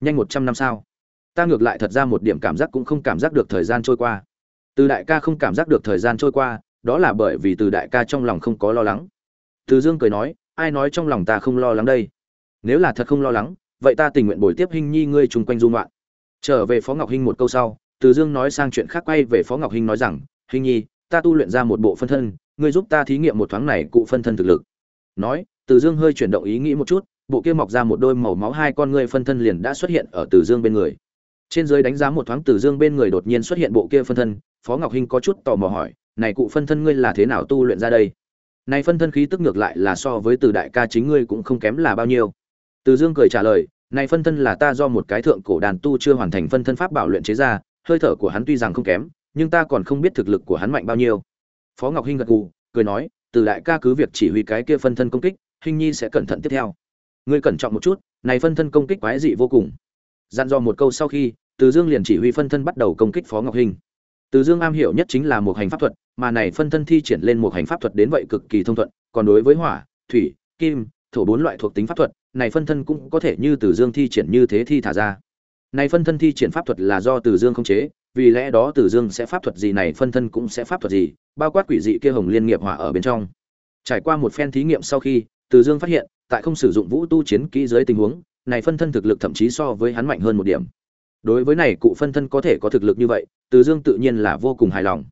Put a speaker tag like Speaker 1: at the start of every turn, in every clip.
Speaker 1: nhanh một trăm năm sao. Ta ngược lại thật ra một điểm cảm giác cũng không cảm giác được thời gian trôi qua. Từ đại ca không cảm giác được thời gian trôi qua, đó là bởi vì từ đại ca trong lòng không có lo lắng. Từ dương cười nói, ai nói trong lòng ta không lo lắng đây? Nếu là thật không lo lắng, vậy ta tình nguyện bồi tiếp hình nhi ngươi chung quanh dung loạn trở về phó ngọc hinh một câu sau, từ dương nói sang chuyện khác quay về phó ngọc hinh nói rằng hình nhi, ta tu luyện ra một bộ phân thân, ngươi giúp ta thí nghiệm một thoáng này cụ phân thân thực lực. Nói, từ dương hơi chuyển động ý nghĩ một chút bộ kia mọc ra một đôi màu máu hai con ngươi phân thân liền đã xuất hiện ở từ dương bên người. Trên dưới đánh giá một thoáng từ dương bên người đột nhiên xuất hiện bộ kia phân thân, phó ngọc hinh có chút tò mò hỏi, này cụ phân thân ngươi là thế nào tu luyện ra đây? Này phân thân khí tức ngược lại là so với từ đại ca chính ngươi cũng không kém là bao nhiêu. Từ dương cười trả lời, này phân thân là ta do một cái thượng cổ đàn tu chưa hoàn thành phân thân pháp bảo luyện chế ra, hơi thở của hắn tuy rằng không kém, nhưng ta còn không biết thực lực của hắn mạnh bao nhiêu. Phó ngọc hinh gật gù, cười nói, từ đại ca cứ việc chỉ huy cái kia phân thân công kích Hinh nhi sẽ cẩn thận tiếp theo ngươi cẩn trọng một chút, này phân thân công kích quái dị vô cùng. Dặn dò một câu sau khi, từ dương liền chỉ huy phân thân bắt đầu công kích phó ngọc Hình. từ dương am hiểu nhất chính là một hành pháp thuật, mà này phân thân thi triển lên một hành pháp thuật đến vậy cực kỳ thông thuận, còn đối với hỏa, thủy, kim, thổ bốn loại thuộc tính pháp thuật, này phân thân cũng có thể như từ dương thi triển như thế thi thả ra. Này phân thân thi triển pháp thuật là do từ dương không chế, vì lẽ đó từ dương sẽ pháp thuật gì, này phân thân cũng sẽ pháp thuật gì, bao quát quỷ dị kia hồng liên nghiệp hỏa ở bên trong. Trải qua một phen thí nghiệm sau khi từ dương phát hiện tại không sử dụng vũ tu chiến kỹ dưới tình huống này phân thân thực lực thậm chí so với hắn mạnh hơn một điểm. Đối với này cụ phân thân có thể có thực lực như vậy từ dương tự nhiên là vô cùng hài lòng.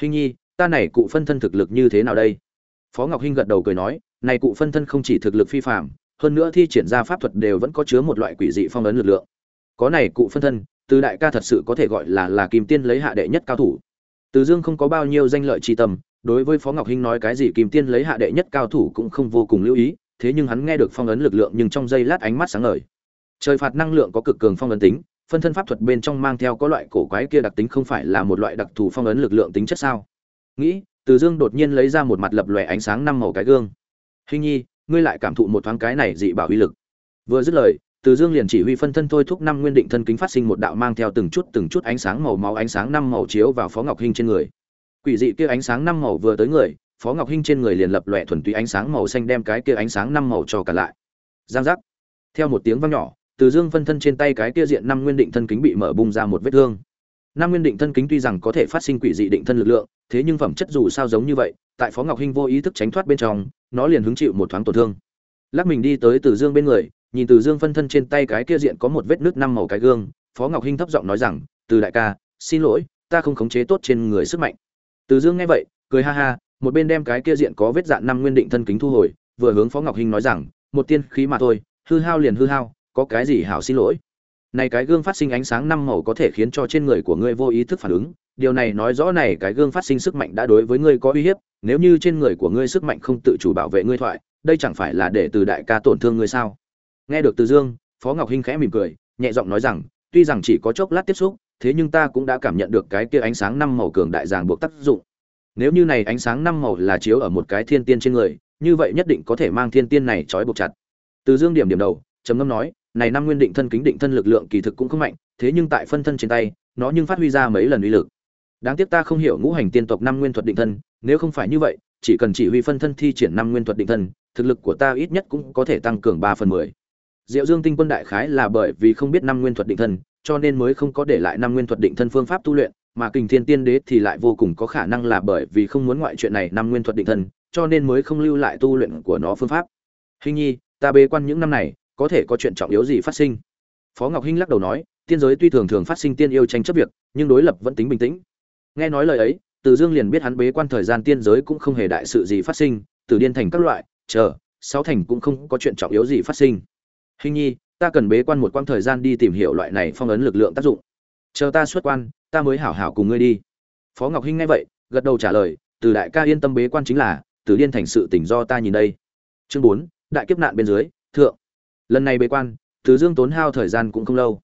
Speaker 1: Hình nhi ta này cụ phân thân thực lực như thế nào đây? Phó ngọc hinh gật đầu cười nói này cụ phân thân không chỉ thực lực phi phàm, hơn nữa thi triển ra pháp thuật đều vẫn có chứa một loại quỷ dị phong ấn lực lượng. Có này cụ phân thân từ đại ca thật sự có thể gọi là là kim tiên lấy hạ đệ nhất cao thủ. Từ dương không có bao nhiêu danh lợi chi tâm đối với phó ngọc hinh nói cái gì kim tiên lấy hạ đệ nhất cao thủ cũng không vô cùng lưu ý, thế nhưng hắn nghe được phong ấn lực lượng nhưng trong giây lát ánh mắt sáng ngời. Trời phạt năng lượng có cực cường phong ấn tính, phân thân pháp thuật bên trong mang theo có loại cổ quái kia đặc tính không phải là một loại đặc thù phong ấn lực lượng tính chất sao? Nghĩ, từ dương đột nhiên lấy ra một mặt lập lòe ánh sáng năm màu cái gương. Hình nhi, ngươi lại cảm thụ một thoáng cái này dị bảo uy lực. Vừa dứt lời, từ dương liền chỉ huy phân thân thôi thúc năm nguyên định thân kính phát sinh một đạo mang theo từng chút từng chút ánh sáng màu máu ánh sáng năm màu chiếu vào phó ngọc hinh trên người quỷ dị kia ánh sáng năm màu vừa tới người, phó ngọc hinh trên người liền lập lòe thuần túy ánh sáng màu xanh đem cái kia ánh sáng năm màu cho cả lại. Giang giác. Theo một tiếng vang nhỏ, từ dương phân thân trên tay cái kia diện năm nguyên định thân kính bị mở bung ra một vết thương. Năm nguyên định thân kính tuy rằng có thể phát sinh quỷ dị định thân lực lượng, thế nhưng phẩm chất dù sao giống như vậy, tại phó ngọc hinh vô ý thức tránh thoát bên trong, nó liền hứng chịu một thoáng tổn thương. Lắc mình đi tới từ dương bên người, nhìn từ dương phân thân trên tay cái kia diện có một vết nước năm màu cái gương, phó ngọc hinh thấp giọng nói rằng, từ đại ca, xin lỗi, ta không khống chế tốt trên người sức mạnh từ dương nghe vậy, cười ha ha, một bên đem cái kia diện có vết dạn năm nguyên định thân kính thu hồi, vừa hướng phó ngọc hinh nói rằng, một tiên khí mà thôi, hư hao liền hư hao, có cái gì hảo xin lỗi? Này cái gương phát sinh ánh sáng năm màu có thể khiến cho trên người của ngươi vô ý thức phản ứng, điều này nói rõ này cái gương phát sinh sức mạnh đã đối với ngươi có uy hiếp, nếu như trên người của ngươi sức mạnh không tự chủ bảo vệ ngươi thoại, đây chẳng phải là để từ đại ca tổn thương ngươi sao? Nghe được từ dương, phó ngọc hinh khẽ mỉm cười, nhẹ giọng nói rằng, tuy rằng chỉ có chốc lát tiếp xúc thế nhưng ta cũng đã cảm nhận được cái kia ánh sáng năm màu cường đại ràng buộc tác dụng. Nếu như này ánh sáng năm màu là chiếu ở một cái thiên tiên trên người, như vậy nhất định có thể mang thiên tiên này trói buộc chặt. Từ dương điểm điểm đầu, trầm ngâm nói, này năm nguyên định thân kính định thân lực lượng kỳ thực cũng không mạnh, thế nhưng tại phân thân trên tay, nó nhưng phát huy ra mấy lần uy lực. Đáng tiếc ta không hiểu ngũ hành tiên tộc năm nguyên thuật định thân, nếu không phải như vậy, chỉ cần chỉ huy phân thân thi triển năm nguyên thuật định thân, thực lực của ta ít nhất cũng có thể tăng cường ba phần mười. Diệu dương tinh quân đại khái là bởi vì không biết năm nguyên thuật định thân cho nên mới không có để lại năm nguyên thuật định thân phương pháp tu luyện, mà kình thiên tiên đế thì lại vô cùng có khả năng là bởi vì không muốn ngoại chuyện này năm nguyên thuật định thân, cho nên mới không lưu lại tu luyện của nó phương pháp. Hình nhi, ta bế quan những năm này, có thể có chuyện trọng yếu gì phát sinh? Phó ngọc hinh lắc đầu nói, tiên giới tuy thường thường phát sinh tiên yêu tranh chấp việc, nhưng đối lập vẫn tính bình tĩnh. Nghe nói lời ấy, từ dương liền biết hắn bế quan thời gian tiên giới cũng không hề đại sự gì phát sinh, từ điên thành các loại, chờ, sáu thành cũng không có chuyện trọng yếu gì phát sinh. Hình nhi ta cần bế quan một quãng thời gian đi tìm hiểu loại này phong ấn lực lượng tác dụng. Chờ ta xuất quan, ta mới hảo hảo cùng ngươi đi. Phó ngọc hinh nghe vậy, gật đầu trả lời, từ đại ca yên tâm bế quan chính là, từ điên thành sự tỉnh do ta nhìn đây. Chương bốn, đại kiếp nạn bên dưới, thượng. Lần này bế quan, từ dương tốn hao thời gian cũng không lâu.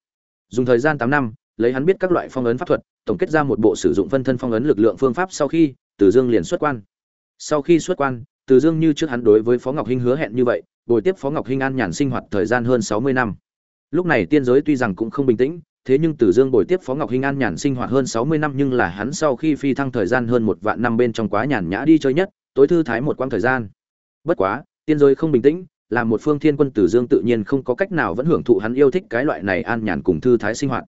Speaker 1: Dùng thời gian tám năm, lấy hắn biết các loại phong ấn pháp thuật, tổng kết ra một bộ sử dụng phân thân phong ấn lực lượng phương pháp sau khi, từ dương liền xuất quan. Sau khi xuất quan, từ dương như trước hắn đối với phó ngọc hinh hứa hẹn như vậy bồi tiếp phó ngọc hinh an nhàn sinh hoạt thời gian hơn sáu mươi năm lúc này tiên giới tuy rằng cũng không bình tĩnh thế nhưng Tử dương bồi tiếp phó ngọc hinh an nhàn sinh hoạt hơn sáu mươi năm nhưng là hắn sau khi phi thăng thời gian hơn một vạn năm bên trong quá nhàn nhã đi chơi nhất tối thư thái một quãng thời gian bất quá tiên giới không bình tĩnh làm một phương thiên quân Tử Dương tự nhiên không có cách nào vẫn hưởng thụ hắn yêu thích cái loại này an nhàn cùng thư thái sinh hoạt.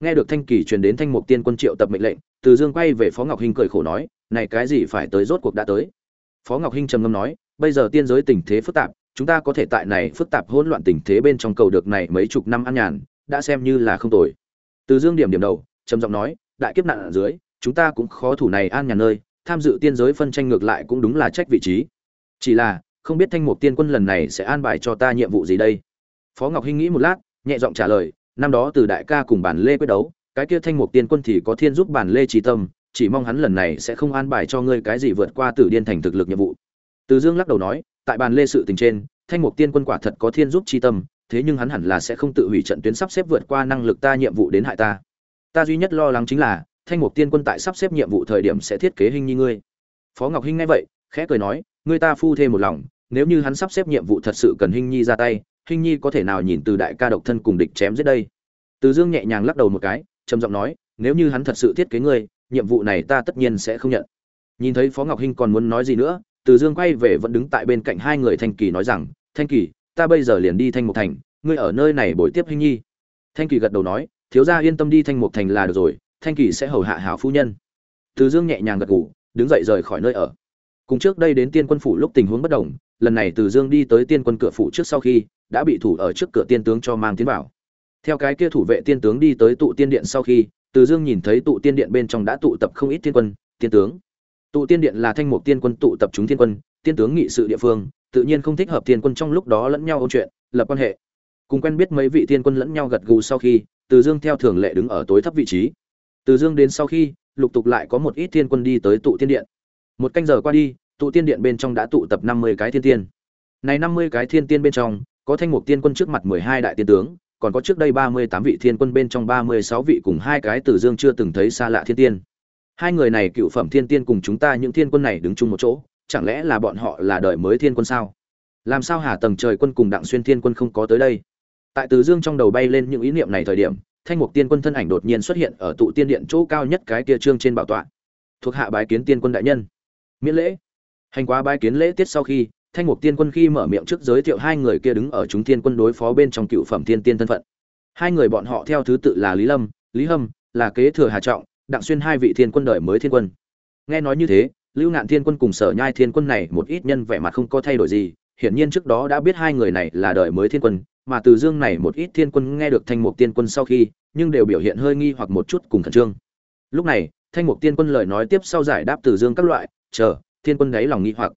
Speaker 1: Nghe được Thanh Kỳ truyền đến Thanh Mục Tiên quân triệu tập mệnh lệnh, Từ Dương quay về Phó Ngọc Hinh cười khổ nói, "Này cái gì phải tới rốt cuộc đã tới?" Phó Ngọc Hinh trầm ngâm nói, "Bây giờ tiên giới tình thế phức tạp, chúng ta có thể tại này phức tạp hỗn loạn tình thế bên trong cầu được này mấy chục năm an nhàn, đã xem như là không tồi." Từ Dương điểm điểm đầu, trầm giọng nói, "Đại kiếp nạn ở dưới, chúng ta cũng khó thủ này an nhàn nơi, tham dự tiên giới phân tranh ngược lại cũng đúng là trách vị trí. Chỉ là, không biết Thanh Mục Tiên quân lần này sẽ an bài cho ta nhiệm vụ gì đây?" Phó Ngọc Hinh nghĩ một lát, nhẹ giọng trả lời, "Năm đó từ đại ca cùng bản Lê quyết đấu, cái kia Thanh Mục Tiên quân thì có thiên giúp bản Lê trí tâm, chỉ mong hắn lần này sẽ không an bài cho ngươi cái gì vượt qua Tử Điên thành thực lực nhiệm vụ." Từ Dương lắc đầu nói, tại bàn Lê sự tình trên, Thanh Mục Tiên quân quả thật có thiên giúp chi tâm, thế nhưng hắn hẳn là sẽ không tự hủy trận tuyến sắp xếp vượt qua năng lực ta nhiệm vụ đến hại ta. Ta duy nhất lo lắng chính là thanh mục tiên quân tại sắp xếp nhiệm vụ thời điểm sẽ thiết kế hình như ngươi. Phó ngọc hinh nghe vậy khẽ cười nói ngươi ta phu thêm một lòng nếu như hắn sắp xếp nhiệm vụ thật sự cần hình nhi ra tay hình nhi có thể nào nhìn từ đại ca độc thân cùng địch chém giết đây? Từ dương nhẹ nhàng lắc đầu một cái trầm giọng nói nếu như hắn thật sự thiết kế ngươi nhiệm vụ này ta tất nhiên sẽ không nhận. Nhìn thấy phó ngọc hinh còn muốn nói gì nữa từ dương quay về vẫn đứng tại bên cạnh hai người thanh kỳ nói rằng, thanh kỳ, ta bây giờ liền đi thanh mục thành, ngươi ở nơi này bồi tiếp hình nhi. Thanh kỳ gật đầu nói, thiếu gia yên tâm đi thanh mục thành là được rồi, thanh kỳ sẽ hầu hạ hảo phu nhân. Từ dương nhẹ nhàng gật ngủ đứng dậy rời khỏi nơi ở. Cùng trước đây đến tiên quân phủ lúc tình huống bất đồng, lần này từ dương đi tới tiên quân cửa phủ trước sau khi, đã bị thủ ở trước cửa tiên tướng cho mang tiến vào. Theo cái kia thủ vệ tiên tướng đi tới tụ tiên điện sau khi, từ dương nhìn thấy tụ tiên điện bên trong đã tụ tập không ít tiên quân, tiên tướng tụ tiên điện là thanh mục tiên quân tụ tập chúng tiên quân, tiên tướng nghị sự địa phương, tự nhiên không thích hợp tiên quân trong lúc đó lẫn nhau ôn chuyện, lập quan hệ. Cùng quen biết mấy vị tiên quân lẫn nhau gật gù sau khi, từ dương theo thường lệ đứng ở tối thấp vị trí. Từ dương đến sau khi, lục tục lại có một ít Tiên quân đi tới tụ tiên điện. Một canh giờ qua đi, tụ tiên điện bên trong đã tụ tập năm mươi cái thiên tiên. Này năm mươi cái thiên tiên bên trong, có thanh mục tiên quân trước mặt mười hai đại tiên tướng, còn có trước đây ba mươi tám vị thiên quân bên trong ba mươi sáu vị cùng hai cái từ dương chưa từng thấy xa lạ thiên tiên hai người này cựu phẩm thiên tiên cùng chúng ta những thiên quân này đứng chung một chỗ, chẳng lẽ là bọn họ là đời mới thiên quân sao? Làm sao hà tầng trời quân cùng đặng xuyên thiên quân không có tới đây? Tại từ dương trong đầu bay lên những ý niệm này thời điểm, thanh mục tiên quân thân ảnh đột nhiên xuất hiện ở tụ tiên điện chỗ cao nhất cái kia trương trên bảo tọa. Thuộc hạ bái kiến tiên quân đại nhân. Miễn lễ. Hành quá bái kiến lễ tiết sau khi, thanh mục tiên quân khi mở miệng trước giới thiệu hai người kia đứng ở chúng tiên quân đối phó bên trong cựu phẩm tiên tiên thân phận. Hai người bọn họ theo thứ tự là lý lâm, lý hâm, là kế thừa hà trọng đặng xuyên hai vị thiên quân đời mới thiên quân. Nghe nói như thế, lưu ngạn thiên quân cùng sở nhai thiên quân này một ít nhân vẻ mặt không có thay đổi gì, hiển nhiên trước đó đã biết hai người này là đời mới thiên quân, mà từ dương này một ít thiên quân nghe được thanh mục tiên quân sau khi, nhưng đều biểu hiện hơi nghi hoặc một chút cùng khẩn trương. Lúc này, thanh mục tiên quân lời nói tiếp sau giải đáp từ dương các loại, chờ, thiên quân đáy lòng nghi hoặc.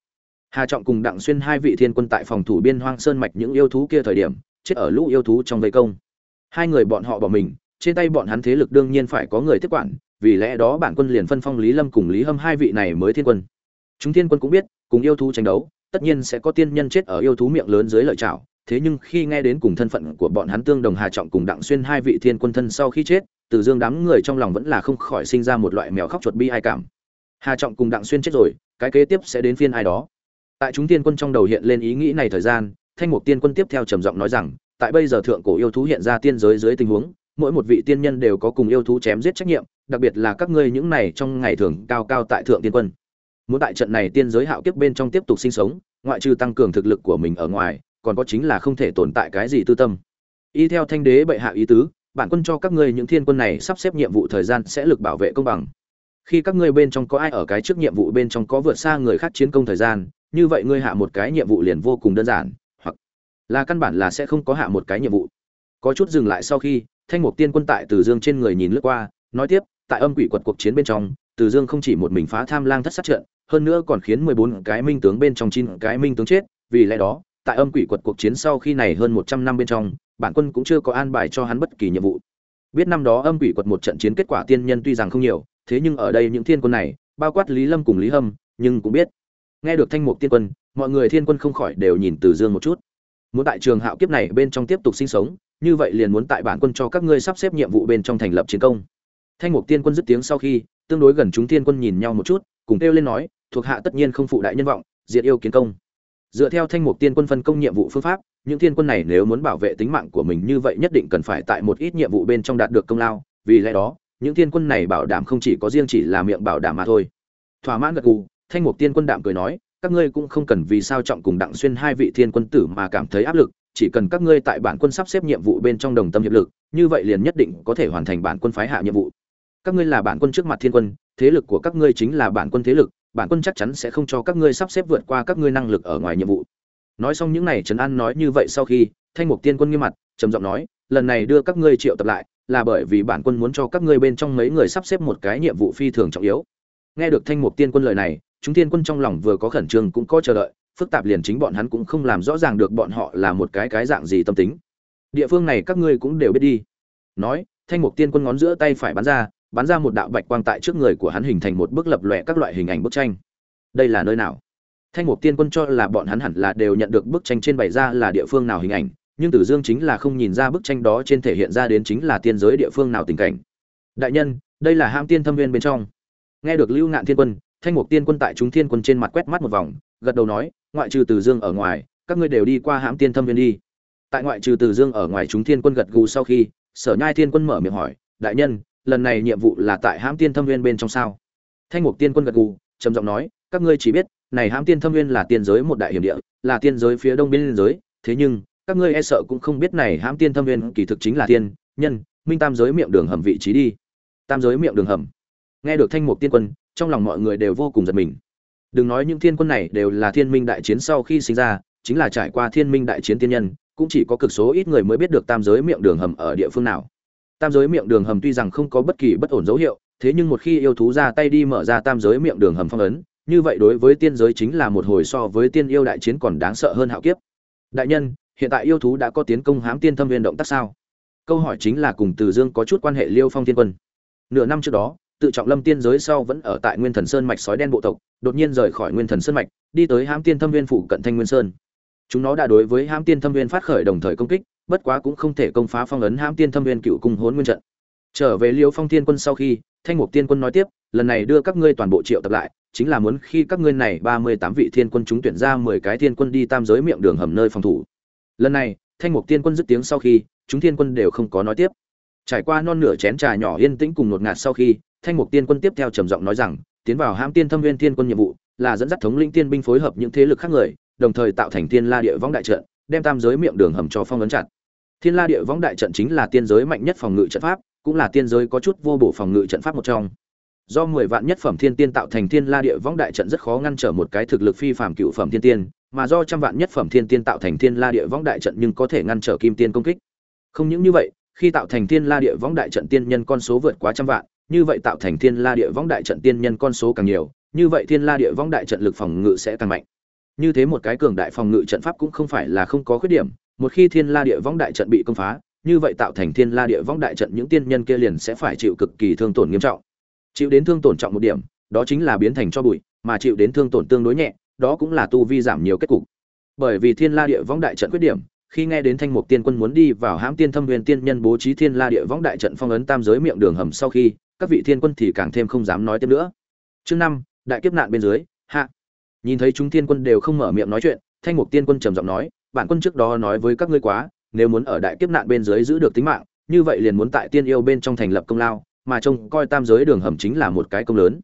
Speaker 1: Hà trọng cùng đặng xuyên hai vị thiên quân tại phòng thủ biên hoang sơn mạch những yêu thú kia thời điểm, chết ở lũ yêu thú trong vây công. Hai người bọn họ bỏ mình, trên tay bọn hắn thế lực đương nhiên phải có người tiếp quản vì lẽ đó bản quân liền phân phong lý lâm cùng lý hâm hai vị này mới thiên quân chúng thiên quân cũng biết cùng yêu thú tranh đấu tất nhiên sẽ có tiên nhân chết ở yêu thú miệng lớn dưới lợi chảo thế nhưng khi nghe đến cùng thân phận của bọn hắn tương đồng Hà Trọng cùng Đặng Xuyên hai vị thiên quân thân sau khi chết, Từ Dương đám người trong lòng vẫn là không khỏi sinh ra một loại mèo khóc chuột bi ai cảm. Hà Trọng cùng Đặng Xuyên chết rồi, cái kế tiếp sẽ đến phiên ai đó. Tại chúng tiên quân trong đầu hiện lên ý nghĩ này thời gian, Thanh Mục Tiên quân tiếp theo trầm giọng nói rằng, tại bây giờ thượng cổ yêu thú hiện ra tiên giới dưới tình huống, mỗi một vị tiên nhân đều có cùng yêu thú chém giết trách nhiệm, đặc biệt là các ngươi những này trong ngày thường cao cao tại thượng tiên quân. Muốn tại trận này tiên giới hạo kiếp bên trong tiếp tục sinh sống, ngoại trừ tăng cường thực lực của mình ở ngoài, còn có chính là không thể tồn tại cái gì tư tâm. Y theo thanh đế bệ hạ ý tứ bản quân cho các ngươi những thiên quân này sắp xếp nhiệm vụ thời gian sẽ lực bảo vệ công bằng. Khi các ngươi bên trong có ai ở cái trước nhiệm vụ bên trong có vượt xa người khác chiến công thời gian như vậy ngươi hạ một cái nhiệm vụ liền vô cùng đơn giản hoặc là căn bản là sẽ không có hạ một cái nhiệm vụ. Có chút dừng lại sau khi thanh mục tiên quân tại từ dương trên người nhìn lướt qua nói tiếp tại âm quỷ quật cuộc chiến bên trong từ dương không chỉ một mình phá tham lang thất sát trận hơn nữa còn khiến mười bốn cái minh tướng bên trong chín cái minh tướng chết vì lẽ đó tại âm quỷ quật cuộc chiến sau khi này hơn một trăm năm bên trong, bản quân cũng chưa có an bài cho hắn bất kỳ nhiệm vụ. Biết năm đó âm quỷ quật một trận chiến kết quả tiên nhân tuy rằng không nhiều, thế nhưng ở đây những thiên quân này, bao quát Lý Lâm cùng Lý Hâm, nhưng cũng biết. Nghe được thanh mục tiên quân, mọi người thiên quân không khỏi đều nhìn Từ Dương một chút. Muốn tại trường hạo kiếp này bên trong tiếp tục sinh sống, như vậy liền muốn tại bản quân cho các ngươi sắp xếp nhiệm vụ bên trong thành lập chiến công. Thanh mục tiên quân dứt tiếng sau khi, tương đối gần chúng Tiên quân nhìn nhau một chút, cùng kêu lên nói, thuộc hạ tất nhiên không phụ đại nhân vọng, diệt yêu kiến công. Dựa theo thanh mục tiên quân phân công nhiệm vụ phương pháp những thiên quân này nếu muốn bảo vệ tính mạng của mình như vậy nhất định cần phải tại một ít nhiệm vụ bên trong đạt được công lao vì lẽ đó những thiên quân này bảo đảm không chỉ có riêng chỉ là miệng bảo đảm mà thôi. Thỏa mãn gật gù thanh mục tiên quân đạm cười nói các ngươi cũng không cần vì sao trọng cùng đặng xuyên hai vị thiên quân tử mà cảm thấy áp lực chỉ cần các ngươi tại bản quân sắp xếp nhiệm vụ bên trong đồng tâm hiệp lực như vậy liền nhất định có thể hoàn thành bản quân phái hạ nhiệm vụ các ngươi là bản quân trước mặt thiên quân, thế lực của các ngươi chính là bản quân thế lực, bản quân chắc chắn sẽ không cho các ngươi sắp xếp vượt qua các ngươi năng lực ở ngoài nhiệm vụ. Nói xong những này trấn an nói như vậy sau khi, thanh mục tiên quân nghiêm mặt, trầm giọng nói, lần này đưa các ngươi triệu tập lại, là bởi vì bản quân muốn cho các ngươi bên trong mấy người sắp xếp một cái nhiệm vụ phi thường trọng yếu. Nghe được thanh mục tiên quân lời này, chúng tiên quân trong lòng vừa có khẩn trương cũng có chờ đợi, phức tạp liền chính bọn hắn cũng không làm rõ ràng được bọn họ là một cái cái dạng gì tâm tính. Địa phương này các ngươi cũng đều biết đi. Nói, thanh mục tiên quân ngón giữa tay phải bắn ra bắn ra một đạo bạch quang tại trước người của hắn hình thành một bức lập lòe các loại hình ảnh bức tranh. Đây là nơi nào? Thanh mục tiên quân cho là bọn hắn hẳn là đều nhận được bức tranh trên bày ra là địa phương nào hình ảnh, nhưng tử dương chính là không nhìn ra bức tranh đó trên thể hiện ra đến chính là tiên giới địa phương nào tình cảnh. Đại nhân, đây là ham tiên thâm viên bên trong. Nghe được lưu ngạn thiên quân, thanh mục tiên quân tại chúng thiên quân trên mặt quét mắt một vòng, gật đầu nói, ngoại trừ tử dương ở ngoài, các ngươi đều đi qua hãm tiên thâm viên đi. Tại ngoại trừ tử dương ở ngoài, chúng thiên quân gật gù sau khi, sở nhai thiên quân mở miệng hỏi, đại nhân lần này nhiệm vụ là tại hãm tiên thâm viên bên trong sao? Thanh mục tiên quân gật gù, trầm giọng nói, các ngươi chỉ biết, này hãm tiên thâm viên là tiên giới một đại hiểm địa, là tiên giới phía đông biên giới, thế nhưng, các ngươi e sợ cũng không biết này hãm tiên thâm viên kỳ thực chính là tiên, nhân, minh tam giới miệng đường hầm vị trí đi. Tam giới miệng đường hầm. Nghe được thanh mục tiên quân, trong lòng mọi người đều vô cùng giật mình. Đừng nói những thiên quân này đều là thiên minh đại chiến sau khi sinh ra, chính là trải qua thiên minh đại chiến tiên nhân, cũng chỉ có cực số ít người mới biết được tam giới miệng đường hầm ở địa phương nào tam giới miệng đường hầm tuy rằng không có bất kỳ bất ổn dấu hiệu, thế nhưng một khi yêu thú ra tay đi mở ra tam giới miệng đường hầm phong ấn, như vậy đối với tiên giới chính là một hồi so với tiên yêu đại chiến còn đáng sợ hơn hạo kiếp. Đại nhân, hiện tại yêu thú đã có tiến công hám tiên thâm viên động tác sao? Câu hỏi chính là cùng từ dương có chút quan hệ liêu phong thiên quân. Nửa năm trước đó, tự trọng lâm tiên giới sau vẫn ở tại nguyên thần sơn mạch sói đen bộ tộc, đột nhiên rời khỏi nguyên thần sơn mạch, đi tới hám tiên thâm viên phủ cận thanh nguyên sơn. Chúng nó đã đối với hám tiên thâm viên phát khởi đồng thời công kích bất quá cũng không thể công phá phong ấn hám tiên thâm viên cựu cung hốn nguyên trận. Trở về liêu phong tiên quân sau khi, thanh mục tiên quân nói tiếp, lần này đưa các ngươi toàn bộ triệu tập lại, chính là muốn khi các ngươi này ba mươi tám vị thiên quân chúng tuyển ra mười cái thiên quân đi tam giới miệng đường hầm nơi phòng thủ. Lần này, thanh mục tiên quân dứt tiếng sau khi, chúng thiên quân đều không có nói tiếp. Trải qua non nửa chén trà nhỏ yên tĩnh cùng ngột ngạt sau khi, thanh mục tiên quân tiếp theo trầm giọng nói rằng, tiến vào hãm tiên thâm viên thiên quân nhiệm vụ là dẫn dắt thống linh tiên binh phối hợp những thế lực khác người, đồng thời tạo thành tiên la địa võng đại trận, đem tam giới miệng đường hầm cho phong ấn chặt thiên la địa võng đại trận chính là tiên giới mạnh nhất phòng ngự trận pháp, cũng là tiên giới có chút vô bổ phòng ngự trận pháp một trong. Do mười vạn nhất phẩm thiên tiên tạo thành thiên la địa võng đại trận rất khó ngăn trở một cái thực lực phi phàm cựu phẩm thiên tiên, mà do trăm vạn nhất phẩm thiên tiên tạo thành thiên la địa võng đại trận nhưng có thể ngăn trở kim tiên công kích. Không những như vậy, khi tạo thành thiên la địa võng đại trận tiên nhân con số vượt quá trăm vạn, như vậy tạo thành thiên la địa võng đại trận tiên nhân con số càng nhiều, như vậy thiên la địa võng đại trận lực phòng ngự sẽ tăng mạnh. Như thế một cái cường đại phòng ngự trận pháp cũng không phải là không có khuyết điểm một khi thiên la địa võng đại trận bị công phá, như vậy tạo thành thiên la địa võng đại trận những tiên nhân kia liền sẽ phải chịu cực kỳ thương tổn nghiêm trọng. Chịu đến thương tổn trọng một điểm, đó chính là biến thành cho bụi, mà chịu đến thương tổn tương đối nhẹ, đó cũng là tu vi giảm nhiều kết cục. Bởi vì thiên la địa võng đại trận khuyết điểm, khi nghe đến thanh mục tiên quân muốn đi vào hãm tiên thâm huyền tiên nhân bố trí thiên la địa võng đại trận phong ấn tam giới miệng đường hầm sau khi, các vị thiên quân thì càng thêm không dám nói tiếp nữa. Chương năm, đại kiếp nạn bên dưới, hạ. Nhìn thấy chúng thiên quân đều không mở miệng nói chuyện, thanh mục tiên quân trầm giọng nói bản quân trước đó nói với các ngươi quá, nếu muốn ở đại kiếp nạn bên dưới giữ được tính mạng, như vậy liền muốn tại tiên yêu bên trong thành lập công lao, mà trông coi tam giới đường hầm chính là một cái công lớn.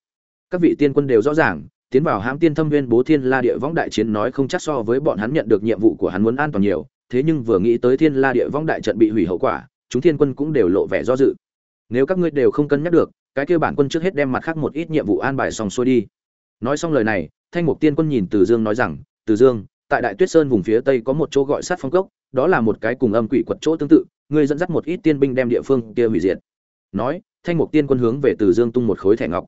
Speaker 1: Các vị tiên quân đều rõ ràng, tiến vào hãm tiên thâm viên bố thiên la địa võng đại chiến nói không chắc so với bọn hắn nhận được nhiệm vụ của hắn muốn an toàn nhiều, thế nhưng vừa nghĩ tới thiên la địa võng đại trận bị hủy hậu quả, chúng thiên quân cũng đều lộ vẻ do dự. Nếu các ngươi đều không cân nhắc được, cái kia bản quân trước hết đem mặt khác một ít nhiệm vụ an bài xong xuôi đi. Nói xong lời này, thanh mục tiên quân nhìn từ dương nói rằng, từ dương tại đại tuyết sơn vùng phía tây có một chỗ gọi sát phong cốc, đó là một cái cùng âm quỷ quật chỗ tương tự ngươi dẫn dắt một ít tiên binh đem địa phương kia hủy diệt. Nói, thanh mục tiên quân hướng về từ dương tung một khối thẻ ngọc.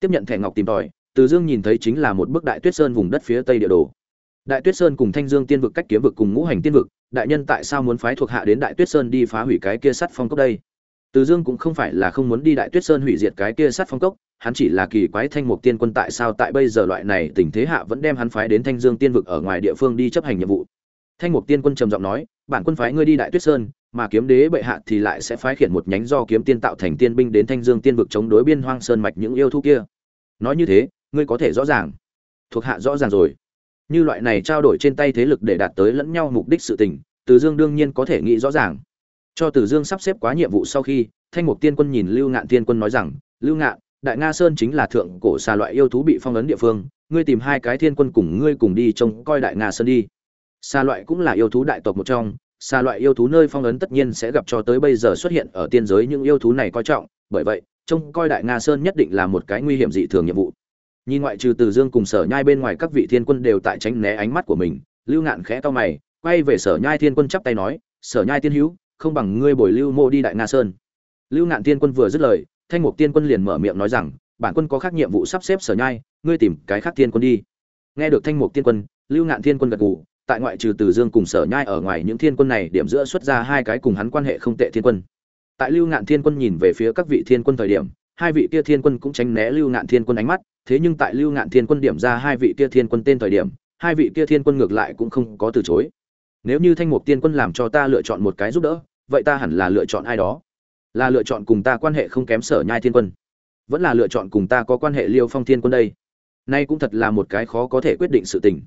Speaker 1: Tiếp nhận thẻ ngọc tìm tòi, từ dương nhìn thấy chính là một bức đại tuyết sơn vùng đất phía tây địa đồ. Đại tuyết sơn cùng thanh dương tiên vực cách kiếm vực cùng ngũ hành tiên vực, đại nhân tại sao muốn phái thuộc hạ đến đại tuyết sơn đi phá hủy cái kia sắt phong cốc đây? Từ dương cũng không phải là không muốn đi đại tuyết sơn hủy diệt cái kia sắt phong cốc, hắn chỉ là kỳ quái thanh mục tiên quân tại sao tại bây giờ loại này tình thế hạ vẫn đem hắn phái đến thanh dương tiên vực ở ngoài địa phương đi chấp hành nhiệm vụ. Thanh mục tiên quân trầm giọng nói, bản quân phái ngươi đi đại tuyết sơn, mà kiếm đế bệ hạ thì lại sẽ phái khiển một nhánh do kiếm tiên tạo thành tiên binh đến thanh dương tiên vực chống đối biên hoang sơn mạch những yêu thú kia. Nói như thế, ngươi có thể rõ ràng. Thuộc hạ rõ ràng rồi. Như loại này trao đổi trên tay thế lực để đạt tới lẫn nhau mục đích sự tình, từ dương đương nhiên có thể nghĩ rõ ràng cho Tử dương sắp xếp quá nhiệm vụ sau khi, thanh mục tiên quân nhìn lưu ngạn tiên quân nói rằng, lưu ngạn, đại nga sơn chính là thượng cổ xà loại yêu thú bị phong ấn địa phương, ngươi tìm hai cái thiên quân cùng ngươi cùng đi trông coi đại nga sơn đi. Xà loại cũng là yêu thú đại tộc một trong, xà loại yêu thú nơi phong ấn tất nhiên sẽ gặp cho tới bây giờ xuất hiện ở tiên giới những yêu thú này coi trọng, bởi vậy, trông coi đại nga sơn nhất định là một cái nguy hiểm dị thường nhiệm vụ. Nhìn ngoại trừ từ dương cùng sở nhai bên ngoài các vị thiên quân đều tại tránh né ánh mắt của mình, lưu ngạn khẽ to mày, quay về sở nhai thiên quân chắp tay nói, sở nhai tiên hữu không bằng ngươi bồi lưu mô đi đại nga sơn. Lưu ngạn tiên quân vừa dứt lời, thanh mục tiên quân liền mở miệng nói rằng, bản quân có khác nhiệm vụ sắp xếp sở nhai, ngươi tìm cái khác tiên quân đi. Nghe được thanh mục tiên quân, lưu ngạn thiên quân gật gù, tại ngoại trừ từ dương cùng sở nhai ở ngoài những thiên quân này, điểm giữa xuất ra hai cái cùng hắn quan hệ không tệ thiên quân. Tại lưu ngạn thiên quân nhìn về phía các vị thiên quân thời điểm, hai vị kia thiên quân cũng tránh né lưu ngạn thiên quân ánh mắt, thế nhưng tại lưu ngạn thiên quân điểm ra hai vị kia thiên quân tên thời điểm, hai vị kia thiên quân ngược lại cũng không có từ chối. Nếu như thanh mục tiên quân làm cho ta lựa chọn một cái giúp đỡ vậy ta hẳn là lựa chọn ai đó? Là lựa chọn cùng ta quan hệ không kém sở nhai thiên quân. Vẫn là lựa chọn cùng ta có quan hệ liêu phong thiên quân đây. Nay cũng thật là một cái khó có thể quyết định sự tình.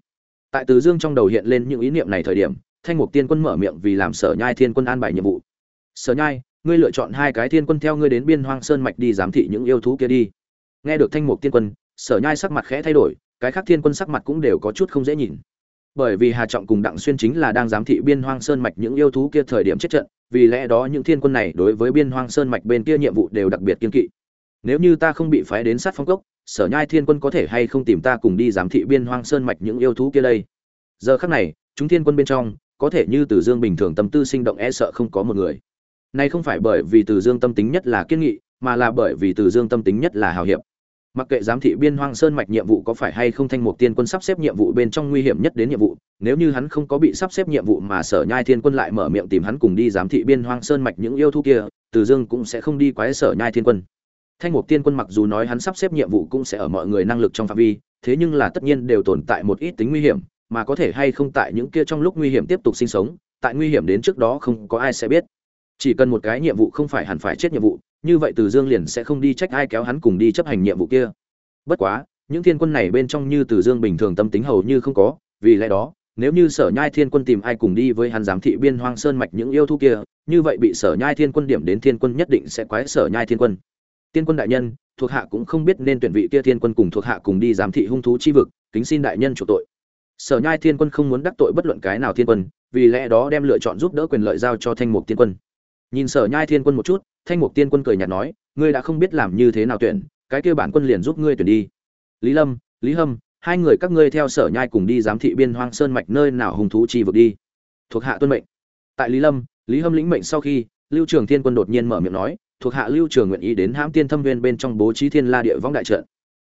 Speaker 1: Tại từ dương trong đầu hiện lên những ý niệm này thời điểm, thanh mục tiên quân mở miệng vì làm sở nhai thiên quân an bài nhiệm vụ. Sở nhai, ngươi lựa chọn hai cái thiên quân theo ngươi đến biên hoang sơn mạch đi giám thị những yêu thú kia đi. Nghe được thanh mục tiên quân, sở nhai sắc mặt khẽ thay đổi, cái khác thiên quân sắc mặt cũng đều có chút không dễ nhìn. Bởi vì hà trọng cùng đặng xuyên chính là đang giám thị biên hoang sơn mạch những yêu thú kia thời điểm chết trận vì lẽ đó những thiên quân này đối với biên hoang sơn mạch bên kia nhiệm vụ đều đặc biệt kiên kỵ. Nếu như ta không bị phái đến sát phong cốc, sở nhai thiên quân có thể hay không tìm ta cùng đi giám thị biên hoang sơn mạch những yêu thú kia đây? Giờ khắc này, chúng thiên quân bên trong, có thể như từ dương bình thường tâm tư sinh động e sợ không có một người. Nay không phải bởi vì từ dương tâm tính nhất là kiên nghị, mà là bởi vì từ dương tâm tính nhất là hào hiệp mặc kệ giám thị biên hoang sơn mạch nhiệm vụ có phải hay không thanh mục tiên quân sắp xếp nhiệm vụ bên trong nguy hiểm nhất đến nhiệm vụ, nếu như hắn không có bị sắp xếp nhiệm vụ mà sở nhai thiên quân lại mở miệng tìm hắn cùng đi giám thị biên hoang sơn mạch những yêu thú kia, từ dương cũng sẽ không đi quái sở nhai thiên quân. Thanh mục tiên quân mặc dù nói hắn sắp xếp nhiệm vụ cũng sẽ ở mọi người năng lực trong phạm vi, thế nhưng là tất nhiên đều tồn tại một ít tính nguy hiểm, mà có thể hay không tại những kia trong lúc nguy hiểm tiếp tục sinh sống, tại nguy hiểm đến trước đó không có ai sẽ biết chỉ cần một cái nhiệm vụ không phải hẳn phải chết nhiệm vụ, như vậy từ dương liền sẽ không đi trách ai kéo hắn cùng đi chấp hành nhiệm vụ kia. Bất quá, những thiên quân này bên trong như từ dương bình thường tâm tính hầu như không có, vì lẽ đó, nếu như sở nhai thiên quân tìm ai cùng đi với hắn giám thị biên hoang sơn mạch những yêu thú kia, như vậy bị sở nhai thiên quân điểm đến thiên quân nhất định sẽ quái sở nhai thiên quân. Tiên quân đại nhân, thuộc hạ cũng không biết nên tuyển vị kia thiên quân cùng thuộc hạ cùng đi giám thị hung thú chi vực, kính xin đại nhân chủ tội. Sở nhai thiên quân không muốn đắc tội bất luận cái nào thiên quân, vì lẽ đó đem lựa chọn giúp đỡ quyền lợi giao cho thanh mục tiên quân nhìn sở nhai thiên quân một chút, thanh mục tiên quân cười nhạt nói, ngươi đã không biết làm như thế nào tuyển, cái kia bản quân liền giúp ngươi tuyển đi. Lý lâm, lý hâm, hai người các ngươi theo sở nhai cùng đi giám thị biên hoang sơn mạch nơi nào hùng thú chi vực đi. Thuộc hạ tuân mệnh. Tại lý lâm, lý hâm lĩnh mệnh sau khi, lưu trường thiên quân đột nhiên mở miệng nói, thuộc hạ lưu trường nguyện ý đến hãm tiên thâm viên bên trong bố trí thiên la địa võng đại trận.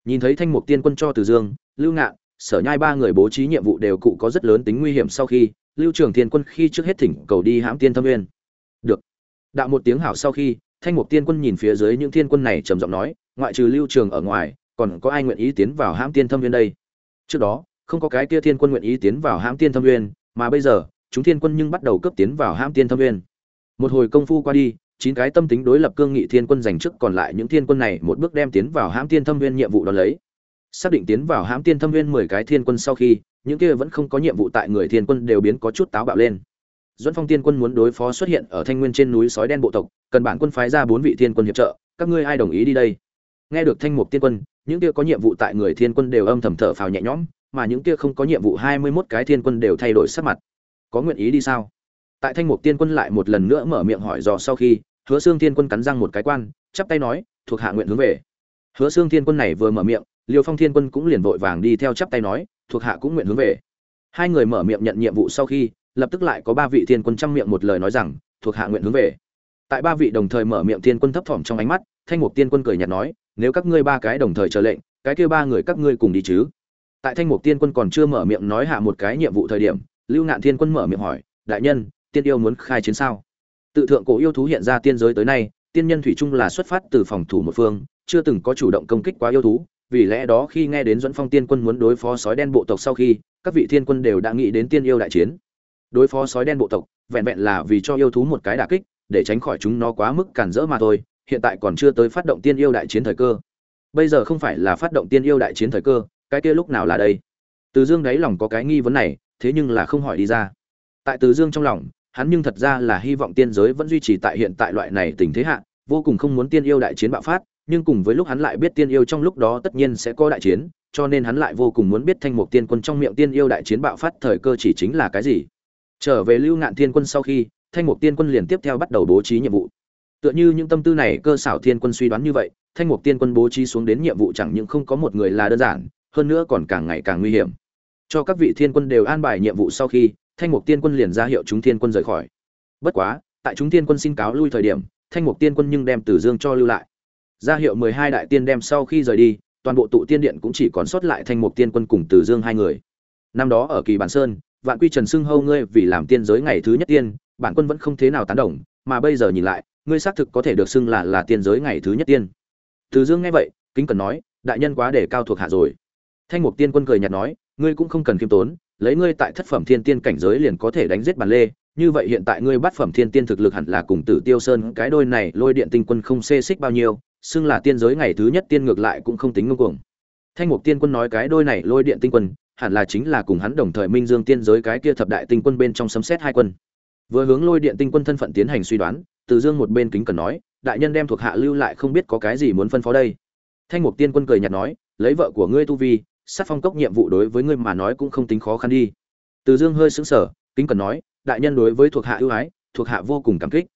Speaker 1: Nhìn thấy thanh mục tiên quân cho từ dương, lưu ngạn, sở nhai ba người bố trí nhiệm vụ đều cụ có rất lớn tính nguy hiểm sau khi, lưu trường thiên quân khi trước hết thỉnh cầu đi hãm tiên thâm viên đạo một tiếng hảo sau khi, thanh mục tiên quân nhìn phía dưới những thiên quân này trầm giọng nói, ngoại trừ lưu trường ở ngoài, còn có ai nguyện ý tiến vào hãm tiên thâm viên đây? Trước đó, không có cái kia thiên quân nguyện ý tiến vào hãm tiên thâm viên mà bây giờ, chúng thiên quân nhưng bắt đầu cấp tiến vào hãm tiên thâm viên một hồi công phu qua đi, chín cái tâm tính đối lập cương nghị thiên quân giành chức còn lại những thiên quân này một bước đem tiến vào hãm tiên thâm viên nhiệm vụ đó lấy. Xác định tiến vào hãm tiên thâm viên mười cái thiên quân sau khi, những kia vẫn không có nhiệm vụ tại người thiên quân đều biến có chút táo bạo lên. Duẫn Phong Tiên Quân muốn đối phó xuất hiện ở Thanh Nguyên trên núi sói đen bộ tộc, cần bản quân phái ra bốn vị thiên quân hiệp trợ, các ngươi ai đồng ý đi đây? Nghe được Thanh Mục Tiên Quân, những kia có nhiệm vụ tại người thiên quân đều âm thầm thở phào nhẹ nhõm, mà những kia không có nhiệm vụ hai mươi 21 cái thiên quân đều thay đổi sắc mặt. Có nguyện ý đi sao? Tại Thanh Mục Tiên Quân lại một lần nữa mở miệng hỏi dò sau khi, Hứa Xương Thiên Quân cắn răng một cái quan, chắp tay nói, thuộc hạ nguyện hướng về. Hứa Xương Thiên Quân này vừa mở miệng, Liêu Phong Thiên Quân cũng liền vội vàng đi theo chắp tay nói, thuộc hạ cũng nguyện hướng về. Hai người mở miệng nhận nhiệm vụ sau khi, lập tức lại có ba vị thiên quân trăm miệng một lời nói rằng, thuộc hạ nguyện hướng về. Tại ba vị đồng thời mở miệng thiên quân thấp thỏm trong ánh mắt, thanh mục tiên quân cười nhạt nói, nếu các ngươi ba cái đồng thời chờ lệnh, cái kia ba người các ngươi cùng đi chứ? Tại thanh mục tiên quân còn chưa mở miệng nói hạ một cái nhiệm vụ thời điểm, lưu ngạn thiên quân mở miệng hỏi, đại nhân, tiên yêu muốn khai chiến sao? Tự thượng cổ yêu thú hiện ra tiên giới tới nay, tiên nhân thủy chung là xuất phát từ phòng thủ một phương, chưa từng có chủ động công kích quá yêu thú, vì lẽ đó khi nghe đến dẫn phong tiên quân muốn đối phó sói đen bộ tộc sau khi, các vị thiên quân đều đã nghĩ đến tiên yêu đại chiến đối phó sói đen bộ tộc, vẹn vẹn là vì cho yêu thú một cái đả kích, để tránh khỏi chúng nó quá mức cản rỡ mà thôi, hiện tại còn chưa tới phát động tiên yêu đại chiến thời cơ. Bây giờ không phải là phát động tiên yêu đại chiến thời cơ, cái kia lúc nào là đây? Từ dương đáy lòng có cái nghi vấn này, thế nhưng là không hỏi đi ra. Tại từ dương trong lòng, hắn nhưng thật ra là hy vọng tiên giới vẫn duy trì tại hiện tại loại này tình thế hạ, vô cùng không muốn tiên yêu đại chiến bạo phát, nhưng cùng với lúc hắn lại biết tiên yêu trong lúc đó tất nhiên sẽ có đại chiến, cho nên hắn lại vô cùng muốn biết thanh mục tiên quân trong miệng tiên yêu đại chiến bạo phát thời cơ chỉ chính là cái gì trở về lưu ngạn thiên quân sau khi, thanh mục tiên quân liền tiếp theo bắt đầu bố trí nhiệm vụ. Tựa như những tâm tư này, cơ xảo thiên quân suy đoán như vậy, thanh mục tiên quân bố trí xuống đến nhiệm vụ chẳng những không có một người là đơn giản, hơn nữa còn càng ngày càng nguy hiểm. Cho các vị thiên quân đều an bài nhiệm vụ sau khi, thanh mục tiên quân liền ra hiệu chúng thiên quân rời khỏi. Bất quá, tại chúng thiên quân xin cáo lui thời điểm, thanh mục tiên quân nhưng đem tử dương cho lưu lại. Ra hiệu mười hai đại tiên đem sau khi rời đi, toàn bộ tụ tiên điện cũng chỉ còn sót lại thanh mục tiên quân cùng tử dương hai người. Năm đó ở kỳ bản sơn vạn quy trần xưng hâu ngươi vì làm tiên giới ngày thứ nhất tiên, bản quân vẫn không thế nào tán đồng, mà bây giờ nhìn lại, ngươi xác thực có thể được xưng là là tiên giới ngày thứ nhất tiên. Từ dương nghe vậy, kính cần nói, đại nhân quá để cao thuộc hạ rồi. Thanh mục tiên quân cười nhạt nói, ngươi cũng không cần khiêm tốn, lấy ngươi tại thất phẩm thiên tiên cảnh giới liền có thể đánh giết bản lê, như vậy hiện tại ngươi bắt phẩm thiên tiên thực lực hẳn là cùng tử tiêu sơn, cái đôi này lôi điện tinh quân không xê xích bao nhiêu, xưng là tiên giới ngày thứ nhất tiên ngược lại cũng không tính ngông cuồng. Thanh mục tiên quân nói cái đôi này lôi điện tinh quân hẳn là chính là cùng hắn đồng thời minh dương tiên giới cái kia thập đại tinh quân bên trong sấm xét hai quân. Vừa hướng lôi điện tinh quân thân phận tiến hành suy đoán, từ dương một bên kính cần nói, đại nhân đem thuộc hạ lưu lại không biết có cái gì muốn phân phó đây. Thanh mục tiên quân cười nhạt nói, lấy vợ của ngươi tu vi, sát phong cốc nhiệm vụ đối với ngươi mà nói cũng không tính khó khăn đi. Từ dương hơi sững sờ, kính cần nói, đại nhân đối với thuộc hạ ưu ái, thuộc hạ vô cùng cảm kích.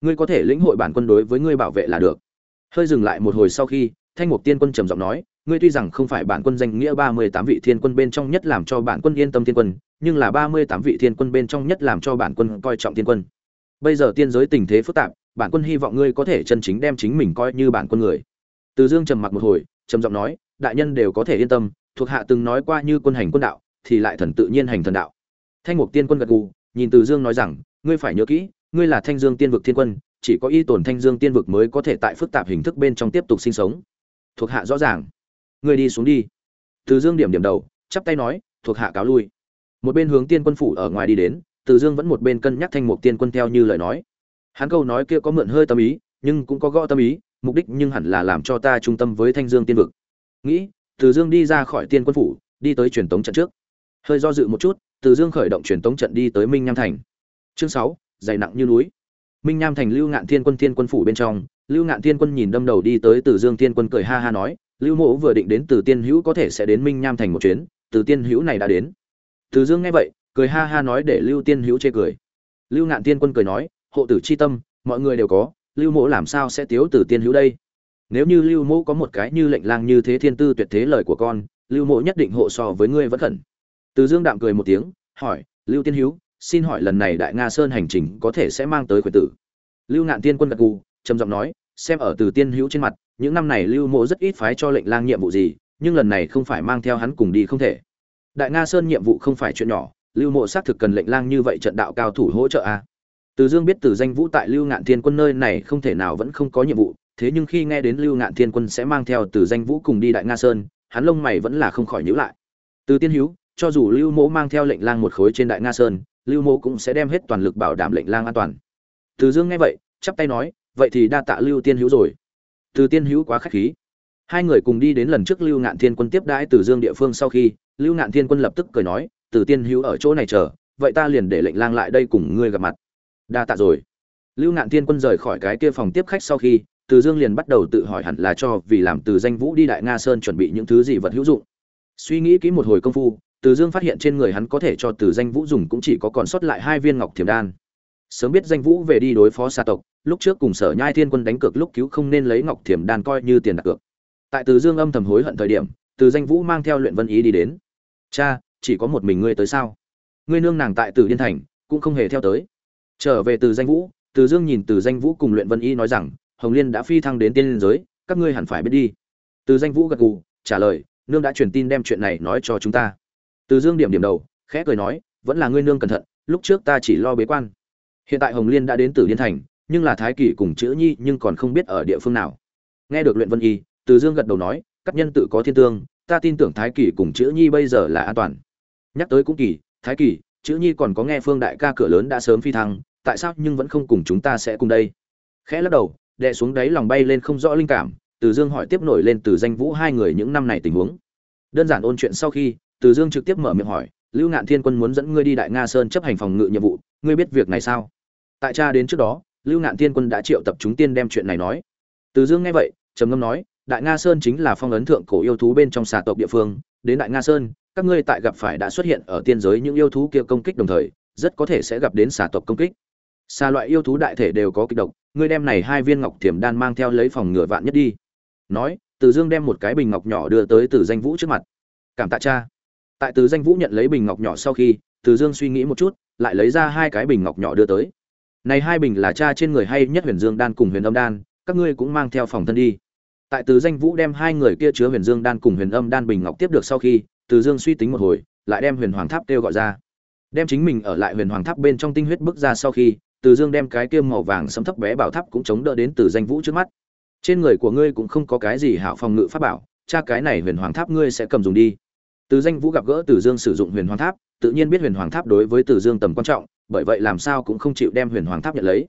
Speaker 1: Ngươi có thể lĩnh hội bản quân đối với ngươi bảo vệ là được. Hơi dừng lại một hồi sau khi, thanh mục tiên quân trầm giọng nói ngươi tuy rằng không phải bản quân danh nghĩa ba mươi tám vị thiên quân bên trong nhất làm cho bản quân yên tâm thiên quân, nhưng là ba mươi tám vị thiên quân bên trong nhất làm cho bản quân coi trọng thiên quân. Bây giờ tiên giới tình thế phức tạp, bản quân hy vọng ngươi có thể chân chính đem chính mình coi như bản quân người. Từ dương trầm mặc một hồi, trầm giọng nói, đại nhân đều có thể yên tâm, thuộc hạ từng nói qua như quân hành quân đạo, thì lại thần tự nhiên hành thần đạo. Thanh Ngục tiên quân gật gù, nhìn từ dương nói rằng, ngươi phải nhớ kỹ, ngươi là thanh dương tiên vực thiên quân, chỉ có y tổn thanh dương tiên vực mới có thể tại phức tạp hình thức bên trong tiếp tục sinh sống. Thuộc hạ rõ ràng ngươi đi xuống đi. Từ dương điểm điểm đầu, chắp tay nói, thuộc hạ cáo lui. Một bên hướng tiên quân phủ ở ngoài đi đến, từ dương vẫn một bên cân nhắc thanh mục tiên quân theo như lời nói. Hắn câu nói kia có mượn hơi tâm ý, nhưng cũng có gõ tâm ý, mục đích nhưng hẳn là làm cho ta trung tâm với thanh dương tiên vực. Nghĩ, từ dương đi ra khỏi tiên quân phủ, đi tới truyền tống trận trước. Hơi do dự một chút, từ dương khởi động truyền tống trận đi tới minh nham thành. Chương sáu, dày nặng như núi. Minh nham thành lưu ngạn thiên quân thiên quân phủ bên trong, lưu ngạn thiên quân nhìn đâm đầu đi tới từ dương thiên quân cười ha ha nói lưu mộ vừa định đến từ tiên hữu có thể sẽ đến minh nham thành một chuyến, từ tiên hữu này đã đến. Từ dương nghe vậy, cười ha ha nói để lưu tiên hữu chê cười. Lưu ngạn tiên quân cười nói, hộ tử c h i tâm, mọi người đều có, lưu mộ làm sao sẽ tiếu từ tiên hữu đây? Nếu như lưu mộ có một cái như lệnh lang như thế thiên tư tuyệt thế lời của con, lưu mộ nhất định hộ so với ngươi vẫn khẩn. Từ dương đạm cười một tiếng, hỏi, lưu tiên hữu, xin hỏi lần này đại nga sơn hành trình có thể sẽ mang tới quyền tử? Lưu ngạn tiên quân gật gù, trầm giọng nói, xem ở từ tiên hữu trên mặt những năm này lưu mộ rất ít phái cho lệnh lang nhiệm vụ gì, nhưng lần này không phải mang theo hắn cùng đi không thể. Đại nga sơn nhiệm vụ không phải chuyện nhỏ, lưu mộ xác thực cần lệnh lang như vậy trận đạo cao thủ hỗ trợ a. À? từ dương biết từ danh vũ tại lưu ngạn thiên quân nơi này không thể nào vẫn không có nhiệm vụ, thế nhưng khi nghe đến lưu ngạn thiên quân sẽ mang theo từ danh vũ cùng đi đại nga sơn, hắn lông mày vẫn là không khỏi nhíu lại. Từ tiên hữu cho dù lưu mộ mang theo lệnh lang một khối trên đại nga sơn, lưu mộ cũng sẽ đem hết toàn lực bảo đảm lệnh lang an toàn. Từ dương nghe vậy, chắp tay nói, vậy thì đa tạ lưu tiên hữu rồi từ tiên hữu quá khách khí. Hai người cùng đi đến lần trước lưu ngạn thiên quân tiếp đãi từ dương địa phương sau khi, lưu ngạn thiên quân lập tức cười nói, từ tiên hữu ở chỗ này chờ, vậy ta liền để lệnh lang lại đây cùng ngươi gặp mặt. Đa tạ rồi. Lưu ngạn thiên quân rời khỏi cái kia phòng tiếp khách sau khi, từ dương liền bắt đầu tự hỏi hẳn là cho vì làm từ danh vũ đi đại nga sơn chuẩn bị những thứ gì vật hữu dụng. Suy nghĩ kỹ một hồi công phu, từ dương phát hiện trên người hắn có thể cho từ danh vũ dùng cũng chỉ có còn sót lại hai viên ngọc thiềm đan. Sớm biết danh vũ về đi đối phó xa tộc lúc trước cùng sở nhai thiên quân đánh cược lúc cứu không nên lấy ngọc thiềm đan coi như tiền đặt cược. Tại từ dương âm thầm hối hận thời điểm, từ danh vũ mang theo luyện vân ý đi đến. Cha, chỉ có một mình ngươi tới sao? Ngươi nương nàng tại từ điên thành, cũng không hề theo tới. Trở về từ danh vũ, từ dương nhìn từ danh vũ cùng luyện vân y nói rằng, hồng liên đã phi thăng đến tiên liên giới, các ngươi hẳn phải biết đi. Từ danh vũ gật gù, trả lời, nương đã truyền tin đem chuyện này nói cho chúng ta. Từ dương điểm điểm đầu, khẽ cười nói, vẫn là ngươi nương cẩn thận, lúc trước ta chỉ lo bế quan. Hiện tại hồng liên đã đến từ điên thành nhưng là thái Kỳ cùng chữ nhi nhưng còn không biết ở địa phương nào. Nghe được luyện vân y, từ dương gật đầu nói các nhân tự có thiên tương, ta tin tưởng thái Kỳ cùng chữ nhi bây giờ là an toàn. Nhắc tới cũng kỳ, thái Kỳ, chữ nhi còn có nghe phương đại ca cửa lớn đã sớm phi thăng, tại sao nhưng vẫn không cùng chúng ta sẽ cùng đây? Khẽ lắc đầu đệ xuống đáy lòng bay lên không rõ linh cảm, từ dương hỏi tiếp nổi lên từ danh vũ hai người những năm này tình huống. Đơn giản ôn chuyện sau khi, từ dương trực tiếp mở miệng hỏi, lưu ngạn thiên quân muốn dẫn ngươi đi đại nga sơn chấp hành phòng ngự nhiệm vụ, ngươi biết việc này sao? Tại cha đến trước đó lưu ngạn thiên quân đã triệu tập chúng tiên đem chuyện này nói. Từ dương nghe vậy, trầm ngâm nói, đại nga sơn chính là phong ấn thượng cổ yêu thú bên trong xà tộc địa phương. Đến đại nga sơn, các ngươi tại gặp phải đã xuất hiện ở tiên giới những yêu thú kia công kích đồng thời, rất có thể sẽ gặp đến xà tộc công kích. Xà loại yêu thú đại thể đều có kịch độc, ngươi đem này hai viên ngọc thiểm đan mang theo lấy phòng ngừa vạn nhất đi. Nói, từ dương đem một cái bình ngọc nhỏ đưa tới từ danh vũ trước mặt. Cảm tạ cha. Tại từ danh vũ nhận lấy bình ngọc nhỏ sau khi, từ dương suy nghĩ một chút, lại lấy ra hai cái bình ngọc nhỏ đưa tới này hai bình là cha trên người hay nhất huyền dương đan cùng huyền âm đan, các ngươi cũng mang theo phòng thân đi. Tại từ danh vũ đem hai người kia chứa huyền dương đan cùng huyền âm đan bình ngọc tiếp được sau khi, từ dương suy tính một hồi, lại đem huyền hoàng tháp kêu gọi ra. Đem chính mình ở lại huyền hoàng tháp bên trong tinh huyết bước ra sau khi, từ dương đem cái kia màu vàng sấm thấp bé bảo tháp cũng chống đỡ đến từ danh vũ trước mắt. Trên người của ngươi cũng không có cái gì hảo phòng ngự pháp bảo, cha cái này huyền hoàng tháp ngươi sẽ cầm dùng đi. Từ danh vũ gặp gỡ từ dương sử dụng huyền hoàng tháp, tự nhiên biết huyền hoàng tháp đối với từ dương tầm quan trọng bởi vậy làm sao cũng không chịu đem huyền hoàng tháp nhận lấy.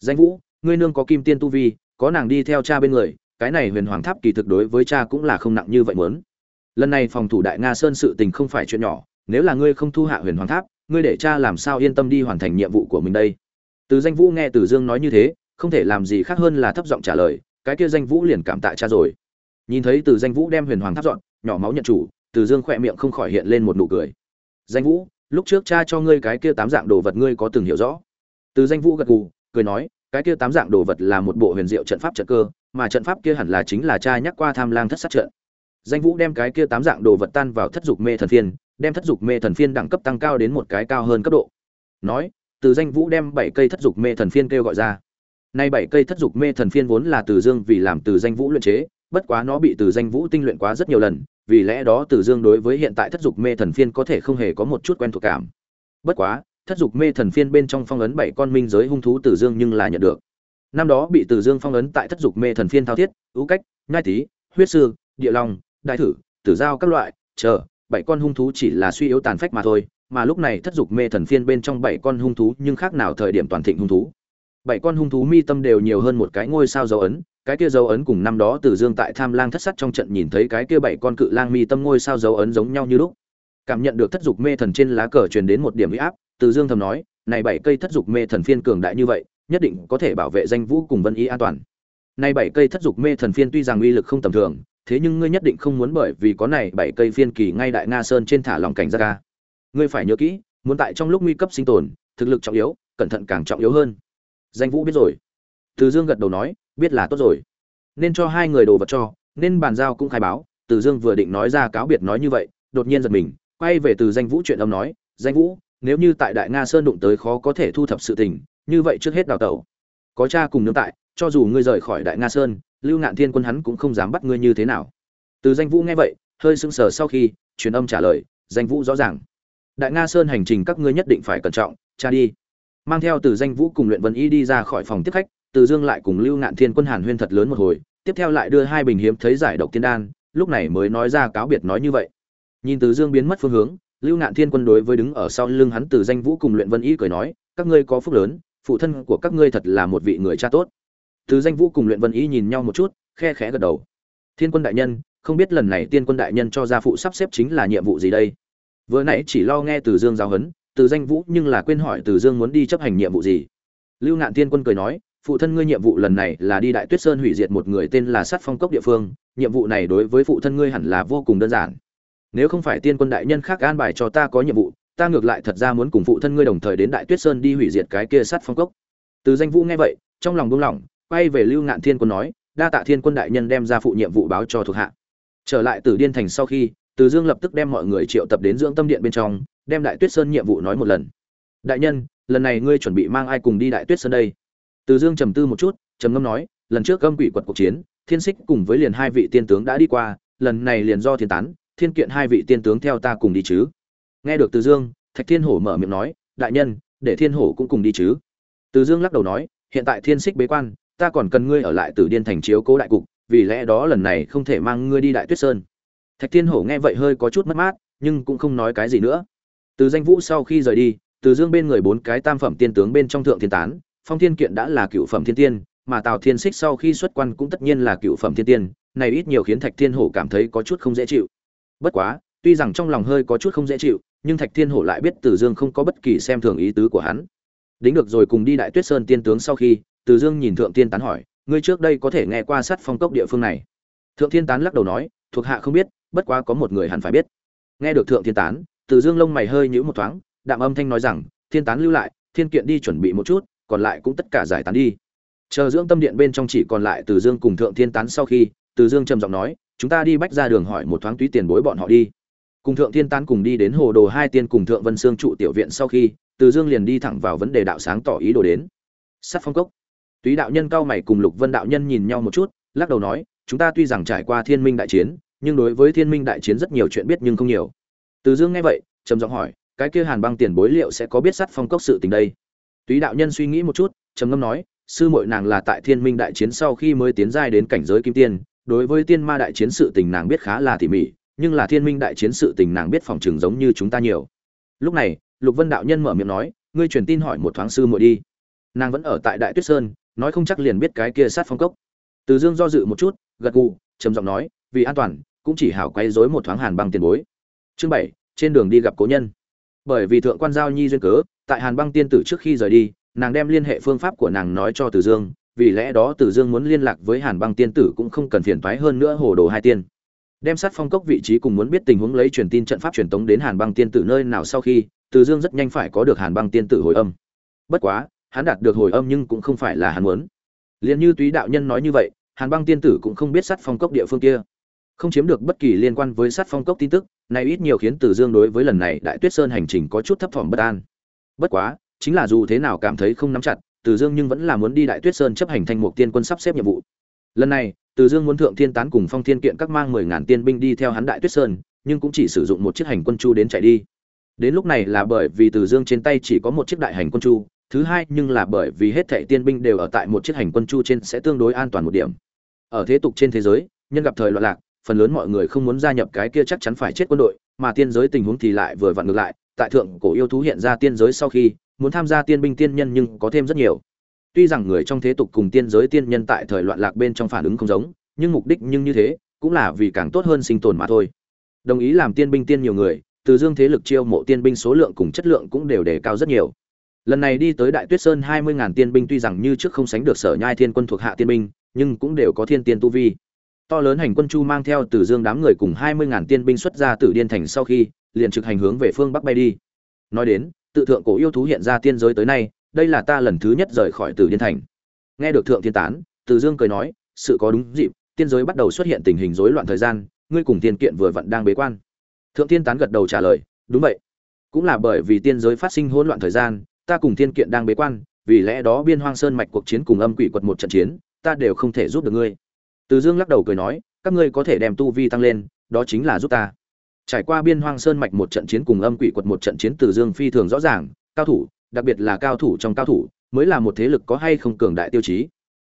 Speaker 1: Danh vũ, ngươi nương có kim tiên tu vi, có nàng đi theo cha bên người, cái này huyền hoàng tháp kỳ thực đối với cha cũng là không nặng như vậy muốn. Lần này phòng thủ đại nga sơn sự tình không phải chuyện nhỏ, nếu là ngươi không thu hạ huyền hoàng tháp, ngươi để cha làm sao yên tâm đi hoàn thành nhiệm vụ của mình đây? Từ danh vũ nghe từ dương nói như thế, không thể làm gì khác hơn là thấp giọng trả lời, cái kia danh vũ liền cảm tạ cha rồi. Nhìn thấy từ danh vũ đem huyền hoàng tháp dọn, nhỏ máu nhận chủ, từ dương khỏe miệng không khỏi hiện lên một nụ cười. Danh vũ lúc trước cha cho ngươi cái kia tám dạng đồ vật ngươi có từng hiểu rõ. Từ danh vũ gật gù, cười nói, cái kia tám dạng đồ vật là một bộ huyền diệu trận pháp trận cơ, mà trận pháp kia hẳn là chính là cha nhắc qua tham lang thất sát trận. Danh vũ đem cái kia tám dạng đồ vật tan vào thất dục mê thần phiên, đem thất dục mê thần phiên đẳng cấp tăng cao đến một cái cao hơn cấp độ. Nói, từ danh vũ đem bảy cây thất dục mê thần phiên kêu gọi ra. Nay bảy cây thất dục mê thần phiên vốn là từ dương vì làm từ danh vũ luyện chế, bất quá nó bị từ danh vũ tinh luyện quá rất nhiều lần vì lẽ đó từ dương đối với hiện tại thất dục mê thần phiên có thể không hề có một chút quen thuộc cảm. Bất quá, thất dục mê thần phiên bên trong phong ấn bảy con minh giới hung thú từ dương nhưng là nhận được. Năm đó bị từ dương phong ấn tại thất dục mê thần phiên thao thiết ưu cách, nhai tí huyết sư, địa long, đại thử, tử giao các loại, chờ, bảy con hung thú chỉ là suy yếu tàn phách mà thôi, mà lúc này thất dục mê thần phiên bên trong bảy con hung thú nhưng khác nào thời điểm toàn thịnh hung thú bảy con hung thú mi tâm đều nhiều hơn một cái ngôi sao dấu ấn, cái kia dấu ấn cùng năm đó từ dương tại tham lang thất sắt trong trận nhìn thấy cái kia bảy con cự lang mi tâm ngôi sao dấu ấn giống nhau như lúc. Cảm nhận được thất dục mê thần trên lá cờ truyền đến một điểm huy áp, từ dương thầm nói, này bảy cây thất dục mê thần phiên cường đại như vậy, nhất định có thể bảo vệ danh vũ cùng vân ý an toàn. Này bảy cây thất dục mê thần phiên tuy rằng uy lực không tầm thường, thế nhưng ngươi nhất định không muốn bởi vì có này bảy cây phiên kỳ ngay đại nga sơn trên thả lòng cảnh ra ca ngươi phải nhớ kỹ, muốn tại trong lúc nguy cấp sinh tồn, thực lực trọng yếu, cẩn thận càng trọng yếu hơn danh vũ biết rồi. Từ dương gật đầu nói, biết là tốt rồi. Nên cho hai người đồ vật cho, nên bàn giao cũng khai báo. Từ dương vừa định nói ra cáo biệt nói như vậy, đột nhiên giật mình, quay về từ danh vũ chuyện âm nói, danh vũ, nếu như tại đại nga sơn đụng tới khó có thể thu thập sự tình, như vậy trước hết đào tẩu. Có cha cùng nương tại, cho dù ngươi rời khỏi đại nga sơn, lưu ngạn thiên quân hắn cũng không dám bắt ngươi như thế nào. Từ danh vũ nghe vậy, hơi sững sờ sau khi truyền âm trả lời, danh vũ rõ ràng. Đại nga sơn hành trình các ngươi nhất định phải cẩn trọng, cha đi mang theo từ danh vũ cùng luyện vân y đi ra khỏi phòng tiếp khách, từ dương lại cùng lưu ngạn thiên quân hàn huyên thật lớn một hồi, tiếp theo lại đưa hai bình hiếm thấy giải độc tiên đan, lúc này mới nói ra cáo biệt nói như vậy. Nhìn từ dương biến mất phương hướng, lưu ngạn thiên quân đối với đứng ở sau lưng hắn từ danh vũ cùng luyện vân y cười nói, các ngươi có phúc lớn, phụ thân của các ngươi thật là một vị người cha tốt. Từ danh vũ cùng luyện vân y nhìn nhau một chút, khe khẽ gật đầu. Thiên quân đại nhân, không biết lần này tiên quân đại nhân cho gia phụ sắp xếp chính là nhiệm vụ gì đây? Vừa nãy chỉ lo nghe từ dương giáo huấn từ danh vũ nhưng là quên hỏi từ dương muốn đi chấp hành nhiệm vụ gì. Lưu ngạn tiên quân cười nói, phụ thân ngươi nhiệm vụ lần này là đi đại tuyết sơn hủy diệt một người tên là sát phong cốc địa phương, nhiệm vụ này đối với phụ thân ngươi hẳn là vô cùng đơn giản. Nếu không phải tiên quân đại nhân khác an bài cho ta có nhiệm vụ, ta ngược lại thật ra muốn cùng phụ thân ngươi đồng thời đến đại tuyết sơn đi hủy diệt cái kia sát phong cốc. Từ danh vũ nghe vậy, trong lòng buông lỏng, quay về lưu ngạn thiên quân nói, đa tạ thiên quân đại nhân đem ra phụ nhiệm vụ báo cho thuộc hạ. Trở lại từ điên thành sau khi, từ dương lập tức đem mọi người triệu tập đến dưỡng tâm điện bên trong đem đại tuyết sơn nhiệm vụ nói một lần. Đại nhân, lần này ngươi chuẩn bị mang ai cùng đi đại tuyết sơn đây? Từ dương trầm tư một chút, trầm ngâm nói, lần trước gâm quỷ quật cuộc chiến, thiên xích cùng với liền hai vị tiên tướng đã đi qua, lần này liền do thiên tán, thiên kiện hai vị tiên tướng theo ta cùng đi chứ? Nghe được từ dương, thạch thiên hổ mở miệng nói, đại nhân, để thiên hổ cũng cùng đi chứ? Từ dương lắc đầu nói, hiện tại thiên xích bế quan, ta còn cần ngươi ở lại từ điên thành chiếu cố đại cục, vì lẽ đó lần này không thể mang ngươi đi đại tuyết sơn. Thạch thiên hổ nghe vậy hơi có chút mất mát, nhưng cũng không nói cái gì nữa từ danh vũ sau khi rời đi, từ dương bên người bốn cái tam phẩm tiên tướng bên trong thượng thiên tán, phong thiên kiện đã là cựu phẩm thiên tiên, mà tào thiên xích sau khi xuất quan cũng tất nhiên là cựu phẩm thiên tiên, này ít nhiều khiến thạch thiên hổ cảm thấy có chút không dễ chịu. Bất quá, tuy rằng trong lòng hơi có chút không dễ chịu, nhưng thạch thiên hổ lại biết từ dương không có bất kỳ xem thường ý tứ của hắn. Đính được rồi cùng đi đại tuyết sơn tiên tướng sau khi, từ dương nhìn thượng tiên tán hỏi, ngươi trước đây có thể nghe qua sát phong cốc địa phương này? Thượng thiên tán lắc đầu nói, thuộc hạ không biết, bất quá có một người hẳn phải biết. Nghe được thượng thiên tán từ dương lông mày hơi nhíu một thoáng, đạm âm thanh nói rằng, thiên tán lưu lại, thiên kiện đi chuẩn bị một chút, còn lại cũng tất cả giải tán đi. Chờ dưỡng tâm điện bên trong chỉ còn lại từ dương cùng thượng thiên tán sau khi, từ dương trầm giọng nói, chúng ta đi bách ra đường hỏi một thoáng túy tiền bối bọn họ đi. Cùng thượng thiên tán cùng đi đến hồ đồ hai tiên cùng thượng vân sương trụ tiểu viện sau khi, từ dương liền đi thẳng vào vấn đề đạo sáng tỏ ý đồ đến. Sắt phong cốc. Túy đạo nhân cao mày cùng lục vân đạo nhân nhìn nhau một chút, lắc đầu nói, chúng ta tuy rằng trải qua thiên minh đại chiến, nhưng đối với thiên minh đại chiến rất nhiều chuyện biết nhưng không nhiều từ dương nghe vậy, trầm giọng hỏi, cái kia hàn băng tiền bối liệu sẽ có biết sắt phong cốc sự tình đây? Túy đạo nhân suy nghĩ một chút, trầm ngâm nói, sư muội nàng là tại thiên minh đại chiến sau khi mới tiến giai đến cảnh giới kim tiên, đối với tiên ma đại chiến sự tình nàng biết khá là tỉ mỉ, nhưng là thiên minh đại chiến sự tình nàng biết phòng trường giống như chúng ta nhiều. Lúc này, lục vân đạo nhân mở miệng nói, ngươi truyền tin hỏi một thoáng sư muội đi. Nàng vẫn ở tại đại tuyết sơn, nói không chắc liền biết cái kia sát phong cốc. Từ dương do dự một chút, gật gù, trầm giọng nói, vì an toàn, cũng chỉ hảo quay rối một thoáng hàn băng tiền bối chương bảy, trên đường đi gặp cố nhân. Bởi vì thượng quan giao nhi duyên cớ, tại hàn băng tiên tử trước khi rời đi, nàng đem liên hệ phương pháp của nàng nói cho từ dương, vì lẽ đó từ dương muốn liên lạc với hàn băng tiên tử cũng không cần phiền thoái hơn nữa hồ đồ hai tiên. Đem sát phong cốc vị trí cùng muốn biết tình huống lấy truyền tin trận pháp truyền tống đến hàn băng tiên tử nơi nào sau khi, từ dương rất nhanh phải có được hàn băng tiên tử hồi âm. Bất quá, hắn đạt được hồi âm nhưng cũng không phải là hắn muốn. Liền như túy đạo nhân nói như vậy, hàn băng tiên tử cũng không biết sát phong cốc địa phương kia. Không chiếm được bất kỳ liên quan với sát phong cốc tin tức này ít nhiều khiến từ dương đối với lần này đại tuyết sơn hành trình có chút thấp thỏm bất an. Bất quá, chính là dù thế nào cảm thấy không nắm chặt, từ dương nhưng vẫn là muốn đi đại tuyết sơn chấp hành thanh mục tiên quân sắp xếp nhiệm vụ. Lần này, từ dương muốn thượng thiên tán cùng phong thiên kiện các mang mười ngàn tiên binh đi theo hắn đại tuyết sơn, nhưng cũng chỉ sử dụng một chiếc hành quân chu đến chạy đi. Đến lúc này là bởi vì từ dương trên tay chỉ có một chiếc đại hành quân chu, thứ hai nhưng là bởi vì hết thảy tiên binh đều ở tại một chiếc hành quân chu trên sẽ tương đối an toàn một điểm. Ở thế tục trên thế giới, nhân gặp thời loạn lạc phần lớn mọi người không muốn gia nhập cái kia chắc chắn phải chết quân đội, mà tiên giới tình huống thì lại vừa vặn ngược lại, tại thượng cổ yêu thú hiện ra tiên giới sau khi, muốn tham gia tiên binh tiên nhân nhưng có thêm rất nhiều. Tuy rằng người trong thế tục cùng tiên giới tiên nhân tại thời loạn lạc bên trong phản ứng không giống, nhưng mục đích nhưng như thế, cũng là vì càng tốt hơn sinh tồn mà thôi. Đồng ý làm tiên binh tiên nhiều người, từ dương thế lực chiêu mộ tiên binh số lượng cùng chất lượng cũng đều đề cao rất nhiều. Lần này đi tới đại tuyết sơn hai mươi ngàn tiên binh tuy rằng như trước không sánh được sở nhai thiên quân thuộc hạ tiên binh, nhưng cũng đều có thiên tiên tu vi to lớn hành quân chu mang theo tử dương đám người cùng hai mươi ngàn tiên binh xuất ra từ điên thành sau khi, liền trực hành hướng về phương bắc bay đi. Nói đến, tự thượng cổ yêu thú hiện ra tiên giới tới nay, đây là ta lần thứ nhất rời khỏi từ điên thành. Nghe được thượng thiên tán tử dương cười nói, sự có đúng dịp, tiên giới bắt đầu xuất hiện tình hình rối loạn thời gian, ngươi cùng tiên kiện vừa vặn đang bế quan. Thượng thiên tán gật đầu trả lời, đúng vậy. Cũng là bởi vì tiên giới phát sinh hỗn loạn thời gian, ta cùng tiên kiện đang bế quan, vì lẽ đó biên hoang sơn mạch cuộc chiến cùng âm quỷ quật một trận chiến, ta đều không thể giúp được ngươi từ dương lắc đầu cười nói, các ngươi có thể đem tu vi tăng lên, đó chính là giúp ta. Trải qua biên hoang sơn mạch một trận chiến cùng âm quỷ quật một trận chiến, từ dương phi thường rõ ràng, cao thủ, đặc biệt là cao thủ trong cao thủ, mới là một thế lực có hay không cường đại tiêu chí.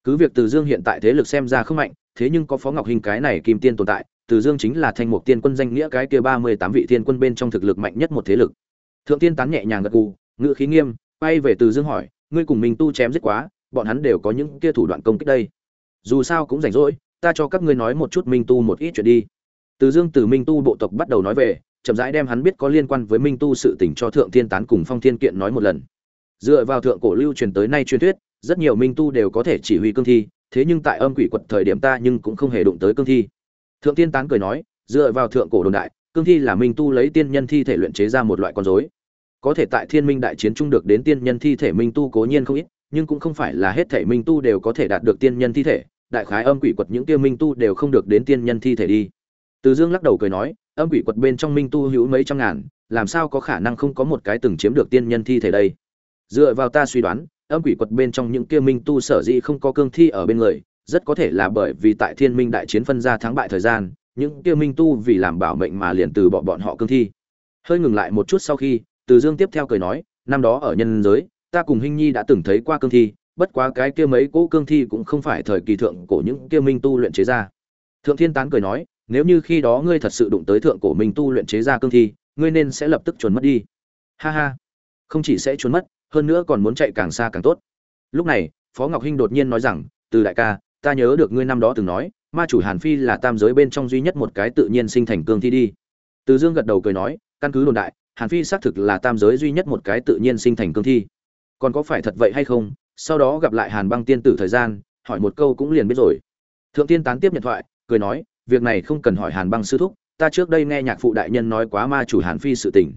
Speaker 1: Cứ việc từ dương hiện tại thế lực xem ra không mạnh, thế nhưng có phó ngọc hình cái này kim tiên tồn tại, từ dương chính là thanh mục tiên quân danh nghĩa cái kia ba mươi tám vị tiên quân bên trong thực lực mạnh nhất một thế lực. Thượng tiên tán nhẹ nhàng gật gù ngự khí nghiêm, quay về từ dương hỏi, ngươi cùng mình tu chém giết quá, bọn hắn đều có những kia thủ đoạn công kích đây. Dù sao cũng rảnh rỗi ta cho các ngươi nói một chút minh tu một ít chuyện đi. Từ dương từ minh tu bộ tộc bắt đầu nói về, chậm rãi đem hắn biết có liên quan với minh tu sự tình cho thượng thiên tán cùng phong thiên kiện nói một lần. Dựa vào thượng cổ lưu truyền tới nay truyền thuyết, rất nhiều minh tu đều có thể chỉ huy cương thi, thế nhưng tại âm quỷ quật thời điểm ta nhưng cũng không hề đụng tới cương thi. Thượng thiên tán cười nói, dựa vào thượng cổ đồn đại, cương thi là minh tu lấy tiên nhân thi thể luyện chế ra một loại con dối có thể tại thiên minh đại chiến trung được đến tiên nhân thi thể minh tu cố nhiên không ít, nhưng cũng không phải là hết thể minh tu đều có thể đạt được tiên nhân thi thể đại khái âm quỷ quật những kia minh tu đều không được đến tiên nhân thi thể đi. Từ dương lắc đầu cười nói, âm quỷ quật bên trong minh tu hữu mấy trăm ngàn, làm sao có khả năng không có một cái từng chiếm được tiên nhân thi thể đây? Dựa vào ta suy đoán, âm quỷ quật bên trong những kia minh tu sở dĩ không có cương thi ở bên người, rất có thể là bởi vì tại thiên minh đại chiến phân ra thắng bại thời gian, những kia minh tu vì làm bảo mệnh mà liền từ bỏ bọn họ cương thi. Hơi ngừng lại một chút sau khi, từ dương tiếp theo cười nói, năm đó ở nhân giới, ta cùng hinh nhi đã từng thấy qua cương thi bất quá cái kia mấy cỗ cương thi cũng không phải thời kỳ thượng cổ những kia minh tu luyện chế ra. Thượng thiên tán cười nói, nếu như khi đó ngươi thật sự đụng tới thượng cổ minh tu luyện chế ra cương thi, ngươi nên sẽ lập tức trốn mất đi. Ha ha. Không chỉ sẽ trốn mất, hơn nữa còn muốn chạy càng xa càng tốt. Lúc này, phó ngọc hinh đột nhiên nói rằng, từ đại ca, ta nhớ được ngươi năm đó từng nói, ma chủ hàn phi là tam giới bên trong duy nhất một cái tự nhiên sinh thành cương thi đi. Từ dương gật đầu cười nói, căn cứ đồn đại, hàn phi xác thực là tam giới duy nhất một cái tự nhiên sinh thành cương thi. Còn có phải thật vậy hay không sau đó gặp lại hàn băng tiên tử thời gian, hỏi một câu cũng liền biết rồi. Thượng tiên tán tiếp nhận thoại, cười nói, việc này không cần hỏi hàn băng sư thúc, ta trước đây nghe nhạc phụ đại nhân nói quá ma chủ hàn phi sự tình.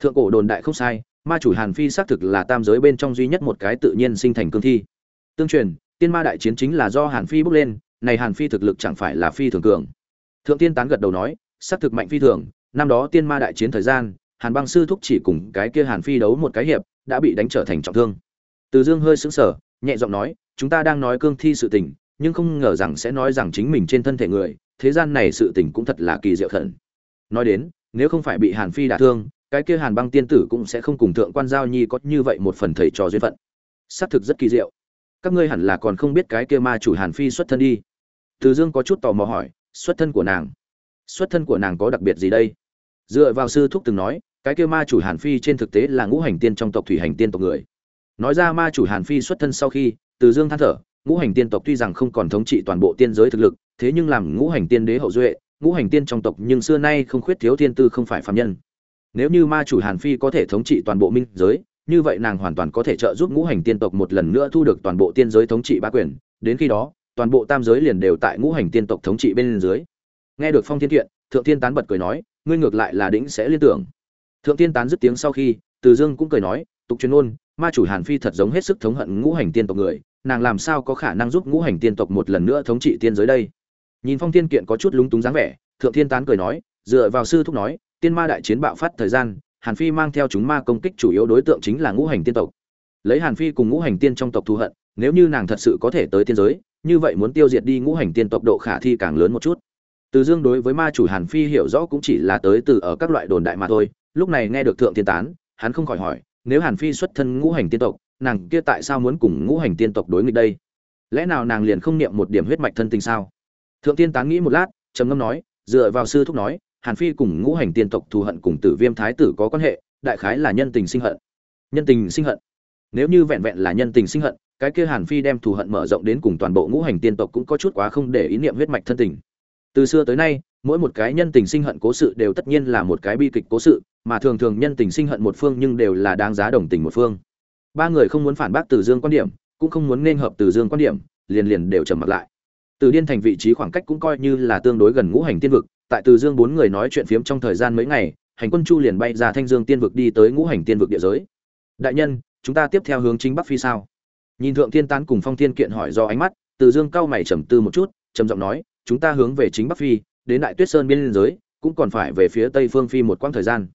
Speaker 1: Thượng cổ đồn đại không sai, ma chủ hàn phi xác thực là tam giới bên trong duy nhất một cái tự nhiên sinh thành cương thi. Tương truyền, tiên ma đại chiến chính là do hàn phi bước lên, này hàn phi thực lực chẳng phải là phi thường cường. Thượng tiên tán gật đầu nói, xác thực mạnh phi thường, năm đó tiên ma đại chiến thời gian, hàn băng sư thúc chỉ cùng cái kia hàn phi đấu một cái hiệp, đã bị đánh trở thành trọng thương từ dương hơi sững sờ, nhẹ giọng nói, chúng ta đang nói cương thi sự tình, nhưng không ngờ rằng sẽ nói rằng chính mình trên thân thể người, thế gian này sự tình cũng thật là kỳ diệu thần nói đến, nếu không phải bị hàn phi đả thương, cái kia hàn băng tiên tử cũng sẽ không cùng thượng quan giao nhi có như vậy một phần thầy trò duyên phận. Xác thực rất kỳ diệu. Các ngươi hẳn là còn không biết cái kia ma chủ hàn phi xuất thân đi. Từ dương có chút tò mò hỏi, xuất thân của nàng? Xuất thân của nàng có đặc biệt gì đây? Dựa vào sư thúc từng nói, cái kia ma chủ hàn phi trên thực tế là ngũ hành tiên trong tộc thủy hành tiên tộc người nói ra ma chủ hàn phi xuất thân sau khi, từ dương than thở, ngũ hành tiên tộc tuy rằng không còn thống trị toàn bộ tiên giới thực lực, thế nhưng làm ngũ hành tiên đế hậu duệ, ngũ hành tiên trong tộc nhưng xưa nay không khuyết thiếu thiên tư không phải phạm nhân. Nếu như ma chủ hàn phi có thể thống trị toàn bộ minh giới, như vậy nàng hoàn toàn có thể trợ giúp ngũ hành tiên tộc một lần nữa thu được toàn bộ tiên giới thống trị ba quyền. Đến khi đó, toàn bộ tam giới liền đều tại ngũ hành tiên tộc thống trị bên dưới. Nghe được phong thiên kiện, thượng tiên tán bật cười nói, ngươi ngược lại là đĩnh sẽ liên tưởng. Thượng tiên tán dứt tiếng sau khi, từ dương cũng cười nói tục chuyên ngôn ma chủ hàn phi thật giống hết sức thống hận ngũ hành tiên tộc người, nàng làm sao có khả năng giúp ngũ hành tiên tộc một lần nữa thống trị tiên giới đây? Nhìn phong tiên kiện có chút lúng túng dáng vẻ, thượng Thiên tán cười nói, dựa vào sư thúc nói, tiên ma đại chiến bạo phát thời gian, hàn phi mang theo chúng ma công kích chủ yếu đối tượng chính là ngũ hành tiên tộc. Lấy hàn phi cùng ngũ hành tiên trong tộc thù hận, nếu như nàng thật sự có thể tới tiên giới, như vậy muốn tiêu diệt đi ngũ hành tiên tộc độ khả thi càng lớn một chút. Từ dương đối với ma chủ hàn phi hiểu rõ cũng chỉ là tới từ ở các loại đồn đại mà thôi, lúc này nghe được thượng Thiên tán, hắn không khỏi hỏi nếu hàn phi xuất thân ngũ hành tiên tộc, nàng kia tại sao muốn cùng ngũ hành tiên tộc đối nghịch đây? Lẽ nào nàng liền không niệm một điểm huyết mạch thân tình sao? Thượng tiên tán nghĩ một lát, trầm ngâm nói, dựa vào sư thúc nói, hàn phi cùng ngũ hành tiên tộc thù hận cùng tử viêm thái tử có quan hệ, đại khái là nhân tình sinh hận. Nhân tình sinh hận? Nếu như vẹn vẹn là nhân tình sinh hận, cái kia hàn phi đem thù hận mở rộng đến cùng toàn bộ ngũ hành tiên tộc cũng có chút quá không để ý niệm huyết mạch thân tình. Từ xưa tới nay, mỗi một cái nhân tình sinh hận cố sự đều tất nhiên là một cái bi kịch cố sự mà thường thường nhân tình sinh hận một phương nhưng đều là đáng giá đồng tình một phương. Ba người không muốn phản bác từ dương quan điểm, cũng không muốn nên hợp từ dương quan điểm, liền liền đều trầm mặc lại. Từ điên thành vị trí khoảng cách cũng coi như là tương đối gần ngũ hành tiên vực, tại từ dương bốn người nói chuyện phiếm trong thời gian mấy ngày, hành quân chu liền bay ra thanh dương tiên vực đi tới ngũ hành tiên vực địa giới. Đại nhân, chúng ta tiếp theo hướng chính bắc phi sao? Nhìn thượng thiên tán cùng phong thiên kiện hỏi do ánh mắt, từ dương cao mày trầm tư một chút, trầm giọng nói, chúng ta hướng về chính bắc phi, đến đại tuyết sơn biên giới, cũng còn phải về phía tây phương phi một quãng thời gian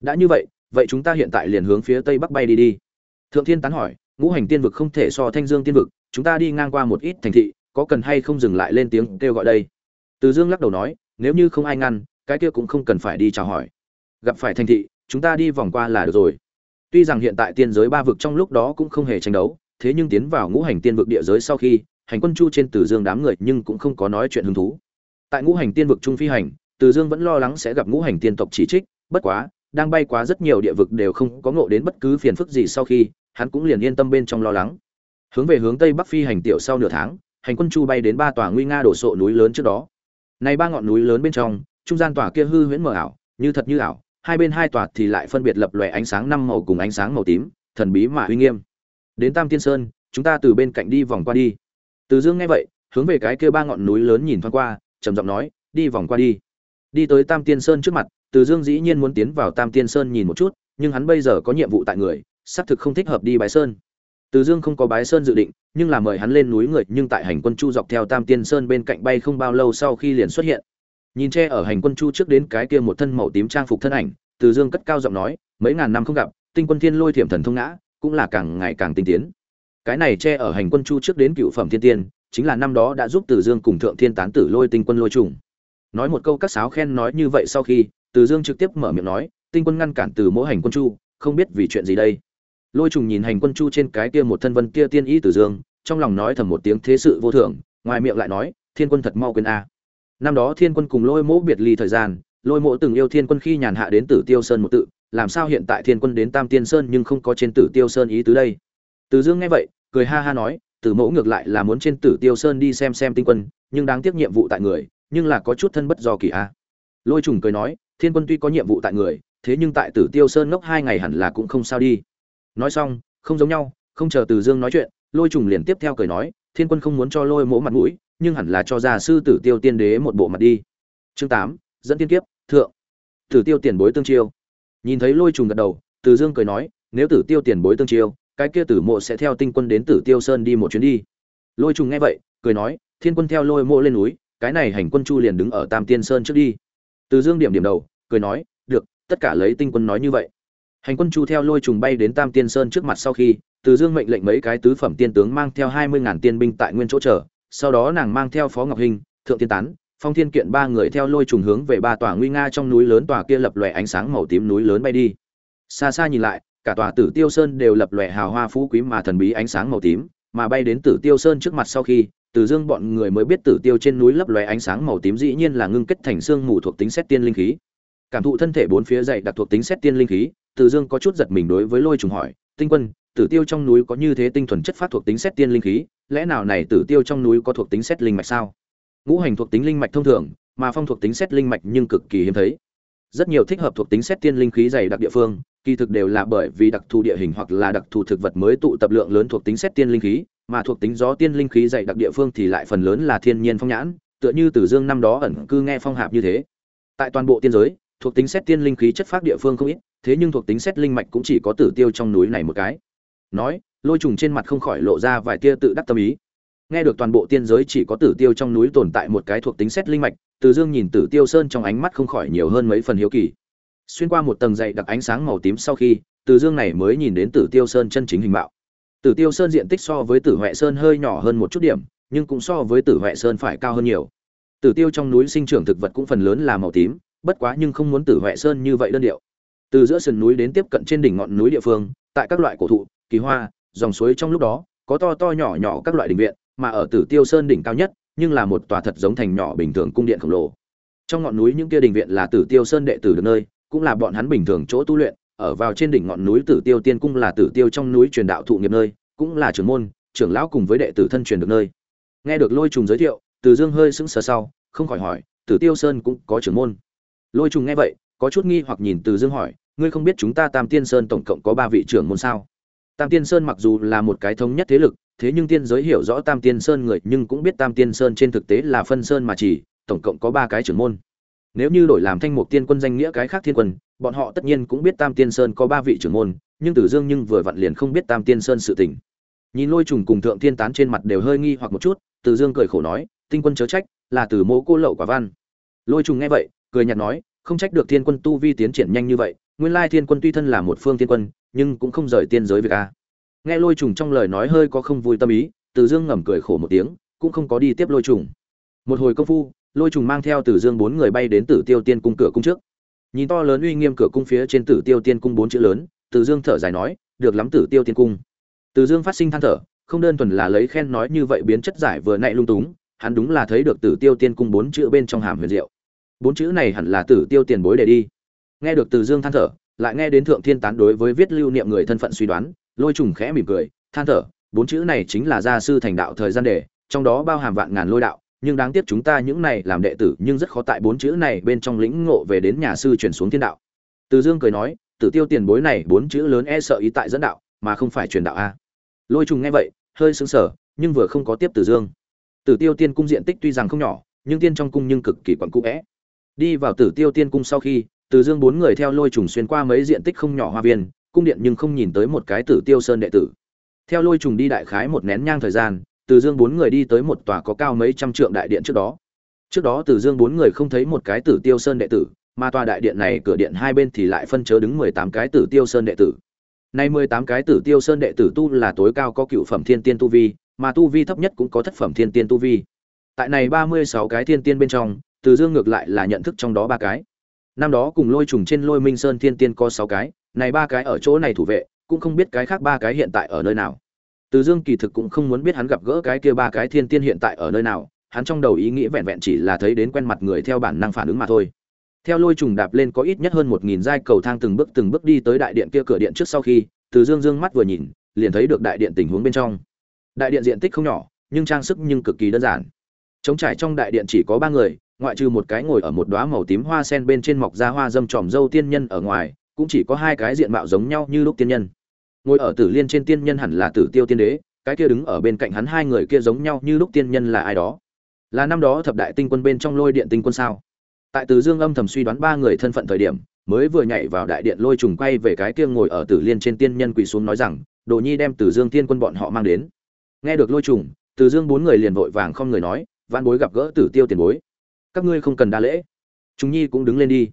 Speaker 1: đã như vậy vậy chúng ta hiện tại liền hướng phía tây bắc bay đi đi. Thượng thiên tán hỏi, ngũ hành tiên vực không thể so thanh dương tiên vực, chúng ta đi ngang qua một ít thành thị, có cần hay không dừng lại lên tiếng kêu gọi đây? Từ dương lắc đầu nói, nếu như không ai ngăn, cái kia cũng không cần phải đi chào hỏi. Gặp phải thành thị, chúng ta đi vòng qua là được rồi. Tuy rằng hiện tại tiên giới ba vực trong lúc đó cũng không hề tranh đấu, thế nhưng tiến vào ngũ hành tiên vực địa giới sau khi, hành quân chu trên từ dương đám người nhưng cũng không có nói chuyện hứng thú. Tại ngũ hành tiên vực trung phi hành, từ dương vẫn lo lắng sẽ gặp ngũ hành tiên tộc chỉ trích, bất quá đang bay quá rất nhiều địa vực đều không có ngộ đến bất cứ phiền phức gì sau khi, hắn cũng liền yên tâm bên trong lo lắng. Hướng về hướng tây bắc phi hành tiểu sau nửa tháng, hành quân chu bay đến ba tòa nguy nga đổ sộ núi lớn trước đó. Này ba ngọn núi lớn bên trong, trung gian tòa kia hư huyễn mờ ảo, như thật như ảo, hai bên hai tòa thì lại phân biệt lập lòe ánh sáng năm màu cùng ánh sáng màu tím, thần bí mà uy nghiêm. Đến tam tiên sơn, chúng ta từ bên cạnh đi vòng qua đi. Từ dương nghe vậy, hướng về cái kia ba ngọn núi lớn nhìn thoáng qua, trầm giọng nói, đi vòng qua đi. Đi tới tam tiên sơn trước mặt từ dương dĩ nhiên muốn tiến vào tam tiên sơn nhìn một chút, nhưng hắn bây giờ có nhiệm vụ tại người, xác thực không thích hợp đi bái sơn. Từ dương không có bái sơn dự định, nhưng là mời hắn lên núi người, nhưng tại hành quân chu dọc theo tam tiên sơn bên cạnh bay không bao lâu sau khi liền xuất hiện. Nhìn che ở hành quân chu trước đến cái kia một thân màu tím trang phục thân ảnh, từ dương cất cao giọng nói, mấy ngàn năm không gặp, tinh quân thiên lôi thiểm thần thông ngã, cũng là càng ngày càng tinh tiến. Cái này che ở hành quân chu trước đến cựu phẩm thiên tiên, chính là năm đó đã giúp từ dương cùng thượng thiên tán tử lôi tinh quân lôi trùng. Nói một câu các sáo khen nói như vậy sau khi từ dương trực tiếp mở miệng nói, tinh quân ngăn cản từ mỗi hành quân chu, không biết vì chuyện gì đây? Lôi trùng nhìn hành quân chu trên cái kia một thân vân kia tiên ý từ dương, trong lòng nói thầm một tiếng thế sự vô thường, ngoài miệng lại nói, thiên quân thật mau quên a. Năm đó thiên quân cùng lôi mỗ biệt ly thời gian, lôi mỗ từng yêu thiên quân khi nhàn hạ đến tử tiêu sơn một tự, làm sao hiện tại thiên quân đến tam tiên sơn nhưng không có trên tử tiêu sơn ý tứ đây? Từ dương nghe vậy, cười ha ha nói, Từ mẫu ngược lại là muốn trên tử tiêu sơn đi xem xem tinh quân, nhưng đáng tiếc nhiệm vụ tại người, nhưng là có chút thân bất do kỳ a. Lôi trùng cười nói thiên quân tuy có nhiệm vụ tại người, thế nhưng tại tử tiêu sơn ngốc hai ngày hẳn là cũng không sao đi. Nói xong, không giống nhau, không chờ từ dương nói chuyện, lôi trùng liền tiếp theo cười nói, thiên quân không muốn cho lôi mỗ mặt mũi, nhưng hẳn là cho già sư tử tiêu tiên đế một bộ mặt đi. Chương tám, dẫn tiên kiếp, thượng. Tử tiêu tiền bối tương chiêu. Nhìn thấy lôi trùng gật đầu, từ dương cười nói, nếu tử tiêu tiền bối tương chiêu, cái kia tử mộ sẽ theo tinh quân đến tử tiêu sơn đi một chuyến đi. Lôi trùng nghe vậy, cười nói, thiên quân theo lôi mộ lên núi, cái này hành quân chu liền đứng ở tam tiên sơn trước đi từ dương điểm điểm đầu, cười nói, được, tất cả lấy tinh quân nói như vậy. Hành quân chu theo lôi trùng bay đến tam tiên sơn trước mặt sau khi, từ dương mệnh lệnh mấy cái tứ phẩm tiên tướng mang theo hai mươi ngàn tiên binh tại nguyên chỗ chờ, sau đó nàng mang theo phó ngọc hình, thượng tiên tán, phong thiên kiện ba người theo lôi trùng hướng về ba tòa nguy nga trong núi lớn tòa kia lập lòe ánh sáng màu tím núi lớn bay đi. Xa xa nhìn lại, cả tòa tử tiêu sơn đều lập lòe hào hoa phú quý mà thần bí ánh sáng màu tím, mà bay đến tử tiêu sơn trước mặt sau khi từ dương bọn người mới biết tử tiêu trên núi lấp lóe ánh sáng màu tím dĩ nhiên là ngưng kết thành xương mù thuộc tính xét tiên linh khí. Cảm thụ thân thể bốn phía dày đặc thuộc tính xét tiên linh khí, từ dương có chút giật mình đối với lôi trùng hỏi, tinh quân, tử tiêu trong núi có như thế tinh thuần chất phát thuộc tính xét tiên linh khí, lẽ nào này tử tiêu trong núi có thuộc tính xét linh mạch sao? Ngũ hành thuộc tính linh mạch thông thường, mà phong thuộc tính xét linh mạch nhưng cực kỳ hiếm thấy rất nhiều thích hợp thuộc tính xét tiên linh khí dày đặc địa phương, kỳ thực đều là bởi vì đặc thù địa hình hoặc là đặc thù thực vật mới tụ tập lượng lớn thuộc tính xét tiên linh khí, mà thuộc tính gió tiên linh khí dày đặc địa phương thì lại phần lớn là thiên nhiên phong nhãn, tựa như tử dương năm đó ẩn cư nghe phong hạp như thế. Tại toàn bộ tiên giới, thuộc tính xét tiên linh khí chất phát địa phương không ít, thế nhưng thuộc tính xét linh mạch cũng chỉ có tử tiêu trong núi này một cái. Nói, lôi trùng trên mặt không khỏi lộ ra vài tia tự đắc tâm ý nghe được toàn bộ tiên giới chỉ có tử tiêu trong núi tồn tại một cái thuộc tính xét linh mạch, từ dương nhìn tử tiêu sơn trong ánh mắt không khỏi nhiều hơn mấy phần hiếu kỳ. Xuyên qua một tầng dày đặc ánh sáng màu tím sau khi, từ dương này mới nhìn đến tử tiêu sơn chân chính hình mạo. Tử tiêu sơn diện tích so với tử huệ sơn hơi nhỏ hơn một chút điểm, nhưng cũng so với tử huệ sơn phải cao hơn nhiều. Tử tiêu trong núi sinh trưởng thực vật cũng phần lớn là màu tím, bất quá nhưng không muốn tử huệ sơn như vậy đơn điệu. Từ giữa sườn núi đến tiếp cận trên đỉnh ngọn núi địa phương, tại các loại cổ thụ, kỳ hoa, dòng suối trong lúc đó, có to to nhỏ nhỏ các loại đình viện mà ở tử tiêu sơn đỉnh cao nhất, nhưng là một tòa thật giống thành nhỏ bình thường cung điện khổng lồ. Trong ngọn núi những kia đình viện là tử tiêu sơn đệ tử được nơi, cũng là bọn hắn bình thường chỗ tu luyện, ở vào trên đỉnh ngọn núi tử tiêu tiên cung là tử tiêu trong núi truyền đạo thụ nghiệp nơi, cũng là trưởng môn, trưởng lão cùng với đệ tử thân truyền được nơi. Nghe được lôi trùng giới thiệu, từ dương hơi sững sờ sau, không khỏi hỏi, tử tiêu sơn cũng có trưởng môn? Lôi trùng nghe vậy, có chút nghi hoặc nhìn từ dương hỏi, ngươi không biết chúng ta tam tiên sơn tổng cộng có ba vị trưởng môn sao? Tam tiên sơn mặc dù là một cái thống nhất thế lực thế nhưng tiên giới hiểu rõ tam tiên sơn người nhưng cũng biết tam tiên sơn trên thực tế là phân sơn mà chỉ, tổng cộng có ba cái trưởng môn. Nếu như đổi làm thanh mục tiên quân danh nghĩa cái khác thiên quân, bọn họ tất nhiên cũng biết tam tiên sơn có ba vị trưởng môn, nhưng tử dương nhưng vừa vặn liền không biết tam tiên sơn sự tình. Nhìn lôi trùng cùng thượng tiên tán trên mặt đều hơi nghi hoặc một chút, tử dương cười khổ nói, tinh quân chớ trách, là từ mỗ cô lậu quả văn. Lôi trùng nghe vậy, cười nhạt nói, không trách được thiên quân tu vi tiến triển nhanh như vậy, nguyên lai thiên quân tuy thân là một phương thiên quân, nhưng cũng không rời tiên giới việc a nghe lôi trùng trong lời nói hơi có không vui tâm ý tử dương ngầm cười khổ một tiếng, cũng không có đi tiếp lôi trùng. Một hồi công phu, lôi trùng mang theo tử dương bốn người bay đến tử tiêu tiên cung cửa cung trước. Nhìn to lớn uy nghiêm cửa cung phía trên tử tiêu tiên cung bốn chữ lớn tử dương thở dài nói, được lắm tử tiêu tiên cung. Tử dương phát sinh than thở, không đơn thuần là lấy khen nói như vậy biến chất giải vừa nãy lung túng, hắn đúng là thấy được tử tiêu tiên cung bốn chữ bên trong hàm huyền diệu. Bốn chữ này hẳn là tử tiêu tiền bối để đi. Nghe được tử dương than thở, lại nghe đến thượng thiên tán đối với viết lưu niệm người thân phận suy đoán lôi trùng khẽ mỉm cười, than thở, bốn chữ này chính là gia sư thành đạo thời gian đề, trong đó bao hàm vạn ngàn lôi đạo, nhưng đáng tiếc chúng ta những này làm đệ tử nhưng rất khó tại bốn chữ này bên trong lĩnh ngộ về đến nhà sư truyền xuống thiên đạo. Từ dương cười nói, tử tiêu tiền bối này bốn chữ lớn e sợ ý tại dẫn đạo, mà không phải truyền đạo a. Lôi trùng nghe vậy, hơi sững sờ, nhưng vừa không có tiếp tử dương. Tử tiêu tiên cung diện tích tuy rằng không nhỏ, nhưng tiên trong cung nhưng cực kỳ quặn cũ vẽ. Đi vào tử tiêu tiên cung sau khi, từ dương bốn người theo lôi trùng xuyên qua mấy diện tích không nhỏ hoa viên cung điện nhưng không nhìn tới một cái tử tiêu sơn đệ tử. Theo lôi trùng đi đại khái một nén nhang thời gian, từ dương bốn người đi tới một tòa có cao mấy trăm trượng đại điện trước đó. Trước đó từ dương bốn người không thấy một cái tử tiêu sơn đệ tử, mà tòa đại điện này cửa điện hai bên thì lại phân chớ đứng mười tám cái tử tiêu sơn đệ tử. Nay mười tám cái tử tiêu sơn đệ tử tu là tối cao có cựu phẩm thiên tiên tu vi, mà tu vi thấp nhất cũng có thất phẩm thiên tiên tu vi. Tại này ba mươi sáu cái thiên tiên bên trong, từ dương ngược lại là nhận thức trong đó ba cái. Năm đó cùng lôi trùng trên lôi minh sơn thiên tiên có sáu cái này ba cái ở chỗ này thủ vệ, cũng không biết cái khác ba cái hiện tại ở nơi nào. Từ dương kỳ thực cũng không muốn biết hắn gặp gỡ cái kia ba cái thiên tiên hiện tại ở nơi nào, hắn trong đầu ý nghĩ vẹn vẹn chỉ là thấy đến quen mặt người theo bản năng phản ứng mà thôi. Theo lôi trùng đạp lên có ít nhất hơn một nghìn giai cầu thang từng bước từng bước đi tới đại điện kia cửa điện trước sau khi, từ dương dương mắt vừa nhìn, liền thấy được đại điện tình huống bên trong. Đại điện diện tích không nhỏ, nhưng trang sức nhưng cực kỳ đơn giản. Trống trải trong đại điện chỉ có ba người, ngoại trừ một cái ngồi ở một đóa màu tím hoa sen bên trên mọc ra hoa dâm tròm dâu tiên nhân ở ngoài cũng chỉ có hai cái diện mạo giống nhau như lúc tiên nhân. Ngồi ở tử liên trên tiên nhân hẳn là tử tiêu tiên đế, cái kia đứng ở bên cạnh hắn hai người kia giống nhau như lúc tiên nhân là ai đó? Là năm đó thập đại tinh quân bên trong lôi điện tinh quân sao? Tại từ dương âm thầm suy đoán ba người thân phận thời điểm, mới vừa nhảy vào đại điện lôi trùng quay về cái kia ngồi ở tử liên trên tiên nhân quỳ xuống nói rằng, đồ nhi đem từ dương tiên quân bọn họ mang đến. Nghe được lôi trùng, từ dương bốn người liền vội vàng không người nói văn bối gặp gỡ tử tiêu tiền bối. Các ngươi không cần đa lễ. Chúng nhi cũng đứng lên đi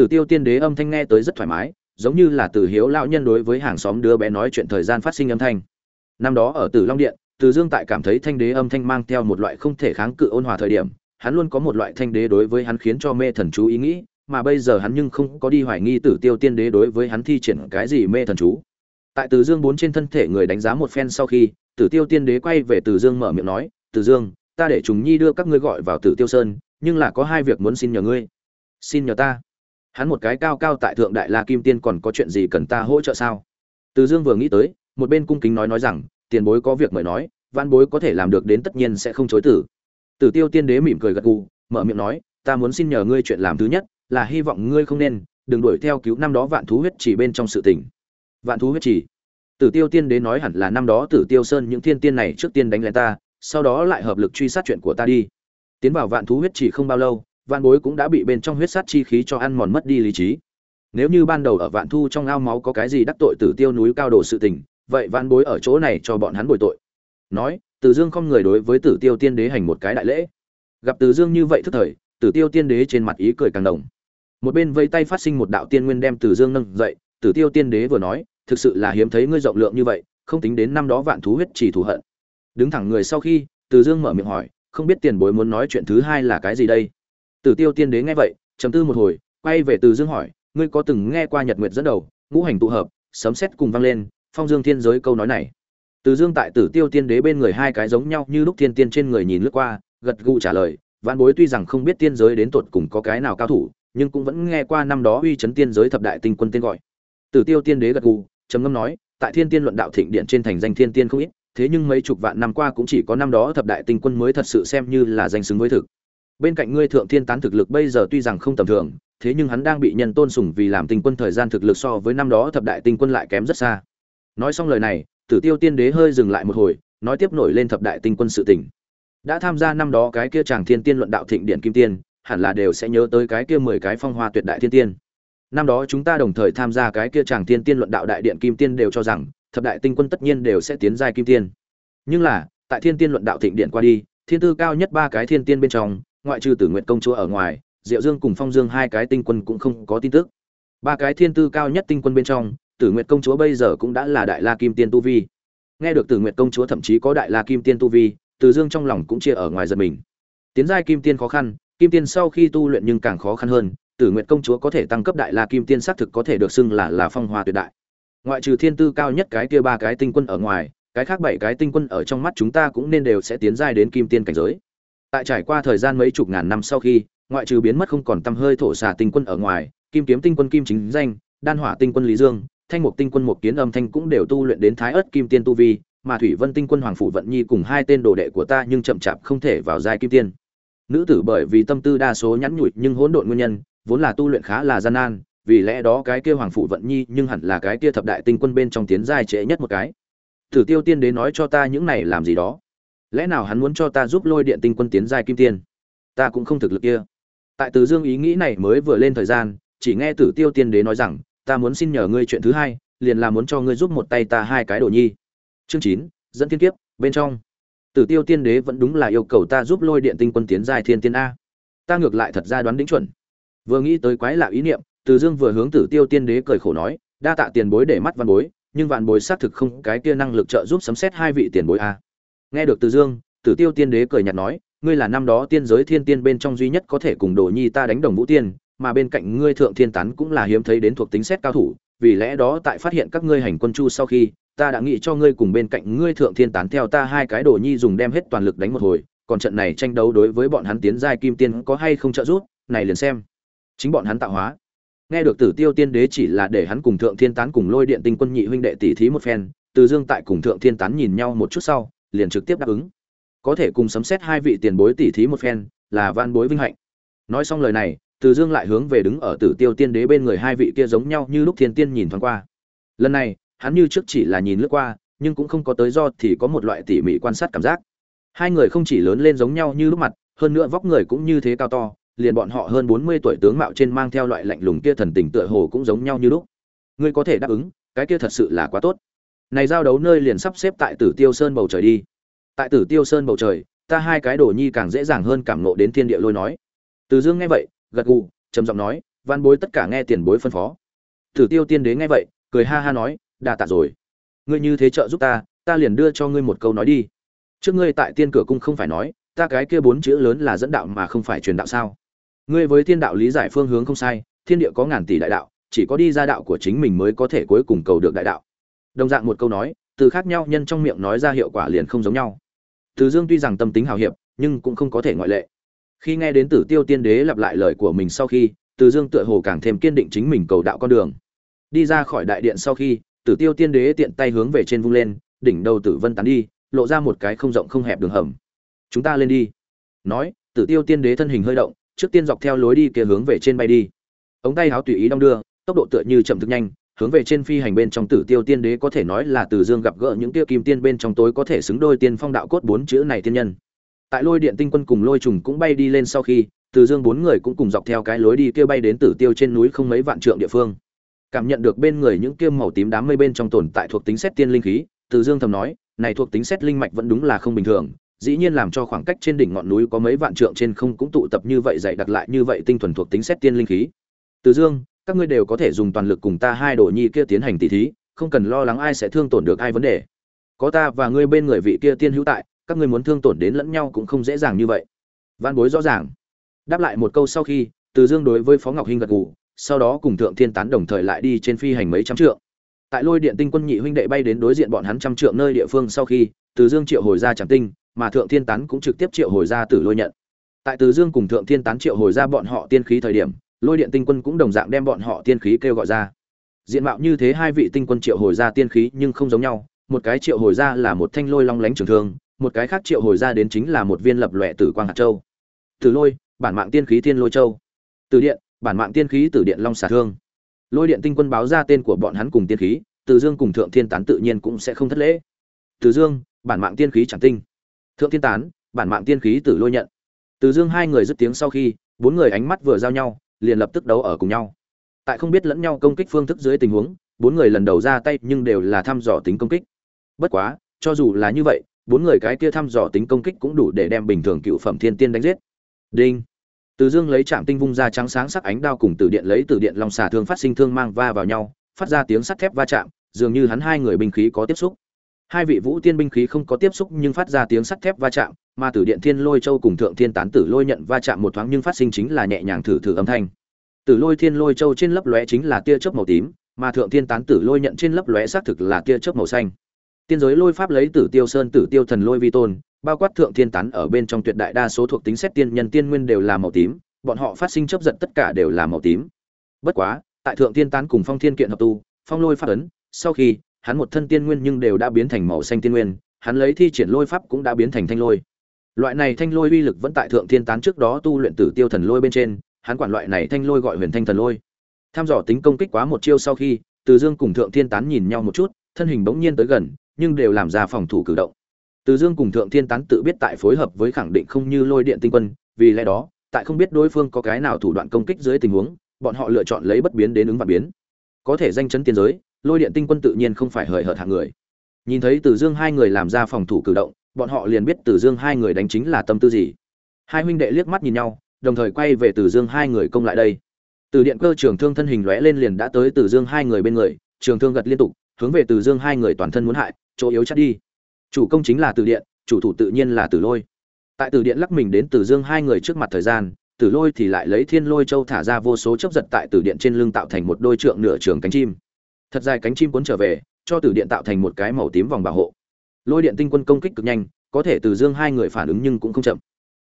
Speaker 1: tử tiêu tiên đế âm thanh nghe tới rất thoải mái, giống như là từ hiếu lão nhân đối với hàng xóm đứa bé nói chuyện thời gian phát sinh âm thanh. Năm đó ở tử long điện, từ dương tại cảm thấy thanh đế âm thanh mang theo một loại không thể kháng cự ôn hòa thời điểm, hắn luôn có một loại thanh đế đối với hắn khiến cho mê thần chú ý nghĩ, mà bây giờ hắn nhưng không có đi hoài nghi tử tiêu tiên đế đối với hắn thi triển cái gì mê thần chú. Tại từ dương bốn trên thân thể người đánh giá một phen sau khi tử tiêu tiên đế quay về từ dương mở miệng nói, từ dương, ta để chúng nhi đưa các ngươi gọi vào tử tiêu sơn, nhưng là có hai việc muốn xin nhờ ngươi. Xin nhờ ta hắn một cái cao cao tại thượng đại la kim tiên còn có chuyện gì cần ta hỗ trợ sao? Từ dương vừa nghĩ tới, một bên cung kính nói nói rằng, tiền bối có việc mời nói văn bối có thể làm được đến tất nhiên sẽ không chối tử tử tiêu tiên đế mỉm cười gật gù, mở miệng nói, ta muốn xin nhờ ngươi chuyện làm thứ nhất, là hy vọng ngươi không nên, đừng đuổi theo cứu năm đó vạn thú huyết chỉ bên trong sự tình. Vạn thú huyết chỉ? Tử tiêu tiên đế nói hẳn là năm đó tử tiêu sơn những thiên tiên này trước tiên đánh lại ta, sau đó lại hợp lực truy sát chuyện của ta đi. Tiến vào vạn thú huyết chỉ không bao lâu vạn bối cũng đã bị bên trong huyết sát chi khí cho ăn mòn mất đi lý trí. Nếu như ban đầu ở vạn thu trong ao máu có cái gì đắc tội tử tiêu núi cao đồ sự tình, vậy vạn bối ở chỗ này cho bọn hắn bồi tội. Nói, tử dương không người đối với tử tiêu tiên đế hành một cái đại lễ. Gặp tử dương như vậy thức thời, tử tiêu tiên đế trên mặt ý cười càng đồng. Một bên vây tay phát sinh một đạo tiên nguyên đem tử dương nâng dậy, tử tiêu tiên đế vừa nói, thực sự là hiếm thấy ngươi rộng lượng như vậy, không tính đến năm đó vạn thú huyết chỉ thù hận. Đứng thẳng người sau khi, tử dương mở miệng hỏi, không biết tiền bối muốn nói chuyện thứ hai là cái gì đây? Tử tiêu tiên đế nghe vậy, trầm tư một hồi, quay về Từ dương hỏi, ngươi có từng nghe qua nhật nguyệt dẫn đầu, ngũ hành tụ hợp, sấm xét cùng vang lên, phong dương thiên giới câu nói này? Từ dương tại tử tiêu tiên đế bên người hai cái giống nhau như lúc thiên tiên trên người nhìn lướt qua, gật gù trả lời, vạn bối tuy rằng không biết tiên giới đến tột cùng có cái nào cao thủ, nhưng cũng vẫn nghe qua năm đó uy chấn tiên giới thập đại tinh quân tên gọi. Tử tiêu tiên đế gật gù, trầm ngâm nói, tại thiên tiên luận đạo thịnh điện trên thành danh thiên tiên không ít, thế nhưng mấy chục vạn năm qua cũng chỉ có năm đó thập đại tinh quân mới thật sự xem như là danh xứng với thực bên cạnh ngươi thượng thiên tán thực lực bây giờ tuy rằng không tầm thường, thế nhưng hắn đang bị nhân tôn sùng vì làm tinh quân thời gian thực lực so với năm đó thập đại tinh quân lại kém rất xa. Nói xong lời này, tử tiêu tiên đế hơi dừng lại một hồi, nói tiếp nổi lên thập đại tinh quân sự tình. Đã tham gia năm đó cái kia chàng thiên tiên luận đạo thịnh điện kim tiên, hẳn là đều sẽ nhớ tới cái kia mười cái phong hoa tuyệt đại thiên tiên. Năm đó chúng ta đồng thời tham gia cái kia chàng thiên tiên luận đạo đại điện kim tiên đều cho rằng, thập đại tinh quân tất nhiên đều sẽ tiến giai kim tiên. Nhưng là, tại thiên tiên luận đạo thịnh điện qua đi, thiên tư cao nhất ba cái thiên tiên bên trong ngoại trừ tử nguyện công chúa ở ngoài, diệu dương cùng phong dương hai cái tinh quân cũng không có tin tức. Ba cái thiên tư cao nhất tinh quân bên trong, tử nguyện công chúa bây giờ cũng đã là đại la kim tiên tu vi. Nghe được tử nguyện công chúa thậm chí có đại la kim tiên tu vi, từ dương trong lòng cũng chia ở ngoài giật mình. Tiến giai kim tiên khó khăn, kim tiên sau khi tu luyện nhưng càng khó khăn hơn, tử nguyện công chúa có thể tăng cấp đại la kim tiên xác thực có thể được xưng là là phong hoa tuyệt đại. Ngoại trừ thiên tư cao nhất cái kia ba cái tinh quân ở ngoài, cái khác bảy cái tinh quân ở trong mắt chúng ta cũng nên đều sẽ tiến giai đến kim tiên cảnh giới tại trải qua thời gian mấy chục ngàn năm sau khi, ngoại trừ biến mất không còn tăm hơi thổ xà tinh quân ở ngoài, kim kiếm tinh quân kim chính danh, đan hỏa tinh quân lý dương, thanh mục tinh quân một kiến âm thanh cũng đều tu luyện đến thái ớt kim tiên tu vi, mà thủy vân tinh quân hoàng phủ vận nhi cùng hai tên đồ đệ của ta nhưng chậm chạp không thể vào giai kim tiên. Nữ tử bởi vì tâm tư đa số nhắn nhủi nhưng hỗn độn nguyên nhân, vốn là tu luyện khá là gian nan, vì lẽ đó cái kia hoàng phủ vận nhi nhưng hẳn là cái kia thập đại tinh quân bên trong tiến giai trễ nhất một cái. Thử tiêu tiên đế nói cho ta những này làm gì đó lẽ nào hắn muốn cho ta giúp lôi điện tinh quân tiến giai kim tiên? Ta cũng không thực lực kia. Tại từ dương ý nghĩ này mới vừa lên thời gian, chỉ nghe tử tiêu tiên đế nói rằng, ta muốn xin nhờ ngươi chuyện thứ hai, liền là muốn cho ngươi giúp một tay ta hai cái đồ nhi. Chương chín, dẫn thiên kiếp, bên trong. Tử tiêu tiên đế vẫn đúng là yêu cầu ta giúp lôi điện tinh quân tiến giai thiên tiên a. Ta ngược lại thật ra đoán đính chuẩn. Vừa nghĩ tới quái lạ ý niệm, từ dương vừa hướng tử tiêu tiên đế cười khổ nói, đa tạ tiền bối để mắt văn bối, nhưng vạn bối xác thực không cái kia năng lực trợ giúp sấm xét hai vị tiền bối a nghe được từ dương, tử tiêu tiên đế cười nhạt nói, ngươi là năm đó tiên giới thiên tiên bên trong duy nhất có thể cùng đồ nhi ta đánh đồng vũ tiên, mà bên cạnh ngươi thượng thiên tán cũng là hiếm thấy đến thuộc tính xét cao thủ, vì lẽ đó tại phát hiện các ngươi hành quân chu sau khi, ta đã nghĩ cho ngươi cùng bên cạnh ngươi thượng thiên tán theo ta hai cái đồ nhi dùng đem hết toàn lực đánh một hồi, còn trận này tranh đấu đối với bọn hắn tiến giai kim tiên có hay không trợ giúp, này liền xem. Chính bọn hắn tạo hóa. Nghe được tử tiêu tiên đế chỉ là để hắn cùng thượng thiên tán cùng lôi điện tinh quân nhị huynh đệ tỷ thí một phen, từ dương tại cùng thượng thiên tán nhìn nhau một chút sau liền trực tiếp đáp ứng. Có thể cùng sấm xét hai vị tiền bối tỷ thí một phen, là van bối vinh hạnh. Nói xong lời này, từ dương lại hướng về đứng ở tử tiêu tiên đế bên người hai vị kia giống nhau như lúc thiên tiên nhìn thoáng qua. Lần này, hắn như trước chỉ là nhìn lướt qua, nhưng cũng không có tới do thì có một loại tỉ mỉ quan sát cảm giác. Hai người không chỉ lớn lên giống nhau như lúc mặt, hơn nữa vóc người cũng như thế cao to, liền bọn họ hơn bốn mươi tuổi tướng mạo trên mang theo loại lạnh lùng kia thần tình tựa hồ cũng giống nhau như lúc. Ngươi có thể đáp ứng, cái kia thật sự là quá tốt này giao đấu nơi liền sắp xếp tại tử tiêu sơn bầu trời đi. Tại tử tiêu sơn bầu trời, ta hai cái đồ nhi càng dễ dàng hơn cảm nộ đến thiên địa lôi nói. Từ dương nghe vậy, gật gù, trầm giọng nói, văn bối tất cả nghe tiền bối phân phó. Tử tiêu tiên đế nghe vậy, cười ha ha nói, đa tạ rồi. Ngươi như thế trợ giúp ta ta liền đưa cho ngươi một câu nói đi. Trước ngươi tại tiên cửa cung không phải nói, ta cái kia bốn chữ lớn là dẫn đạo mà không phải truyền đạo sao? Ngươi với thiên đạo lý giải phương hướng không sai, thiên địa có ngàn tỷ đại đạo, chỉ có đi ra đạo của chính mình mới có thể cuối cùng cầu được đại đạo đồng dạng một câu nói, từ khác nhau nhân trong miệng nói ra hiệu quả liền không giống nhau. Từ dương tuy rằng tâm tính hào hiệp, nhưng cũng không có thể ngoại lệ. Khi nghe đến tử tiêu tiên đế lặp lại lời của mình sau khi, từ dương tựa hồ càng thêm kiên định chính mình cầu đạo con đường. Đi ra khỏi đại điện sau khi, tử tiêu tiên đế tiện tay hướng về trên vung lên, đỉnh đầu tử vân tán đi, lộ ra một cái không rộng không hẹp đường hầm. Chúng ta lên đi. Nói, tử tiêu tiên đế thân hình hơi động, trước tiên dọc theo lối đi kia hướng về trên bay đi. Ống tay háo tùy ý đong đưa, tốc độ tựa như chậm thực nhanh hướng về trên phi hành bên trong tử tiêu tiên đế có thể nói là từ dương gặp gỡ những tiêu kim tiên bên trong tối có thể xứng đôi tiên phong đạo cốt bốn chữ này tiên nhân. Tại lôi điện tinh quân cùng lôi trùng cũng bay đi lên sau khi, từ dương bốn người cũng cùng dọc theo cái lối đi kia bay đến tử tiêu trên núi không mấy vạn trượng địa phương. Cảm nhận được bên người những kia màu tím đám mây bên trong tồn tại thuộc tính xét tiên linh khí, từ dương thầm nói, này thuộc tính xét linh mạch vẫn đúng là không bình thường, dĩ nhiên làm cho khoảng cách trên đỉnh ngọn núi có mấy vạn trượng trên không cũng tụ tập như vậy dày đặt lại như vậy tinh thuần thuộc tính xét tiên linh khí. Từ dương các ngươi đều có thể dùng toàn lực cùng ta hai đồ nhi kia tiến hành tỉ thí, không cần lo lắng ai sẽ thương tổn được ai vấn đề. Có ta và ngươi bên người vị kia tiên hữu tại, các ngươi muốn thương tổn đến lẫn nhau cũng không dễ dàng như vậy. Văn bối rõ ràng. Đáp lại một câu sau khi, từ dương đối với phó ngọc hinh gật gù, sau đó cùng thượng thiên tán đồng thời lại đi trên phi hành mấy trăm trượng. Tại lôi điện tinh quân nhị huynh đệ bay đến đối diện bọn hắn trăm trượng nơi địa phương sau khi, từ dương triệu hồi ra tràng tinh, mà thượng thiên tán cũng trực tiếp triệu hồi ra tử lôi nhận. Tại từ dương cùng thượng thiên tán triệu hồi ra bọn họ tiên khí thời điểm lôi điện tinh quân cũng đồng dạng đem bọn họ tiên khí kêu gọi ra. Diện mạo như thế hai vị tinh quân triệu hồi ra tiên khí nhưng không giống nhau. Một cái triệu hồi ra là một thanh lôi long lánh trường thương, một cái khác triệu hồi ra đến chính là một viên lập lòe tử quang hạt châu. Tử lôi, bản mạng tiên khí thiên lôi châu. Từ điện, bản mạng tiên khí từ điện long xả thương. Lôi điện tinh quân báo ra tên của bọn hắn cùng tiên khí từ dương cùng thượng thiên tán tự nhiên cũng sẽ không thất lễ. Từ dương, bản mạng tiên khí chẳng tinh. Thượng thiên tán, bản mạng tiên khí tử lôi nhận. Từ dương hai người dứt tiếng sau khi, bốn người ánh mắt vừa giao nhau liền lập tức đấu ở cùng nhau. Tại không biết lẫn nhau công kích phương thức dưới tình huống, bốn người lần đầu ra tay nhưng đều là thăm dò tính công kích. Bất quá, cho dù là như vậy, bốn người cái kia thăm dò tính công kích cũng đủ để đem bình thường cựu phẩm thiên tiên đánh giết. Đinh. Từ dương lấy chạm tinh vung ra trắng sáng sắc ánh đao cùng từ điện lấy từ điện long xà thương phát sinh thương mang va vào nhau, phát ra tiếng sắt thép va chạm, dường như hắn hai người binh khí có tiếp xúc hai vị vũ tiên binh khí không có tiếp xúc nhưng phát ra tiếng sắt thép va chạm, mà tử điện thiên lôi châu cùng thượng thiên tán tử lôi nhận va chạm một thoáng nhưng phát sinh chính là nhẹ nhàng thử thử âm thanh. Tử lôi thiên lôi châu trên lấp lóe chính là tia chớp màu tím, mà thượng thiên tán tử lôi nhận trên lấp lóe xác thực là tia chớp màu xanh. Tiên giới lôi pháp lấy tử tiêu sơn, tử tiêu thần lôi vi tôn, bao quát thượng thiên tán ở bên trong tuyệt đại đa số thuộc tính xét tiên nhân tiên nguyên đều là màu tím, bọn họ phát sinh chấp giận tất cả đều là màu tím. Bất quá, tại thượng thiên tán cùng phong thiên kiện hợp tu, phong lôi phát ấn, sau khi hắn một thân tiên nguyên nhưng đều đã biến thành màu xanh tiên nguyên, hắn lấy thi triển lôi pháp cũng đã biến thành thanh lôi. Loại này thanh lôi uy lực vẫn tại thượng thiên tán trước đó tu luyện tử tiêu thần lôi bên trên, hắn quản loại này thanh lôi gọi huyền thanh thần lôi. Tham dò tính công kích quá một chiêu sau khi, từ dương cùng thượng thiên tán nhìn nhau một chút, thân hình bỗng nhiên tới gần, nhưng đều làm ra phòng thủ cử động. Từ dương cùng thượng thiên tán tự biết tại phối hợp với khẳng định không như lôi điện tinh quân, vì lẽ đó, tại không biết đối phương có cái nào thủ đoạn công kích dưới tình huống, bọn họ lựa chọn lấy bất biến đến ứng và biến. Có thể danh chấn tiên giới lôi điện tinh quân tự nhiên không phải hời hợt hạng người. Nhìn thấy từ dương hai người làm ra phòng thủ cử động, bọn họ liền biết từ dương hai người đánh chính là tâm tư gì. Hai huynh đệ liếc mắt nhìn nhau, đồng thời quay về từ dương hai người công lại đây. Từ điện cơ trường thương thân hình lóe lên liền đã tới từ dương hai người bên người, trường thương gật liên tục, hướng về từ dương hai người toàn thân muốn hại, chỗ yếu chắc đi. Chủ công chính là từ điện, chủ thủ tự nhiên là từ lôi. Tại từ điện lắc mình đến từ dương hai người trước mặt thời gian, từ lôi thì lại lấy thiên lôi châu thả ra vô số chấp giật tại từ điện trên lưng tạo thành một đôi trượng nửa trường cánh chim thật dài cánh chim cuốn trở về, cho tử điện tạo thành một cái màu tím vòng bảo hộ. Lôi điện tinh quân công kích cực nhanh, có thể từ dương hai người phản ứng nhưng cũng không chậm.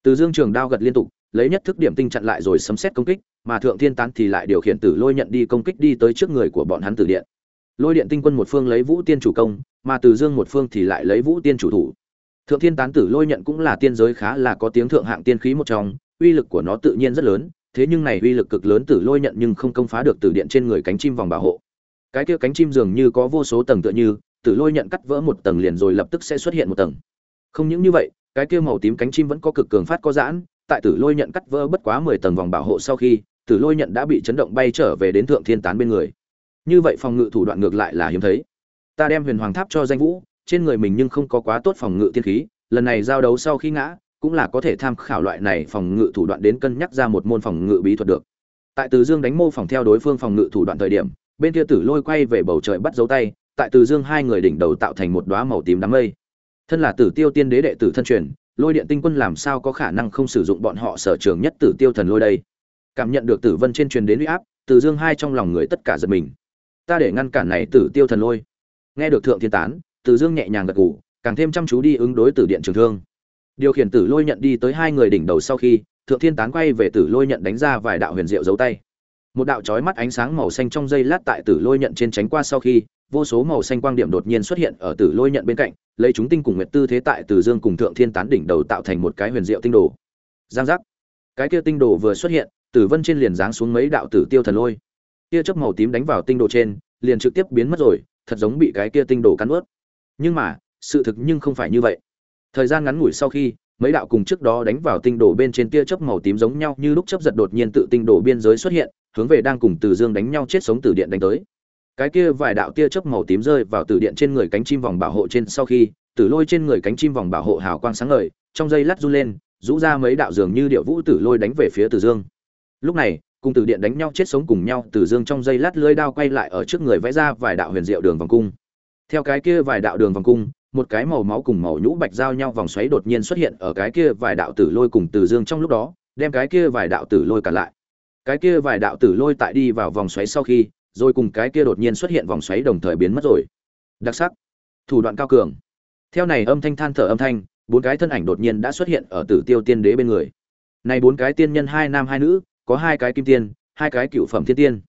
Speaker 1: Từ dương trường đao gật liên tục, lấy nhất thức điểm tinh chặn lại rồi sấm xét công kích, mà thượng thiên tán thì lại điều khiển tử lôi nhận đi công kích đi tới trước người của bọn hắn tử điện. Lôi điện tinh quân một phương lấy vũ tiên chủ công, mà từ dương một phương thì lại lấy vũ tiên chủ thủ. Thượng thiên tán tử lôi nhận cũng là tiên giới khá là có tiếng thượng hạng tiên khí một trong, uy lực của nó tự nhiên rất lớn, thế nhưng này uy lực cực lớn tử lôi nhận nhưng không công phá được tử điện trên người cánh chim vòng bảo hộ cái kia cánh chim dường như có vô số tầng tựa như tử lôi nhận cắt vỡ một tầng liền rồi lập tức sẽ xuất hiện một tầng không những như vậy cái kia màu tím cánh chim vẫn có cực cường phát có giãn tại Tử Lôi nhận cắt vỡ bất quá mười tầng vòng bảo hộ sau khi, Tử Lôi nhận đã bị chấn động bay trở về đến Thượng Thiên Tán bên người. Như vậy phòng ngự thủ đoạn ngược lại là hiếm thấy. Ta đem Huyền Hoàng Tháp cho danh vũ, trên người mình nhưng không có quá tốt phòng ngự tiên khí, lần này giao đấu sau khi ngã, cũng là có thể tham khảo loại này phòng ngự thủ đoạn đến cân nhắc ra một môn phòng ngự bí thuật được. Tại Từ Dương đánh mô phỏng theo đối phương phòng ngự thủ đoạn thời điểm, bên kia Tử Lôi quay về bầu trời bắt dấu tay, tại Từ Dương hai người đỉnh đầu tạo thành một đóa màu tím đám mây. Thân là Tử Tiêu Tiên Đế đệ tử thân truyền, Lôi Điện Tinh Quân làm sao có khả năng không sử dụng bọn họ sở trường nhất Tử Tiêu Thần Lôi đây? Cảm nhận được Tử Vân trên truyền đến uy áp, Từ Dương hai trong lòng người tất cả giật mình. Ta để ngăn cản này Tử Tiêu Thần Lôi. Nghe được Thượng Thiên Tán, Từ Dương nhẹ nhàng gật gù, càng thêm chăm chú đi ứng đối Tử Điện Trường Thương. Điều khiển Tử Lôi nhận đi tới hai người đỉnh đầu sau khi, Thượng Thiên Tán quay về Tử Lôi nhận đánh ra vài đạo huyền diệu dấu tay. Một đạo chói mắt ánh sáng màu xanh trong dây lát tại Tử Lôi nhận trên tránh qua sau khi, vô số màu xanh quang điểm đột nhiên xuất hiện ở Tử Lôi nhận bên cạnh, lấy chúng tinh cùng nguyệt tư thế tại Từ Dương cùng Thượng Thiên Tán đỉnh đầu tạo thành một cái huyền diệu tinh đồ. Giang giác. Cái kia tinh đồ vừa xuất hiện, Tử Vân trên liền giáng xuống mấy đạo tử tiêu thần lôi. Kia chớp màu tím đánh vào tinh đồ trên, liền trực tiếp biến mất rồi, thật giống bị cái kia tinh đồ cắn ướt Nhưng mà, sự thực nhưng không phải như vậy. Thời gian ngắn ngủi sau khi, mấy đạo cùng trước đó đánh vào tinh đồ bên trên tia chớp màu tím giống nhau như lúc chớp giật đột nhiên tự tinh đồ biên giới xuất hiện, hướng về đang cùng Từ Dương đánh nhau chết sống từ điện đánh tới. Cái kia vài đạo tia chớp màu tím rơi vào tử điện trên người cánh chim vòng bảo hộ trên sau khi, tử lôi trên người cánh chim vòng bảo hộ hào quang sáng ngời, trong dây lát run lên, rũ ra mấy đạo dường như điệu vũ tử lôi đánh về phía Từ Dương. Lúc này, cùng tử điện đánh nhau chết sống cùng nhau, Từ Dương trong dây lát lưỡi đao quay lại ở trước người vẽ ra vài đạo huyền diệu đường vòng cung. Theo cái kia vài đạo đường vòng cung, một cái màu máu cùng màu nhũ bạch giao nhau vòng xoáy đột nhiên xuất hiện ở cái kia vài đạo tử lôi cùng Từ Dương trong lúc đó, đem cái kia vài đạo tử lôi cả lại. Cái kia vài đạo tử lôi tại đi vào vòng xoáy sau khi, rồi cùng cái kia đột nhiên xuất hiện vòng xoáy đồng thời biến mất rồi. Đặc sắc, thủ đoạn cao cường. Theo này âm thanh than thở âm thanh, bốn cái thân ảnh đột nhiên đã xuất hiện ở Tử Tiêu Tiên Đế bên người. Này bốn cái tiên nhân hai nam hai nữ, có hai cái kim tiên, hai cái cựu phẩm thiên tiên.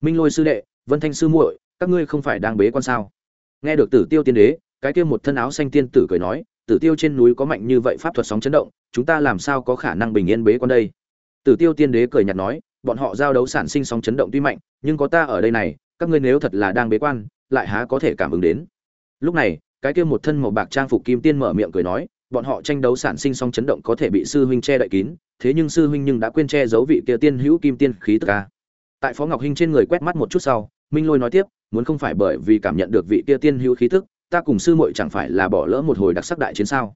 Speaker 1: Minh Lôi sư đệ, Vân Thanh sư muội, các ngươi không phải đang bế quan sao? Nghe được Tử Tiêu Tiên Đế, cái kia một thân áo xanh tiên tử cười nói, Tử Tiêu trên núi có mạnh như vậy pháp thuật sóng chấn động, chúng ta làm sao có khả năng bình yên bế quan đây? Tử Tiêu Tiên Đế cười nhạt nói, bọn họ giao đấu sản sinh sóng chấn động tuy mạnh, nhưng có ta ở đây này, các ngươi nếu thật là đang bế quan, lại há có thể cảm ứng đến. Lúc này, cái kia một thân màu bạc trang phục kim tiên mở miệng cười nói, bọn họ tranh đấu sản sinh sóng chấn động có thể bị sư huynh che đậy kín, thế nhưng sư huynh nhưng đã quên che giấu vị kia tiên hữu kim tiên khí tức a. Tại Phó Ngọc Hinh trên người quét mắt một chút sau, Minh Lôi nói tiếp, muốn không phải bởi vì cảm nhận được vị kia tiên hữu khí tức, ta cùng sư muội chẳng phải là bỏ lỡ một hồi đặc sắc đại chiến sao?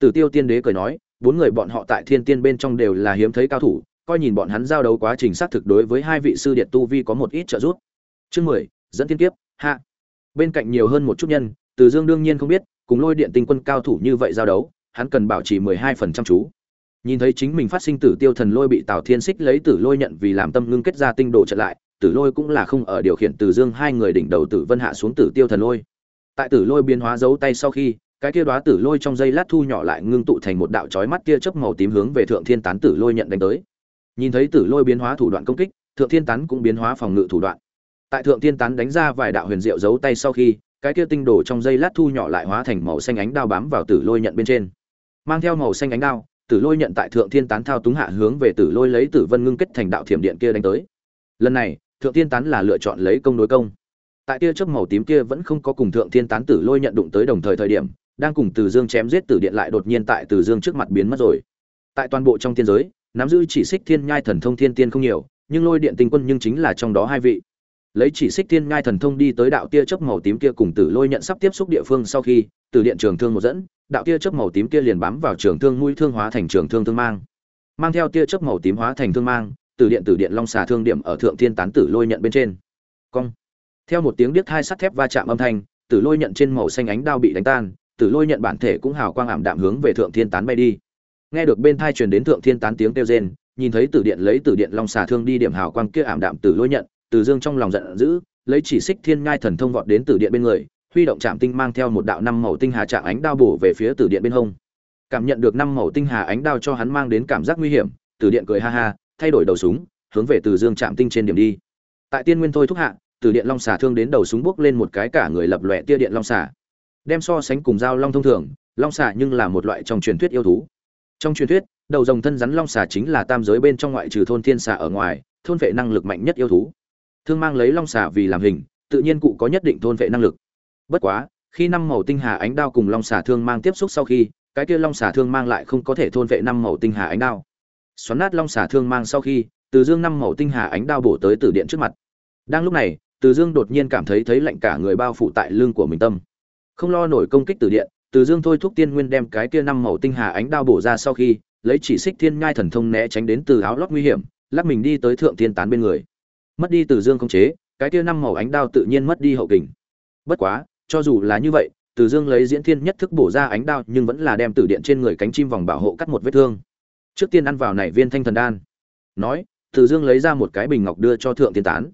Speaker 1: Tử Tiêu Tiên Đế cười nói, bốn người bọn họ tại Thiên Tiên bên trong đều là hiếm thấy cao thủ, coi nhìn bọn hắn giao đấu quá trình xác thực đối với hai vị sư điện tu vi có một ít trợ giúp. Chương mười dẫn tiên kiếp, hạ. Bên cạnh nhiều hơn một chút nhân, Từ Dương đương nhiên không biết, cùng Lôi Điện Tinh Quân cao thủ như vậy giao đấu, hắn cần bảo trì mười hai phần trăm chú. Nhìn thấy chính mình phát sinh tử tiêu thần lôi bị Tào Thiên Xích lấy tử lôi nhận vì làm tâm ngưng kết ra tinh độ trở lại, tử lôi cũng là không ở điều khiển Từ Dương hai người đỉnh đầu tử vân hạ xuống tử tiêu thần lôi. Tại tử lôi biến hóa dấu tay sau khi, cái kia đóa tử lôi trong dây lát thu nhỏ lại ngưng tụ thành một đạo chói mắt kia chớp màu tím hướng về thượng thiên tán tử lôi nhận đánh tới nhìn thấy tử lôi biến hóa thủ đoạn công kích, thượng thiên tán cũng biến hóa phòng ngự thủ đoạn. Tại thượng thiên tán đánh ra vài đạo huyền diệu giấu tay sau khi, cái kia tinh đồ trong dây lát thu nhỏ lại hóa thành màu xanh ánh đao bám vào tử lôi nhận bên trên. Mang theo màu xanh ánh đao, tử lôi nhận tại thượng thiên tán thao túng hạ hướng về tử lôi lấy tử vân ngưng kết thành đạo thiểm điện kia đánh tới. Lần này, thượng thiên tán là lựa chọn lấy công đối công. Tại tia chớp màu tím kia vẫn không có cùng thượng thiên tán tử lôi nhận đụng tới đồng thời thời điểm, đang cùng từ dương chém giết tử điện lại đột nhiên tại từ dương trước mặt biến mất rồi. Tại toàn bộ trong thiên giới nắm giữ chỉ xích thiên nhai thần thông thiên tiên không nhiều, nhưng lôi điện tinh quân nhưng chính là trong đó hai vị. Lấy chỉ xích thiên nhai thần thông đi tới đạo tia chớp màu tím kia cùng tử lôi nhận sắp tiếp xúc địa phương sau khi từ điện trường thương một dẫn, đạo tia chớp màu tím kia liền bám vào trường thương mũi thương hóa thành trường thương thương mang. Mang theo tia chớp màu tím hóa thành thương mang từ điện tử điện long xà thương điểm ở thượng thiên tán tử lôi nhận bên trên. Cong. Theo một tiếng điếc hai sắt thép va chạm âm thanh, tử lôi nhận trên màu xanh ánh đao bị đánh tan, tử lôi nhận bản thể cũng hào quang ảm đạm hướng về thượng thiên tán bay đi nghe được bên thai truyền đến thượng thiên tán tiếng kêu rên, nhìn thấy tử điện lấy tử điện long xà thương đi điểm hào quang kia ảm đạm tử lôi nhận, từ dương trong lòng giận dữ, lấy chỉ xích thiên ngai thần thông vọt đến tử điện bên người, huy động chạm tinh mang theo một đạo năm màu tinh hà trạng ánh đao bổ về phía tử điện bên hông. Cảm nhận được năm màu tinh hà ánh đao cho hắn mang đến cảm giác nguy hiểm, tử điện cười ha ha, thay đổi đầu súng, hướng về từ dương chạm tinh trên điểm đi. Tại tiên nguyên thôi thúc hạ, tử điện long xà thương đến đầu súng bước lên một cái cả người lập lòe tia điện long xà. Đem so sánh cùng dao long thông thường, long xà nhưng là một loại trong truyền thuyết yêu thú trong truyền thuyết, đầu rồng thân rắn long xà chính là tam giới bên trong ngoại trừ thôn thiên xà ở ngoài, thôn vệ năng lực mạnh nhất yêu thú. Thương mang lấy long xà vì làm hình, tự nhiên cụ có nhất định thôn vệ năng lực. Bất quá, khi năm màu tinh hà ánh đao cùng long xà thương mang tiếp xúc sau khi, cái kia long xà thương mang lại không có thể thôn vệ năm màu tinh hà ánh đao. Xoắn nát long xà thương mang sau khi, từ dương năm màu tinh hà ánh đao bổ tới từ điện trước mặt. Đang lúc này, từ dương đột nhiên cảm thấy thấy lạnh cả người bao phủ tại lưng của mình tâm. Không lo nổi công kích từ điện từ dương thôi thúc tiên nguyên đem cái kia năm màu tinh hà ánh đao bổ ra sau khi, lấy chỉ xích thiên nhai thần thông né tránh đến từ áo lót nguy hiểm, lắc mình đi tới thượng tiên tán bên người. Mất đi từ dương không chế, cái kia năm màu ánh đao tự nhiên mất đi hậu kình. Bất quá, cho dù là như vậy, từ dương lấy diễn thiên nhất thức bổ ra ánh đao nhưng vẫn là đem từ điện trên người cánh chim vòng bảo hộ cắt một vết thương. Trước tiên ăn vào này viên thanh thần đan. Nói, từ dương lấy ra một cái bình ngọc đưa cho thượng tiên tán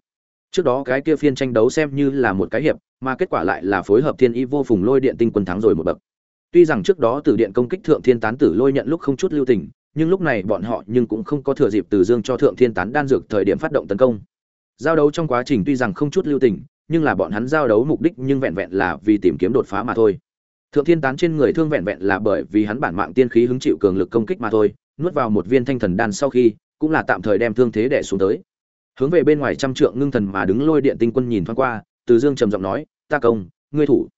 Speaker 1: trước đó cái kia phiên tranh đấu xem như là một cái hiệp, mà kết quả lại là phối hợp thiên y vô phùng lôi điện tinh quân thắng rồi một bậc. Tuy rằng trước đó từ điện công kích thượng thiên tán tử lôi nhận lúc không chút lưu tình, nhưng lúc này bọn họ nhưng cũng không có thừa dịp từ dương cho thượng thiên tán đan dược thời điểm phát động tấn công. Giao đấu trong quá trình tuy rằng không chút lưu tình, nhưng là bọn hắn giao đấu mục đích nhưng vẹn vẹn là vì tìm kiếm đột phá mà thôi. Thượng thiên tán trên người thương vẹn vẹn là bởi vì hắn bản mạng tiên khí hứng chịu cường lực công kích mà thôi, nuốt vào một viên thanh thần đan sau khi, cũng là tạm thời đem thương thế đẻ xuống tới hướng về bên ngoài trăm trượng ngưng thần mà đứng lôi điện tinh quân nhìn thoáng qua, từ dương trầm giọng nói, ta công, ngươi thủ.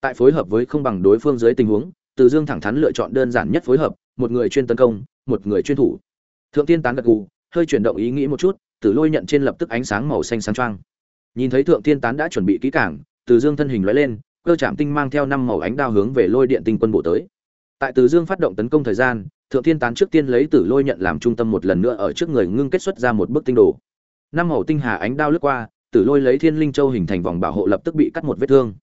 Speaker 1: Tại phối hợp với không bằng đối phương dưới tình huống, từ dương thẳng thắn lựa chọn đơn giản nhất phối hợp, một người chuyên tấn công, một người chuyên thủ. Thượng tiên tán gật gù, hơi chuyển động ý nghĩ một chút, tử lôi nhận trên lập tức ánh sáng màu xanh sáng trang nhìn thấy thượng tiên tán đã chuẩn bị kỹ cảng từ dương thân hình lóe lên, cơ chạm tinh mang theo năm màu ánh đao hướng về lôi điện tinh quân bộ tới. Tại từ dương phát động tấn công thời gian, thượng tiên tán trước tiên lấy tử lôi nhận làm trung tâm một lần nữa ở trước người ngưng kết xuất ra một bức tinh đồ năm màu tinh hà ánh đao lướt qua, tử lôi lấy thiên linh châu hình thành vòng bảo hộ lập tức bị cắt một vết thương.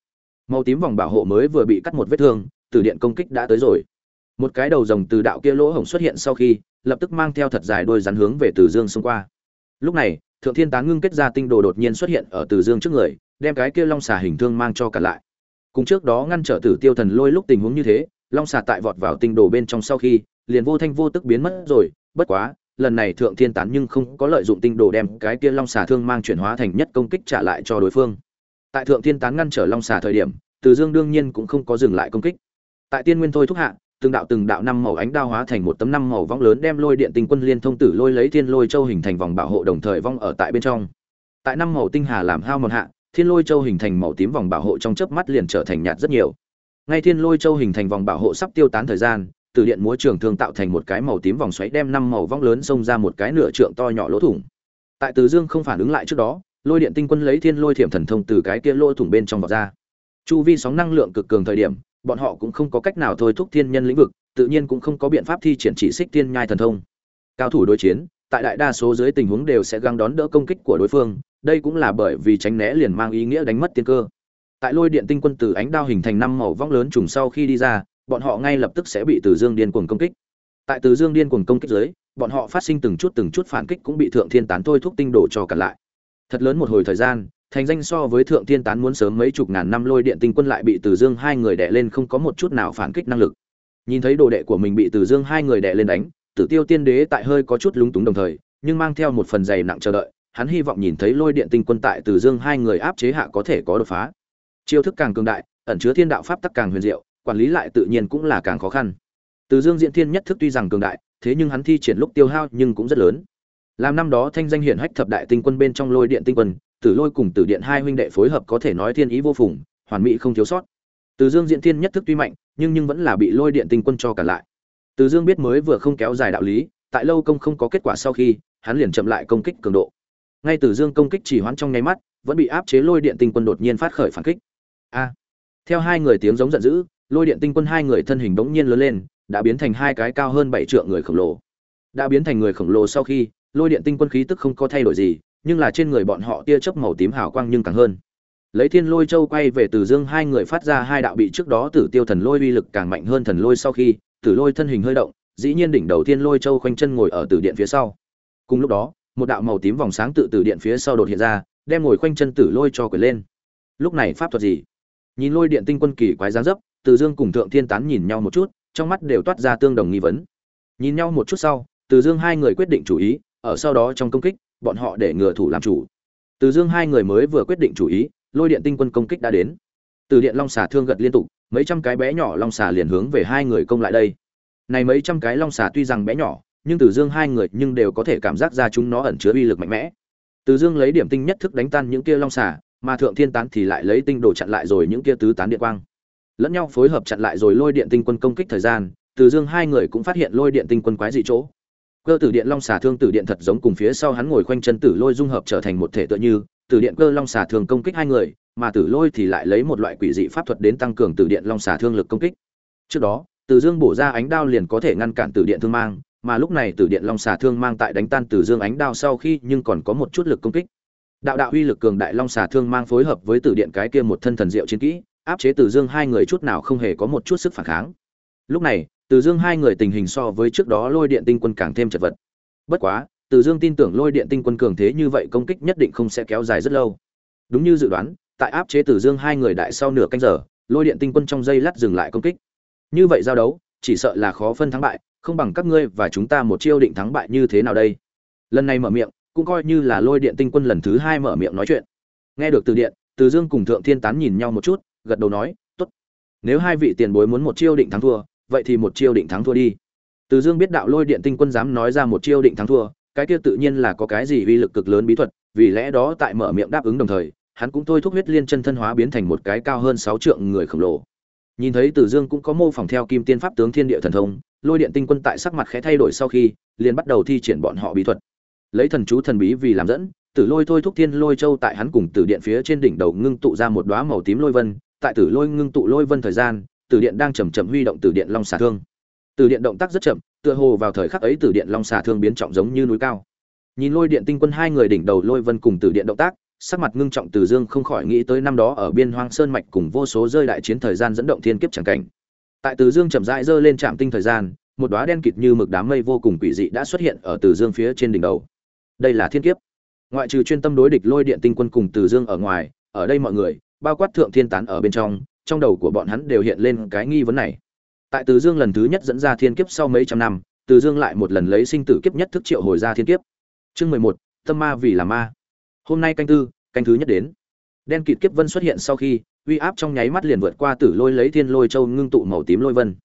Speaker 1: Màu tím vòng bảo hộ mới vừa bị cắt một vết thương, tử điện công kích đã tới rồi. Một cái đầu rồng từ đạo kia lỗ hổng xuất hiện sau khi, lập tức mang theo thật dài đôi rắn hướng về từ dương xông qua. Lúc này, thượng thiên tán ngưng kết ra tinh đồ đột nhiên xuất hiện ở từ dương trước người, đem cái kia long xà hình thương mang cho cả lại. Cùng trước đó ngăn trở tử tiêu thần lôi lúc tình huống như thế, long xà tại vọt vào tinh đồ bên trong sau khi, liền vô thanh vô tức biến mất rồi, bất quá lần này thượng thiên tán nhưng không có lợi dụng tinh đồ đem cái kia long xà thương mang chuyển hóa thành nhất công kích trả lại cho đối phương. Tại thượng thiên tán ngăn trở long xà thời điểm, từ dương đương nhiên cũng không có dừng lại công kích. Tại tiên nguyên thôi thúc hạ, từng đạo từng đạo năm màu ánh đao hóa thành một tấm năm màu vong lớn đem lôi điện tinh quân liên thông tử lôi lấy thiên lôi châu hình thành vòng bảo hộ đồng thời vong ở tại bên trong. Tại năm màu tinh hà làm hao mòn hạ, thiên lôi châu hình thành màu tím vòng bảo hộ trong chớp mắt liền trở thành nhạt rất nhiều. Ngay thiên lôi châu hình thành vòng bảo hộ sắp tiêu tán thời gian từ điện múa trường thương tạo thành một cái màu tím vòng xoáy đem năm màu vong lớn xông ra một cái nửa trượng to nhỏ lỗ thủng. Tại từ dương không phản ứng lại trước đó, lôi điện tinh quân lấy thiên lôi thiểm thần thông từ cái kia lỗ thủng bên trong vọt ra. Chu vi sóng năng lượng cực cường thời điểm, bọn họ cũng không có cách nào thôi thúc thiên nhân lĩnh vực, tự nhiên cũng không có biện pháp thi triển chỉ xích thiên nhai thần thông. Cao thủ đối chiến, tại đại đa số dưới tình huống đều sẽ găng đón đỡ công kích của đối phương, đây cũng là bởi vì tránh né liền mang ý nghĩa đánh mất tiên cơ. Tại lôi điện tinh quân từ ánh đao hình thành năm màu vong lớn trùng sau khi đi ra bọn họ ngay lập tức sẽ bị từ dương điên cuồng công kích. Tại từ dương điên cuồng công kích dưới, bọn họ phát sinh từng chút từng chút phản kích cũng bị thượng thiên tán thôi thúc tinh đổ cho cả lại. Thật lớn một hồi thời gian, thành danh so với thượng thiên tán muốn sớm mấy chục ngàn năm lôi điện tinh quân lại bị từ dương hai người đè lên không có một chút nào phản kích năng lực. Nhìn thấy đồ đệ của mình bị từ dương hai người đè lên đánh, tử tiêu tiên đế tại hơi có chút lúng túng đồng thời, nhưng mang theo một phần dày nặng chờ đợi, hắn hy vọng nhìn thấy lôi điện tinh quân tại từ dương hai người áp chế hạ có thể có đột phá. Chiêu thức càng cường đại, ẩn chứa thiên đạo pháp tắc càng huyền diệu quản lý lại tự nhiên cũng là càng khó khăn. Từ dương diễn thiên nhất thức tuy rằng cường đại, thế nhưng hắn thi triển lúc tiêu hao nhưng cũng rất lớn. Làm năm đó thanh danh hiển hách thập đại tinh quân bên trong lôi điện tinh quân, tử lôi cùng tử điện hai huynh đệ phối hợp có thể nói thiên ý vô phùng, hoàn mỹ không thiếu sót. Từ dương diễn thiên nhất thức tuy mạnh, nhưng nhưng vẫn là bị lôi điện tinh quân cho cả lại. Từ dương biết mới vừa không kéo dài đạo lý, tại lâu công không có kết quả sau khi, hắn liền chậm lại công kích cường độ. Ngay từ dương công kích chỉ hoãn trong nháy mắt, vẫn bị áp chế lôi điện tinh quân đột nhiên phát khởi phản kích. A! Theo hai người tiếng giống giận dữ lôi điện tinh quân hai người thân hình bỗng nhiên lớn lên, đã biến thành hai cái cao hơn bảy trượng người khổng lồ. Đã biến thành người khổng lồ sau khi, lôi điện tinh quân khí tức không có thay đổi gì, nhưng là trên người bọn họ tia chớp màu tím hào quang nhưng càng hơn. Lấy thiên lôi châu quay về từ dương hai người phát ra hai đạo bị trước đó tử tiêu thần lôi uy lực càng mạnh hơn thần lôi sau khi, tử lôi thân hình hơi động, dĩ nhiên đỉnh đầu thiên lôi châu khoanh chân ngồi ở tử điện phía sau. Cùng lúc đó, một đạo màu tím vòng sáng tự tử điện phía sau đột hiện ra, đem ngồi khoanh chân tử lôi cho quyền lên. Lúc này pháp thuật gì? Nhìn lôi điện tinh quân kỳ quái dáng dấp từ dương cùng thượng thiên tán nhìn nhau một chút, trong mắt đều toát ra tương đồng nghi vấn. Nhìn nhau một chút sau, từ dương hai người quyết định chủ ý, ở sau đó trong công kích, bọn họ để ngừa thủ làm chủ. Từ dương hai người mới vừa quyết định chủ ý, lôi điện tinh quân công kích đã đến. Từ điện long xà thương gật liên tục, mấy trăm cái bé nhỏ long xà liền hướng về hai người công lại đây. Này mấy trăm cái long xà tuy rằng bé nhỏ, nhưng từ dương hai người nhưng đều có thể cảm giác ra chúng nó ẩn chứa uy lực mạnh mẽ. Từ dương lấy điểm tinh nhất thức đánh tan những kia long xà, mà thượng thiên tán thì lại lấy tinh đồ chặn lại rồi những kia tứ tán điện quang lẫn nhau phối hợp chặn lại rồi lôi điện tinh quân công kích thời gian, từ dương hai người cũng phát hiện lôi điện tinh quân quái dị chỗ. Cơ tử điện long xà thương tử điện thật giống cùng phía sau hắn ngồi khoanh chân tử lôi dung hợp trở thành một thể tựa như, tử điện cơ long xà thương công kích hai người, mà tử lôi thì lại lấy một loại quỷ dị pháp thuật đến tăng cường tử điện long xà thương lực công kích. Trước đó tử dương bổ ra ánh đao liền có thể ngăn cản tử điện thương mang, mà lúc này tử điện long xà thương mang tại đánh tan tử dương ánh đao sau khi nhưng còn có một chút lực công kích. Đạo đạo uy lực cường đại long xà thương mang phối hợp với tử điện cái kia một thân thần diệu chiến kỹ áp chế Từ dương hai người chút nào không hề có một chút sức phản kháng. Lúc này, Từ dương hai người tình hình so với trước đó lôi điện tinh quân càng thêm chật vật. Bất quá, Từ dương tin tưởng lôi điện tinh quân cường thế như vậy công kích nhất định không sẽ kéo dài rất lâu. Đúng như dự đoán, tại áp chế Từ dương hai người đại sau nửa canh giờ, lôi điện tinh quân trong dây lát dừng lại công kích. Như vậy giao đấu, chỉ sợ là khó phân thắng bại, không bằng các ngươi và chúng ta một chiêu định thắng bại như thế nào đây? Lần này mở miệng, cũng coi như là lôi điện tinh quân lần thứ hai mở miệng nói chuyện. Nghe được từ điện, từ dương cùng thượng thiên tán nhìn nhau một chút gật đầu nói, tốt. Nếu hai vị tiền bối muốn một chiêu định thắng thua, vậy thì một chiêu định thắng thua đi. Từ dương biết đạo lôi điện tinh quân dám nói ra một chiêu định thắng thua, cái kia tự nhiên là có cái gì uy lực cực lớn bí thuật, vì lẽ đó tại mở miệng đáp ứng đồng thời, hắn cũng thôi thúc huyết liên chân thân hóa biến thành một cái cao hơn sáu trượng người khổng lồ. Nhìn thấy từ dương cũng có mô phỏng theo kim tiên pháp tướng thiên địa thần thông, lôi điện tinh quân tại sắc mặt khẽ thay đổi sau khi, liền bắt đầu thi triển bọn họ bí thuật. Lấy thần chú thần bí vì làm dẫn, tử lôi thôi thúc thiên lôi châu tại hắn cùng tử điện phía trên đỉnh đầu ngưng tụ ra một đóa màu tím lôi vân tại tử lôi ngưng tụ lôi vân thời gian, tử điện đang chậm chậm huy động tử điện long xà thương. Tử điện động tác rất chậm, tựa hồ vào thời khắc ấy tử điện long xà thương biến trọng giống như núi cao. Nhìn lôi điện tinh quân hai người đỉnh đầu lôi vân cùng tử điện động tác, sắc mặt ngưng trọng từ dương không khỏi nghĩ tới năm đó ở biên hoang sơn mạch cùng vô số rơi đại chiến thời gian dẫn động thiên kiếp chẳng cảnh. Tại từ dương chậm rãi dơ lên trạm tinh thời gian, một đóa đen kịt như mực đám mây vô cùng quỷ dị đã xuất hiện ở từ dương phía trên đỉnh đầu. Đây là thiên kiếp. Ngoại trừ chuyên tâm đối địch lôi điện tinh quân cùng từ dương ở ngoài, ở đây mọi người bao quát thượng thiên tán ở bên trong trong đầu của bọn hắn đều hiện lên cái nghi vấn này. Tại từ dương lần thứ nhất dẫn ra thiên kiếp sau mấy trăm năm, từ dương lại một lần lấy sinh tử kiếp nhất thức triệu hồi ra thiên kiếp. Chương mười một, tâm ma vì là ma. Hôm nay canh tư, canh thứ nhất đến. Đen kịt kiếp vân xuất hiện sau khi, uy áp trong nháy mắt liền vượt qua tử lôi lấy thiên lôi châu ngưng tụ màu tím lôi vân.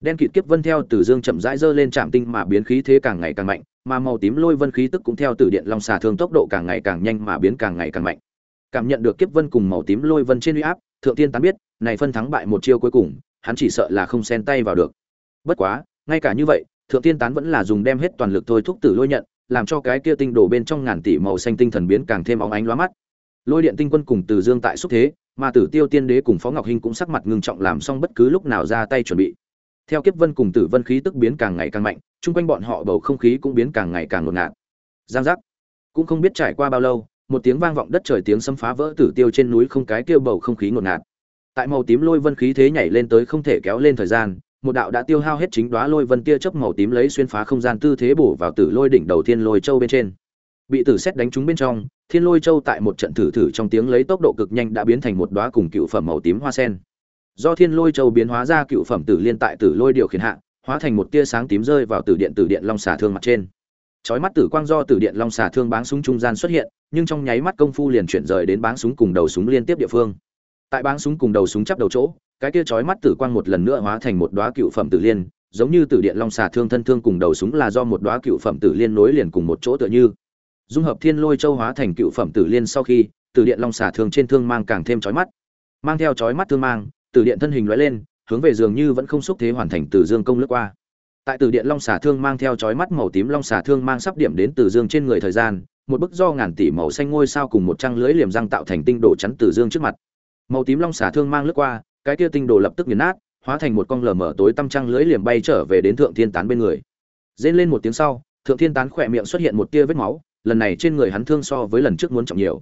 Speaker 1: Đen kịt kiếp vân theo từ dương chậm rãi dơ lên trạm tinh mà biến khí thế càng ngày càng mạnh, mà màu tím lôi vân khí tức cũng theo từ điện long xà thương tốc độ càng ngày càng nhanh mà biến càng ngày càng mạnh cảm nhận được kiếp vân cùng màu tím lôi vân trên uy áp, thượng tiên tán biết, này phân thắng bại một chiêu cuối cùng, hắn chỉ sợ là không xen tay vào được. Bất quá, ngay cả như vậy, thượng tiên tán vẫn là dùng đem hết toàn lực thôi thúc tử lôi nhận, làm cho cái kia tinh đổ bên trong ngàn tỷ màu xanh tinh thần biến càng thêm óng ánh lóa mắt. Lôi điện tinh quân cùng từ dương tại xúc thế, mà tử tiêu tiên đế cùng phó ngọc hinh cũng sắc mặt ngưng trọng làm xong bất cứ lúc nào ra tay chuẩn bị. Theo kiếp vân cùng tử vân khí tức biến càng ngày càng mạnh, chung quanh bọn họ bầu không khí cũng biến càng ngày càng ngột ngạt. Giang giác. Cũng không biết trải qua bao lâu một tiếng vang vọng đất trời tiếng xâm phá vỡ tử tiêu trên núi không cái kêu bầu không khí ngột ngạt. Tại màu tím lôi vân khí thế nhảy lên tới không thể kéo lên thời gian, một đạo đã tiêu hao hết chính đoá lôi vân tia chớp màu tím lấy xuyên phá không gian tư thế bổ vào tử lôi đỉnh đầu thiên lôi châu bên trên. Bị tử xét đánh trúng bên trong, thiên lôi châu tại một trận thử thử trong tiếng lấy tốc độ cực nhanh đã biến thành một đoá cùng cựu phẩm màu tím hoa sen. Do thiên lôi châu biến hóa ra cựu phẩm tử liên tại tử lôi điều khiển hạ, hóa thành một tia sáng tím rơi vào tử điện tử điện long xả thương mặt trên chói mắt tử quang do tử điện long xà thương báng súng trung gian xuất hiện, nhưng trong nháy mắt công phu liền chuyển rời đến báng súng cùng đầu súng liên tiếp địa phương. Tại báng súng cùng đầu súng chắp đầu chỗ, cái kia chói mắt tử quang một lần nữa hóa thành một đóa cựu phẩm tử liên, giống như tử điện long xà thương thân thương cùng đầu súng là do một đóa cựu phẩm tử liên nối liền cùng một chỗ tựa như. Dung hợp thiên lôi châu hóa thành cựu phẩm tử liên sau khi, tử điện long xà thương trên thương mang càng thêm chói mắt. Mang theo chói mắt thương mang, tử điện thân hình lóe lên, hướng về dường như vẫn không xúc thế hoàn thành từ dương công lướt qua tại từ điện long xà thương mang theo chói mắt màu tím long xà thương mang sắp điểm đến từ dương trên người thời gian, một bức do ngàn tỷ màu xanh ngôi sao cùng một trăng lưới liềm răng tạo thành tinh đồ chắn từ dương trước mặt. Màu tím long xà thương mang lướt qua, cái kia tinh đồ lập tức nghiền nát, hóa thành một con lờ mở tối tăm trăng lưới liềm bay trở về đến thượng thiên tán bên người. Rên lên một tiếng sau, thượng thiên tán khỏe miệng xuất hiện một tia vết máu, lần này trên người hắn thương so với lần trước muốn trọng nhiều.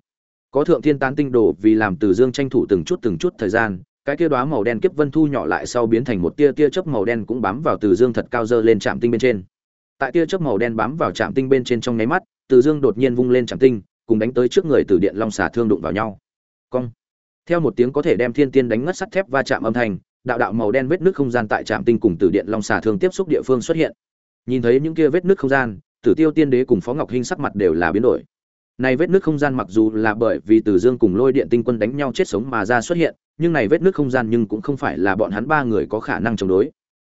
Speaker 1: Có thượng thiên tán tinh đồ vì làm từ dương tranh thủ từng chút từng chút thời gian cái kia đóa màu đen kiếp vân thu nhỏ lại sau biến thành một tia tia chớp màu đen cũng bám vào từ dương thật cao dơ lên trạm tinh bên trên. Tại tia chớp màu đen bám vào trạm tinh bên trên trong nháy mắt, từ dương đột nhiên vung lên trạm tinh, cùng đánh tới trước người từ điện long xà thương đụng vào nhau. Cong. Theo một tiếng có thể đem thiên tiên đánh ngất sắt thép va chạm âm thanh, đạo đạo màu đen vết nước không gian tại trạm tinh cùng từ điện long xà thương tiếp xúc địa phương xuất hiện. Nhìn thấy những kia vết nước không gian, tử tiêu tiên đế cùng phó ngọc hinh sắc mặt đều là biến đổi này vết nước không gian mặc dù là bởi vì từ dương cùng lôi điện tinh quân đánh nhau chết sống mà ra xuất hiện, nhưng này vết nước không gian nhưng cũng không phải là bọn hắn ba người có khả năng chống đối.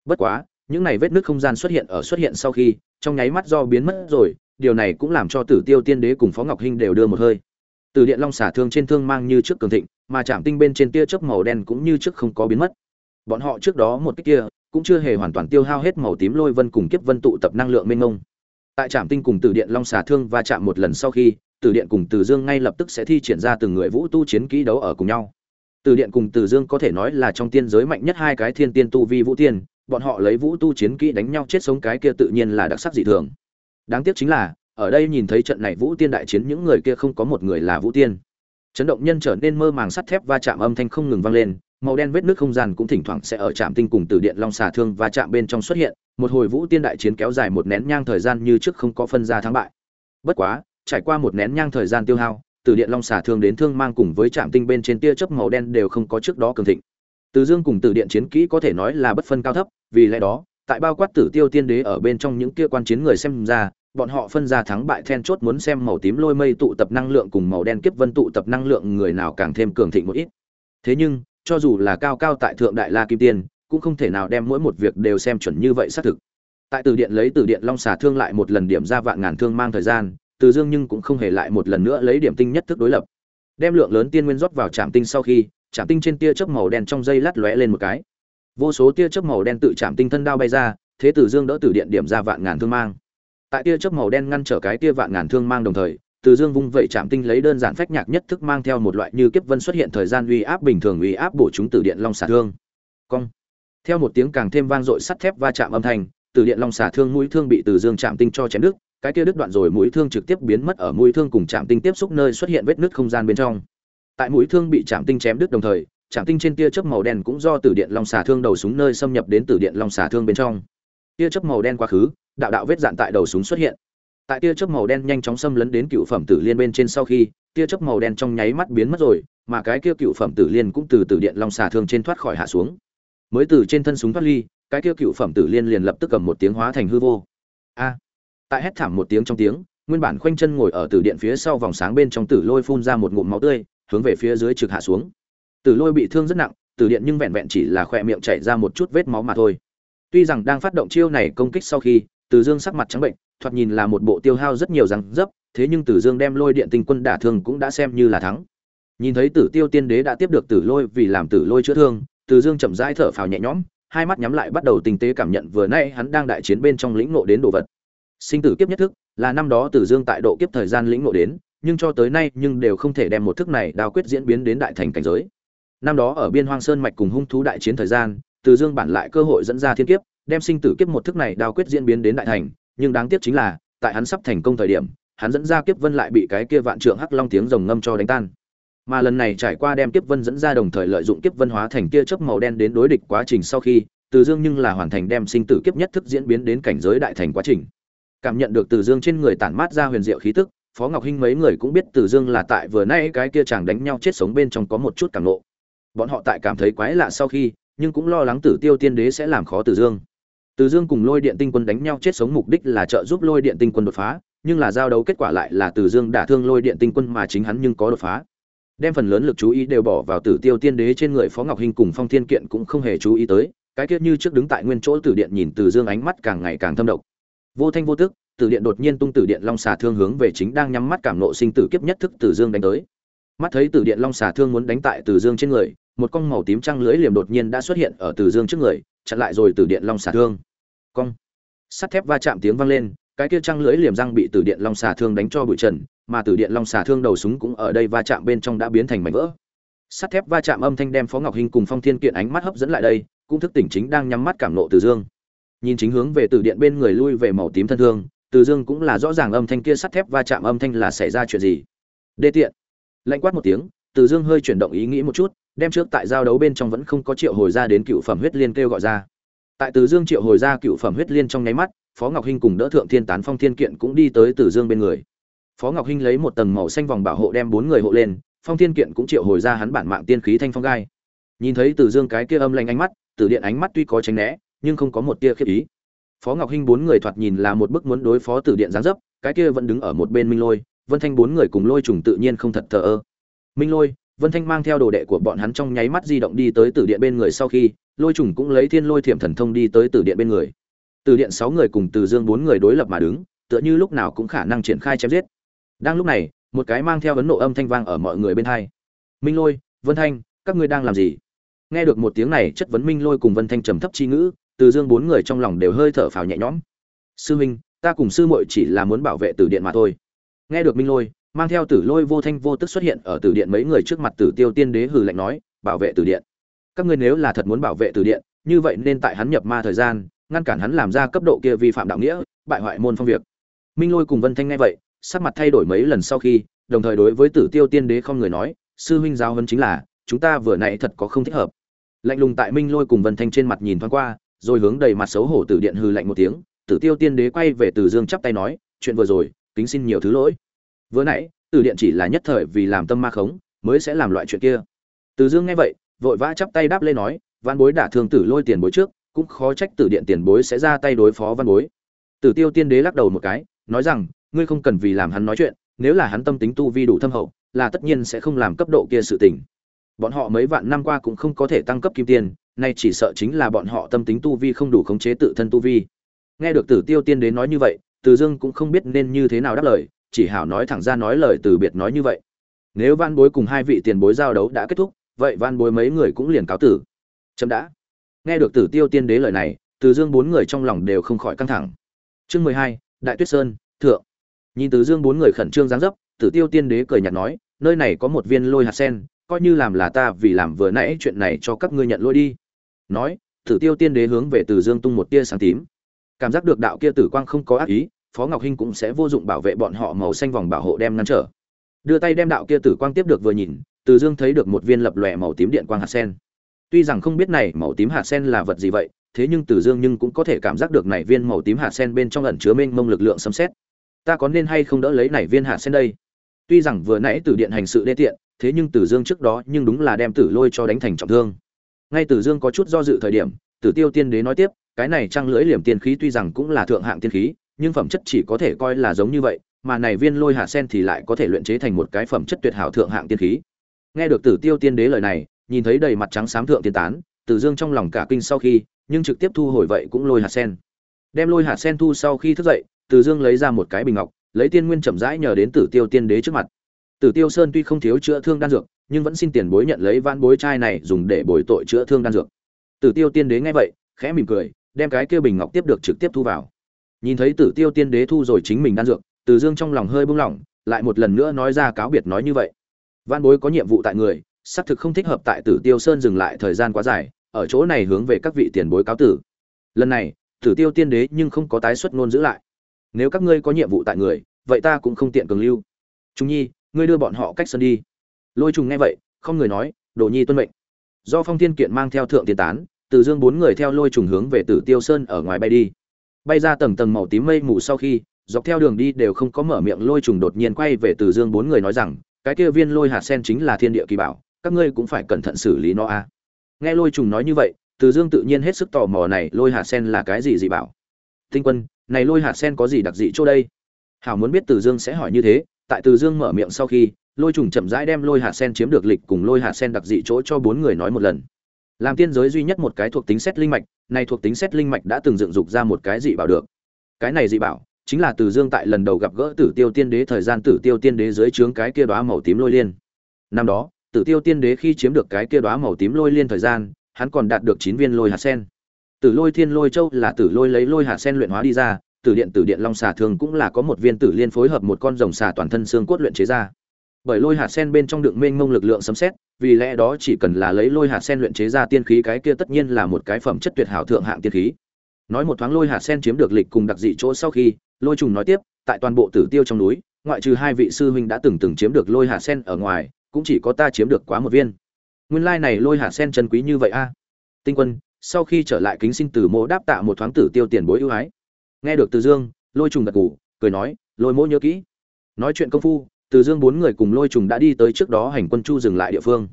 Speaker 1: Bất quá, những này vết nước không gian xuất hiện ở xuất hiện sau khi, trong nháy mắt do biến mất rồi, điều này cũng làm cho tử tiêu tiên đế cùng phó ngọc hinh đều đưa một hơi. Từ điện long xả thương trên thương mang như trước cường thịnh, mà chạm tinh bên trên tia chớp màu đen cũng như trước không có biến mất. Bọn họ trước đó một cái kia, cũng chưa hề hoàn toàn tiêu hao hết màu tím lôi vân cùng kiếp vân tụ tập năng lượng mênh mông. Tại trạm tinh cùng từ điện long xả thương va chạm một lần sau khi từ điện cùng từ dương ngay lập tức sẽ thi triển ra từng người vũ tu chiến kỹ đấu ở cùng nhau. Từ điện cùng từ dương có thể nói là trong tiên giới mạnh nhất hai cái thiên tiên tu vi vũ tiên, bọn họ lấy vũ tu chiến kỹ đánh nhau chết sống cái kia tự nhiên là đặc sắc dị thường. Đáng tiếc chính là, ở đây nhìn thấy trận này vũ tiên đại chiến những người kia không có một người là vũ tiên. Chấn động nhân trở nên mơ màng sắt thép va chạm âm thanh không ngừng vang lên, màu đen vết nước không gian cũng thỉnh thoảng sẽ ở trạm tinh cùng từ điện long xà thương và chạm bên trong xuất hiện, một hồi vũ tiên đại chiến kéo dài một nén nhang thời gian như trước không có phân ra thắng bại. Bất quá trải qua một nén nhang thời gian tiêu hao, từ điện long xà thương đến thương mang cùng với trạm tinh bên trên tia chớp màu đen đều không có trước đó cường thịnh. Từ dương cùng từ điện chiến kỹ có thể nói là bất phân cao thấp, vì lẽ đó, tại bao quát tử tiêu tiên đế ở bên trong những kia quan chiến người xem ra, bọn họ phân ra thắng bại then chốt muốn xem màu tím lôi mây tụ tập năng lượng cùng màu đen kiếp vân tụ tập năng lượng người nào càng thêm cường thịnh một ít. Thế nhưng, cho dù là cao cao tại thượng đại la kim tiên, cũng không thể nào đem mỗi một việc đều xem chuẩn như vậy xác thực. Tại từ điện lấy từ điện long xà thương lại một lần điểm ra vạn ngàn thương mang thời gian từ dương nhưng cũng không hề lại một lần nữa lấy điểm tinh nhất thức đối lập. Đem lượng lớn tiên nguyên rót vào trạm tinh sau khi trạm tinh trên tia chớp màu đen trong dây lát lóe lên một cái. Vô số tia chớp màu đen tự trạm tinh thân đao bay ra, thế tử dương đỡ từ điện điểm ra vạn ngàn thương mang. Tại tia chớp màu đen ngăn trở cái tia vạn ngàn thương mang đồng thời, từ dương vung vậy chạm tinh lấy đơn giản phách nhạc nhất thức mang theo một loại như kiếp vân xuất hiện thời gian uy áp bình thường uy áp bổ chúng từ điện long xà thương. Cong. Theo một tiếng càng thêm vang dội sắt thép va chạm âm thanh, từ điện long xà thương mũi thương bị từ dương chạm tinh cho chém đứt cái kia đứt đoạn rồi mũi thương trực tiếp biến mất ở mũi thương cùng chạm tinh tiếp xúc nơi xuất hiện vết nứt không gian bên trong. Tại mũi thương bị chạm tinh chém đứt đồng thời chạm tinh trên tia chớp màu đen cũng do từ điện long xà thương đầu súng nơi xâm nhập đến từ điện long xà thương bên trong. Tia chớp màu đen quá khứ, đạo đạo vết dạn tại đầu súng xuất hiện. Tại tia chớp màu đen nhanh chóng xâm lấn đến cựu phẩm tử liên bên trên sau khi, tia chớp màu đen trong nháy mắt biến mất rồi, mà cái kia cựu phẩm tử liên cũng từ từ điện long xà thương trên thoát khỏi hạ xuống. Mới từ trên thân súng thoát ly, cái kia cựu phẩm tử liên liền lập tức cầm một tiếng hóa thành hư vô. A! Tại hét thảm một tiếng trong tiếng, nguyên bản khoanh chân ngồi ở tử điện phía sau vòng sáng bên trong tử lôi phun ra một ngụm máu tươi, hướng về phía dưới trực hạ xuống. Tử lôi bị thương rất nặng, tử điện nhưng vẹn vẹn chỉ là khỏe miệng chảy ra một chút vết máu mà thôi. Tuy rằng đang phát động chiêu này công kích sau khi, từ dương sắc mặt trắng bệnh, thoạt nhìn là một bộ tiêu hao rất nhiều răng dấp, thế nhưng tử dương đem lôi điện tinh quân đả thương cũng đã xem như là thắng. Nhìn thấy tử tiêu tiên đế đã tiếp được tử lôi vì làm tử lôi chữa thương, từ dương chậm rãi thở phào nhẹ nhõm, hai mắt nhắm lại bắt đầu tinh tế cảm nhận vừa nay hắn đang đại chiến bên trong lĩnh ngộ đến đồ vật sinh tử kiếp nhất thức, là năm đó tử dương tại độ kiếp thời gian lĩnh ngộ đến, nhưng cho tới nay nhưng đều không thể đem một thức này đào quyết diễn biến đến đại thành cảnh giới. Năm đó ở biên hoang sơn mạch cùng hung thú đại chiến thời gian từ dương bản lại cơ hội dẫn ra thiên kiếp, đem sinh tử kiếp một thức này đào quyết diễn biến đến đại thành, nhưng đáng tiếc chính là, tại hắn sắp thành công thời điểm, hắn dẫn ra kiếp vân lại bị cái kia vạn trượng hắc long tiếng rồng ngâm cho đánh tan. Mà lần này trải qua đem kiếp vân dẫn ra đồng thời lợi dụng kiếp vân hóa thành kia chớp màu đen đến đối địch quá trình sau khi từ dương nhưng là hoàn thành đem sinh tử kiếp nhất thức diễn biến đến cảnh giới đại thành quá trình cảm nhận được từ dương trên người tản mát ra huyền diệu khí tức phó ngọc hinh mấy người cũng biết từ dương là tại vừa nay cái kia chàng đánh nhau chết sống bên trong có một chút cảm nộ bọn họ tại cảm thấy quái lạ sau khi nhưng cũng lo lắng tử tiêu tiên đế sẽ làm khó từ dương từ Dương cùng Lôi Điện Tinh Quân đánh nhau chết sống mục đích là trợ giúp Lôi Điện Tinh Quân đột phá, nhưng là giao đấu kết quả lại là Từ Dương đả thương Lôi Điện Tinh Quân mà chính hắn nhưng có đột phá. Đem phần lớn lực chú ý đều bỏ vào Tử Tiêu Tiên Đế trên người Phó Ngọc Hinh cùng Phong Thiên Kiện cũng không hề chú ý tới, cái kia như trước đứng tại nguyên chỗ Tử Điện nhìn Từ Dương ánh mắt càng ngày càng thâm độc. Vô thanh vô tức, Tử Điện đột nhiên tung Tử Điện Long xà thương hướng về chính đang nhắm mắt cảm nộ sinh tử kiếp nhất thức Tử Dương đánh tới. Mắt thấy Tử Điện Long xà thương muốn đánh tại tử Dương trên người, một con màu tím trăng lưỡi liềm đột nhiên đã xuất hiện ở tử Dương trước người, chặn lại rồi Tử Điện Long xà thương. Cong sắt thép va chạm tiếng vang lên cái kia trăng lưỡi liềm răng bị tử điện long xà thương đánh cho bụi trần mà tử điện long xà thương đầu súng cũng ở đây va chạm bên trong đã biến thành mảnh vỡ sắt thép va chạm âm thanh đem phó ngọc hinh cùng phong thiên kiện ánh mắt hấp dẫn lại đây cũng thức tỉnh chính đang nhắm mắt cảm nộ tử dương nhìn chính hướng về từ điện bên người lui về màu tím thân thương, từ dương cũng là rõ ràng âm thanh kia sắt thép va chạm âm thanh là xảy ra chuyện gì. Đê tiện. Lạnh quát một tiếng, từ dương hơi chuyển động ý nghĩ một chút, đem trước tại giao đấu bên trong vẫn không có triệu hồi ra đến cựu phẩm huyết liên kêu gọi ra. Tại từ dương triệu hồi ra cựu phẩm huyết liên trong nháy mắt, phó ngọc hinh cùng đỡ thượng thiên tán phong thiên kiện cũng đi tới từ dương bên người. Phó ngọc hinh lấy một tầng màu xanh vòng bảo hộ đem bốn người hộ lên, phong thiên kiện cũng triệu hồi ra hắn bản mạng tiên khí thanh phong gai. Nhìn thấy từ dương cái kia âm lanh ánh mắt, từ điện ánh mắt tuy có tránh né nhưng không có một tia khiếp ý. Phó ngọc hinh bốn người thoạt nhìn là một bức muốn đối phó tử điện gián dấp, cái kia vẫn đứng ở một bên minh lôi, vân thanh bốn người cùng lôi trùng tự nhiên không thật thờ ơ. Minh lôi, vân thanh mang theo đồ đệ của bọn hắn trong nháy mắt di động đi tới tử điện bên người sau khi, lôi trùng cũng lấy thiên lôi thiểm thần thông đi tới tử điện bên người. Từ điện sáu người cùng từ dương bốn người đối lập mà đứng, tựa như lúc nào cũng khả năng triển khai chém giết. Đang lúc này, một cái mang theo ấn nộ âm thanh vang ở mọi người bên hai. Minh lôi, vân thanh, các ngươi đang làm gì? Nghe được một tiếng này, chất vấn minh lôi cùng vân thanh trầm thấp chi ngữ từ dương bốn người trong lòng đều hơi thở phào nhẹ nhõm. Sư huynh ta cùng sư muội chỉ là muốn bảo vệ tử điện mà thôi. Nghe được minh lôi, mang theo tử lôi vô thanh vô tức xuất hiện ở tử điện mấy người trước mặt tử tiêu tiên đế hừ lạnh nói, bảo vệ tử điện? Các ngươi nếu là thật muốn bảo vệ tử điện, như vậy nên tại hắn nhập ma thời gian, ngăn cản hắn làm ra cấp độ kia vi phạm đạo nghĩa, bại hoại môn phong việc. Minh lôi cùng vân thanh nghe vậy, sắc mặt thay đổi mấy lần sau khi, đồng thời đối với tử tiêu tiên đế không người nói, sư huynh giáo hơn chính là, chúng ta vừa nãy thật có không thích hợp. Lạnh lùng tại minh lôi cùng vân thanh trên mặt nhìn thoáng qua rồi hướng đầy mặt xấu hổ tử điện hư lạnh một tiếng, tử tiêu tiên đế quay về từ dương chắp tay nói, chuyện vừa rồi, kính xin nhiều thứ lỗi. Vừa nãy, tử điện chỉ là nhất thời vì làm tâm ma khống, mới sẽ làm loại chuyện kia. Từ dương nghe vậy, vội vã chắp tay đáp lên nói, văn bối đả thương tử lôi tiền bối trước, cũng khó trách tử điện tiền bối sẽ ra tay đối phó văn bối. Tử tiêu tiên đế lắc đầu một cái, nói rằng, ngươi không cần vì làm hắn nói chuyện, nếu là hắn tâm tính tu vi đủ thâm hậu, là tất nhiên sẽ không làm cấp độ kia sự tình. Bọn họ mấy vạn năm qua cũng không có thể tăng cấp kim tiền nay chỉ sợ chính là bọn họ tâm tính tu vi không đủ khống chế tự thân tu vi. Nghe được tử tiêu tiên đế nói như vậy, từ dương cũng không biết nên như thế nào đáp lời, chỉ hảo nói thẳng ra nói lời từ biệt nói như vậy. Nếu van bối cùng hai vị tiền bối giao đấu đã kết thúc, vậy van bối mấy người cũng liền cáo tử. Chậm đã. Nghe được tử tiêu tiên đế lời này, từ dương bốn người trong lòng đều không khỏi căng thẳng. Chương mười hai, đại tuyết sơn, thượng. Nhìn từ dương bốn người khẩn trương giáng dấp, tử tiêu tiên đế cười nhạt nói, nơi này có một viên lôi hạt sen, coi như làm là ta vì làm vừa nãy chuyện này cho các ngươi nhận lôi đi nói, tử tiêu tiên đế hướng về từ dương tung một tia sáng tím. Cảm giác được đạo kia tử quang không có ác ý, phó ngọc hinh cũng sẽ vô dụng bảo vệ bọn họ màu xanh vòng bảo hộ đem ngăn trở. Đưa tay đem đạo kia tử quang tiếp được vừa nhìn, từ dương thấy được một viên lập lòe màu tím điện quang hạt sen. Tuy rằng không biết này màu tím hạt sen là vật gì vậy, thế nhưng từ dương nhưng cũng có thể cảm giác được này viên màu tím hạt sen bên trong ẩn chứa mênh mông lực lượng xâm xét ta có nên hay không đỡ lấy này viên hạt sen đây? Tuy rằng vừa nãy tử điện hành sự đê tiện, thế nhưng tử dương trước đó nhưng đúng là đem tử lôi cho đánh thành trọng thương ngay từ dương có chút do dự thời điểm, tử tiêu tiên đế nói tiếp, cái này trăng lưỡi liềm tiên khí tuy rằng cũng là thượng hạng tiên khí, nhưng phẩm chất chỉ có thể coi là giống như vậy, mà này viên lôi hạ sen thì lại có thể luyện chế thành một cái phẩm chất tuyệt hảo thượng hạng tiên khí. Nghe được tử tiêu tiên đế lời này, nhìn thấy đầy mặt trắng xám thượng tiên tán, tử dương trong lòng cả kinh sau khi, nhưng trực tiếp thu hồi vậy cũng lôi hạt sen. Đem lôi hạt sen thu sau khi thức dậy, tử dương lấy ra một cái bình ngọc, lấy tiên nguyên chậm rãi nhờ đến tử tiêu tiên đế trước mặt tử tiêu sơn tuy không thiếu chữa thương đan dược, nhưng vẫn xin tiền bối nhận lấy vãn bối trai này dùng để bồi tội chữa thương đan dược. Tử tiêu tiên đế nghe vậy, khẽ mỉm cười, đem cái kia bình ngọc tiếp được trực tiếp thu vào. Nhìn thấy tử tiêu tiên đế thu rồi chính mình đan dược, từ dương trong lòng hơi buông lỏng lại một lần nữa nói ra cáo biệt nói như vậy. Vãn bối có nhiệm vụ tại người, xác thực không thích hợp tại tử tiêu sơn dừng lại thời gian quá dài, ở chỗ này hướng về các vị tiền bối cáo tử. Lần này, tử tiêu tiên đế nhưng không có tái xuất ngôn giữ lại. Nếu các ngươi có nhiệm vụ tại người, vậy ta cũng không tiện cường lưu. Trung nhi ngươi đưa bọn họ cách sân đi. Lôi trùng nghe vậy, không người nói, đồ nhi tuân mệnh. Do phong thiên kiện mang theo thượng tiên tán, từ dương bốn người theo lôi trùng hướng về tử tiêu sơn ở ngoài bay đi. Bay ra tầng tầng màu tím mây mù sau khi, dọc theo đường đi đều không có mở miệng, lôi trùng đột nhiên quay về từ dương bốn người nói rằng, cái kia viên lôi hạt sen chính là thiên địa kỳ bảo, các ngươi cũng phải cẩn thận xử lý nó a. Nghe lôi trùng nói như vậy, từ dương tự nhiên hết sức tò mò này lôi hạt sen là cái gì dị bảo. Tinh quân, này lôi hạt sen có gì đặc dị chỗ đây? Hảo muốn biết từ dương sẽ hỏi như thế tại từ dương mở miệng sau khi, lôi trùng chậm rãi đem lôi hạ sen chiếm được lịch cùng lôi hạ sen đặc dị chỗ cho bốn người nói một lần. Làm tiên giới duy nhất một cái thuộc tính xét linh mạch, này thuộc tính xét linh mạch đã từng dựng dục ra một cái dị bảo được. Cái này dị bảo chính là từ dương tại lần đầu gặp gỡ tử tiêu tiên đế thời gian tử tiêu tiên đế dưới trướng cái kia đoá màu tím lôi liên. Năm đó, tử tiêu tiên đế khi chiếm được cái kia đoá màu tím lôi liên thời gian, hắn còn đạt được chín viên lôi hạt sen. Tử lôi thiên lôi châu là tử lôi lấy lôi hạt sen luyện hóa đi ra tử điện tử điện long xà thường cũng là có một viên tử liên phối hợp một con rồng xà toàn thân xương cốt luyện chế ra. Bởi lôi hạt sen bên trong đựng mênh mông lực lượng sấm xét vì lẽ đó chỉ cần là lấy lôi hạt sen luyện chế ra tiên khí cái kia tất nhiên là một cái phẩm chất tuyệt hảo thượng hạng tiên khí. Nói một thoáng lôi hạt sen chiếm được lịch cùng đặc dị chỗ sau khi, lôi trùng nói tiếp, tại toàn bộ tử tiêu trong núi, ngoại trừ hai vị sư huynh đã từng từng chiếm được lôi hạt sen ở ngoài, cũng chỉ có ta chiếm được quá một viên. Nguyên lai này lôi hạt sen chân quý như vậy a. Tinh quân, sau khi trở lại kính xin từ mỗ đáp tạ một thoáng tử tiêu tiền bối ưu ái nghe được từ dương, lôi trùng gật gù, cười nói, lôi mỗ nhớ kỹ. Nói chuyện công phu, từ dương bốn người cùng lôi trùng đã đi tới trước đó hành quân chu dừng lại địa phương.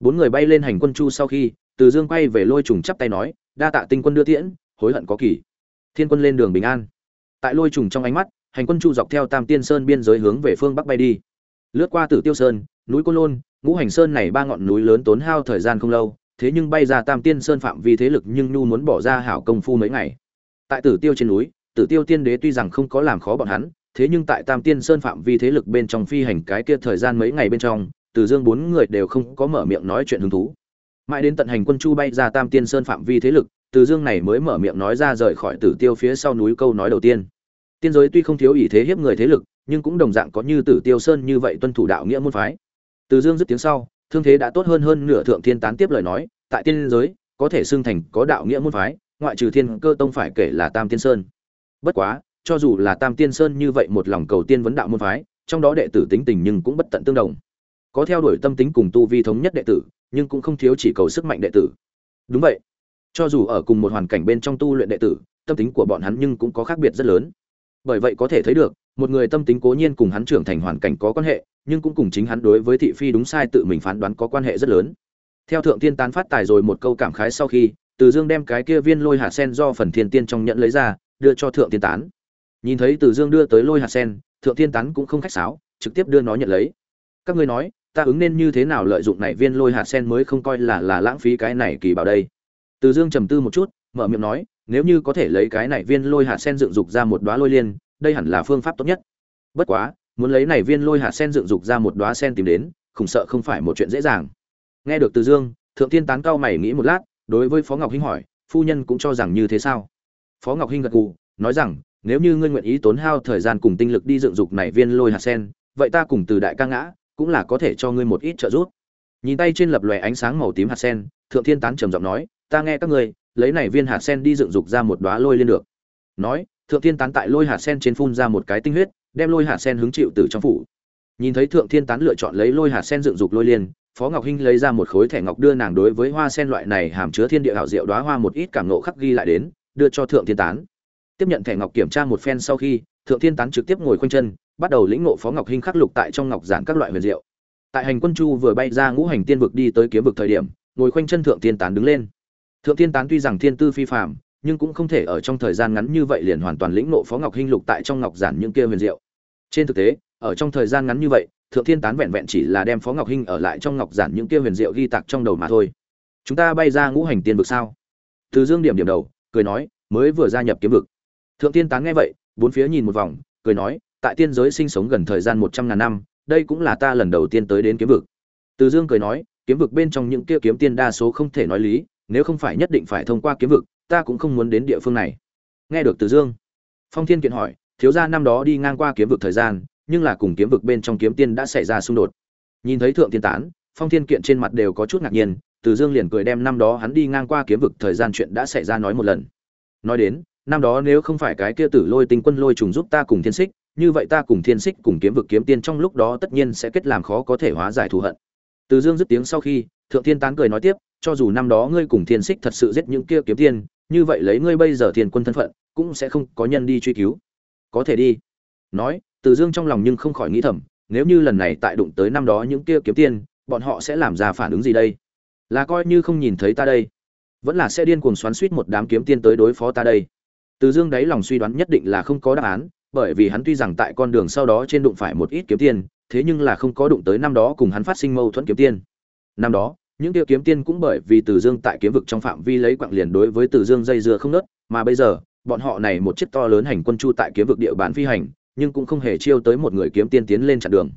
Speaker 1: Bốn người bay lên hành quân chu sau khi, từ dương quay về lôi trùng chắp tay nói, đa tạ tinh quân đưa tiễn, hối hận có kỳ. Thiên quân lên đường bình an. Tại lôi trùng trong ánh mắt, hành quân chu dọc theo tam tiên sơn biên giới hướng về phương bắc bay đi. Lướt qua tử tiêu sơn, núi côn lôn, ngũ hành sơn này ba ngọn núi lớn tốn hao thời gian không lâu, thế nhưng bay ra tam tiên sơn phạm vi thế lực nhưng nhu muốn bỏ ra hảo công phu mấy ngày. Tại tử tiêu trên núi tử tiêu tiên đế tuy rằng không có làm khó bọn hắn, thế nhưng tại tam tiên sơn phạm vi thế lực bên trong phi hành cái kia thời gian mấy ngày bên trong, từ dương bốn người đều không có mở miệng nói chuyện hứng thú. Mãi đến tận hành quân chu bay ra tam tiên sơn phạm vi thế lực, từ dương này mới mở miệng nói ra rời khỏi tử tiêu phía sau núi câu nói đầu tiên. Tiên giới tuy không thiếu ý thế hiếp người thế lực, nhưng cũng đồng dạng có như tử tiêu sơn như vậy tuân thủ đạo nghĩa môn phái. Từ dương dứt tiếng sau, thương thế đã tốt hơn hơn nửa thượng thiên tán tiếp lời nói, tại tiên giới, có thể xưng thành có đạo nghĩa môn phái, ngoại trừ thiên cơ tông phải kể là tam tiên sơn bất quá, cho dù là tam tiên sơn như vậy một lòng cầu tiên vấn đạo môn phái, trong đó đệ tử tính tình nhưng cũng bất tận tương đồng. Có theo đuổi tâm tính cùng tu vi thống nhất đệ tử, nhưng cũng không thiếu chỉ cầu sức mạnh đệ tử. Đúng vậy. Cho dù ở cùng một hoàn cảnh bên trong tu luyện đệ tử, tâm tính của bọn hắn nhưng cũng có khác biệt rất lớn. Bởi vậy có thể thấy được, một người tâm tính cố nhiên cùng hắn trưởng thành hoàn cảnh có quan hệ, nhưng cũng cùng chính hắn đối với thị phi đúng sai tự mình phán đoán có quan hệ rất lớn. Theo thượng tiên tán phát tài rồi một câu cảm khái sau khi, từ dương đem cái kia viên lôi hạt sen do phần thiên tiên trong nhận lấy ra đưa cho thượng tiên tán. Nhìn thấy từ dương đưa tới lôi hạt sen, thượng tiên tán cũng không khách sáo, trực tiếp đưa nó nhận lấy. Các ngươi nói, ta ứng nên như thế nào lợi dụng này viên lôi hạt sen mới không coi là là lãng phí cái này kỳ bảo đây? Từ dương trầm tư một chút, mở miệng nói, nếu như có thể lấy cái này viên lôi hạt sen dựng dục ra một đóa lôi liên, đây hẳn là phương pháp tốt nhất. Bất quá, muốn lấy này viên lôi hạt sen dựng dục ra một đóa sen tìm đến, khủng sợ không phải một chuyện dễ dàng. Nghe được từ dương, thượng tiên tán cao mày nghĩ một lát, đối với phó ngọc hinh hỏi, phu nhân cũng cho rằng như thế sao? Phó ngọc hinh gật gù, nói rằng, nếu như ngươi nguyện ý tốn hao thời gian cùng tinh lực đi dựng dục này viên lôi hạt sen, vậy ta cùng từ đại ca ngã, cũng là có thể cho ngươi một ít trợ giúp. Nhìn tay trên lập lòe ánh sáng màu tím hạt sen, thượng thiên tán trầm giọng nói, ta nghe các ngươi, lấy này viên hạt sen đi dựng dục ra một đóa lôi lên được. Nói, thượng thiên tán tại lôi hạt sen trên phun ra một cái tinh huyết, đem lôi hạt sen hứng chịu từ trong phủ. Nhìn thấy thượng thiên tán lựa chọn lấy lôi hạt sen dựng dục lôi liên, phó ngọc hinh lấy ra một khối thẻ ngọc đưa nàng đối với hoa sen loại này hàm chứa thiên địa hảo diệu đóa hoa một ít cảm nộ khắc ghi lại đến đưa cho thượng thiên tán. Tiếp nhận thẻ ngọc kiểm tra một phen sau khi, thượng thiên tán trực tiếp ngồi khoanh chân, bắt đầu lĩnh ngộ phó ngọc hinh khắc lục tại trong ngọc giản các loại huyền diệu. Tại hành quân chu vừa bay ra ngũ hành tiên vực đi tới kiếm vực thời điểm, ngồi khoanh chân thượng thiên tán đứng lên. Thượng thiên tán tuy rằng thiên tư phi phàm, nhưng cũng không thể ở trong thời gian ngắn như vậy liền hoàn toàn lĩnh ngộ phó ngọc hinh lục tại trong ngọc giản những kia huyền diệu. Trên thực tế, ở trong thời gian ngắn như vậy, thượng thiên tán vẹn vẹn chỉ là đem phó ngọc hinh ở lại trong ngọc giản những kia huyền diệu ghi tạc trong đầu mà thôi. Chúng ta bay ra ngũ hành tiên vực sao? Từ dương điểm điểm đầu cười nói, mới vừa gia nhập kiếm vực. Thượng tiên tán nghe vậy, bốn phía nhìn một vòng, cười nói, tại tiên giới sinh sống gần thời gian một trăm ngàn năm, đây cũng là ta lần đầu tiên tới đến kiếm vực. Từ dương cười nói, kiếm vực bên trong những kia kiếm tiên đa số không thể nói lý, nếu không phải nhất định phải thông qua kiếm vực, ta cũng không muốn đến địa phương này. Nghe được từ dương, phong thiên kiện hỏi, thiếu gia năm đó đi ngang qua kiếm vực thời gian, nhưng là cùng kiếm vực bên trong kiếm tiên đã xảy ra xung đột. Nhìn thấy thượng tiên tán, phong thiên kiện trên mặt đều có chút ngạc nhiên từ dương liền cười đem năm đó hắn đi ngang qua kiếm vực thời gian chuyện đã xảy ra nói một lần. Nói đến, năm đó nếu không phải cái kia tử lôi tinh quân lôi trùng giúp ta cùng thiên xích, như vậy ta cùng thiên xích cùng kiếm vực kiếm tiên trong lúc đó tất nhiên sẽ kết làm khó có thể hóa giải thù hận. Từ dương dứt tiếng sau khi, thượng thiên tán cười nói tiếp, cho dù năm đó ngươi cùng thiên xích thật sự giết những kia kiếm tiên, như vậy lấy ngươi bây giờ thiên quân thân phận, cũng sẽ không có nhân đi truy cứu. Có thể đi. Nói, từ dương trong lòng nhưng không khỏi nghĩ thầm, nếu như lần này tại đụng tới năm đó những kia kiếm tiên, bọn họ sẽ làm ra phản ứng gì đây? Là coi như không nhìn thấy ta đây. Vẫn là sẽ điên cuồng xoắn suýt một đám kiếm tiên tới đối phó ta đây. Từ dương đáy lòng suy đoán nhất định là không có đáp án, bởi vì hắn tuy rằng tại con đường sau đó trên đụng phải một ít kiếm tiên, thế nhưng là không có đụng tới năm đó cùng hắn phát sinh mâu thuẫn kiếm tiên. Năm đó, những tiêu kiếm tiên cũng bởi vì từ dương tại kiếm vực trong phạm vi lấy quặng liền đối với từ dương dây dưa không nớt, mà bây giờ, bọn họ này một chiếc to lớn hành quân chu tại kiếm vực địa bàn phi hành, nhưng cũng không hề chiêu tới một người kiếm tiên tiến lên chặn đường.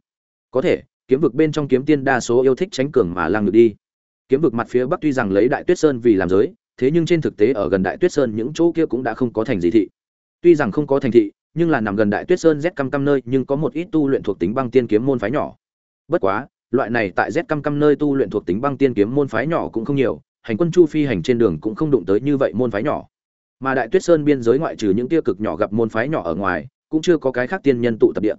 Speaker 1: Có thể, kiếm vực bên trong kiếm tiên đa số yêu thích tránh cường mà lang được đi kiếm vực mặt phía bắc tuy rằng lấy đại tuyết sơn vì làm giới, thế nhưng trên thực tế ở gần đại tuyết sơn những chỗ kia cũng đã không có thành gì thị. Tuy rằng không có thành thị, nhưng là nằm gần đại tuyết sơn z căm căm nơi nhưng có một ít tu luyện thuộc tính băng tiên kiếm môn phái nhỏ. Bất quá, loại này tại z căm căm nơi tu luyện thuộc tính băng tiên kiếm môn phái nhỏ cũng không nhiều, hành quân chu phi hành trên đường cũng không đụng tới như vậy môn phái nhỏ. Mà đại tuyết sơn biên giới ngoại trừ những tia cực nhỏ gặp môn phái nhỏ ở ngoài, cũng chưa có cái khác tiên nhân tụ tập địa.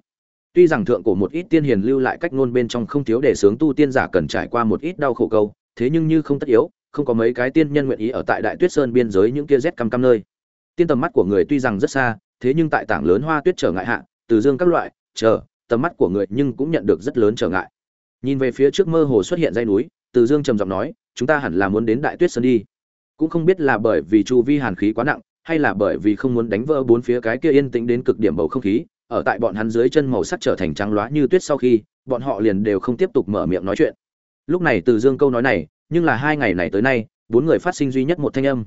Speaker 1: Tuy rằng thượng cổ một ít tiên hiền lưu lại cách ngôn bên trong không thiếu để sướng tu tiên giả cần trải qua một ít đau khổ câu thế nhưng như không tất yếu, không có mấy cái tiên nhân nguyện ý ở tại đại tuyết sơn biên giới những kia rét căm căm nơi. Tiên tầm mắt của người tuy rằng rất xa, thế nhưng tại tảng lớn hoa tuyết trở ngại hạ, từ dương các loại, chờ, tầm mắt của người nhưng cũng nhận được rất lớn trở ngại. Nhìn về phía trước mơ hồ xuất hiện dây núi, từ dương trầm giọng nói, chúng ta hẳn là muốn đến đại tuyết sơn đi. Cũng không biết là bởi vì chu vi hàn khí quá nặng, hay là bởi vì không muốn đánh vỡ bốn phía cái kia yên tĩnh đến cực điểm bầu không khí, ở tại bọn hắn dưới chân màu sắc trở thành trắng loá như tuyết sau khi, bọn họ liền đều không tiếp tục mở miệng nói chuyện lúc này từ dương câu nói này, nhưng là hai ngày này tới nay, bốn người phát sinh duy nhất một thanh âm.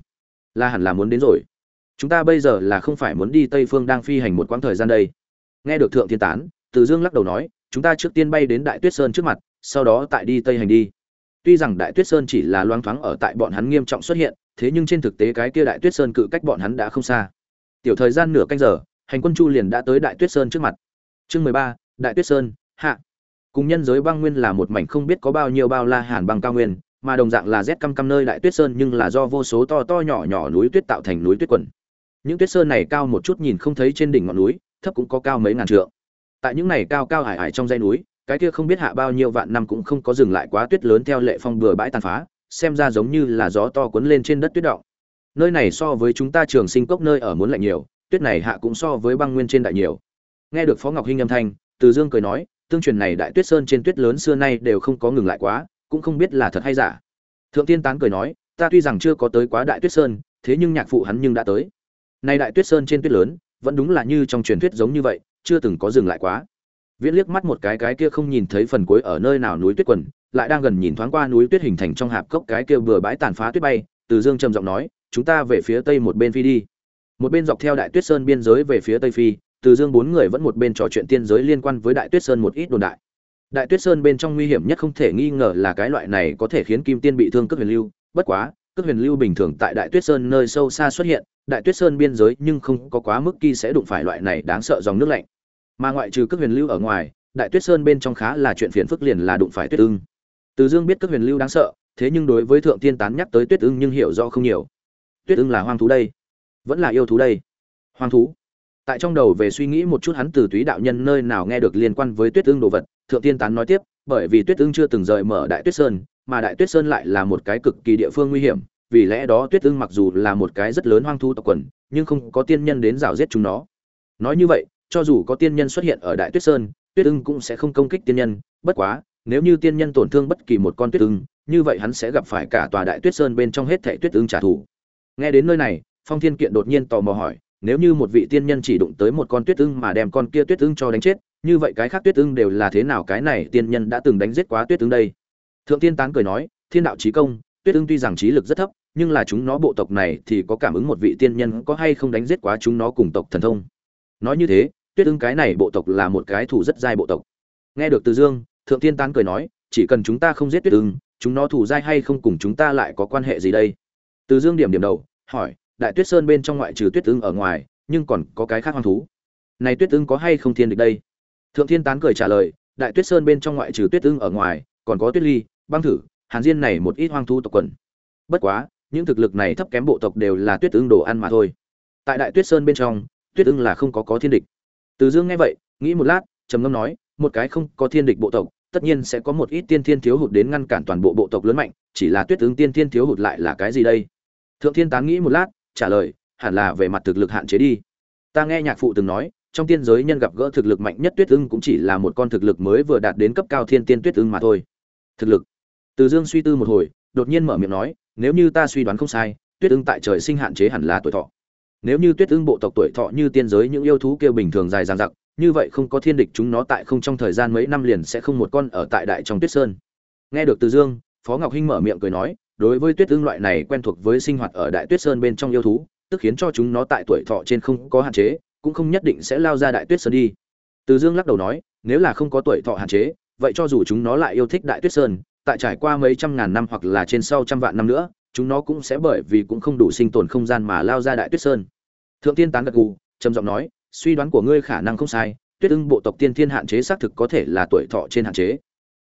Speaker 1: Là hẳn là muốn đến rồi. Chúng ta bây giờ là không phải muốn đi tây phương đang phi hành một quãng thời gian đây. Nghe được thượng thiên tán, từ dương lắc đầu nói, chúng ta trước tiên bay đến đại tuyết sơn trước mặt, sau đó tại đi tây hành đi. Tuy rằng đại tuyết sơn chỉ là loang thoáng ở tại bọn hắn nghiêm trọng xuất hiện, thế nhưng trên thực tế cái kia đại tuyết sơn cự cách bọn hắn đã không xa. Tiểu thời gian nửa canh giờ, hành quân chu liền đã tới đại tuyết sơn trước mặt. Chương mười ba, đại tuyết sơn, hạ cùng nhân giới băng nguyên là một mảnh không biết có bao nhiêu bao la hàn băng cao nguyên, mà đồng dạng là rét căm căm nơi đại tuyết sơn nhưng là do vô số to to nhỏ nhỏ núi tuyết tạo thành núi tuyết quần. Những tuyết sơn này cao một chút nhìn không thấy trên đỉnh ngọn núi, thấp cũng có cao mấy ngàn trượng. Tại những này cao cao hải hải trong dãy núi, cái kia không biết hạ bao nhiêu vạn năm cũng không có dừng lại quá tuyết lớn theo lệ phong bừa bãi tàn phá, xem ra giống như là gió to cuốn lên trên đất tuyết động. Nơi này so với chúng ta trường sinh cốc nơi ở muốn lạnh nhiều, tuyết này hạ cũng so với băng nguyên trên đại nhiều. Nghe được phó ngọc hinh âm thanh, từ dương cười nói tương truyền này đại tuyết sơn trên tuyết lớn xưa nay đều không có ngừng lại quá, cũng không biết là thật hay giả. Thượng tiên tán cười nói, ta tuy rằng chưa có tới quá đại tuyết sơn, thế nhưng nhạc phụ hắn nhưng đã tới. Nay đại tuyết sơn trên tuyết lớn, vẫn đúng là như trong truyền thuyết giống như vậy, chưa từng có dừng lại quá. Viễn liếc mắt một cái cái kia không nhìn thấy phần cuối ở nơi nào núi tuyết quần, lại đang gần nhìn thoáng qua núi tuyết hình thành trong hạp cốc cái kia vừa bãi tàn phá tuyết bay, từ dương trầm giọng nói, chúng ta về phía tây một bên phi đi. Một bên dọc theo đại tuyết sơn biên giới về phía tây phi từ dương bốn người vẫn một bên trò chuyện tiên giới liên quan với đại tuyết sơn một ít đồn đại. Đại tuyết sơn bên trong nguy hiểm nhất không thể nghi ngờ là cái loại này có thể khiến kim tiên bị thương cước huyền lưu. Bất quá, cước huyền lưu bình thường tại đại tuyết sơn nơi sâu xa xuất hiện, đại tuyết sơn biên giới nhưng không có quá mức kỳ sẽ đụng phải loại này đáng sợ dòng nước lạnh. Mà ngoại trừ cước huyền lưu ở ngoài, đại tuyết sơn bên trong khá là chuyện phiền phức liền là đụng phải tuyết ưng. Từ dương biết cước huyền lưu đáng sợ, thế nhưng đối với thượng tiên tán nhắc tới tuyết ưng nhưng hiểu rõ không nhiều. Tuyết ưng là hoang thú đây. Vẫn là yêu thú đây. Hoang thú tại trong đầu về suy nghĩ một chút hắn từ túy đạo nhân nơi nào nghe được liên quan với tuyết ương đồ vật, thượng tiên tán nói tiếp, bởi vì tuyết ương chưa từng rời mở đại tuyết sơn, mà đại tuyết sơn lại là một cái cực kỳ địa phương nguy hiểm, vì lẽ đó tuyết ương mặc dù là một cái rất lớn hoang thu tộc quần, nhưng không có tiên nhân đến rào giết chúng nó. Nói như vậy, cho dù có tiên nhân xuất hiện ở đại tuyết sơn, tuyết ưng cũng sẽ không công kích tiên nhân, bất quá, nếu như tiên nhân tổn thương bất kỳ một con tuyết ưng, như vậy hắn sẽ gặp phải cả tòa đại tuyết sơn bên trong hết thảy tuyết ưng trả thù. Nghe đến nơi này, phong thiên kiện đột nhiên tò mò hỏi nếu như một vị tiên nhân chỉ đụng tới một con tuyết ưng mà đem con kia tuyết ưng cho đánh chết, như vậy cái khác tuyết ưng đều là thế nào cái này tiên nhân đã từng đánh giết quá tuyết ưng đây? Thượng tiên tán cười nói, thiên đạo trí công, tuyết ưng tuy rằng trí lực rất thấp, nhưng là chúng nó bộ tộc này thì có cảm ứng một vị tiên nhân có hay không đánh giết quá chúng nó cùng tộc thần thông. Nói như thế, tuyết ưng cái này bộ tộc là một cái thủ rất dai bộ tộc. Nghe được từ dương, thượng tiên tán cười nói, chỉ cần chúng ta không giết tuyết ưng, chúng nó thủ dai hay không cùng chúng ta lại có quan hệ gì đây? Từ dương điểm điểm đầu, hỏi đại tuyết sơn bên trong ngoại trừ tuyết ưng ở ngoài, nhưng còn có cái khác hoang thú. Này tuyết ưng có hay không thiên địch đây? Thượng thiên tán cười trả lời, đại tuyết sơn bên trong ngoại trừ tuyết ưng ở ngoài, còn có tuyết ly, băng thử, hàn diên này một ít hoang thú tộc quần. Bất quá, những thực lực này thấp kém bộ tộc đều là tuyết ưng đồ ăn mà thôi. Tại đại tuyết sơn bên trong, tuyết ưng là không có có thiên địch. Từ dương nghe vậy, nghĩ một lát, trầm ngâm nói, một cái không có thiên địch bộ tộc, tất nhiên sẽ có một ít tiên thiên thiếu hụt đến ngăn cản toàn bộ bộ tộc lớn mạnh, chỉ là tuyết ứng tiên thiên thiếu hụt lại là cái gì đây? Thượng thiên tán nghĩ một lát trả lời, hẳn là về mặt thực lực hạn chế đi. Ta nghe nhạc phụ từng nói, trong tiên giới nhân gặp gỡ thực lực mạnh nhất tuyết ưng cũng chỉ là một con thực lực mới vừa đạt đến cấp cao thiên tiên tuyết ưng mà thôi. Thực lực. Từ dương suy tư một hồi, đột nhiên mở miệng nói, nếu như ta suy đoán không sai, tuyết ưng tại trời sinh hạn chế hẳn là tuổi thọ. Nếu như tuyết ưng bộ tộc tuổi thọ như tiên giới những yêu thú kêu bình thường dài dằng dặc, như vậy không có thiên địch chúng nó tại không trong thời gian mấy năm liền sẽ không một con ở tại đại trong tuyết sơn. Nghe được từ dương, phó ngọc hinh mở miệng cười nói đối với tuyết ương loại này quen thuộc với sinh hoạt ở đại tuyết sơn bên trong yêu thú, tức khiến cho chúng nó tại tuổi thọ trên không có hạn chế, cũng không nhất định sẽ lao ra đại tuyết sơn đi. Từ dương lắc đầu nói, nếu là không có tuổi thọ hạn chế, vậy cho dù chúng nó lại yêu thích đại tuyết sơn, tại trải qua mấy trăm ngàn năm hoặc là trên sau trăm vạn năm nữa, chúng nó cũng sẽ bởi vì cũng không đủ sinh tồn không gian mà lao ra đại tuyết sơn. Thượng tiên tán gật gù, trầm giọng nói, suy đoán của ngươi khả năng không sai, tuyết ưng bộ tộc tiên thiên hạn chế xác thực có thể là tuổi thọ trên hạn chế.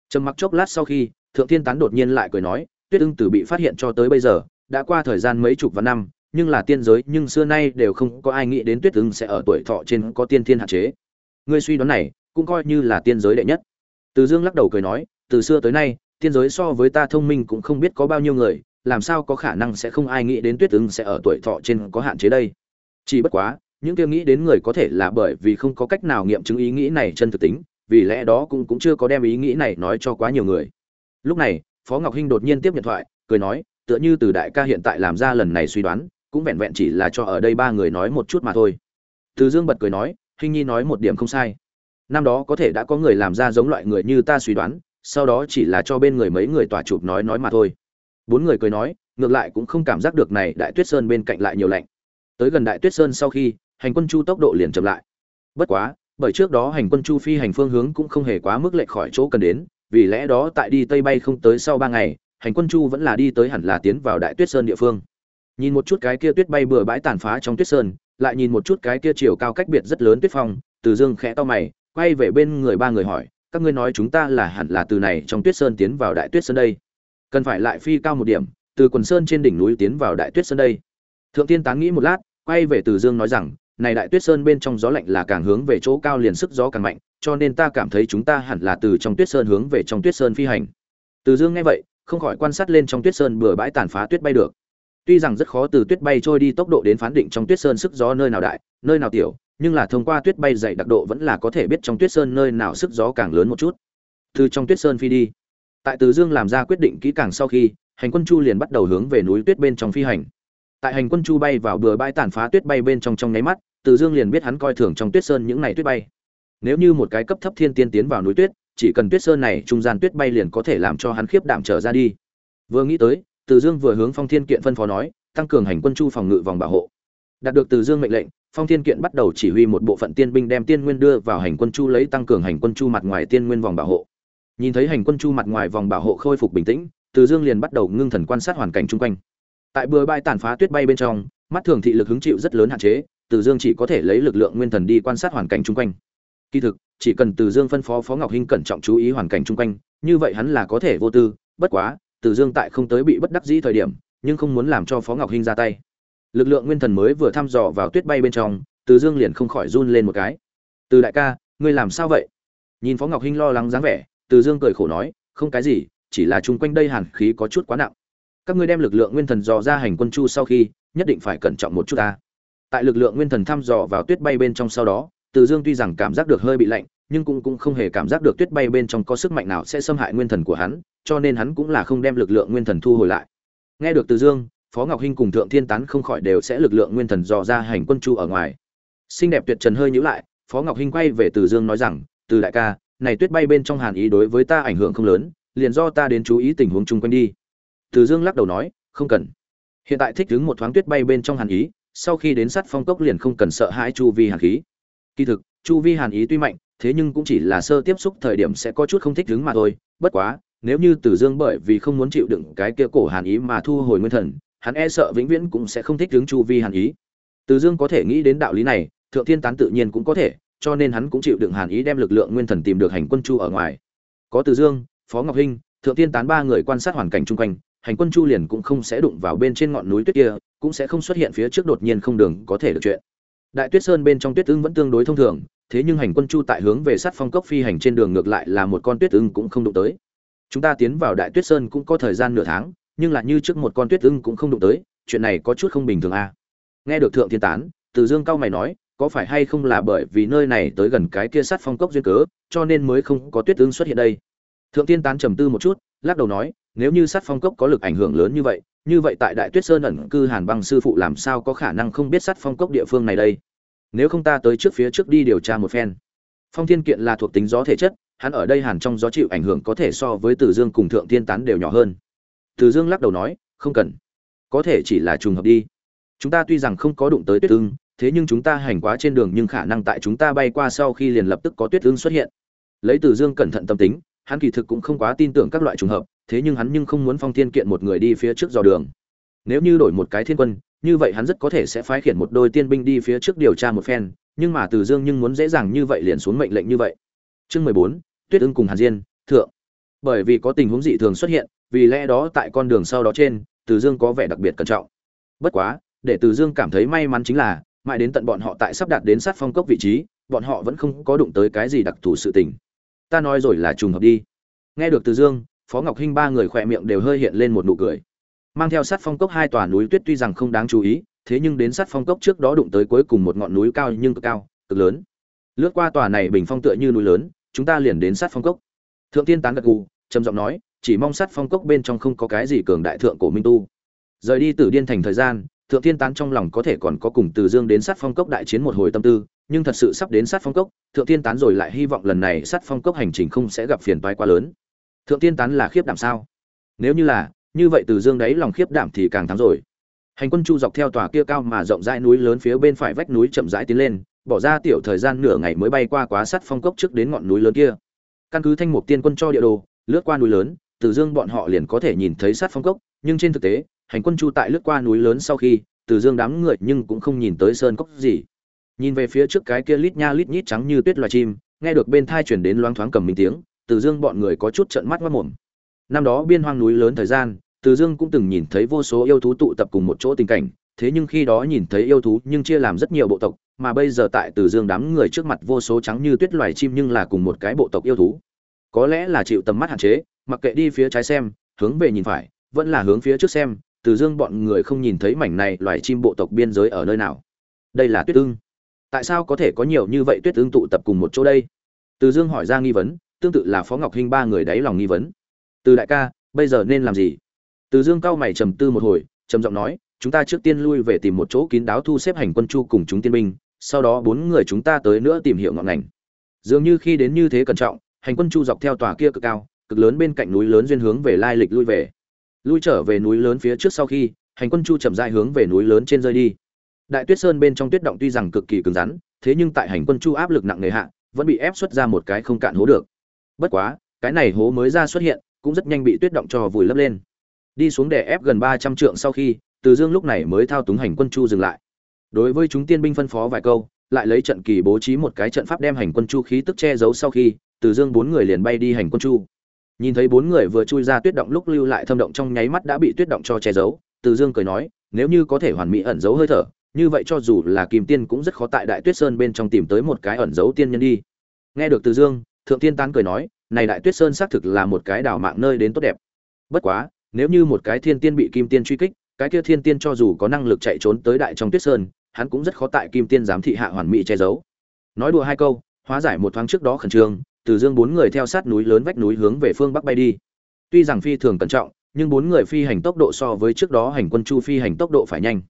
Speaker 1: Trầm mặc chốc lát sau khi, thượng tiên tán đột nhiên lại cười nói tuyết ưng từ bị phát hiện cho tới bây giờ, đã qua thời gian mấy chục vạn năm, nhưng là tiên giới, nhưng xưa nay đều không có ai nghĩ đến tuyết ưng sẽ ở tuổi thọ trên có tiên thiên hạn chế. Ngươi suy đoán này, cũng coi như là tiên giới đệ nhất. Từ dương lắc đầu cười nói, từ xưa tới nay, tiên giới so với ta thông minh cũng không biết có bao nhiêu người, làm sao có khả năng sẽ không ai nghĩ đến tuyết ưng sẽ ở tuổi thọ trên có hạn chế đây? Chỉ bất quá, những kia nghĩ đến người có thể là bởi vì không có cách nào nghiệm chứng ý nghĩ này chân thực tính, vì lẽ đó cũng cũng chưa có đem ý nghĩ này nói cho quá nhiều người. Lúc này phó ngọc hinh đột nhiên tiếp điện thoại, cười nói, tựa như từ đại ca hiện tại làm ra lần này suy đoán, cũng vẹn vẹn chỉ là cho ở đây ba người nói một chút mà thôi. Từ dương bật cười nói, hinh nhi nói một điểm không sai. Năm đó có thể đã có người làm ra giống loại người như ta suy đoán, sau đó chỉ là cho bên người mấy người tỏa chụp nói nói mà thôi. Bốn người cười nói, ngược lại cũng không cảm giác được này đại tuyết sơn bên cạnh lại nhiều lạnh. Tới gần đại tuyết sơn sau khi, hành quân chu tốc độ liền chậm lại. Bất quá, bởi trước đó hành quân chu phi hành phương hướng cũng không hề quá mức lệch khỏi chỗ cần đến vì lẽ đó tại đi tây bay không tới sau ba ngày, hành quân chu vẫn là đi tới hẳn là tiến vào đại tuyết sơn địa phương. Nhìn một chút cái kia tuyết bay bừa bãi tàn phá trong tuyết sơn, lại nhìn một chút cái kia chiều cao cách biệt rất lớn tuyết phong, từ dương khẽ to mày, quay về bên người ba người hỏi, các ngươi nói chúng ta là hẳn là từ này trong tuyết sơn tiến vào đại tuyết sơn đây? Cần phải lại phi cao một điểm, từ quần sơn trên đỉnh núi tiến vào đại tuyết sơn đây? Thượng tiên tán nghĩ một lát, quay về từ dương nói rằng, này đại tuyết sơn bên trong gió lạnh là càng hướng về chỗ cao liền sức gió càng mạnh cho nên ta cảm thấy chúng ta hẳn là từ trong tuyết sơn hướng về trong tuyết sơn phi hành. Từ dương nghe vậy, không khỏi quan sát lên trong tuyết sơn bừa bãi tàn phá tuyết bay được. Tuy rằng rất khó từ tuyết bay trôi đi tốc độ đến phán định trong tuyết sơn sức gió nơi nào đại, nơi nào tiểu, nhưng là thông qua tuyết bay dày đặc độ vẫn là có thể biết trong tuyết sơn nơi nào sức gió càng lớn một chút. Từ trong tuyết sơn phi đi. Tại từ dương làm ra quyết định kỹ càng sau khi, hành quân chu liền bắt đầu hướng về núi tuyết bên trong phi hành. Tại hành quân chu bay vào bừa bãi tàn phá tuyết bay bên trong trong nháy mắt, từ dương liền biết hắn coi thường trong tuyết sơn những này tuyết bay nếu như một cái cấp thấp thiên tiên tiến vào núi tuyết, chỉ cần tuyết sơn này trung gian tuyết bay liền có thể làm cho hắn khiếp đảm trở ra đi. Vừa nghĩ tới, từ dương vừa hướng phong thiên kiện phân phó nói, tăng cường hành quân chu phòng ngự vòng bảo hộ. Đạt được từ dương mệnh lệnh, phong thiên kiện bắt đầu chỉ huy một bộ phận tiên binh đem tiên nguyên đưa vào hành quân chu lấy tăng cường hành quân chu mặt ngoài tiên nguyên vòng bảo hộ. Nhìn thấy hành quân chu mặt ngoài vòng bảo hộ khôi phục bình tĩnh, từ dương liền bắt đầu ngưng thần quan sát hoàn cảnh chung quanh. Tại bừa bãi tàn phá tuyết bay bên trong, mắt thường thị lực hứng chịu rất lớn hạn chế, từ dương chỉ có thể lấy lực lượng nguyên thần đi quan sát hoàn cảnh chung quanh kỳ thực, chỉ cần từ dương phân phó phó ngọc hinh cẩn trọng chú ý hoàn cảnh chung quanh, như vậy hắn là có thể vô tư. Bất quá, từ dương tại không tới bị bất đắc dĩ thời điểm, nhưng không muốn làm cho phó ngọc hinh ra tay. Lực lượng nguyên thần mới vừa thăm dò vào tuyết bay bên trong, từ dương liền không khỏi run lên một cái. Từ đại ca, ngươi làm sao vậy? Nhìn phó ngọc hinh lo lắng dáng vẻ, từ dương cười khổ nói, không cái gì, chỉ là chung quanh đây hàn khí có chút quá nặng. Các ngươi đem lực lượng nguyên thần dò ra hành quân chu sau khi, nhất định phải cẩn trọng một chút ta. Tại lực lượng nguyên thần thăm dò vào tuyết bay bên trong sau đó từ dương tuy rằng cảm giác được hơi bị lạnh, nhưng cũng cũng không hề cảm giác được tuyết bay bên trong có sức mạnh nào sẽ xâm hại nguyên thần của hắn, cho nên hắn cũng là không đem lực lượng nguyên thần thu hồi lại. Nghe được từ dương, phó ngọc hinh cùng thượng thiên tán không khỏi đều sẽ lực lượng nguyên thần dò ra hành quân chu ở ngoài. Xinh đẹp tuyệt trần hơi nhíu lại, phó ngọc hinh quay về từ dương nói rằng, từ đại ca, này tuyết bay bên trong hàn ý đối với ta ảnh hưởng không lớn, liền do ta đến chú ý tình huống chung quanh đi. Từ dương lắc đầu nói, không cần. Hiện tại thích ứng một thoáng tuyết bay bên trong hàn ý, sau khi đến sát phong cốc liền không cần sợ hãi chu vi hàn khí kỳ thực chu vi hàn ý tuy mạnh thế nhưng cũng chỉ là sơ tiếp xúc thời điểm sẽ có chút không thích đứng mà thôi bất quá nếu như Tử Dương bởi vì không muốn chịu đựng cái kia cổ hàn ý mà thu hồi nguyên thần, hắn e sợ vĩnh viễn cũng sẽ không thích đứng chu vi hàn ý. Tử Dương có thể nghĩ đến đạo lý này, Thượng Thiên Tán tự nhiên cũng có thể, cho nên hắn cũng chịu đựng hàn ý đem lực lượng nguyên thần tìm được hành quân chu ở ngoài. Có Tử Dương, Phó Ngọc Hinh, Thượng Thiên Tán ba người quan sát hoàn cảnh chung quanh, hành quân chu liền cũng không sẽ đụng vào bên trên ngọn núi tuyết kia, cũng sẽ không xuất hiện phía trước đột nhiên không đường có thể được chuyện. Đại Tuyết Sơn bên trong tuyết ưng vẫn tương đối thông thường, thế nhưng hành quân chu tại hướng về sát phong cốc phi hành trên đường ngược lại là một con tuyết ưng cũng không đụng tới chúng ta tiến vào đại tuyết sơn cũng có thời gian nửa tháng nhưng lại như trước một con tuyết ưng cũng không đụng tới chuyện này có chút không bình thường à. nghe được thượng thiên tán từ dương cao mày nói có phải hay không là bởi vì nơi này tới gần cái kia sát phong cốc duyên cớ cho nên mới không có tuyết ưng xuất hiện đây thượng thiên tán trầm tư một chút lắc đầu nói nếu như sát phong cốc có lực ảnh hưởng lớn như vậy như vậy tại đại tuyết sơn ẩn cư hàn băng sư phụ làm sao có khả năng không biết sát phong cốc địa phương này đây nếu không ta tới trước phía trước đi điều tra một phen phong thiên kiện là thuộc tính gió thể chất hắn ở đây hàn trong gió chịu ảnh hưởng có thể so với Từ Dương cùng Thượng Thiên Tán đều nhỏ hơn. Từ Dương lắc đầu nói, không cần, có thể chỉ là trùng hợp đi. Chúng ta tuy rằng không có đụng tới tuyết ưng, thế nhưng chúng ta hành quá trên đường nhưng khả năng tại chúng ta bay qua sau khi liền lập tức có tuyết ưng xuất hiện. Lấy Từ Dương cẩn thận tâm tính, hắn kỳ thực cũng không quá tin tưởng các loại trùng hợp, thế nhưng hắn nhưng không muốn Phong Thiên kiện một người đi phía trước dò đường. Nếu như đổi một cái thiên quân, như vậy hắn rất có thể sẽ phái khiển một đôi tiên binh đi phía trước điều tra một phen, nhưng mà Từ Dương nhưng muốn dễ dàng như vậy liền xuống mệnh lệnh như vậy. Chương mười bốn tuyết ưng cùng hàn diên thượng bởi vì có tình huống dị thường xuất hiện vì lẽ đó tại con đường sau đó trên từ dương có vẻ đặc biệt cẩn trọng bất quá để từ dương cảm thấy may mắn chính là mãi đến tận bọn họ tại sắp đạt đến sát phong cốc vị trí bọn họ vẫn không có đụng tới cái gì đặc thù sự tình ta nói rồi là trùng hợp đi. Nghe được từ dương, phó ngọc hinh ba người khỏe miệng đều hơi hiện lên một nụ cười. Mang theo sát phong cốc hai tòa núi tuyết tuy rằng không đáng chú ý, thế nhưng đến sát phong cốc trước đó đụng tới cuối cùng một ngọn núi cao nhưng cực cao, cực lớn. Lướt qua tòa này bình phong tựa như núi lớn, chúng ta liền đến sát phong cốc. Thượng tiên tán gật gù, trầm giọng nói, chỉ mong sát phong cốc bên trong không có cái gì cường đại thượng cổ minh tu. Rời đi từ điên thành thời gian, thượng tiên tán trong lòng có thể còn có cùng từ dương đến sát phong cốc đại chiến một hồi tâm tư nhưng thật sự sắp đến sát phong cốc, thượng tiên tán rồi lại hy vọng lần này sát phong cốc hành trình không sẽ gặp phiền toái quá lớn. Thượng tiên tán là khiếp đảm sao? Nếu như là, như vậy từ dương đấy lòng khiếp đảm thì càng thắng rồi. Hành quân chu dọc theo tòa kia cao mà rộng rãi núi lớn phía bên phải vách núi chậm rãi tiến lên, bỏ ra tiểu thời gian nửa ngày mới bay qua quá sát phong cốc trước đến ngọn núi lớn kia. Căn cứ thanh mục tiên quân cho địa đồ, lướt qua núi lớn, từ dương bọn họ liền có thể nhìn thấy sát phong cốc, nhưng trên thực tế, hành quân chu tại lướt qua núi lớn sau khi, từ dương đám người nhưng cũng không nhìn tới sơn cốc gì nhìn về phía trước cái kia lít nha lít nhít trắng như tuyết loài chim, nghe được bên thai chuyển đến loáng thoáng cầm mình tiếng, từ dương bọn người có chút trận mắt mất mồm năm đó biên hoang núi lớn thời gian, từ dương cũng từng nhìn thấy vô số yêu thú tụ tập cùng một chỗ tình cảnh, thế nhưng khi đó nhìn thấy yêu thú nhưng chia làm rất nhiều bộ tộc, mà bây giờ tại từ dương đám người trước mặt vô số trắng như tuyết loài chim nhưng là cùng một cái bộ tộc yêu thú. Có lẽ là chịu tầm mắt hạn chế, mặc kệ đi phía trái xem, hướng về nhìn phải, vẫn là hướng phía trước xem, từ dương bọn người không nhìn thấy mảnh này loài chim bộ tộc biên giới ở nơi nào. Đây là tuyết ưng tại sao có thể có nhiều như vậy tuyết ưng tụ tập cùng một chỗ đây? Từ dương hỏi ra nghi vấn, tương tự là phó ngọc hinh ba người đáy lòng nghi vấn. Từ đại ca, bây giờ nên làm gì? Từ dương cao mày trầm tư một hồi, trầm giọng nói, chúng ta trước tiên lui về tìm một chỗ kín đáo thu xếp hành quân chu cùng chúng tiên binh, sau đó bốn người chúng ta tới nữa tìm hiểu ngọn ngành. Dường như khi đến như thế cẩn trọng, hành quân chu dọc theo tòa kia cực cao, cực lớn bên cạnh núi lớn duyên hướng về lai lịch lui về. Lui trở về núi lớn phía trước sau khi, hành quân chu chậm rãi hướng về núi lớn trên rơi đi đại tuyết sơn bên trong tuyết động tuy rằng cực kỳ cứng rắn, thế nhưng tại hành quân chu áp lực nặng nề hạ, vẫn bị ép xuất ra một cái không cạn hố được. Bất quá, cái này hố mới ra xuất hiện, cũng rất nhanh bị tuyết động cho vùi lấp lên. Đi xuống để ép gần ba trăm trượng sau khi, từ dương lúc này mới thao túng hành quân chu dừng lại. Đối với chúng tiên binh phân phó vài câu, lại lấy trận kỳ bố trí một cái trận pháp đem hành quân chu khí tức che giấu sau khi, từ dương bốn người liền bay đi hành quân chu. Nhìn thấy bốn người vừa chui ra tuyết động lúc lưu lại thâm động trong nháy mắt đã bị tuyết động cho che giấu, từ dương cười nói, nếu như có thể hoàn mỹ ẩn giấu hơi thở như vậy cho dù là kim tiên cũng rất khó tại đại tuyết sơn bên trong tìm tới một cái ẩn giấu tiên nhân đi. Nghe được từ dương, thượng tiên tán cười nói, này đại tuyết sơn xác thực là một cái đảo mạng nơi đến tốt đẹp. Bất quá, nếu như một cái thiên tiên bị kim tiên truy kích, cái kia thiên tiên cho dù có năng lực chạy trốn tới đại trong tuyết sơn, hắn cũng rất khó tại kim tiên giám thị hạ hoàn mỹ che giấu. Nói đùa hai câu, hóa giải một thoáng trước đó khẩn trương, từ dương bốn người theo sát núi lớn vách núi hướng về phương bắc bay đi. Tuy rằng phi thường cẩn trọng, nhưng bốn người phi hành tốc độ so với trước đó hành quân chu phi hành tốc độ phải nhanh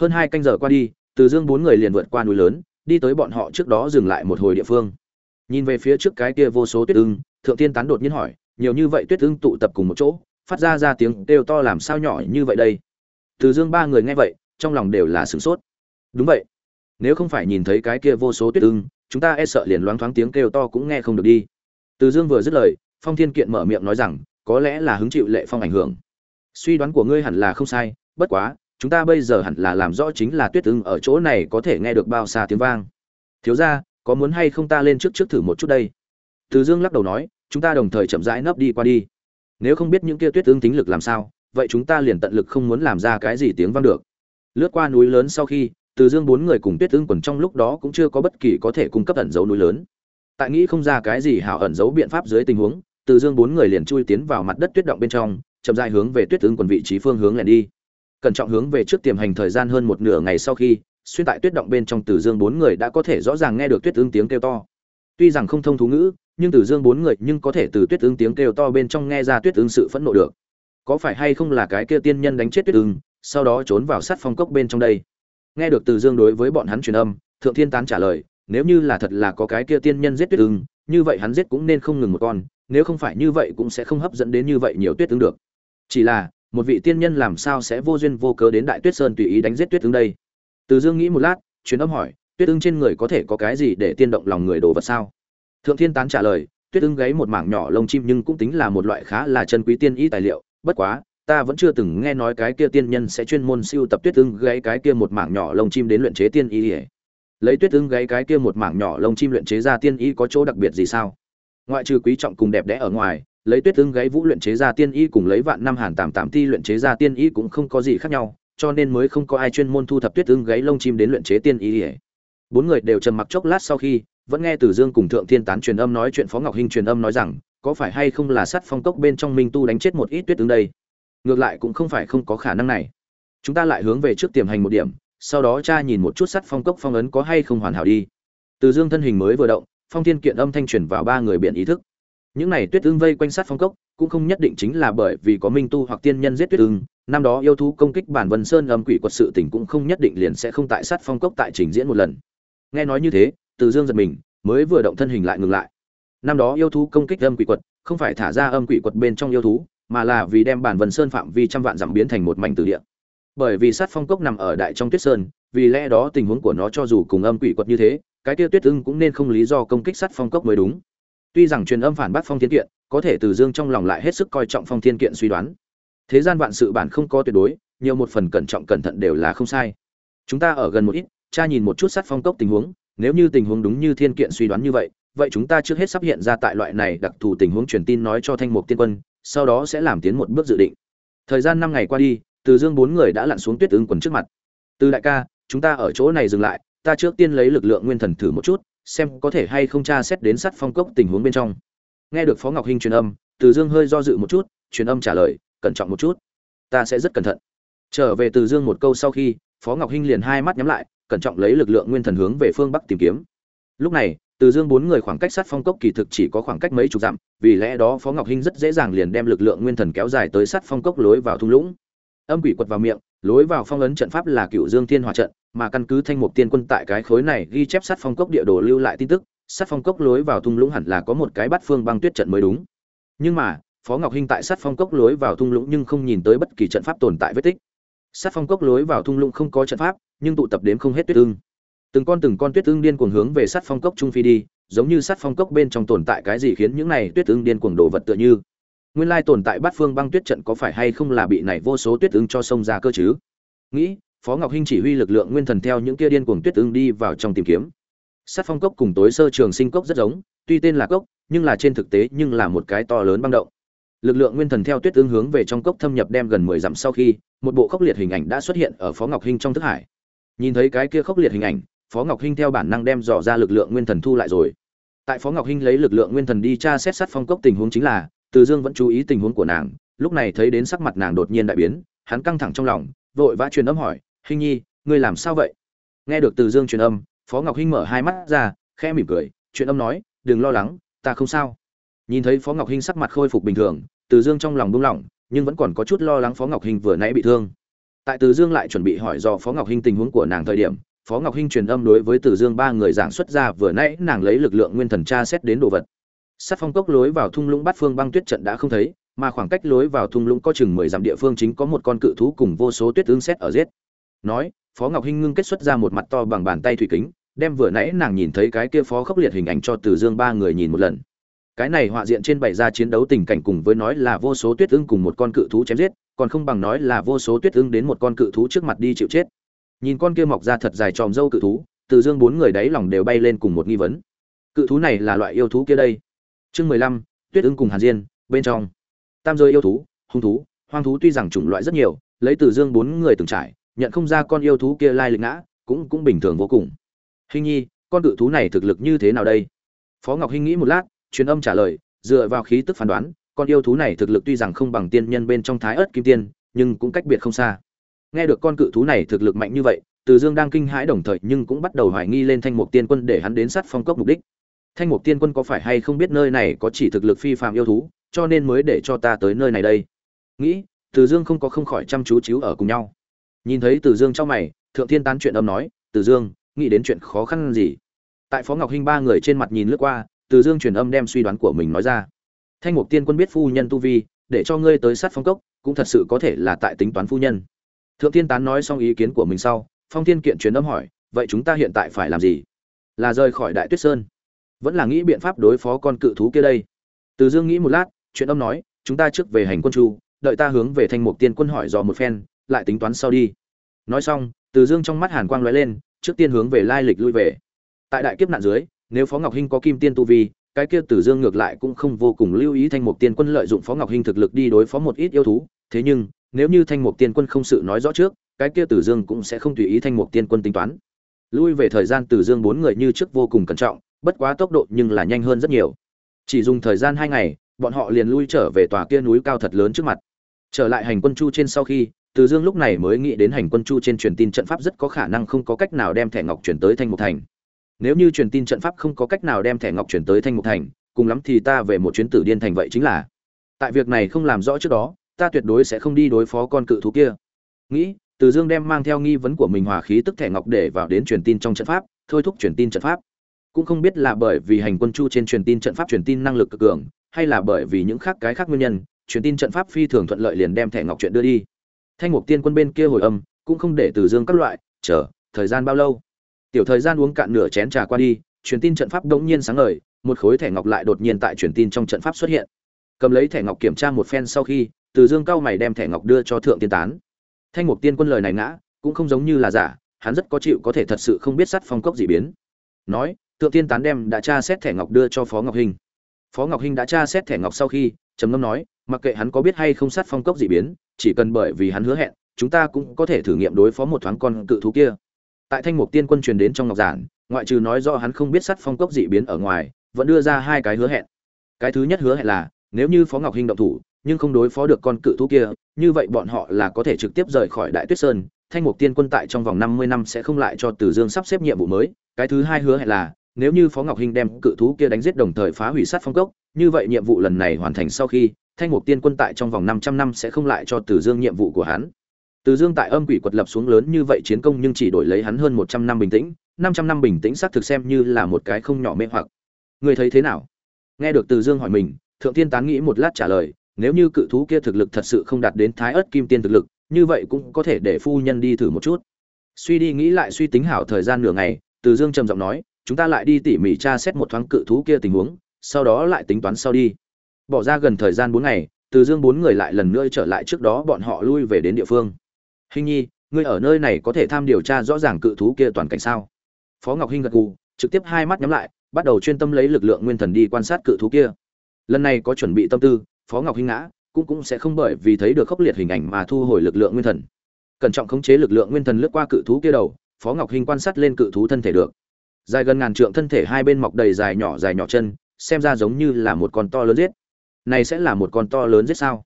Speaker 1: hơn hai canh giờ qua đi, từ dương bốn người liền vượt qua núi lớn, đi tới bọn họ trước đó dừng lại một hồi địa phương. Nhìn về phía trước cái kia vô số tuyết ưng, thượng tiên tán đột nhiên hỏi, nhiều như vậy tuyết ưng tụ tập cùng một chỗ, phát ra ra tiếng kêu to làm sao nhỏ như vậy đây? Từ dương ba người nghe vậy, trong lòng đều là sửng sốt. Đúng vậy. Nếu không phải nhìn thấy cái kia vô số tuyết ưng, chúng ta e sợ liền loáng thoáng tiếng kêu to cũng nghe không được đi. Từ dương vừa dứt lời, phong thiên kiện mở miệng nói rằng, có lẽ là hứng chịu lệ phong ảnh hưởng. Suy đoán của ngươi hẳn là không sai, bất quá chúng ta bây giờ hẳn là làm rõ chính là tuyết ưng ở chỗ này có thể nghe được bao xa tiếng vang. Thiếu ra có muốn hay không ta lên trước trước thử một chút đây? Từ dương lắc đầu nói, chúng ta đồng thời chậm rãi nấp đi qua đi. Nếu không biết những kia tuyết ưng tính lực làm sao, vậy chúng ta liền tận lực không muốn làm ra cái gì tiếng vang được. Lướt qua núi lớn sau khi, từ dương bốn người cùng tuyết ưng quần trong lúc đó cũng chưa có bất kỳ có thể cung cấp ẩn dấu núi lớn. Tại nghĩ không ra cái gì hảo ẩn dấu biện pháp dưới tình huống, từ dương bốn người liền chui tiến vào mặt đất tuyết động bên trong, chậm dài hướng về tuyết ưng quần vị trí phương hướng lẻn đi cẩn trọng hướng về trước tiềm hành thời gian hơn một nửa ngày sau khi, xuyên tại tuyết động bên trong tử dương bốn người đã có thể rõ ràng nghe được tuyết ưng tiếng kêu to. Tuy rằng không thông thú ngữ, nhưng tử dương bốn người nhưng có thể từ tuyết ưng tiếng kêu to bên trong nghe ra tuyết ưng sự phẫn nộ được. Có phải hay không là cái kia tiên nhân đánh chết tuyết ưng sau đó trốn vào sát phong cốc bên trong đây? Nghe được từ dương đối với bọn hắn truyền âm, thượng thiên tán trả lời, nếu như là thật là có cái kia tiên nhân giết tuyết ưng như vậy hắn giết cũng nên không ngừng một con, nếu không phải như vậy cũng sẽ không hấp dẫn đến như vậy nhiều tuyết ưng được. Chỉ là một vị tiên nhân làm sao sẽ vô duyên vô cớ đến đại tuyết sơn tùy ý đánh giết tuyết tướng đây? Từ dương nghĩ một lát chuyến âm hỏi, tuyết ưng trên người có thể có cái gì để tiên động lòng người đồ vật sao? Thượng thiên tán trả lời, tuyết ưng gáy một mảng nhỏ lông chim nhưng cũng tính là một loại khá là chân quý tiên y tài liệu, bất quá, ta vẫn chưa từng nghe nói cái kia tiên nhân sẽ chuyên môn siêu tập tuyết ưng gáy cái kia một mảng nhỏ lông chim đến luyện chế tiên y lấy tuyết ưng gáy cái kia một mảng nhỏ lông chim luyện chế ra tiên y có chỗ đặc biệt gì sao? Ngoại trừ quý trọng cùng đẹp đẽ ở ngoài lấy tuyết tương gáy vũ luyện chế ra tiên y cùng lấy vạn năm hàn tạm tạm ti luyện chế ra tiên y cũng không có gì khác nhau cho nên mới không có ai chuyên môn thu thập tuyết tương gáy lông chim đến luyện chế tiên y bốn người đều trầm mặc chốc lát sau khi vẫn nghe Từ Dương cùng Thượng Thiên Tán truyền âm nói chuyện Phó Ngọc Hinh truyền âm nói rằng, có phải hay không là sát phong cốc bên trong Minh Tu đánh chết một ít tuyết tương đây? Ngược lại cũng không phải không có khả năng này. Chúng ta lại hướng về trước tiềm hành một điểm, sau đó tra nhìn một chút sát phong cốc phong ấn có hay không hoàn hảo đi. Từ Dương thân hình mới vừa động, Phong Thiên kiện âm thanh truyền vào ba người biển ý thức. Những này tuyết ưng vây quanh sát phong cốc, cũng không nhất định chính là bởi vì có minh tu hoặc tiên nhân giết tuyết ưng, năm đó yêu thú công kích bản Vân Sơn âm quỷ quật sự tình cũng không nhất định liền sẽ không tại sát phong cốc tại trình diễn một lần. Nghe nói như thế, từ dương giật mình mới vừa động thân hình lại ngừng lại. Năm đó yêu thú công kích âm quỷ quật không phải thả ra âm quỷ quật bên trong yêu thú mà là vì đem bản vân sơn phạm vi trăm vạn dặm biến thành một mảnh từ địa. Bởi vì sát phong cốc nằm ở đại trong tuyết sơn vì lẽ đó tình huống của nó cho dù cùng âm quỷ quật như thế cái tiêu tuyết ưng cũng nên không lý do công kích sát phong cốc mới đúng tuy rằng truyền âm phản bác phong thiên kiện, có thể từ dương trong lòng lại hết sức coi trọng phong thiên kiện suy đoán. Thế gian vạn sự bản không có tuyệt đối, nhiều một phần cẩn trọng cẩn thận đều là không sai. Chúng ta ở gần một ít, cha nhìn một chút sát phong cốc tình huống, nếu như tình huống đúng như thiên kiện suy đoán như vậy vậy chúng ta trước hết sắp hiện ra tại loại này đặc thù tình huống truyền tin nói cho thanh mục tiên quân, sau đó sẽ làm tiến một bước dự định. Thời gian năm ngày qua đi, từ dương bốn người đã lặn xuống tuyết ứng quần trước mặt. Từ đại ca, chúng ta ở chỗ này dừng lại, ta trước tiên lấy lực lượng nguyên thần thử một chút xem có thể hay không tra xét đến sắt phong cốc tình huống bên trong. Nghe được phó ngọc hinh truyền âm, từ dương hơi do dự một chút, truyền âm trả lời, cẩn trọng một chút, ta sẽ rất cẩn thận. Trở về từ dương một câu sau khi, phó ngọc hinh liền hai mắt nhắm lại, cẩn trọng lấy lực lượng nguyên thần hướng về phương bắc tìm kiếm. Lúc này, từ dương bốn người khoảng cách sát phong cốc kỳ thực chỉ có khoảng cách mấy chục dặm, vì lẽ đó phó ngọc hinh rất dễ dàng liền đem lực lượng nguyên thần kéo dài tới sát phong cốc lối vào thung lũng. Âm quỷ quật vào miệng lối vào phong ấn trận pháp là cựu dương thiên hòa trận, mà căn cứ thanh mục tiên quân tại cái khối này ghi chép sát phong cốc địa đồ lưu lại tin tức, sát phong cốc lối vào thung lũng hẳn là có một cái bát phương băng tuyết trận mới đúng. Nhưng mà, phó ngọc hinh tại sát phong cốc lối vào thung lũng nhưng không nhìn tới bất kỳ trận pháp tồn tại vết tích. Sát phong cốc lối vào thung lũng không có trận pháp, nhưng tụ tập đến không hết tuyết ương từng con từng con tuyết ương điên cuồng hướng về sát phong cốc trung phi đi, giống như sát phong cốc bên trong tồn tại cái gì khiến những này tuyết ương điên cuồng đổ vật tựa như nguyên lai tồn tại bát phương băng tuyết trận có phải hay không là bị này vô số tuyết ứng cho sông ra cơ chứ? Nghĩ, phó ngọc hinh chỉ huy lực lượng nguyên thần theo những kia điên cuồng tuyết ứng đi vào trong tìm kiếm. Sát phong cốc cùng tối sơ trường sinh cốc rất giống, tuy tên là cốc, nhưng là trên thực tế nhưng là một cái to lớn băng động. Lực lượng nguyên thần theo tuyết ứng hướng về trong cốc thâm nhập đem gần mười dặm sau khi, một bộ khốc liệt hình ảnh đã xuất hiện ở phó ngọc hinh trong thức hải. Nhìn thấy cái kia khốc liệt hình ảnh, phó ngọc hinh theo bản năng đem dò ra lực lượng nguyên thần thu lại rồi. Tại phó ngọc hinh lấy lực lượng nguyên thần đi tra xét sát phong cốc tình huống chính là từ dương vẫn chú ý tình huống của nàng, lúc này thấy đến sắc mặt nàng đột nhiên đại biến, hắn căng thẳng trong lòng, vội vã truyền âm hỏi, hinh nhi, ngươi làm sao vậy? Nghe được từ dương truyền âm, phó ngọc hinh mở hai mắt ra, khẽ mỉm cười, truyền âm nói, đừng lo lắng, ta không sao. Nhìn thấy phó ngọc hinh sắc mặt khôi phục bình thường, từ dương trong lòng buông lỏng, nhưng vẫn còn có chút lo lắng phó ngọc hinh vừa nãy bị thương. Tại từ dương lại chuẩn bị hỏi do phó ngọc hinh tình huống của nàng thời điểm, phó ngọc hinh truyền âm đối với từ dương ba người giảng xuất ra vừa nãy nàng lấy lực lượng nguyên thần tra xét đến đồ vật sát phong cốc lối vào thung lũng bát phương băng tuyết trận đã không thấy, mà khoảng cách lối vào thung lũng có chừng mười dặm địa phương chính có một con cự thú cùng vô số tuyết ương xét ở giết. Nói, phó ngọc hinh ngưng kết xuất ra một mặt to bằng bàn tay thủy kính, đem vừa nãy nàng nhìn thấy cái kia phó khốc liệt hình ảnh cho từ dương ba người nhìn một lần. Cái này họa diện trên bày ra chiến đấu tình cảnh cùng với nói là vô số tuyết ưng cùng một con cự thú chém giết, còn không bằng nói là vô số tuyết ưng đến một con cự thú trước mặt đi chịu chết. Nhìn con kia mọc ra thật dài tròm râu cự thú, từ dương bốn người đáy lòng đều bay lên cùng một nghi vấn. Cự thú này là loại yêu thú kia đây? Chương mười lăm, tuyết ưng cùng hàn diên, bên trong. Tam giới yêu thú, hung thú, hoang thú tuy rằng chủng loại rất nhiều, lấy từ dương bốn người từng trải, nhận không ra con yêu thú kia lai lịch ngã, cũng cũng bình thường vô cùng. Hình nhi, con cự thú này thực lực như thế nào đây? Phó ngọc hinh nghĩ một lát, truyền âm trả lời, dựa vào khí tức phán đoán, con yêu thú này thực lực tuy rằng không bằng tiên nhân bên trong thái ớt kim tiên, nhưng cũng cách biệt không xa. Nghe được con cự thú này thực lực mạnh như vậy, từ dương đang kinh hãi đồng thời, nhưng cũng bắt đầu hoài nghi lên thanh mục tiên quân để hắn đến sát phong cốc mục đích thanh mục tiên quân có phải hay không biết nơi này có chỉ thực lực phi phạm yêu thú, cho nên mới để cho ta tới nơi này đây? Nghĩ, từ dương không có không khỏi chăm chú chiếu ở cùng nhau. Nhìn thấy từ dương trong mày, thượng thiên tán chuyện âm nói, từ dương, nghĩ đến chuyện khó khăn gì? Tại phó ngọc hinh ba người trên mặt nhìn lướt qua, từ dương truyền âm đem suy đoán của mình nói ra. Thanh mục tiên quân biết phu nhân tu vi, để cho ngươi tới sát phong cốc, cũng thật sự có thể là tại tính toán phu nhân. Thượng thiên tán nói xong ý kiến của mình sau, phong thiên kiện truyền âm hỏi, vậy chúng ta hiện tại phải làm gì? Là rời khỏi đại tuyết sơn vẫn là nghĩ biện pháp đối phó con cự thú kia đây. Từ dương nghĩ một lát, chuyện âm nói, chúng ta trước về hành quân chu, đợi ta hướng về thanh mục tiên quân hỏi dò một phen, lại tính toán sau đi. Nói xong, từ dương trong mắt hàn quang lóe lên, trước tiên hướng về lai lịch lui về. Tại đại kiếp nạn dưới, nếu phó ngọc hinh có kim tiên tu vi, cái kia tử dương ngược lại cũng không vô cùng lưu ý thanh mục tiên quân lợi dụng phó ngọc hinh thực lực đi đối phó một ít yêu thú. Thế nhưng, nếu như thanh mục tiên quân không sự nói rõ trước, cái kia tử dương cũng sẽ không tùy ý thanh mục tiên quân tính toán. Lui về thời gian tử dương bốn người như trước vô cùng cẩn trọng bất quá tốc độ nhưng là nhanh hơn rất nhiều. Chỉ dùng thời gian hai ngày, bọn họ liền lui trở về tòa kia núi cao thật lớn trước mặt. Trở lại hành quân chu trên sau khi, từ dương lúc này mới nghĩ đến hành quân chu trên truyền tin trận pháp rất có khả năng không có cách nào đem thẻ ngọc chuyển tới thanh mục thành. Nếu như truyền tin trận pháp không có cách nào đem thẻ ngọc chuyển tới thanh mục thành, cùng lắm thì ta về một chuyến tử điên thành vậy chính là. Tại việc này không làm rõ trước đó, ta tuyệt đối sẽ không đi đối phó con cự thú kia. Nghĩ, từ dương đem mang theo nghi vấn của mình hòa khí tức thẻ ngọc để vào đến truyền tin trong trận pháp, thôi thúc truyền tin trận pháp cũng không biết là bởi vì hành quân chu trên truyền tin trận pháp truyền tin năng lực cực cường, hay là bởi vì những khác cái khác nguyên nhân, truyền tin trận pháp phi thường thuận lợi liền đem thẻ ngọc chuyện đưa đi. Thanh mục tiên quân bên kia hồi âm, cũng không để từ dương các loại, chờ, thời gian bao lâu? Tiểu thời gian uống cạn nửa chén trà qua đi, truyền tin trận pháp đống nhiên sáng ngời, một khối thẻ ngọc lại đột nhiên tại truyền tin trong trận pháp xuất hiện. Cầm lấy thẻ ngọc kiểm tra một phen sau khi, từ dương cao mày đem thẻ ngọc đưa cho thượng tiên tán. Thanh mục tiên quân lời này ngã, cũng không giống như là giả, hắn rất có chịu có thể thật sự không biết sắt phong cốc dị biến. Nói tượng tiên tán đem đã tra xét thẻ ngọc đưa cho phó ngọc hinh. Phó ngọc hinh đã tra xét thẻ ngọc sau khi trầm ngâm nói mặc kệ hắn có biết hay không sát phong cốc dị biến chỉ cần bởi vì hắn hứa hẹn chúng ta cũng có thể thử nghiệm đối phó một thoáng con cự thú kia. Tại thanh mục tiên quân truyền đến trong ngọc giản ngoại trừ nói do hắn không biết sát phong cốc dị biến ở ngoài vẫn đưa ra hai cái hứa hẹn. Cái thứ nhất hứa hẹn là nếu như phó ngọc hinh động thủ nhưng không đối phó được con cự thú kia như vậy bọn họ là có thể trực tiếp rời khỏi đại tuyết sơn. Thanh mục tiên quân tại trong vòng năm mươi năm sẽ không lại cho Tử Dương sắp xếp nhiệm vụ mới. Cái thứ hai hứa hẹn là, nếu như Phó Ngọc Hinh đem cự thú kia đánh giết đồng thời phá hủy sát phong cốc, như vậy nhiệm vụ lần này hoàn thành sau khi, Thanh mục tiên quân tại trong vòng 500 năm sẽ không lại cho Từ Dương nhiệm vụ của hắn. Từ Dương tại âm quỷ quật lập xuống lớn như vậy chiến công nhưng chỉ đổi lấy hắn hơn 100 năm bình tĩnh, 500 năm bình tĩnh xác thực xem như là một cái không nhỏ mê hoặc. Người thấy thế nào? Nghe được Từ Dương hỏi mình, Thượng Tiên tán nghĩ một lát trả lời, nếu như cự thú kia thực lực thật sự không đạt đến Thái Ức Kim Tiên thực lực, như vậy cũng có thể để phu nhân đi thử một chút suy đi nghĩ lại suy tính hảo thời gian nửa ngày từ dương trầm giọng nói chúng ta lại đi tỉ mỉ tra xét một thoáng cự thú kia tình huống, sau đó lại tính toán sau đi. Bỏ ra gần thời gian bốn ngày, từ dương bốn người lại lần nữa trở lại trước đó bọn họ lui về đến địa phương. Hình nhi, ngươi ở nơi này có thể tham điều tra rõ ràng cự thú kia toàn cảnh sao? Phó ngọc hinh gật gù, trực tiếp hai mắt nhắm lại, bắt đầu chuyên tâm lấy lực lượng nguyên thần đi quan sát cự thú kia. Lần này có chuẩn bị tâm tư, phó ngọc hinh ngã, cũng cũng sẽ không bởi vì thấy được khốc liệt hình ảnh mà thu hồi lực lượng nguyên thần. Cẩn trọng khống chế lực lượng nguyên thần lướt qua cự thú kia đầu, phó ngọc hinh quan sát lên cự thú thân thể được dài gần ngàn trượng thân thể hai bên mọc đầy dài nhỏ dài nhỏ chân, xem ra giống như là một con to lớn giết. Này sẽ là một con to lớn giết sao?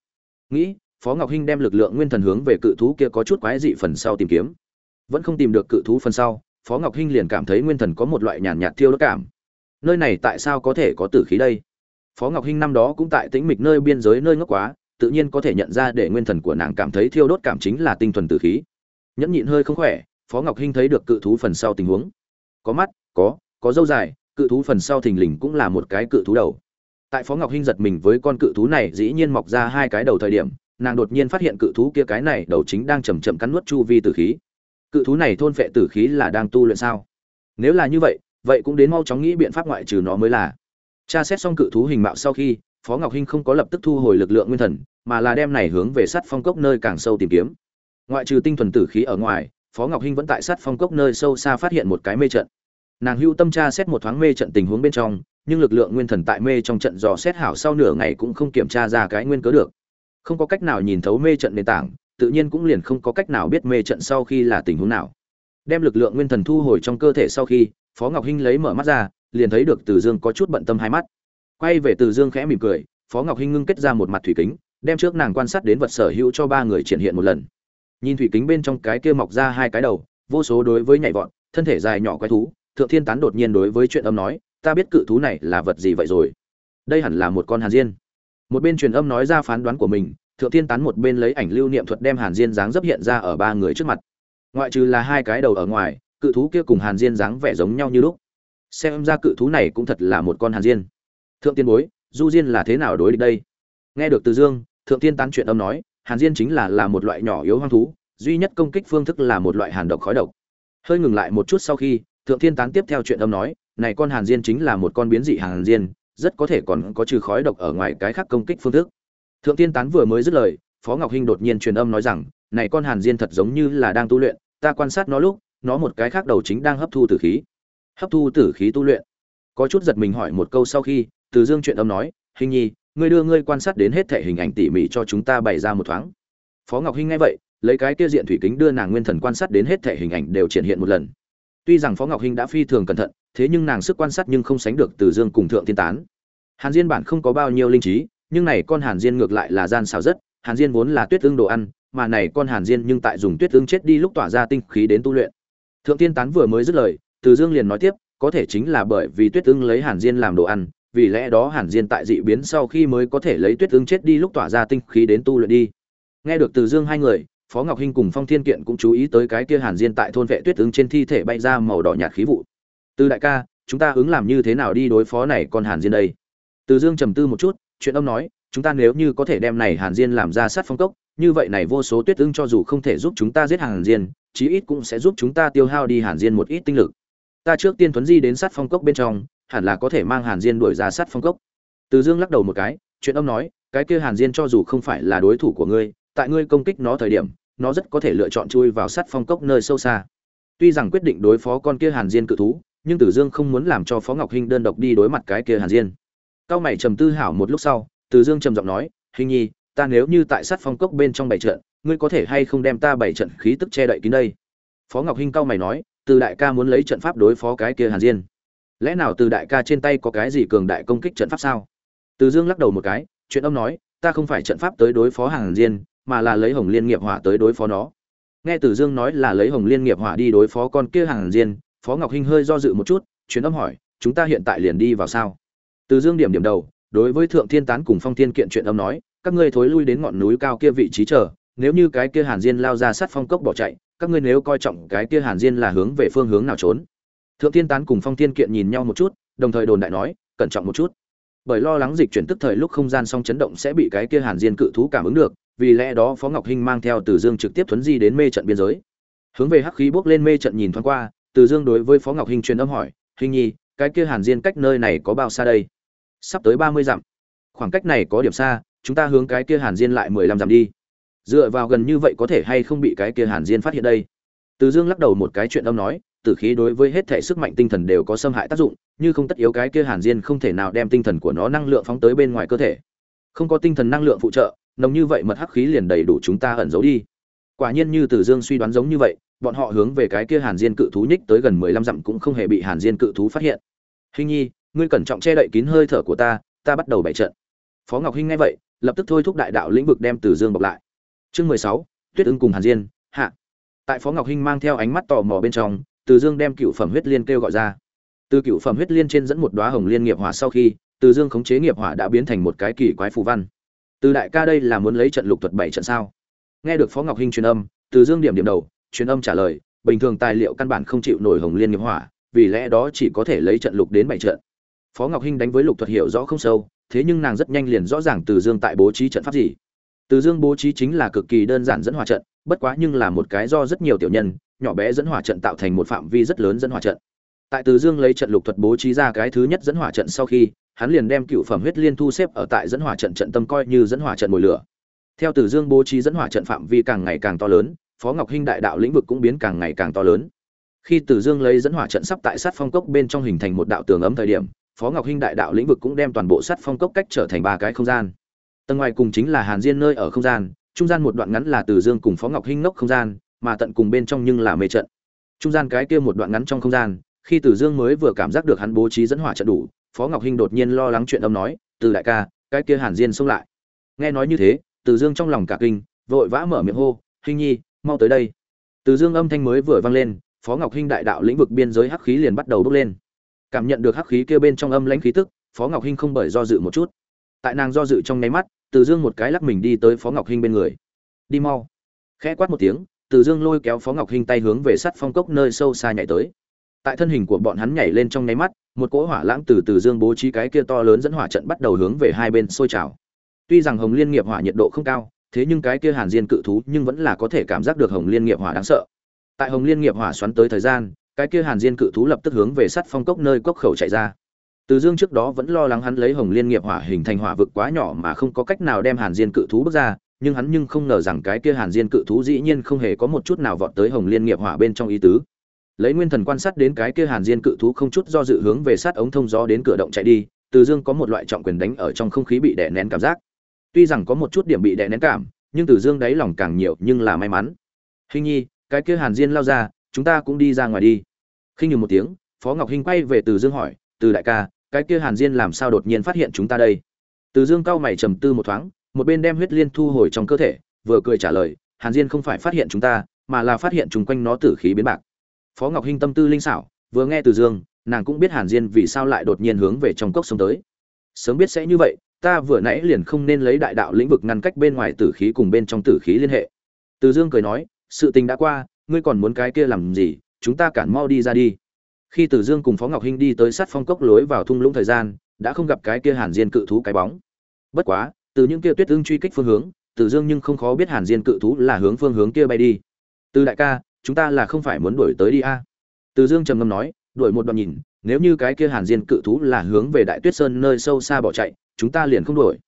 Speaker 1: Nghĩ, phó ngọc hinh đem lực lượng nguyên thần hướng về cự thú kia có chút quái dị phần sau tìm kiếm. Vẫn không tìm được cự thú phần sau, phó ngọc hinh liền cảm thấy nguyên thần có một loại nhàn nhạt thiêu đốt cảm. Nơi này tại sao có thể có tử khí đây? Phó ngọc hinh năm đó cũng tại tĩnh mịch nơi biên giới nơi ngốc quá, tự nhiên có thể nhận ra để nguyên thần của nàng cảm thấy thiêu đốt cảm chính là tinh thuần tử khí. Nhẫn nhịn hơi không khỏe, phó ngọc hinh thấy được cự thú phần sau tình huống. Có mắt có có dâu dài, cự thú phần sau thình lình cũng là một cái cự thú đầu. Tại phó ngọc hinh giật mình với con cự thú này, dĩ nhiên mọc ra hai cái đầu thời điểm, nàng đột nhiên phát hiện cự thú kia cái này đầu chính đang chầm chậm cắn nuốt chu vi tử khí. Cự thú này thôn phệ tử khí là đang tu luyện sao? Nếu là như vậy vậy cũng đến mau chóng nghĩ biện pháp ngoại trừ nó mới là. Tra xét xong cự thú hình mạo sau khi, phó ngọc hinh không có lập tức thu hồi lực lượng nguyên thần, mà là đem này hướng về sát phong cốc nơi càng sâu tìm kiếm. Ngoại trừ tinh thuần tử khí ở ngoài, phó ngọc hinh vẫn tại sát phong cốc nơi sâu xa phát hiện một cái mê trận nàng hưu tâm tra xét một thoáng mê trận tình huống bên trong, nhưng lực lượng nguyên thần tại mê trong trận dò xét hảo sau nửa ngày cũng không kiểm tra ra cái nguyên cớ được. Không có cách nào nhìn thấu mê trận nền tảng, tự nhiên cũng liền không có cách nào biết mê trận sau khi là tình huống nào. Đem lực lượng nguyên thần thu hồi trong cơ thể sau khi, phó ngọc hinh lấy mở mắt ra, liền thấy được từ dương có chút bận tâm hai mắt. Quay về từ dương khẽ mỉm cười, phó ngọc hinh ngưng kết ra một mặt thủy kính, đem trước nàng quan sát đến vật sở hữu cho ba người triển hiện một lần. Nhìn thủy kính bên trong cái kia mọc ra hai cái đầu, vô số đối với nhảy vọt, thân thể dài nhỏ quái thú thượng thiên tán đột nhiên đối với chuyện âm nói, ta biết cự thú này là vật gì vậy rồi? Đây hẳn là một con hàn diên. Một bên truyền âm nói ra phán đoán của mình, thượng thiên tán một bên lấy ảnh lưu niệm thuật đem hàn diên dáng dấp hiện ra ở ba người trước mặt. Ngoại trừ là hai cái đầu ở ngoài, cự thú kia cùng hàn diên dáng vẻ giống nhau như lúc. Xem ra cự thú này cũng thật là một con hàn diên. Thượng tiên bối, du diên là thế nào đối địch đây? Nghe được từ dương, thượng tiên tán chuyện âm nói, hàn diên chính là là một loại nhỏ yếu hoang thú, duy nhất công kích phương thức là một loại hàn độc khói độc. Hơi ngừng lại một chút sau khi thượng Thiên tán tiếp theo chuyện âm nói, này con hàn diên chính là một con biến dị hàn diên, rất có thể còn có trừ khói độc ở ngoài cái khác công kích phương thức. Thượng Thiên tán vừa mới dứt lời, phó ngọc hinh đột nhiên truyền âm nói rằng, này con hàn diên thật giống như là đang tu luyện, ta quan sát nó lúc, nó một cái khác đầu chính đang hấp thu tử khí. Hấp thu tử khí tu luyện. Có chút giật mình hỏi một câu sau khi, từ dương chuyện âm nói hình nhi, ngươi đưa ngươi quan sát đến hết thể hình ảnh tỉ mỉ cho chúng ta bày ra một thoáng. Phó ngọc hinh nghe vậy, lấy cái kia diện thủy kính đưa nàng nguyên thần quan sát đến hết thể hình ảnh đều triển hiện một lần tuy rằng phó ngọc hinh đã phi thường cẩn thận, thế nhưng nàng sức quan sát nhưng không sánh được từ dương cùng thượng thiên tán. Hàn diên bản không có bao nhiêu linh trí, nhưng này con hàn diên ngược lại là gian xào rất, hàn diên vốn là tuyết ương đồ ăn, mà này con hàn diên nhưng tại dùng tuyết ương chết đi lúc tỏa ra tinh khí đến tu luyện. Thượng thiên tán vừa mới dứt lời, từ dương liền nói tiếp, có thể chính là bởi vì tuyết ương lấy hàn diên làm đồ ăn, vì lẽ đó hàn diên tại dị biến sau khi mới có thể lấy tuyết ương chết đi lúc tỏa ra tinh khí đến tu luyện đi. Nghe được từ dương hai người phó ngọc hinh cùng phong thiên kiện cũng chú ý tới cái kia hàn diên tại thôn vệ tuyết ứng trên thi thể bay ra màu đỏ nhạt khí vụ. Từ đại ca, chúng ta ứng làm như thế nào đi đối phó này con hàn diên đây? Từ dương trầm tư một chút, chuyện ông nói, chúng ta nếu như có thể đem này hàn diên làm ra sát phong cốc, như vậy này vô số tuyết ứng cho dù không thể giúp chúng ta giết hàn diên, chí ít cũng sẽ giúp chúng ta tiêu hao đi hàn diên một ít tinh lực. Ta trước tiên tuấn di đến sát phong cốc bên trong, hẳn là có thể mang hàn diên đuổi ra sát phong cốc. Từ dương lắc đầu một cái, chuyện ông nói, cái kia hàn diên cho dù không phải là đối thủ của ngươi, tại ngươi công kích nó thời điểm nó rất có thể lựa chọn chui vào sát phong cốc nơi sâu xa. Tuy rằng quyết định đối phó con kia hàn diên cự thú, nhưng tử dương không muốn làm cho phó ngọc hinh đơn độc đi đối mặt cái kia hàn diên. Cao mày trầm tư hảo một lúc sau, tử dương trầm giọng nói hình nhi, ta nếu như tại sát phong cốc bên trong bảy trận, ngươi có thể hay không đem ta bảy trận khí tức che đậy kín đây? Phó ngọc hinh cao mày nói, từ đại ca muốn lấy trận pháp đối phó cái kia hàn diên. Lẽ nào từ đại ca trên tay có cái gì cường đại công kích trận pháp sao? Từ dương lắc đầu một cái, chuyện ông nói, ta không phải trận pháp tới đối phó hàn diên mà là lấy hồng liên nghiệp hỏa tới đối phó nó. Nghe từ dương nói là lấy hồng liên nghiệp hỏa đi đối phó con kia hàn diên, phó ngọc hinh hơi do dự một chút chuyến âm hỏi, chúng ta hiện tại liền đi vào sao? Từ dương điểm điểm đầu, đối với thượng thiên tán cùng phong thiên kiện chuyện âm nói, các ngươi thối lui đến ngọn núi cao kia vị trí chờ, nếu như cái kia hàn diên lao ra sát phong cốc bỏ chạy, các ngươi nếu coi trọng cái kia hàn diên là hướng về phương hướng nào trốn? Thượng thiên tán cùng phong thiên kiện nhìn nhau một chút, đồng thời đồn đại nói, cẩn trọng một chút. Bởi lo lắng dịch chuyển tức thời lúc không gian song chấn động sẽ bị cái kia hàn diên cự thú cảm ứng được vì lẽ đó phó ngọc hinh mang theo từ dương trực tiếp thuấn di đến mê trận biên giới. Hướng về hắc khí bước lên mê trận nhìn thoáng qua, từ dương đối với phó ngọc hinh truyền âm hỏi hình nhi, cái kia hàn diên cách nơi này có bao xa đây? Sắp tới ba mươi dặm. Khoảng cách này có điểm xa, chúng ta hướng cái kia hàn diên lại mười lăm dặm đi. Dựa vào gần như vậy có thể hay không bị cái kia hàn diên phát hiện đây? Từ dương lắc đầu một cái chuyện âm nói, tử khí đối với hết thể sức mạnh tinh thần đều có xâm hại tác dụng, như không tất yếu cái kia hàn diên không thể nào đem tinh thần của nó năng lượng phóng tới bên ngoài cơ thể. Không có tinh thần năng lượng phụ trợ nồng như vậy mật hắc khí liền đầy đủ chúng ta ẩn giấu đi. Quả nhiên như tử dương suy đoán giống như vậy, bọn họ hướng về cái kia hàn diên cự thú nhích tới gần mười lăm dặm cũng không hề bị hàn diên cự thú phát hiện. Hinh nhi, ngươi cẩn trọng che đậy kín hơi thở của ta ta bắt đầu bày trận. Phó ngọc hinh nghe vậy, lập tức thôi thúc đại đạo lĩnh vực đem tử dương bọc lại. Chương mười sáu, tuyết ưng cùng hàn diên, hạ. Tại phó ngọc hinh mang theo ánh mắt tò mò bên trong, từ dương đem cựu phẩm huyết liên kêu gọi ra. Từ cựu phẩm huyết liên trên dẫn một đóa hồng liên nghiệp hỏa sau khi, từ dương khống chế nghiệp hỏa đã biến thành một cái kỳ quái phù văn từ đại ca đây là muốn lấy trận lục thuật bảy trận sao? Nghe được phó ngọc hinh truyền âm, từ dương điểm điểm đầu, truyền âm trả lời, bình thường tài liệu căn bản không chịu nổi hồng liên nghiệp hỏa, vì lẽ đó chỉ có thể lấy trận lục đến bảy trận. Phó ngọc hinh đánh với lục thuật hiểu rõ không sâu, thế nhưng nàng rất nhanh liền rõ ràng từ dương tại bố trí trận pháp gì. Từ dương bố trí chính là cực kỳ đơn giản dẫn hỏa trận, bất quá nhưng là một cái do rất nhiều tiểu nhân, nhỏ bé dẫn hỏa trận tạo thành một phạm vi rất lớn dẫn hỏa trận. Tại từ dương lấy trận lục thuật bố trí ra cái thứ nhất dẫn hỏa trận sau khi hắn liền đem cựu phẩm huyết liên thu xếp ở tại dẫn hỏa trận trận tâm coi như dẫn hỏa trận mồi lửa. Theo Tử dương bố trí dẫn hỏa trận phạm vi càng ngày càng to lớn, phó ngọc hinh đại đạo lĩnh vực cũng biến càng ngày càng to lớn. Khi Tử dương lấy dẫn hỏa trận sắp tại sát phong cốc bên trong hình thành một đạo tường ấm thời điểm, phó ngọc hinh đại đạo lĩnh vực cũng đem toàn bộ sát phong cốc cách trở thành ba cái không gian. Tầng ngoài cùng chính là hàn diên nơi ở không gian, trung gian một đoạn ngắn là Tử dương cùng phó ngọc hinh ngốc không gian, mà tận cùng bên trong nhưng là mê trận. Trung gian cái kia một đoạn ngắn trong không gian, khi Tử dương mới vừa cảm giác được hắn bố trí dẫn hỏa trận đủ phó ngọc hinh đột nhiên lo lắng chuyện âm nói, từ đại ca, cái kia hàn diên xông lại. Nghe nói như thế, từ dương trong lòng cả kinh, vội vã mở miệng hô, hinh nhi, mau tới đây. Từ dương âm thanh mới vừa vang lên, phó ngọc hinh đại đạo lĩnh vực biên giới hắc khí liền bắt đầu đốt lên. Cảm nhận được hắc khí kia bên trong âm lãnh khí tức, phó ngọc hinh không bởi do dự một chút. Tại nàng do dự trong nháy mắt, từ dương một cái lắc mình đi tới phó ngọc hinh bên người. Đi mau. Khẽ quát một tiếng, từ dương lôi kéo phó ngọc hinh tay hướng về sắt phong cốc nơi sâu xa nhảy tới. Tại thân hình của bọn hắn nhảy lên trong nháy mắt một cỗ hỏa lãng từ từ dương bố trí cái kia to lớn dẫn hỏa trận bắt đầu hướng về hai bên sôi trào. Tuy rằng hồng liên nghiệp hỏa nhiệt độ không cao, thế nhưng cái kia hàn diên cự thú nhưng vẫn là có thể cảm giác được hồng liên nghiệp hỏa đáng sợ. Tại hồng liên nghiệp hỏa xoắn tới thời gian, cái kia hàn diên cự thú lập tức hướng về sắt phong cốc nơi cốc khẩu chạy ra. Từ dương trước đó vẫn lo lắng hắn lấy hồng liên nghiệp hỏa hình thành hỏa vực quá nhỏ mà không có cách nào đem hàn diên cự thú bước ra, nhưng hắn nhưng không ngờ rằng cái kia hàn diên cự thú dĩ nhiên không hề có một chút nào vọt tới hồng liên nghiệp hỏa bên trong ý tứ lấy nguyên thần quan sát đến cái kia hàn diên cự thú không chút do dự hướng về sát ống thông gió đến cửa động chạy đi, từ dương có một loại trọng quyền đánh ở trong không khí bị đè nén cảm giác. Tuy rằng có một chút điểm bị đè nén cảm, nhưng từ dương đáy lòng càng nhiều nhưng là may mắn. Hình nhi, cái kia hàn diên lao ra, chúng ta cũng đi ra ngoài đi. Khi nhường một tiếng, phó ngọc hinh quay về từ dương hỏi, từ đại ca, cái kia hàn diên làm sao đột nhiên phát hiện chúng ta đây? Từ dương cao mày trầm tư một thoáng, một bên đem huyết liên thu hồi trong cơ thể, vừa cười trả lời, hàn diên không phải phát hiện chúng ta, mà là phát hiện chung quanh nó tử khí biến bạc phó ngọc hinh tâm tư linh xảo, vừa nghe từ dương, nàng cũng biết hàn diên vì sao lại đột nhiên hướng về trong cốc sống tới. Sớm biết sẽ như vậy, ta vừa nãy liền không nên lấy đại đạo lĩnh vực ngăn cách bên ngoài tử khí cùng bên trong tử khí liên hệ. Từ dương cười nói, sự tình đã qua, ngươi còn muốn cái kia làm gì, chúng ta cản mau đi ra đi. Khi từ dương cùng phó ngọc hinh đi tới sát phong cốc lối vào thung lũng thời gian, đã không gặp cái kia hàn diên cự thú cái bóng. Bất quá, từ những kia tuyết tương truy kích phương hướng, từ dương nhưng không khó biết hàn diên cự thú là hướng phương hướng kia bay đi. Từ đại ca chúng ta là không phải muốn đuổi tới đi a. Từ dương trầm ngâm nói, đuổi một đoạn nhìn, nếu như cái kia hàn diên cự thú là hướng về đại tuyết sơn nơi sâu xa bỏ chạy, chúng ta liền không đuổi.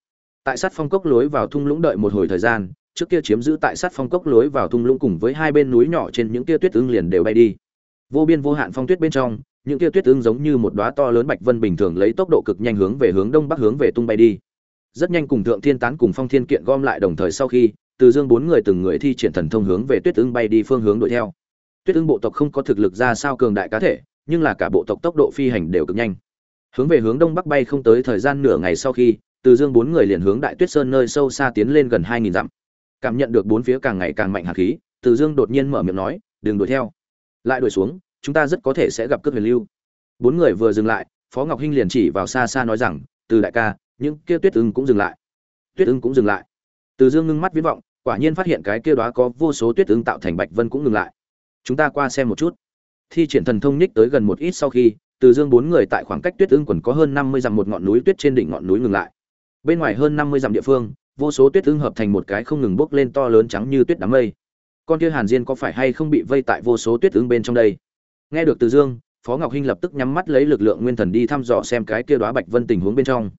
Speaker 1: Tại sát phong cốc lối vào thung lũng đợi một hồi thời gian, trước kia chiếm giữ tại sát phong cốc lối vào thung lũng cùng với hai bên núi nhỏ trên những tia tuyết ưng liền đều bay đi. Vô biên vô hạn phong tuyết bên trong, những tia tuyết ưng giống như một đóa to lớn bạch vân bình thường lấy tốc độ cực nhanh hướng về hướng đông bắc hướng về tung bay đi. Rất nhanh cùng thượng thiên tán cùng phong thiên kiện gom lại đồng thời sau khi từ dương bốn người từng người thi triển thần thông hướng về tuyết ưng bay đi phương hướng đuổi theo. Tuyết ưng bộ tộc không có thực lực ra sao cường đại cá thể, nhưng là cả bộ tộc tốc độ phi hành đều cực nhanh. Hướng về hướng đông bắc bay không tới thời gian nửa ngày sau khi, từ dương bốn người liền hướng đại tuyết sơn nơi sâu xa tiến lên gần hai nghìn dặm. Cảm nhận được bốn phía càng ngày càng mạnh hạt khí, từ dương đột nhiên mở miệng nói, đừng đuổi theo. Lại đuổi xuống, chúng ta rất có thể sẽ gặp cướp huyền lưu. Bốn người vừa dừng lại, phó ngọc hinh liền chỉ vào xa xa nói rằng, từ đại ca, những kia tuyết ưng cũng dừng lại. Tuyết ưng cũng dừng lại từ dương ngưng mắt viễn vọng, quả nhiên phát hiện cái kia đó có vô số tuyết ứng tạo thành bạch vân cũng ngừng lại. Chúng ta qua xem một chút. Thi triển thần thông ních tới gần một ít sau khi, từ dương bốn người tại khoảng cách tuyết ứng quần có hơn năm mươi dặm một ngọn núi tuyết trên đỉnh ngọn núi ngừng lại. Bên ngoài hơn năm mươi dặm địa phương, vô số tuyết ứng hợp thành một cái không ngừng bốc lên to lớn trắng như tuyết đám mây. Con kia hàn diên có phải hay không bị vây tại vô số tuyết ứng bên trong đây? Nghe được từ dương, phó ngọc hinh lập tức nhắm mắt lấy lực lượng nguyên thần đi thăm dò xem cái kia đó bạch vân tình huống bên trong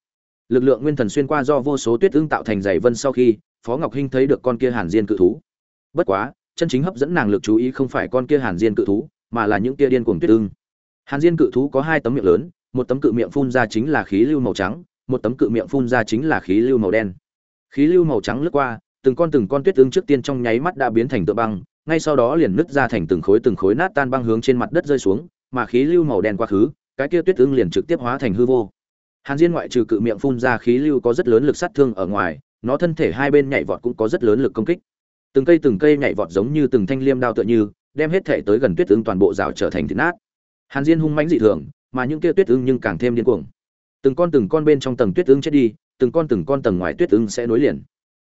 Speaker 1: lực lượng nguyên thần xuyên qua do vô số tuyết ương tạo thành dày vân sau khi, phó ngọc hinh thấy được con kia hàn diên cự thú. Bất quá, chân chính hấp dẫn nàng lực chú ý không phải con kia hàn diên cự thú, mà là những kia điên cuồng tuyết ương hàn diên cự thú có hai tấm miệng lớn, một tấm cự miệng phun ra chính là khí lưu màu trắng, một tấm cự miệng phun ra chính là khí lưu màu đen. Khí lưu màu trắng lướt qua, từng con từng con tuyết ương trước tiên trong nháy mắt đã biến thành tựa băng, ngay sau đó liền nứt ra thành từng khối từng khối nát tan băng hướng trên mặt đất rơi xuống, mà khí lưu màu đen quá khứ, cái kia tuyết ương liền trực tiếp hóa thành hư vô hàn diên ngoại trừ cự miệng phun ra khí lưu có rất lớn lực sát thương ở ngoài, nó thân thể hai bên nhảy vọt cũng có rất lớn lực công kích. Từng cây từng cây nhảy vọt giống như từng thanh liêm đao tựa như, đem hết thể tới gần tuyết ưng toàn bộ rào trở thành thịt nát. Hàn diên hung mãnh dị thường, mà những kia tuyết ưng nhưng càng thêm điên cuồng. Từng con từng con bên trong tầng tuyết ưng chết đi, từng con từng con tầng ngoài tuyết ưng sẽ nối liền.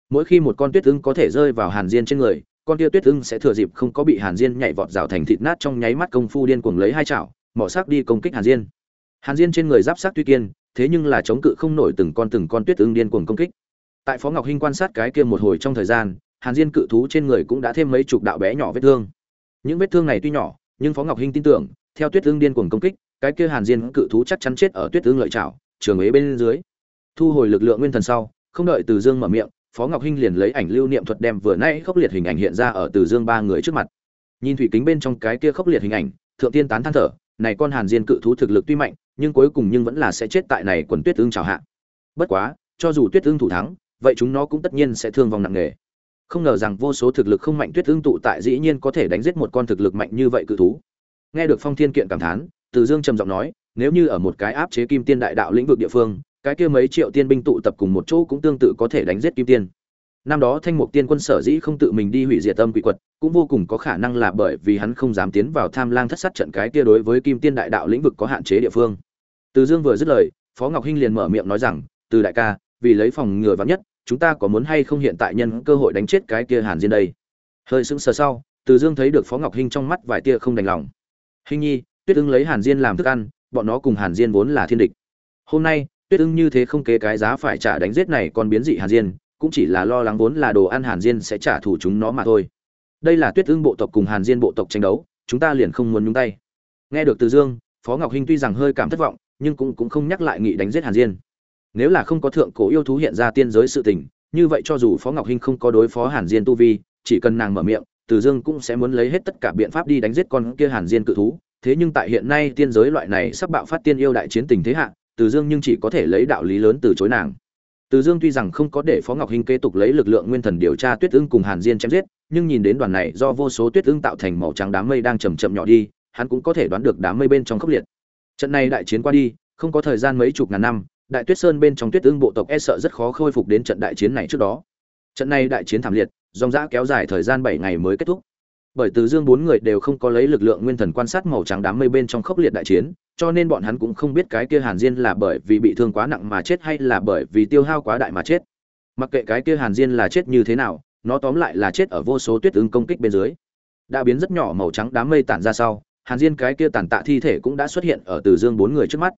Speaker 1: Mỗi khi một con tuyết ưng có thể rơi vào hàn diên trên người, con kia tuyết ưng sẽ thừa dịp không có bị hàn diên nhảy vọt rào thành thịt nát trong nháy mắt công phu điên cuồng lấy hai chảo mỏ sắc đi công kích hàn diên. Hàn diên trên người giáp sắc tuy kiên thế nhưng là chống cự không nổi từng con từng con tuyết ưng điên cuồng công kích. Tại phó ngọc hinh quan sát cái kia một hồi trong thời gian, hàn diên cự thú trên người cũng đã thêm mấy chục đạo bé nhỏ vết thương. Những vết thương này tuy nhỏ, nhưng phó ngọc hinh tin tưởng, theo tuyết ưng điên cuồng công kích, cái kia hàn diên cự thú chắc chắn chết ở tuyết ưng lợi trảo trường ấy bên dưới. Thu hồi lực lượng nguyên thần sau, không đợi từ dương mở miệng, phó ngọc hinh liền lấy ảnh lưu niệm thuật đem vừa nãy khốc liệt hình ảnh hiện ra ở từ dương ba người trước mặt. Nhìn thủy kính bên trong cái kia khốc liệt hình ảnh, thượng tiên tán than thở này con hàn diên cự thú thực lực tuy mạnh, nhưng cuối cùng nhưng vẫn là sẽ chết tại này quần tuyết ương chào hạ. Bất quá, cho dù tuyết ương thủ thắng, vậy chúng nó cũng tất nhiên sẽ thương vong nặng nề. Không ngờ rằng vô số thực lực không mạnh tuyết ương tụ tại dĩ nhiên có thể đánh giết một con thực lực mạnh như vậy cự thú. Nghe được phong thiên kiện cảm thán, từ dương trầm giọng nói, nếu như ở một cái áp chế kim tiên đại đạo lĩnh vực địa phương, cái kia mấy triệu tiên binh tụ tập cùng một chỗ cũng tương tự có thể đánh giết kim tiên năm đó thanh mục tiên quân sở dĩ không tự mình đi hủy diệt tâm quỷ quật, cũng vô cùng có khả năng là bởi vì hắn không dám tiến vào tham lang thất sát trận cái kia đối với kim tiên đại đạo lĩnh vực có hạn chế địa phương. Từ dương vừa dứt lời, phó ngọc hinh liền mở miệng nói rằng, từ đại ca, vì lấy phòng ngừa vắng nhất, chúng ta có muốn hay không hiện tại nhân cơ hội đánh chết cái kia hàn diên đây? Hơi sững sờ sau, từ dương thấy được phó ngọc hinh trong mắt vài tia không đành lòng. Hinh nhi, tuyết ưng lấy hàn diên làm thức ăn, bọn nó cùng hàn diên vốn là thiên địch. Hôm nay, tuyết ưng như thế không kế cái giá phải trả đánh giết này còn biến dị hàn diên cũng chỉ là lo lắng vốn là đồ ăn hàn diên sẽ trả thù chúng nó mà thôi. Đây là tuyết ưng bộ tộc cùng hàn diên bộ tộc tranh đấu, chúng ta liền không muốn nhúng tay. Nghe được từ dương, phó ngọc hinh tuy rằng hơi cảm thất vọng, nhưng cũng cũng không nhắc lại nghị đánh giết hàn diên. Nếu là không có thượng cổ yêu thú hiện ra tiên giới sự tình, như vậy cho dù phó ngọc hinh không có đối phó hàn diên tu vi, chỉ cần nàng mở miệng, từ dương cũng sẽ muốn lấy hết tất cả biện pháp đi đánh giết con kia hàn diên cự thú. Thế nhưng tại hiện nay tiên giới loại này sắp bạo phát tiên yêu đại chiến tình thế hạ, từ dương nhưng chỉ có thể lấy đạo lý lớn từ chối nàng từ dương tuy rằng không có để phó ngọc hinh kế tục lấy lực lượng nguyên thần điều tra tuyết ưng cùng hàn diên chém giết, nhưng nhìn đến đoàn này do vô số tuyết ưng tạo thành màu trắng đám mây đang chậm chậm nhỏ đi, hắn cũng có thể đoán được đám mây bên trong khốc liệt. Trận này đại chiến qua đi, không có thời gian mấy chục ngàn năm, đại tuyết sơn bên trong tuyết ưng bộ tộc e sợ rất khó khôi phục đến trận đại chiến này trước đó. Trận này đại chiến thảm liệt, dòng dã kéo dài thời gian bảy ngày mới kết thúc bởi từ dương bốn người đều không có lấy lực lượng nguyên thần quan sát màu trắng đám mây bên trong khốc liệt đại chiến, cho nên bọn hắn cũng không biết cái kia hàn diên là bởi vì bị thương quá nặng mà chết hay là bởi vì tiêu hao quá đại mà chết. Mặc kệ cái kia hàn diên là chết như thế nào, nó tóm lại là chết ở vô số tuyết ứng công kích bên dưới. Đã biến rất nhỏ màu trắng đám mây tản ra sau, hàn diên cái kia tàn tạ thi thể cũng đã xuất hiện ở từ dương bốn người trước mắt.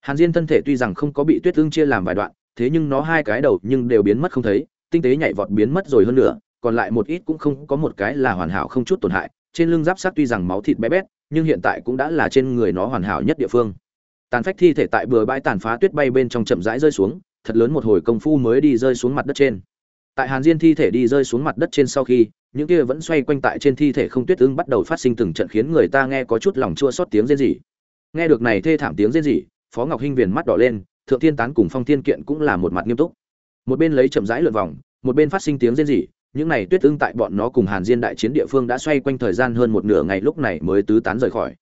Speaker 1: Hàn diên thân thể tuy rằng không có bị tuyết ứng chia làm vài đoạn, thế nhưng nó hai cái đầu nhưng đều biến mất không thấy, tinh tế nhảy vọt biến mất rồi hơn nữa còn lại một ít cũng không có một cái là hoàn hảo không chút tổn hại, trên lưng giáp sát tuy rằng máu thịt bé bét, nhưng hiện tại cũng đã là trên người nó hoàn hảo nhất địa phương. Tàn phách thi thể tại bừa bãi tàn phá tuyết bay bên trong chậm rãi rơi xuống, thật lớn một hồi công phu mới đi rơi xuống mặt đất trên. Tại hàn diên thi thể đi rơi xuống mặt đất trên sau khi, những kia vẫn xoay quanh tại trên thi thể không tuyết ưng bắt đầu phát sinh từng trận khiến người ta nghe có chút lòng chua xót tiếng rên rỉ. Nghe được này thê thảm tiếng rên rỉ, phó ngọc hinh viền mắt đỏ lên, thượng thiên tán cùng phong thiên kiện cũng là một mặt nghiêm túc. Một bên lấy chậm rãi lượn vòng, một bên phát sinh tiếng rên rỉ những này tuyết ưng tại bọn nó cùng hàn diên đại chiến địa phương đã xoay quanh thời gian hơn một nửa ngày lúc này mới tứ tán rời khỏi.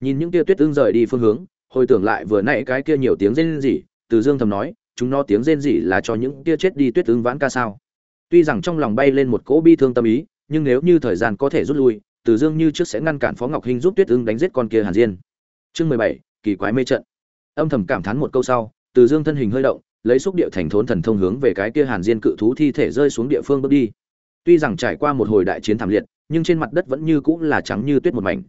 Speaker 1: Nhìn những kia tuyết ưng rời đi phương hướng, hồi tưởng lại vừa nãy cái kia nhiều tiếng rên rỉ, từ dương thầm nói, chúng nó tiếng rên rỉ là cho những kia chết đi tuyết ưng vãn ca sao? Tuy rằng trong lòng bay lên một cỗ bi thương tâm ý, nhưng nếu như thời gian có thể rút lui, từ dương như trước sẽ ngăn cản phó ngọc hinh giúp tuyết ưng đánh giết con kia hàn diên. Chương mười bảy, kỳ quái mê trận. Âm thầm cảm thán một câu sau, từ dương thân hình hơi động, lấy xúc địa thành thốn thần thông hướng về cái kia hàn diên cự thú thi thể rơi xuống địa phương bước đi tuy rằng trải qua một hồi đại chiến thảm liệt, nhưng trên mặt đất vẫn như cũng là trắng như tuyết một mảnh.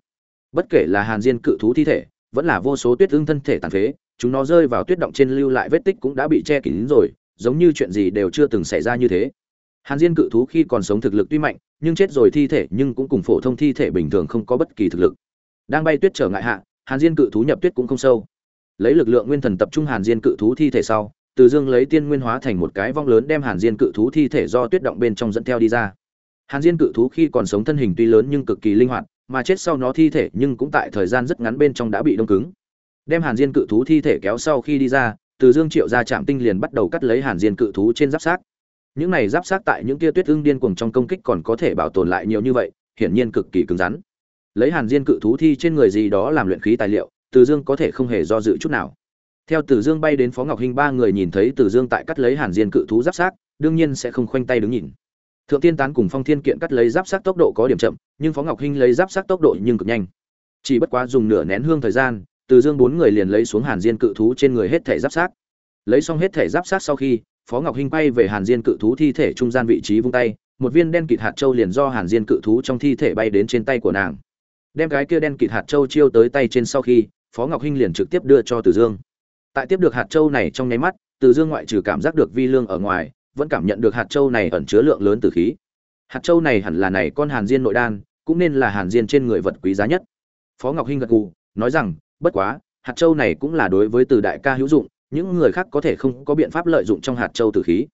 Speaker 1: Bất kể là hàn diên cự thú thi thể, vẫn là vô số tuyết ưng thân thể tàn phế, chúng nó rơi vào tuyết động trên lưu lại vết tích cũng đã bị che kín rồi, giống như chuyện gì đều chưa từng xảy ra như thế. Hàn diên cự thú khi còn sống thực lực tuy mạnh, nhưng chết rồi thi thể nhưng cũng cùng phổ thông thi thể bình thường không có bất kỳ thực lực. Đang bay tuyết trở ngại hạ, hàn diên cự thú nhập tuyết cũng không sâu. Lấy lực lượng nguyên thần tập trung hàn diên cự thú thi thể sau từ dương lấy tiên nguyên hóa thành một cái vong lớn đem hàn diên cự thú thi thể do tuyết động bên trong dẫn theo đi ra. Hàn diên cự thú khi còn sống thân hình tuy lớn nhưng cực kỳ linh hoạt, mà chết sau nó thi thể nhưng cũng tại thời gian rất ngắn bên trong đã bị đông cứng. Đem hàn diên cự thú thi thể kéo sau khi đi ra, từ dương triệu ra trạm tinh liền bắt đầu cắt lấy hàn diên cự thú trên giáp xác. Những này giáp xác tại những tia tuyết ưng điên cuồng trong công kích còn có thể bảo tồn lại nhiều như vậy, hiển nhiên cực kỳ cứng rắn. Lấy hàn diên cự thú thi trên người gì đó làm luyện khí tài liệu, từ dương có thể không hề do dự chút nào theo Tử dương bay đến phó ngọc hinh, ba người nhìn thấy Tử dương tại cắt lấy hàn diên cự thú giáp xác đương nhiên sẽ không khoanh tay đứng nhìn. Thượng tiên tán cùng phong thiên kiện cắt lấy giáp xác tốc độ có điểm chậm, nhưng phó ngọc hinh lấy giáp xác tốc độ nhưng cực nhanh. Chỉ bất quá dùng nửa nén hương thời gian, từ dương bốn người liền lấy xuống hàn diên cự thú trên người hết thể giáp xác lấy xong hết thể giáp xác sau khi, phó ngọc hinh bay về hàn diên cự thú thi thể trung gian vị trí vung tay, một viên đen kịt hạt châu liền do hàn diên cự thú trong thi thể bay đến trên tay của nàng. Đem cái kia đen kịt hạt châu chiêu tới tay trên sau khi, phó ngọc hinh liền trực tiếp đưa cho từ dương tại tiếp được hạt châu này trong nháy mắt, từ dương ngoại trừ cảm giác được vi lương ở ngoài, vẫn cảm nhận được hạt châu này ẩn chứa lượng lớn từ khí. Hạt châu này hẳn là này con hàn diên nội đan, cũng nên là hàn diên trên người vật quý giá nhất. Phó ngọc hinh gật gù, nói rằng, bất quá, hạt châu này cũng là đối với từ đại ca hữu dụng, những người khác có thể không có biện pháp lợi dụng trong hạt châu tử khí.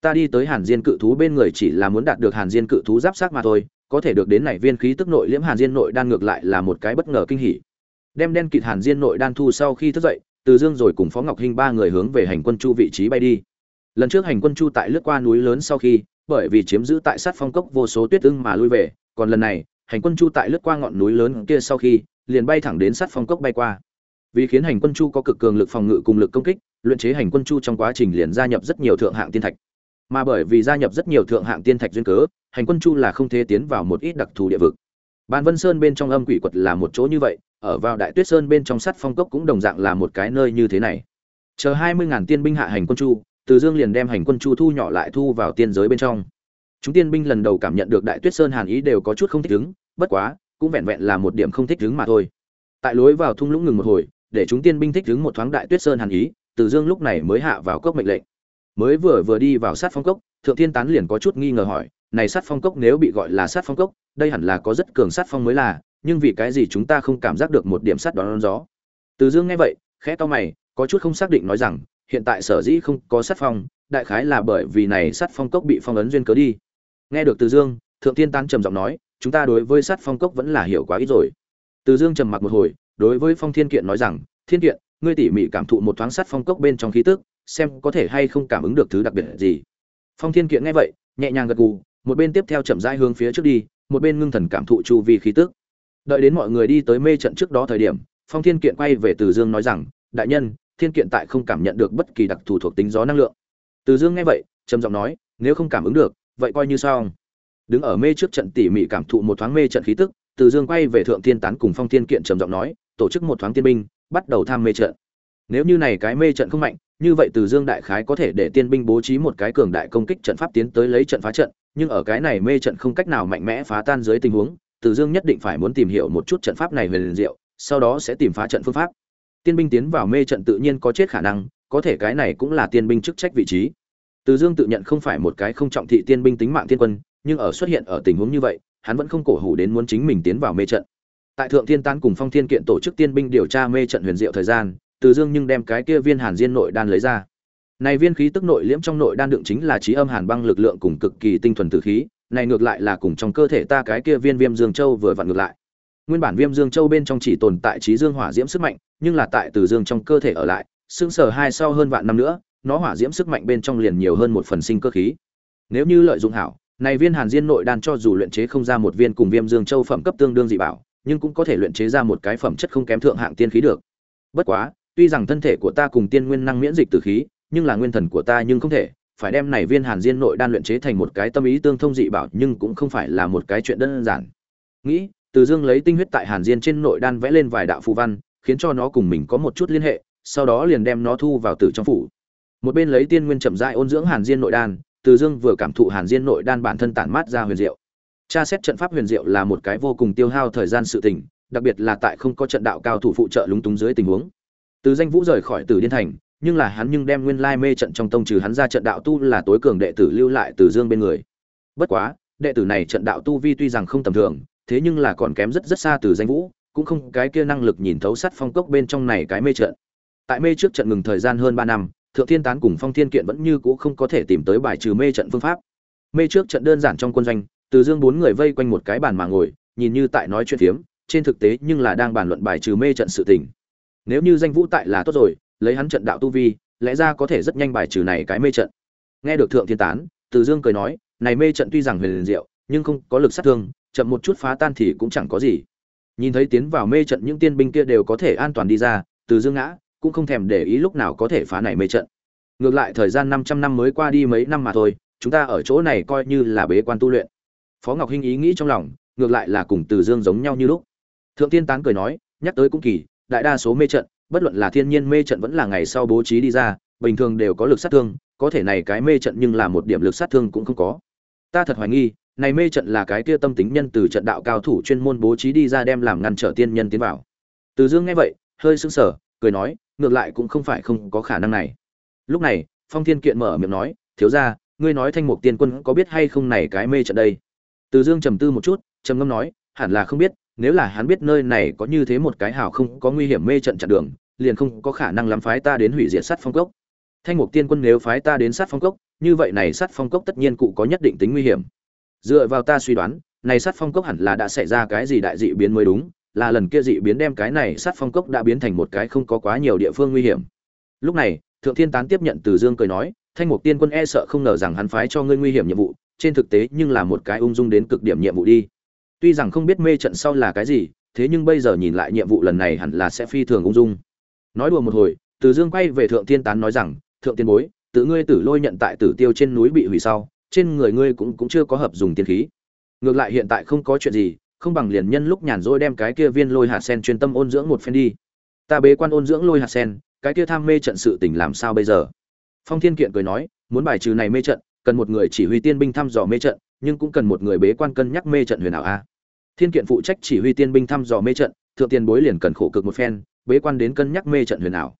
Speaker 1: Ta đi tới hàn diên cự thú bên người chỉ là muốn đạt được hàn diên cự thú giáp sát mà thôi, có thể được đến này viên khí tức nội liễm hàn diên nội đan ngược lại là một cái bất ngờ kinh hỉ. Đem đen kịt hàn diên nội đan thu sau khi thức dậy từ dương rồi cùng phó ngọc hinh ba người hướng về hành quân chu vị trí bay đi. Lần trước hành quân chu tại lướt qua núi lớn sau khi, bởi vì chiếm giữ tại sát phong cốc vô số tuyết ưng mà lui về, còn lần này, hành quân chu tại lướt qua ngọn núi lớn kia sau khi, liền bay thẳng đến sát phong cốc bay qua. Vì khiến hành quân chu có cực cường lực phòng ngự cùng lực công kích, luyện chế hành quân chu trong quá trình liền gia nhập rất nhiều thượng hạng tiên thạch. Mà bởi vì gia nhập rất nhiều thượng hạng tiên thạch duyên cớ, hành quân chu là không thể tiến vào một ít đặc thù địa vực. Ban vân sơn bên trong âm quỷ quật là một chỗ như vậy ở vào đại tuyết sơn bên trong sắt phong cốc cũng đồng dạng là một cái nơi như thế này. Chờ hai mươi ngàn tiên binh hạ hành quân chu, từ dương liền đem hành quân chu thu nhỏ lại thu vào tiên giới bên trong. Chúng tiên binh lần đầu cảm nhận được đại tuyết sơn hàn ý đều có chút không thích ứng, bất quá, cũng vẹn vẹn là một điểm không thích ứng mà thôi. Tại lối vào thung lũng ngừng một hồi, để chúng tiên binh thích ứng một thoáng đại tuyết sơn hàn ý, từ dương lúc này mới hạ vào cốc mệnh lệnh. Mới vừa vừa đi vào sát phong cốc, thượng thiên tán liền có chút nghi ngờ hỏi, này sát phong cốc nếu bị gọi là sát phong cốc, đây hẳn là có rất cường sát phong mới là nhưng vì cái gì chúng ta không cảm giác được một điểm sát đón, đón gió? Từ dương nghe vậy khẽ to mày có chút không xác định nói rằng hiện tại sở dĩ không có sát phong đại khái là bởi vì này sát phong cốc bị phong ấn duyên cớ đi. Nghe được từ dương thượng tiên tán trầm giọng nói chúng ta đối với sát phong cốc vẫn là hiểu quá ít rồi. Từ dương trầm mặc một hồi đối với phong thiên kiện nói rằng thiên kiện ngươi tỉ mỉ cảm thụ một thoáng sát phong cốc bên trong khí tức xem có thể hay không cảm ứng được thứ đặc biệt gì. Phong thiên kiện nghe vậy nhẹ nhàng gật gù một bên tiếp theo chậm rãi hướng phía trước đi một bên ngưng thần cảm thụ chu vi khí tức đợi đến mọi người đi tới mê trận trước đó thời điểm, phong thiên kiện quay về từ dương nói rằng, đại nhân, thiên kiện tại không cảm nhận được bất kỳ đặc thù thuộc tính gió năng lượng. Từ dương nghe vậy, trầm giọng nói, nếu không cảm ứng được, vậy coi như sao đứng ở mê trước trận tỉ mỉ cảm thụ một thoáng mê trận khí tức, từ dương quay về thượng thiên tán cùng phong thiên kiện trầm giọng nói, tổ chức một thoáng tiên binh, bắt đầu tham mê trận. Nếu như này cái mê trận không mạnh, như vậy từ dương đại khái có thể để tiên binh bố trí một cái cường đại công kích trận pháp tiến tới lấy trận phá trận, nhưng ở cái này mê trận không cách nào mạnh mẽ phá tan dưới tình huống từ dương nhất định phải muốn tìm hiểu một chút trận pháp này về liền diệu, sau đó sẽ tìm phá trận phương pháp. Tiên binh tiến vào mê trận tự nhiên có chết khả năng, có thể cái này cũng là tiên binh chức trách vị trí. Từ dương tự nhận không phải một cái không trọng thị tiên binh tính mạng tiên quân, nhưng ở xuất hiện ở tình huống như vậy, hắn vẫn không cổ hủ đến muốn chính mình tiến vào mê trận. Tại thượng thiên tán cùng phong thiên kiện tổ chức tiên binh điều tra mê trận huyền diệu thời gian, từ dương nhưng đem cái kia viên hàn diên nội đan lấy ra. Này viên khí tức nội liễm trong nội đan đựng chính là trí âm hàn băng lực lượng cùng cực kỳ tinh thuần tử khí này ngược lại là cùng trong cơ thể ta cái kia viên viêm dương châu vừa vặn ngược lại. Nguyên bản viêm dương châu bên trong chỉ tồn tại trí dương hỏa diễm sức mạnh, nhưng là tại từ dương trong cơ thể ở lại xương sở hai sau hơn vạn năm nữa, nó hỏa diễm sức mạnh bên trong liền nhiều hơn một phần sinh cơ khí. Nếu như lợi dụng hảo, này viên hàn diên nội đan cho dù luyện chế không ra một viên cùng viêm dương châu phẩm cấp tương đương dị bảo, nhưng cũng có thể luyện chế ra một cái phẩm chất không kém thượng hạng tiên khí được. Bất quá, tuy rằng thân thể của ta cùng tiên nguyên năng miễn dịch từ khí, nhưng là nguyên thần của ta nhưng không thể phải đem này viên hàn diên nội đan luyện chế thành một cái tâm ý tương thông dị bảo, nhưng cũng không phải là một cái chuyện đơn giản. Nghĩ, từ dương lấy tinh huyết tại hàn diên trên nội đan vẽ lên vài đạo phù văn, khiến cho nó cùng mình có một chút liên hệ, sau đó liền đem nó thu vào tử trong phủ. Một bên lấy tiên nguyên chậm rãi ôn dưỡng hàn diên nội đan, từ dương vừa cảm thụ hàn diên nội đan bản thân tản mát ra huyền diệu. Tra xét trận pháp huyền diệu là một cái vô cùng tiêu hao thời gian sự tình, đặc biệt là tại không có trận đạo cao thủ phụ trợ lúng túng dưới tình huống. Từ danh vũ rời khỏi tử điên thành nhưng là hắn nhưng đem nguyên lai mê trận trong tông trừ hắn ra trận đạo tu là tối cường đệ tử lưu lại từ dương bên người. Bất quá, đệ tử này trận đạo tu vi tuy rằng không tầm thường, thế nhưng là còn kém rất rất xa từ danh vũ, cũng không cái kia năng lực nhìn thấu sắt phong cốc bên trong này cái mê trận. Tại mê trước trận ngừng thời gian hơn ba năm, thượng thiên tán cùng phong thiên kiện vẫn như cũ không có thể tìm tới bài trừ mê trận phương pháp. Mê trước trận đơn giản trong quân doanh, từ dương bốn người vây quanh một cái bàn mà ngồi, nhìn như tại nói chuyện phiếm, trên thực tế nhưng là đang bàn luận bài trừ mê trận sự tình. Nếu như danh vũ tại là tốt rồi lấy hắn trận đạo tu vi, lẽ ra có thể rất nhanh bài trừ này cái mê trận. Nghe được thượng thiên tán, từ dương cười nói, này mê trận tuy rằng huyền liền diệu, nhưng không có lực sát thương, chậm một chút phá tan thì cũng chẳng có gì. Nhìn thấy tiến vào mê trận những tiên binh kia đều có thể an toàn đi ra, từ dương ngã, cũng không thèm để ý lúc nào có thể phá này mê trận. Ngược lại thời gian 500 năm mới qua đi mấy năm mà thôi, chúng ta ở chỗ này coi như là bế quan tu luyện. Phó ngọc hinh ý nghĩ trong lòng, ngược lại là cùng từ dương giống nhau như lúc. Thượng tiên tán cười nói, nhắc tới cũng kỳ, đại đa số mê trận bất luận là thiên nhiên mê trận vẫn là ngày sau bố trí đi ra, bình thường đều có lực sát thương, có thể này cái mê trận nhưng là một điểm lực sát thương cũng không có. Ta thật hoài nghi, này mê trận là cái kia tâm tính nhân từ trận đạo cao thủ chuyên môn bố trí đi ra đem làm ngăn trở tiên nhân tiến vào. Từ dương nghe vậy, hơi sững sờ, cười nói, ngược lại cũng không phải không có khả năng này. Lúc này, phong thiên kiện mở miệng nói, thiếu ra ngươi nói thanh mục tiên quân có biết hay không này cái mê trận đây? Từ dương trầm tư một chút, trầm ngâm nói, hẳn là không biết, nếu là hắn biết nơi này có như thế một cái hào không có nguy hiểm mê trận chặn đường liền không có khả năng lắm phái ta đến hủy diệt sát phong cốc. Thanh mục tiên quân nếu phái ta đến sát phong cốc, như vậy này sát phong cốc tất nhiên cụ có nhất định tính nguy hiểm. Dựa vào ta suy đoán, này sát phong cốc hẳn là đã xảy ra cái gì đại dị biến mới đúng, là lần kia dị biến đem cái này sát phong cốc đã biến thành một cái không có quá nhiều địa phương nguy hiểm. Lúc này, thượng thiên tán tiếp nhận từ dương cười nói, thanh mục tiên quân e sợ không ngờ rằng hắn phái cho ngươi nguy hiểm nhiệm vụ, trên thực tế nhưng là một cái ung dung đến cực điểm nhiệm vụ đi. Tuy rằng không biết mê trận sau là cái gì, thế nhưng bây giờ nhìn lại nhiệm vụ lần này hẳn là sẽ phi thường ung dung nói đùa một hồi, từ dương quay về thượng thiên tán nói rằng, thượng tiên bối, tự ngươi tử lôi nhận tại tử tiêu trên núi bị hủy sau, trên người ngươi cũng cũng chưa có hợp dùng tiên khí. Ngược lại hiện tại không có chuyện gì, không bằng liền nhân lúc nhàn rỗi đem cái kia viên lôi hạt sen chuyên tâm ôn dưỡng một phen đi. Ta bế quan ôn dưỡng lôi hạt sen, cái kia tham mê trận sự tình làm sao bây giờ? Phong thiên kiện cười nói, muốn bài trừ này mê trận, cần một người chỉ huy tiên binh thăm dò mê trận, nhưng cũng cần một người bế quan cân nhắc mê trận huyền ảo a. Thiên kiện phụ trách chỉ huy tiên binh thăm dò mê trận, thượng tiền bối liền cần khổ cực một phen bế quan đến cân nhắc mê trận huyền ảo.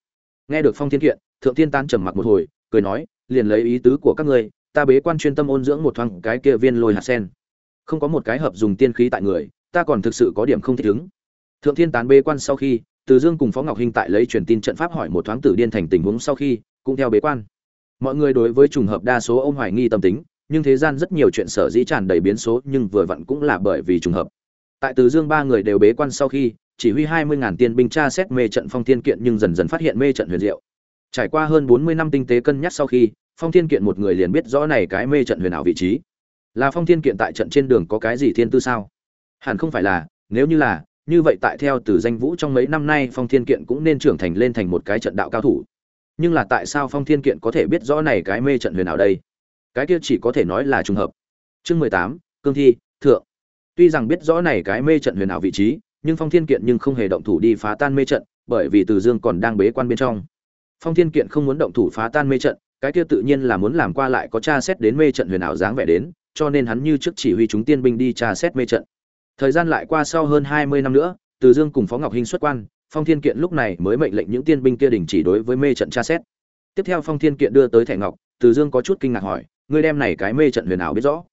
Speaker 1: Nghe được phong thiên kiện, thượng thiên tán trầm mặc một hồi, cười nói, liền lấy ý tứ của các ngươi, ta bế quan chuyên tâm ôn dưỡng một thoáng cái kia viên lôi hạt sen. Không có một cái hợp dùng tiên khí tại người, ta còn thực sự có điểm không thích ứng. Thượng thiên tán bế quan sau khi, từ dương cùng phó ngọc hinh tại lấy truyền tin trận pháp hỏi một thoáng tử điên thành tình huống sau khi, cũng theo bế quan. Mọi người đối với trùng hợp đa số ông hoài nghi tâm tính, nhưng thế gian rất nhiều chuyện sở dĩ tràn đầy biến số, nhưng vừa vặn cũng là bởi vì trùng hợp. Tại từ dương ba người đều bế quan sau khi chỉ huy hai mươi ngàn tiên binh tra xét mê trận phong thiên kiện nhưng dần dần phát hiện mê trận huyền diệu. Trải qua hơn bốn mươi năm tinh tế cân nhắc sau khi, phong thiên kiện một người liền biết rõ này cái mê trận huyền ảo vị trí. Là phong thiên kiện tại trận trên đường có cái gì thiên tư sao? Hẳn không phải là, nếu như là, như vậy tại theo từ danh vũ trong mấy năm nay phong thiên kiện cũng nên trưởng thành lên thành một cái trận đạo cao thủ. Nhưng là tại sao phong thiên kiện có thể biết rõ này cái mê trận huyền ảo đây? Cái kia chỉ có thể nói là trùng hợp. Chương mười tám, cương thi, thượng. Tuy rằng biết rõ này cái mê trận huyền ảo vị trí nhưng phong thiên kiện nhưng không hề động thủ đi phá tan mê trận, bởi vì từ dương còn đang bế quan bên trong. Phong thiên kiện không muốn động thủ phá tan mê trận, cái kia tự nhiên là muốn làm qua lại có tra xét đến mê trận huyền ảo dáng vẻ đến, cho nên hắn như trước chỉ huy chúng tiên binh đi tra xét mê trận. Thời gian lại qua sau hơn hai mươi năm nữa, từ dương cùng phó ngọc hinh xuất quan, phong thiên kiện lúc này mới mệnh lệnh những tiên binh kia đình chỉ đối với mê trận tra xét. Tiếp theo phong thiên kiện đưa tới thẻ ngọc, từ dương có chút kinh ngạc hỏi, ngươi đem này cái mê trận huyền ảo biết rõ?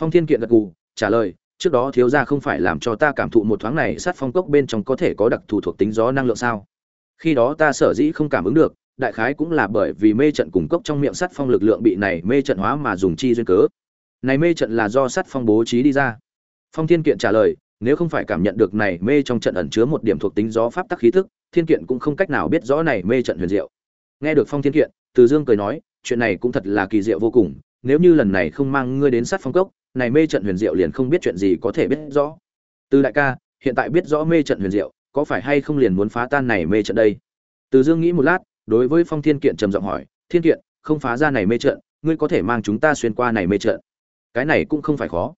Speaker 1: Phong thiên kiện gật gù, trả lời trước đó thiếu gia không phải làm cho ta cảm thụ một thoáng này sát phong cốc bên trong có thể có đặc thù thuộc tính gió năng lượng sao? Khi đó ta sở dĩ không cảm ứng được, đại khái cũng là bởi vì mê trận cung cốc trong miệng sắt phong lực lượng bị này mê trận hóa mà dùng chi duyên cớ. Này mê trận là do sắt phong bố trí đi ra. Phong thiên kiện trả lời, nếu không phải cảm nhận được này mê trong trận ẩn chứa một điểm thuộc tính gió pháp tắc khí tức thiên kiện cũng không cách nào biết rõ này mê trận huyền diệu. Nghe được phong thiên kiện, từ dương cười nói, chuyện này cũng thật là kỳ diệu vô cùng, nếu như lần này không mang ngươi đến sát phong cốc này mê trận huyền diệu liền không biết chuyện gì có thể biết rõ. Từ đại ca, hiện tại biết rõ mê trận huyền diệu, có phải hay không liền muốn phá tan này mê trận đây? Từ dương nghĩ một lát, đối với phong thiên kiện trầm giọng hỏi, thiên kiện, không phá ra này mê trận, ngươi có thể mang chúng ta xuyên qua này mê trận? Cái này cũng không phải khó.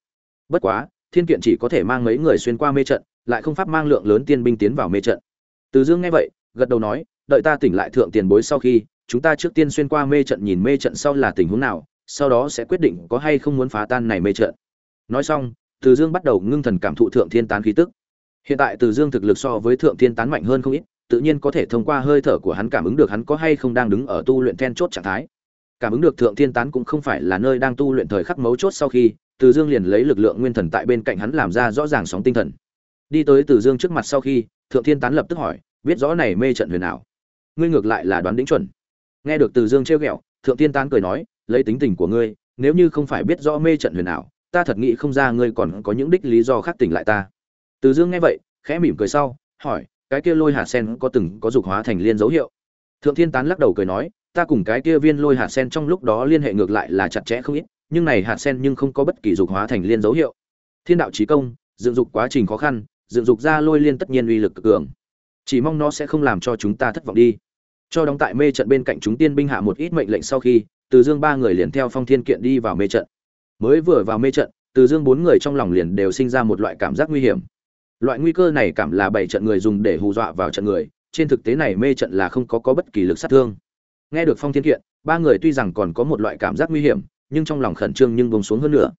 Speaker 1: Bất quá, thiên kiện chỉ có thể mang mấy người xuyên qua mê trận, lại không pháp mang lượng lớn tiên binh tiến vào mê trận. Từ dương nghe vậy, gật đầu nói, đợi ta tỉnh lại thượng tiền bối sau khi, chúng ta trước tiên xuyên qua mê trận nhìn mê trận sau là tình huống nào sau đó sẽ quyết định có hay không muốn phá tan này mê trận. Nói xong, từ dương bắt đầu ngưng thần cảm thụ thượng thiên tán khí tức. Hiện tại từ dương thực lực so với thượng thiên tán mạnh hơn không ít, tự nhiên có thể thông qua hơi thở của hắn cảm ứng được hắn có hay không đang đứng ở tu luyện then chốt trạng thái. Cảm ứng được thượng thiên tán cũng không phải là nơi đang tu luyện thời khắc mấu chốt sau khi, từ dương liền lấy lực lượng nguyên thần tại bên cạnh hắn làm ra rõ ràng sóng tinh thần. Đi tới từ dương trước mặt sau khi, thượng thiên tán lập tức hỏi, biết rõ này mê trận huyền ảo, ngươi ngược lại là đoán đỉnh chuẩn? Nghe được từ dương trêu ghẹo, thượng thiên tán cười nói lấy tính tình của ngươi, nếu như không phải biết rõ mê trận huyền ảo, ta thật nghĩ không ra ngươi còn có những đích lý do khác tỉnh lại ta. Từ dương nghe vậy, khẽ mỉm cười sau, hỏi, cái kia lôi hạt sen có từng có dục hóa thành liên dấu hiệu? Thượng thiên tán lắc đầu cười nói, ta cùng cái kia viên lôi hạt sen trong lúc đó liên hệ ngược lại là chặt chẽ không ít, nhưng này hạt sen nhưng không có bất kỳ dục hóa thành liên dấu hiệu. Thiên đạo trí công, dựng dục quá trình khó khăn, dựng dục ra lôi liên tất nhiên uy lực cực cường. Chỉ mong nó sẽ không làm cho chúng ta thất vọng đi. Cho đóng tại mê trận bên cạnh chúng tiên binh hạ một ít mệnh lệnh sau khi từ dương ba người liền theo phong thiên kiện đi vào mê trận. Mới vừa vào mê trận, từ dương bốn người trong lòng liền đều sinh ra một loại cảm giác nguy hiểm. Loại nguy cơ này cảm là bảy trận người dùng để hù dọa vào trận người, trên thực tế này mê trận là không có có bất kỳ lực sát thương. Nghe được phong thiên kiện, ba người tuy rằng còn có một loại cảm giác nguy hiểm, nhưng trong lòng khẩn trương nhưng bông xuống hơn nữa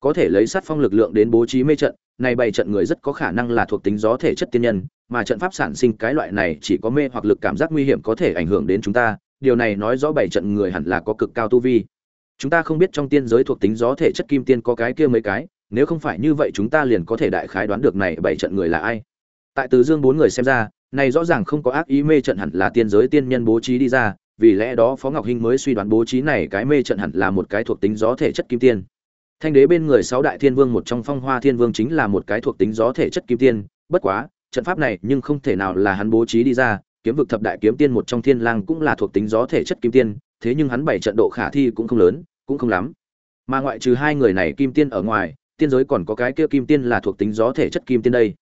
Speaker 1: có thể lấy sát phong lực lượng đến bố trí mê trận, này bảy trận người rất có khả năng là thuộc tính gió thể chất tiên nhân, mà trận pháp sản sinh cái loại này chỉ có mê hoặc lực cảm giác nguy hiểm có thể ảnh hưởng đến chúng ta điều này nói rõ bảy trận người hẳn là có cực cao tu vi. Chúng ta không biết trong tiên giới thuộc tính gió thể chất kim tiên có cái kia mấy cái, nếu không phải như vậy chúng ta liền có thể đại khái đoán được này bảy trận người là ai. Tại từ dương bốn người xem ra, này rõ ràng không có ác ý mê trận hẳn là tiên giới tiên nhân bố trí đi ra, vì lẽ đó phó ngọc hinh mới suy đoán bố trí này cái mê trận hẳn là một cái thuộc tính gió thể chất kim tiên. Thanh đế bên người sáu đại thiên vương một trong phong hoa thiên vương chính là một cái thuộc tính gió thể chất kim tiên, bất quá, trận pháp này nhưng không thể nào là hắn bố trí đi ra kiếm vực thập đại kiếm tiên một trong thiên lang cũng là thuộc tính gió thể chất kim tiên, thế nhưng hắn bảy trận độ khả thi cũng không lớn, cũng không lắm. Mà ngoại trừ hai người này kim tiên ở ngoài, tiên giới còn có cái kia kim tiên là thuộc tính gió thể chất kim tiên đây.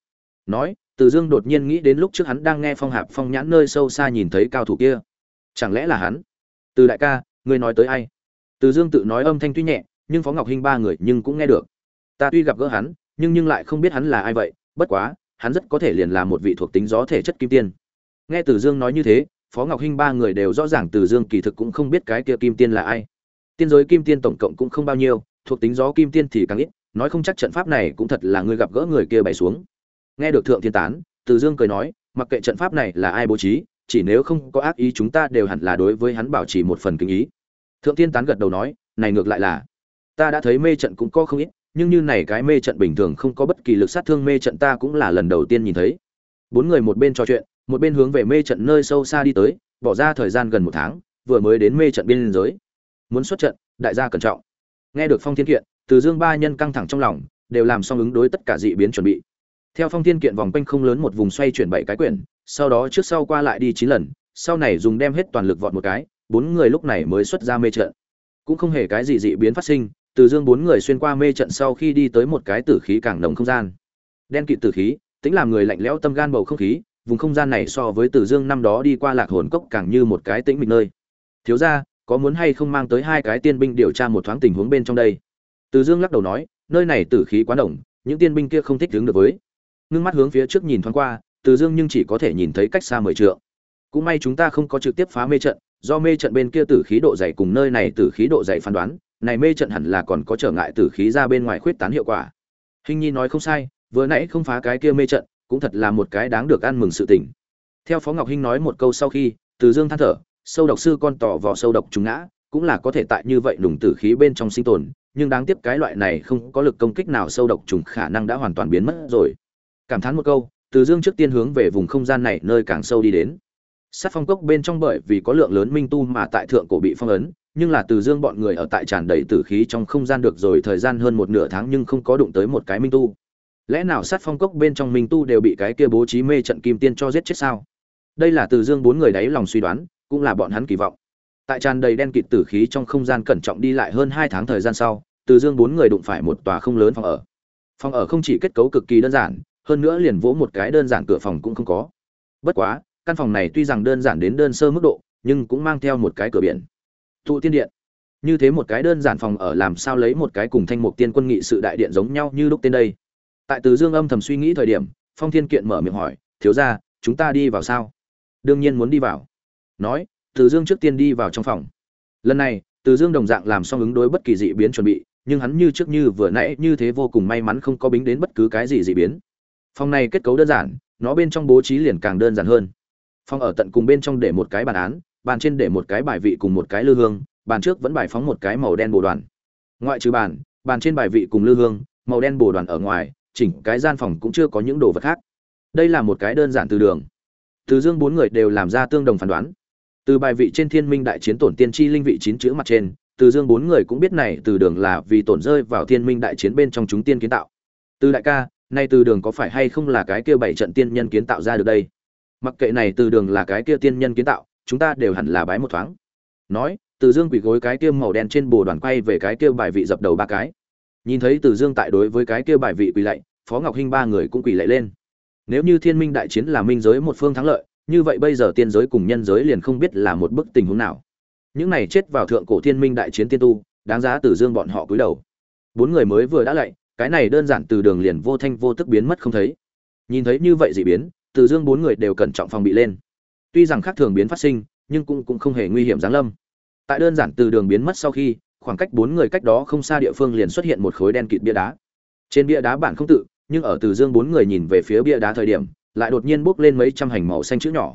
Speaker 1: Nói, từ dương đột nhiên nghĩ đến lúc trước hắn đang nghe phong hạp phong nhãn nơi sâu xa nhìn thấy cao thủ kia. Chẳng lẽ là hắn? Từ đại ca, ngươi nói tới ai? Từ dương tự nói âm thanh tuy nhẹ, nhưng phó ngọc hinh ba người nhưng cũng nghe được. Ta tuy gặp gỡ hắn, nhưng nhưng lại không biết hắn là ai vậy, bất quá, hắn rất có thể liền là một vị thuộc tính gió thể chất kim tiên nghe từ dương nói như thế, phó ngọc hinh ba người đều rõ ràng từ dương kỳ thực cũng không biết cái kia kim tiên là ai. Tiên giới kim tiên tổng cộng cũng không bao nhiêu, thuộc tính gió kim tiên thì càng ít, nói không chắc trận pháp này cũng thật là ngươi gặp gỡ người kia bày xuống. Nghe được thượng thiên tán, từ dương cười nói, mặc kệ trận pháp này là ai bố trí, chỉ nếu không có ác ý chúng ta đều hẳn là đối với hắn bảo trì một phần kính ý. Thượng thiên tán gật đầu nói, này ngược lại là, ta đã thấy mê trận cũng có không ít, nhưng như này cái mê trận bình thường không có bất kỳ lực sát thương mê trận ta cũng là lần đầu tiên nhìn thấy. Bốn người một bên trò chuyện một bên hướng về mê trận nơi sâu xa đi tới, bỏ ra thời gian gần một tháng, vừa mới đến mê trận biên giới. Muốn xuất trận, đại gia cẩn trọng. Nghe được phong thiên kiện, từ dương ba nhân căng thẳng trong lòng, đều làm xong ứng đối tất cả dị biến chuẩn bị. Theo phong thiên kiện vòng quanh không lớn một vùng xoay chuyển bảy cái quyển, sau đó trước sau qua lại đi chín lần, sau này dùng đem hết toàn lực vọt một cái, bốn người lúc này mới xuất ra mê trận. Cũng không hề cái gì dị biến phát sinh, từ dương bốn người xuyên qua mê trận sau khi đi tới một cái tử khí càng đồng không gian. Đen kịt tử khí, tính làm người lạnh lẽo tâm gan bầu không khí vùng không gian này so với từ dương năm đó đi qua lạc hồn cốc càng như một cái tĩnh mịch nơi. Thiếu gia, có muốn hay không mang tới hai cái tiên binh điều tra một thoáng tình huống bên trong đây? Từ dương lắc đầu nói nơi này tử khí quá đồng những tiên binh kia không thích ứng được với. Ngưng mắt hướng phía trước nhìn thoáng qua từ dương nhưng chỉ có thể nhìn thấy cách xa mười trượng. Cũng may chúng ta không có trực tiếp phá mê trận do mê trận bên kia tử khí độ dày cùng nơi này tử khí độ dày phán đoán này mê trận hẳn là còn có trở ngại tử khí ra bên ngoài khuyết tán hiệu quả. Hình nhi nói không sai vừa nãy không phá cái kia mê trận cũng thật là một cái đáng được ăn mừng sự tình. Theo phó ngọc hinh nói một câu sau khi, từ dương than thở, sâu độc sư con tỏ vỏ sâu độc trùng ngã, cũng là có thể tại như vậy nùng tử khí bên trong sinh tồn, nhưng đáng tiếc cái loại này không có lực công kích nào sâu độc trùng khả năng đã hoàn toàn biến mất rồi. Cảm thán một câu, từ dương trước tiên hướng về vùng không gian này nơi càng sâu đi đến. Sát phong cốc bên trong bởi vì có lượng lớn minh tu mà tại thượng cổ bị phong ấn, nhưng là từ dương bọn người ở tại tràn đầy tử khí trong không gian được rồi thời gian hơn một nửa tháng nhưng không có đụng tới một cái minh tu lẽ nào sát phong cốc bên trong minh tu đều bị cái kia bố trí mê trận kim tiên cho giết chết sao? Đây là từ dương bốn người đáy lòng suy đoán, cũng là bọn hắn kỳ vọng. Tại tràn đầy đen kịt tử khí trong không gian cẩn trọng đi lại hơn hai tháng thời gian sau, từ dương bốn người đụng phải một tòa không lớn phòng ở. Phòng ở không chỉ kết cấu cực kỳ đơn giản, hơn nữa liền vỗ một cái đơn giản cửa phòng cũng không có. Bất quá, căn phòng này tuy rằng đơn giản đến đơn sơ mức độ, nhưng cũng mang theo một cái cửa biển. Thụ tiên điện. Như thế một cái đơn giản phòng ở làm sao lấy một cái cùng thanh mục tiên quân nghị sự đại điện giống nhau như lúc tên đây? Tại từ dương âm thầm suy nghĩ thời điểm, phong thiên kiện mở miệng hỏi, thiếu ra chúng ta đi vào sao? Đương nhiên muốn đi vào. Nói, từ dương trước tiên đi vào trong phòng. Lần này, từ dương đồng dạng làm xong ứng đối bất kỳ dị biến chuẩn bị, nhưng hắn như trước như vừa nãy, như thế vô cùng may mắn không có bính đến bất cứ cái gì dị biến. Phòng này kết cấu đơn giản, nó bên trong bố trí liền càng đơn giản hơn. Phòng ở tận cùng bên trong để một cái bàn án, bàn trên để một cái bài vị cùng một cái lư hương, bàn trước vẫn bài phóng một cái màu đen bồ đoàn. Ngoại trừ bàn bàn trên bài vị cùng lư hương, màu đen bồ đoàn ở ngoài chỉnh cái gian phòng cũng chưa có những đồ vật khác. Đây là một cái đơn giản từ đường. Từ dương bốn người đều làm ra tương đồng phán đoán. Từ bài vị trên thiên minh đại chiến tổn tiên tri linh vị chín chữ mặt trên, từ dương bốn người cũng biết này từ đường là vì tổn rơi vào thiên minh đại chiến bên trong chúng tiên kiến tạo. Từ đại ca, nay từ đường có phải hay không là cái kia bảy trận tiên nhân kiến tạo ra được đây? Mặc kệ này từ đường là cái kia tiên nhân kiến tạo, chúng ta đều hẳn là bái một thoáng. Nói, từ dương quỳ gối cái kia màu đen trên bồ đoàn quay về cái kia bài vị dập đầu ba cái nhìn thấy từ dương tại đối với cái kia bài vị quỳ lạy, phó ngọc hinh ba người cũng quỳ lạy lên. Nếu như thiên minh đại chiến là minh giới một phương thắng lợi, như vậy bây giờ tiên giới cùng nhân giới liền không biết là một bức tình huống nào. Những này chết vào thượng cổ thiên minh đại chiến tiên tu, đáng giá từ dương bọn họ cúi đầu. Bốn người mới vừa đã lạy, cái này đơn giản từ đường liền vô thanh vô tức biến mất không thấy. Nhìn thấy như vậy dị biến, từ dương bốn người đều cẩn trọng phòng bị lên. Tuy rằng khác thường biến phát sinh, nhưng cũng cũng không hề nguy hiểm giáng lâm. Tại đơn giản từ đường biến mất sau khi khoảng cách bốn người cách đó không xa địa phương liền xuất hiện một khối đen kịt bia đá. Trên bia đá bản không tự, nhưng ở từ dương bốn người nhìn về phía bia đá thời điểm, lại đột nhiên bốc lên mấy trăm hành màu xanh chữ nhỏ.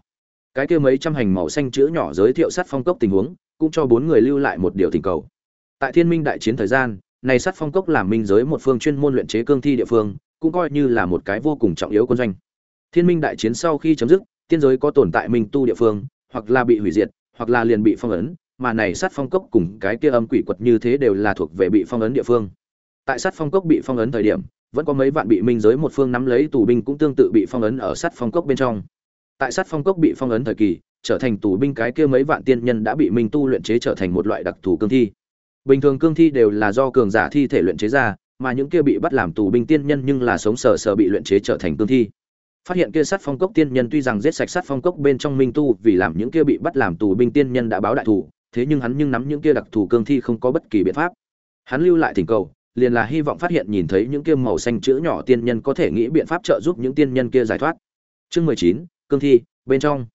Speaker 1: Cái kia mấy trăm hành màu xanh chữ nhỏ giới thiệu sát phong cốc tình huống, cũng cho bốn người lưu lại một điều tình cầu. Tại thiên minh đại chiến thời gian, này sát phong cốc làm minh giới một phương chuyên môn luyện chế cương thi địa phương, cũng coi như là một cái vô cùng trọng yếu quân doanh. Thiên minh đại chiến sau khi chấm dứt, tiên giới có tồn tại minh tu địa phương, hoặc là bị hủy diệt, hoặc là liền bị phong ấn mà này sát phong cốc cùng cái kia âm quỷ quật như thế đều là thuộc về bị phong ấn địa phương. Tại sát phong cốc bị phong ấn thời điểm, vẫn có mấy vạn bị minh giới một phương nắm lấy tù binh cũng tương tự bị phong ấn ở sát phong cốc bên trong. Tại sát phong cốc bị phong ấn thời kỳ, trở thành tù binh cái kia mấy vạn tiên nhân đã bị minh tu luyện chế trở thành một loại đặc thù cương thi. Bình thường cương thi đều là do cường giả thi thể luyện chế ra, mà những kia bị bắt làm tù binh tiên nhân nhưng là sống sờ sờ bị luyện chế trở thành cương thi. Phát hiện kia sát phong cốc tiên nhân tuy rằng giết sạch sát phong cốc bên trong minh tu vì làm những kia bị bắt làm tù binh tiên nhân đã báo đại thủ thế nhưng hắn nhưng nắm những kia đặc thù cương thi không có bất kỳ biện pháp. Hắn lưu lại thỉnh cầu, liền là hy vọng phát hiện nhìn thấy những kia màu xanh chữ nhỏ tiên nhân có thể nghĩ biện pháp trợ giúp những tiên nhân kia giải thoát. Chương mười chín, cương thi, bên trong.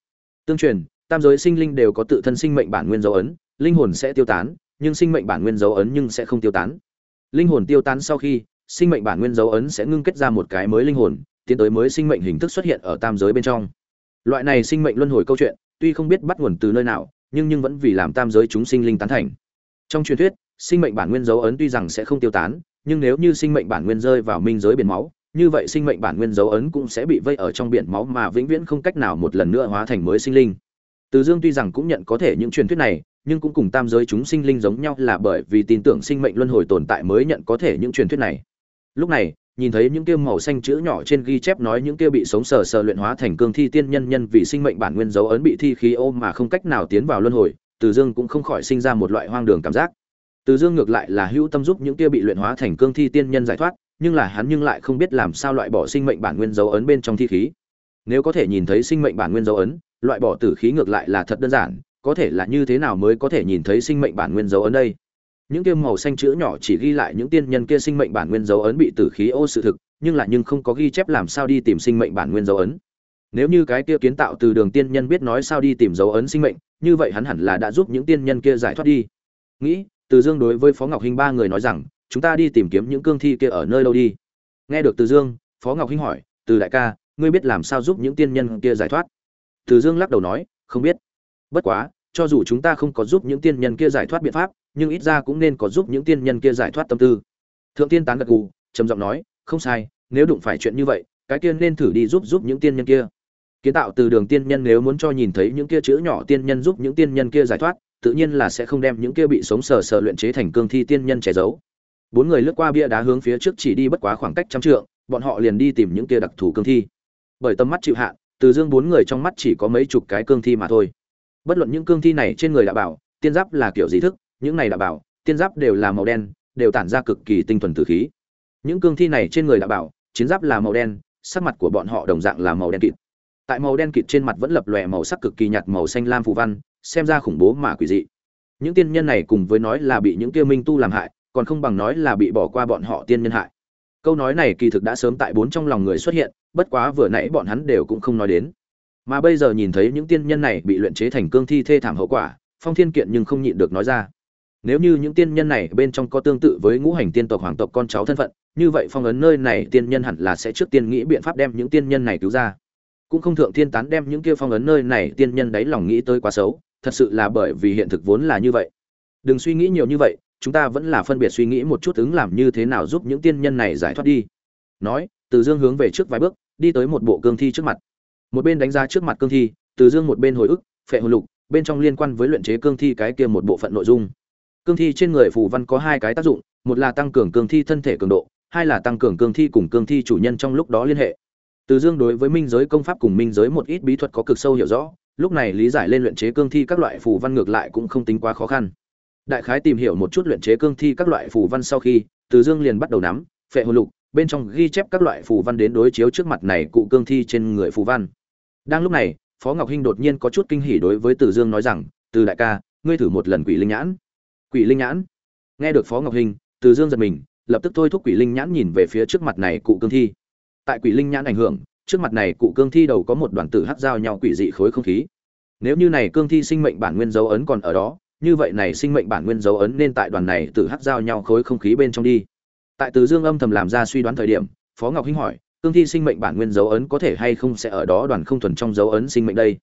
Speaker 1: Tương truyền, tam giới sinh linh đều có tự thân sinh mệnh bản nguyên dấu ấn, linh hồn sẽ tiêu tán, nhưng sinh mệnh bản nguyên dấu ấn nhưng sẽ không tiêu tán. Linh hồn tiêu tán sau khi, sinh mệnh bản nguyên dấu ấn sẽ ngưng kết ra một cái mới linh hồn, tiến tới mới sinh mệnh hình thức xuất hiện ở tam giới bên trong. Loại này sinh mệnh luân hồi câu chuyện, tuy không biết bắt nguồn từ nơi nào nhưng nhưng vẫn vì làm tam giới chúng sinh linh tán thành. Trong truyền thuyết, sinh mệnh bản nguyên dấu ấn tuy rằng sẽ không tiêu tán, nhưng nếu như sinh mệnh bản nguyên rơi vào minh giới biển máu, như vậy sinh mệnh bản nguyên dấu ấn cũng sẽ bị vây ở trong biển máu mà vĩnh viễn không cách nào một lần nữa hóa thành mới sinh linh. Từ dương tuy rằng cũng nhận có thể những truyền thuyết này, nhưng cũng cùng tam giới chúng sinh linh giống nhau là bởi vì tin tưởng sinh mệnh luân hồi tồn tại mới nhận có thể những truyền thuyết này. Lúc này nhìn thấy những kia màu xanh chữ nhỏ trên ghi chép nói những kia bị sống sờ sờ luyện hóa thành cương thi tiên nhân nhân vì sinh mệnh bản nguyên dấu ấn bị thi khí ôm mà không cách nào tiến vào luân hồi, Từ Dương cũng không khỏi sinh ra một loại hoang đường cảm giác. Từ Dương ngược lại là hữu tâm giúp những kia bị luyện hóa thành cương thi tiên nhân giải thoát, nhưng là hắn nhưng lại không biết làm sao loại bỏ sinh mệnh bản nguyên dấu ấn bên trong thi khí. Nếu có thể nhìn thấy sinh mệnh bản nguyên dấu ấn, loại bỏ tử khí ngược lại là thật đơn giản, có thể là như thế nào mới có thể nhìn thấy sinh mệnh bản nguyên dấu ấn đây? Những kia màu xanh chữ nhỏ chỉ ghi lại những tiên nhân kia sinh mệnh bản nguyên dấu ấn bị tử khí ô sự thực, nhưng lại nhưng không có ghi chép làm sao đi tìm sinh mệnh bản nguyên dấu ấn. Nếu như cái kia kiến tạo từ đường tiên nhân biết nói sao đi tìm dấu ấn sinh mệnh, như vậy hắn hẳn là đã giúp những tiên nhân kia giải thoát đi. Nghĩ, từ dương đối với phó ngọc hinh ba người nói rằng, chúng ta đi tìm kiếm những cương thi kia ở nơi đâu đi. Nghe được từ dương, phó ngọc hinh hỏi, từ đại ca, ngươi biết làm sao giúp những tiên nhân kia giải thoát? Từ dương lắc đầu nói, không biết. Bất quá, cho dù chúng ta không có giúp những tiên nhân kia giải thoát biện pháp nhưng ít ra cũng nên có giúp những tiên nhân kia giải thoát tâm tư. Thượng tiên tán gật gù, trầm giọng nói, không sai, nếu đụng phải chuyện như vậy, cái tiên nên thử đi giúp giúp những tiên nhân kia. Kiến tạo từ đường tiên nhân nếu muốn cho nhìn thấy những kia chữ nhỏ tiên nhân giúp những tiên nhân kia giải thoát, tự nhiên là sẽ không đem những kia bị sống sờ sờ luyện chế thành cương thi tiên nhân che giấu. Bốn người lướt qua bia đá hướng phía trước chỉ đi bất quá khoảng cách trăm trượng, bọn họ liền đi tìm những kia đặc thù cương thi. Bởi tầm mắt chịu hạn, từ dương bốn người trong mắt chỉ có mấy chục cái cương thi mà thôi. Bất luận những cương thi này trên người đã bảo, tiên giáp là kiểu gì thức những này đã bảo, tiên giáp đều là màu đen, đều tản ra cực kỳ tinh thuần tử khí. Những cương thi này trên người đã bảo, chiến giáp là màu đen, sắc mặt của bọn họ đồng dạng là màu đen kịt. Tại màu đen kịt trên mặt vẫn lập lòe màu sắc cực kỳ nhạt màu xanh lam phù văn, xem ra khủng bố mà quỷ dị. Những tiên nhân này cùng với nói là bị những kia minh tu làm hại, còn không bằng nói là bị bỏ qua bọn họ tiên nhân hại. Câu nói này kỳ thực đã sớm tại bốn trong lòng người xuất hiện, bất quá vừa nãy bọn hắn đều cũng không nói đến. Mà bây giờ nhìn thấy những tiên nhân này bị luyện chế thành cương thi thê thảm hậu quả, phong thiên kiện nhưng không nhịn được nói ra nếu như những tiên nhân này bên trong có tương tự với ngũ hành tiên tộc, hoàng tộc, con cháu thân phận, như vậy phong ấn nơi này tiên nhân hẳn là sẽ trước tiên nghĩ biện pháp đem những tiên nhân này cứu ra. Cũng không thượng thiên tán đem những kia phong ấn nơi này tiên nhân đáy lòng nghĩ tới quá xấu, thật sự là bởi vì hiện thực vốn là như vậy. Đừng suy nghĩ nhiều như vậy, chúng ta vẫn là phân biệt suy nghĩ một chút ứng làm như thế nào giúp những tiên nhân này giải thoát đi. Nói, từ dương hướng về trước vài bước, đi tới một bộ cương thi trước mặt. Một bên đánh ra trước mặt cương thi, từ dương một bên hồi ức, phệ hồn lục, bên trong liên quan với luyện chế cương thi cái kia một bộ phận nội dung cương thi trên người phù văn có hai cái tác dụng, một là tăng cường cương thi thân thể cường độ, hai là tăng cường cương thi cùng cương thi chủ nhân trong lúc đó liên hệ. Từ dương đối với minh giới công pháp cùng minh giới một ít bí thuật có cực sâu hiểu rõ, lúc này lý giải lên luyện chế cương thi các loại phù văn ngược lại cũng không tính quá khó khăn. Đại khái tìm hiểu một chút luyện chế cương thi các loại phù văn sau khi, từ dương liền bắt đầu nắm, phệ hồ lục, bên trong ghi chép các loại phù văn đến đối chiếu trước mặt này cụ cương thi trên người phù văn. Đang lúc này, phó ngọc hinh đột nhiên có chút kinh hỉ đối với từ dương nói rằng, từ đại ca, ngươi thử một lần quỷ linh nhãn quỷ linh nhãn. Nghe được phó ngọc hinh từ dương giật mình, lập tức thôi thúc quỷ linh nhãn nhìn về phía trước mặt này cụ cương thi. Tại quỷ linh nhãn ảnh hưởng, trước mặt này cụ cương thi đầu có một đoàn tử hắc giao nhau quỷ dị khối không khí. Nếu như này cương thi sinh mệnh bản nguyên dấu ấn còn ở đó, như vậy này sinh mệnh bản nguyên dấu ấn nên tại đoàn này tử hắc giao nhau khối không khí bên trong đi. Tại từ dương âm thầm làm ra suy đoán thời điểm, phó ngọc hinh hỏi, cương thi sinh mệnh bản nguyên dấu ấn có thể hay không sẽ ở đó đoàn không thuần trong dấu ấn sinh mệnh đây?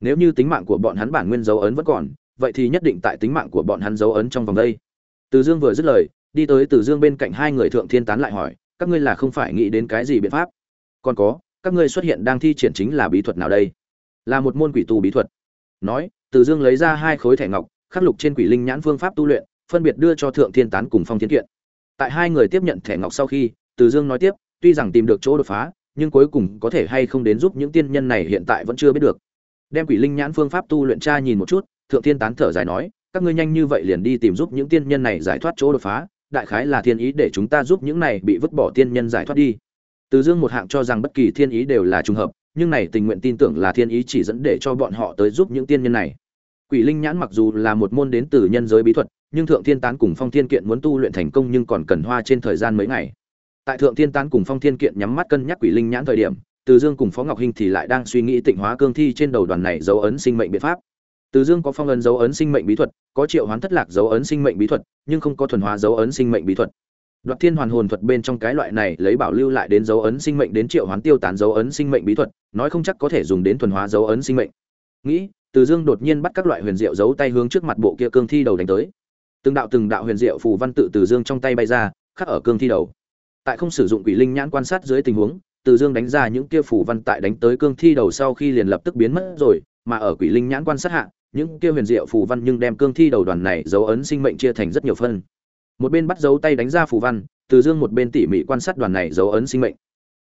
Speaker 1: Nếu như tính mạng của bọn hắn bản nguyên dấu ấn vẫn còn vậy thì nhất định tại tính mạng của bọn hắn dấu ấn trong vòng đây. Từ dương vừa dứt lời, đi tới từ dương bên cạnh hai người thượng thiên tán lại hỏi, các ngươi là không phải nghĩ đến cái gì biện pháp? Còn có, các ngươi xuất hiện đang thi triển chính là bí thuật nào đây? Là một môn quỷ tu bí thuật. Nói, từ dương lấy ra hai khối thẻ ngọc, khắc lục trên quỷ linh nhãn phương pháp tu luyện, phân biệt đưa cho thượng thiên tán cùng phong thiên kiện. Tại hai người tiếp nhận thẻ ngọc sau khi, từ dương nói tiếp, tuy rằng tìm được chỗ đột phá, nhưng cuối cùng có thể hay không đến giúp những tiên nhân này hiện tại vẫn chưa biết được. Đem quỷ linh nhãn phương pháp tu luyện tra nhìn một chút thượng thiên tán thở dài nói, các ngươi nhanh như vậy liền đi tìm giúp những tiên nhân này giải thoát chỗ đột phá, đại khái là thiên ý để chúng ta giúp những này bị vứt bỏ tiên nhân giải thoát đi. Từ dương một hạng cho rằng bất kỳ thiên ý đều là trùng hợp, nhưng này tình nguyện tin tưởng là thiên ý chỉ dẫn để cho bọn họ tới giúp những tiên nhân này. Quỷ linh nhãn mặc dù là một môn đến từ nhân giới bí thuật, nhưng thượng thiên tán cùng phong thiên kiện muốn tu luyện thành công nhưng còn cần hoa trên thời gian mấy ngày. Tại thượng thiên tán cùng phong thiên kiện nhắm mắt cân nhắc quỷ linh nhãn thời điểm, từ dương cùng phó ngọc hinh thì lại đang suy nghĩ tịnh hóa cương thi trên đầu đoàn này dấu ấn sinh mệnh biện pháp từ dương có phong ấn dấu ấn sinh mệnh bí thuật, có triệu hoán thất lạc dấu ấn sinh mệnh bí thuật, nhưng không có thuần hóa dấu ấn sinh mệnh bí thuật. Đoạt thiên hoàn hồn thuật bên trong cái loại này lấy bảo lưu lại đến dấu ấn sinh mệnh đến triệu hoán tiêu tán dấu ấn sinh mệnh bí thuật, nói không chắc có thể dùng đến thuần hóa dấu ấn sinh mệnh. Nghĩ, từ dương đột nhiên bắt các loại huyền diệu giấu tay hướng trước mặt bộ kia cương thi đầu đánh tới. Từng đạo từng đạo huyền diệu phù văn tự từ dương trong tay bay ra, khắc ở cương thi đầu. Tại không sử dụng quỷ linh nhãn quan sát dưới tình huống, từ dương đánh ra những kia phù văn tại đánh tới cương thi đầu sau khi liền lập tức biến mất rồi, mà ở quỷ linh nhãn quan sát hạ những kia huyền diệu phù văn nhưng đem cương thi đầu đoàn này dấu ấn sinh mệnh chia thành rất nhiều phân. Một bên bắt dấu tay đánh ra phù văn, từ dương một bên tỉ mỉ quan sát đoàn này dấu ấn sinh mệnh.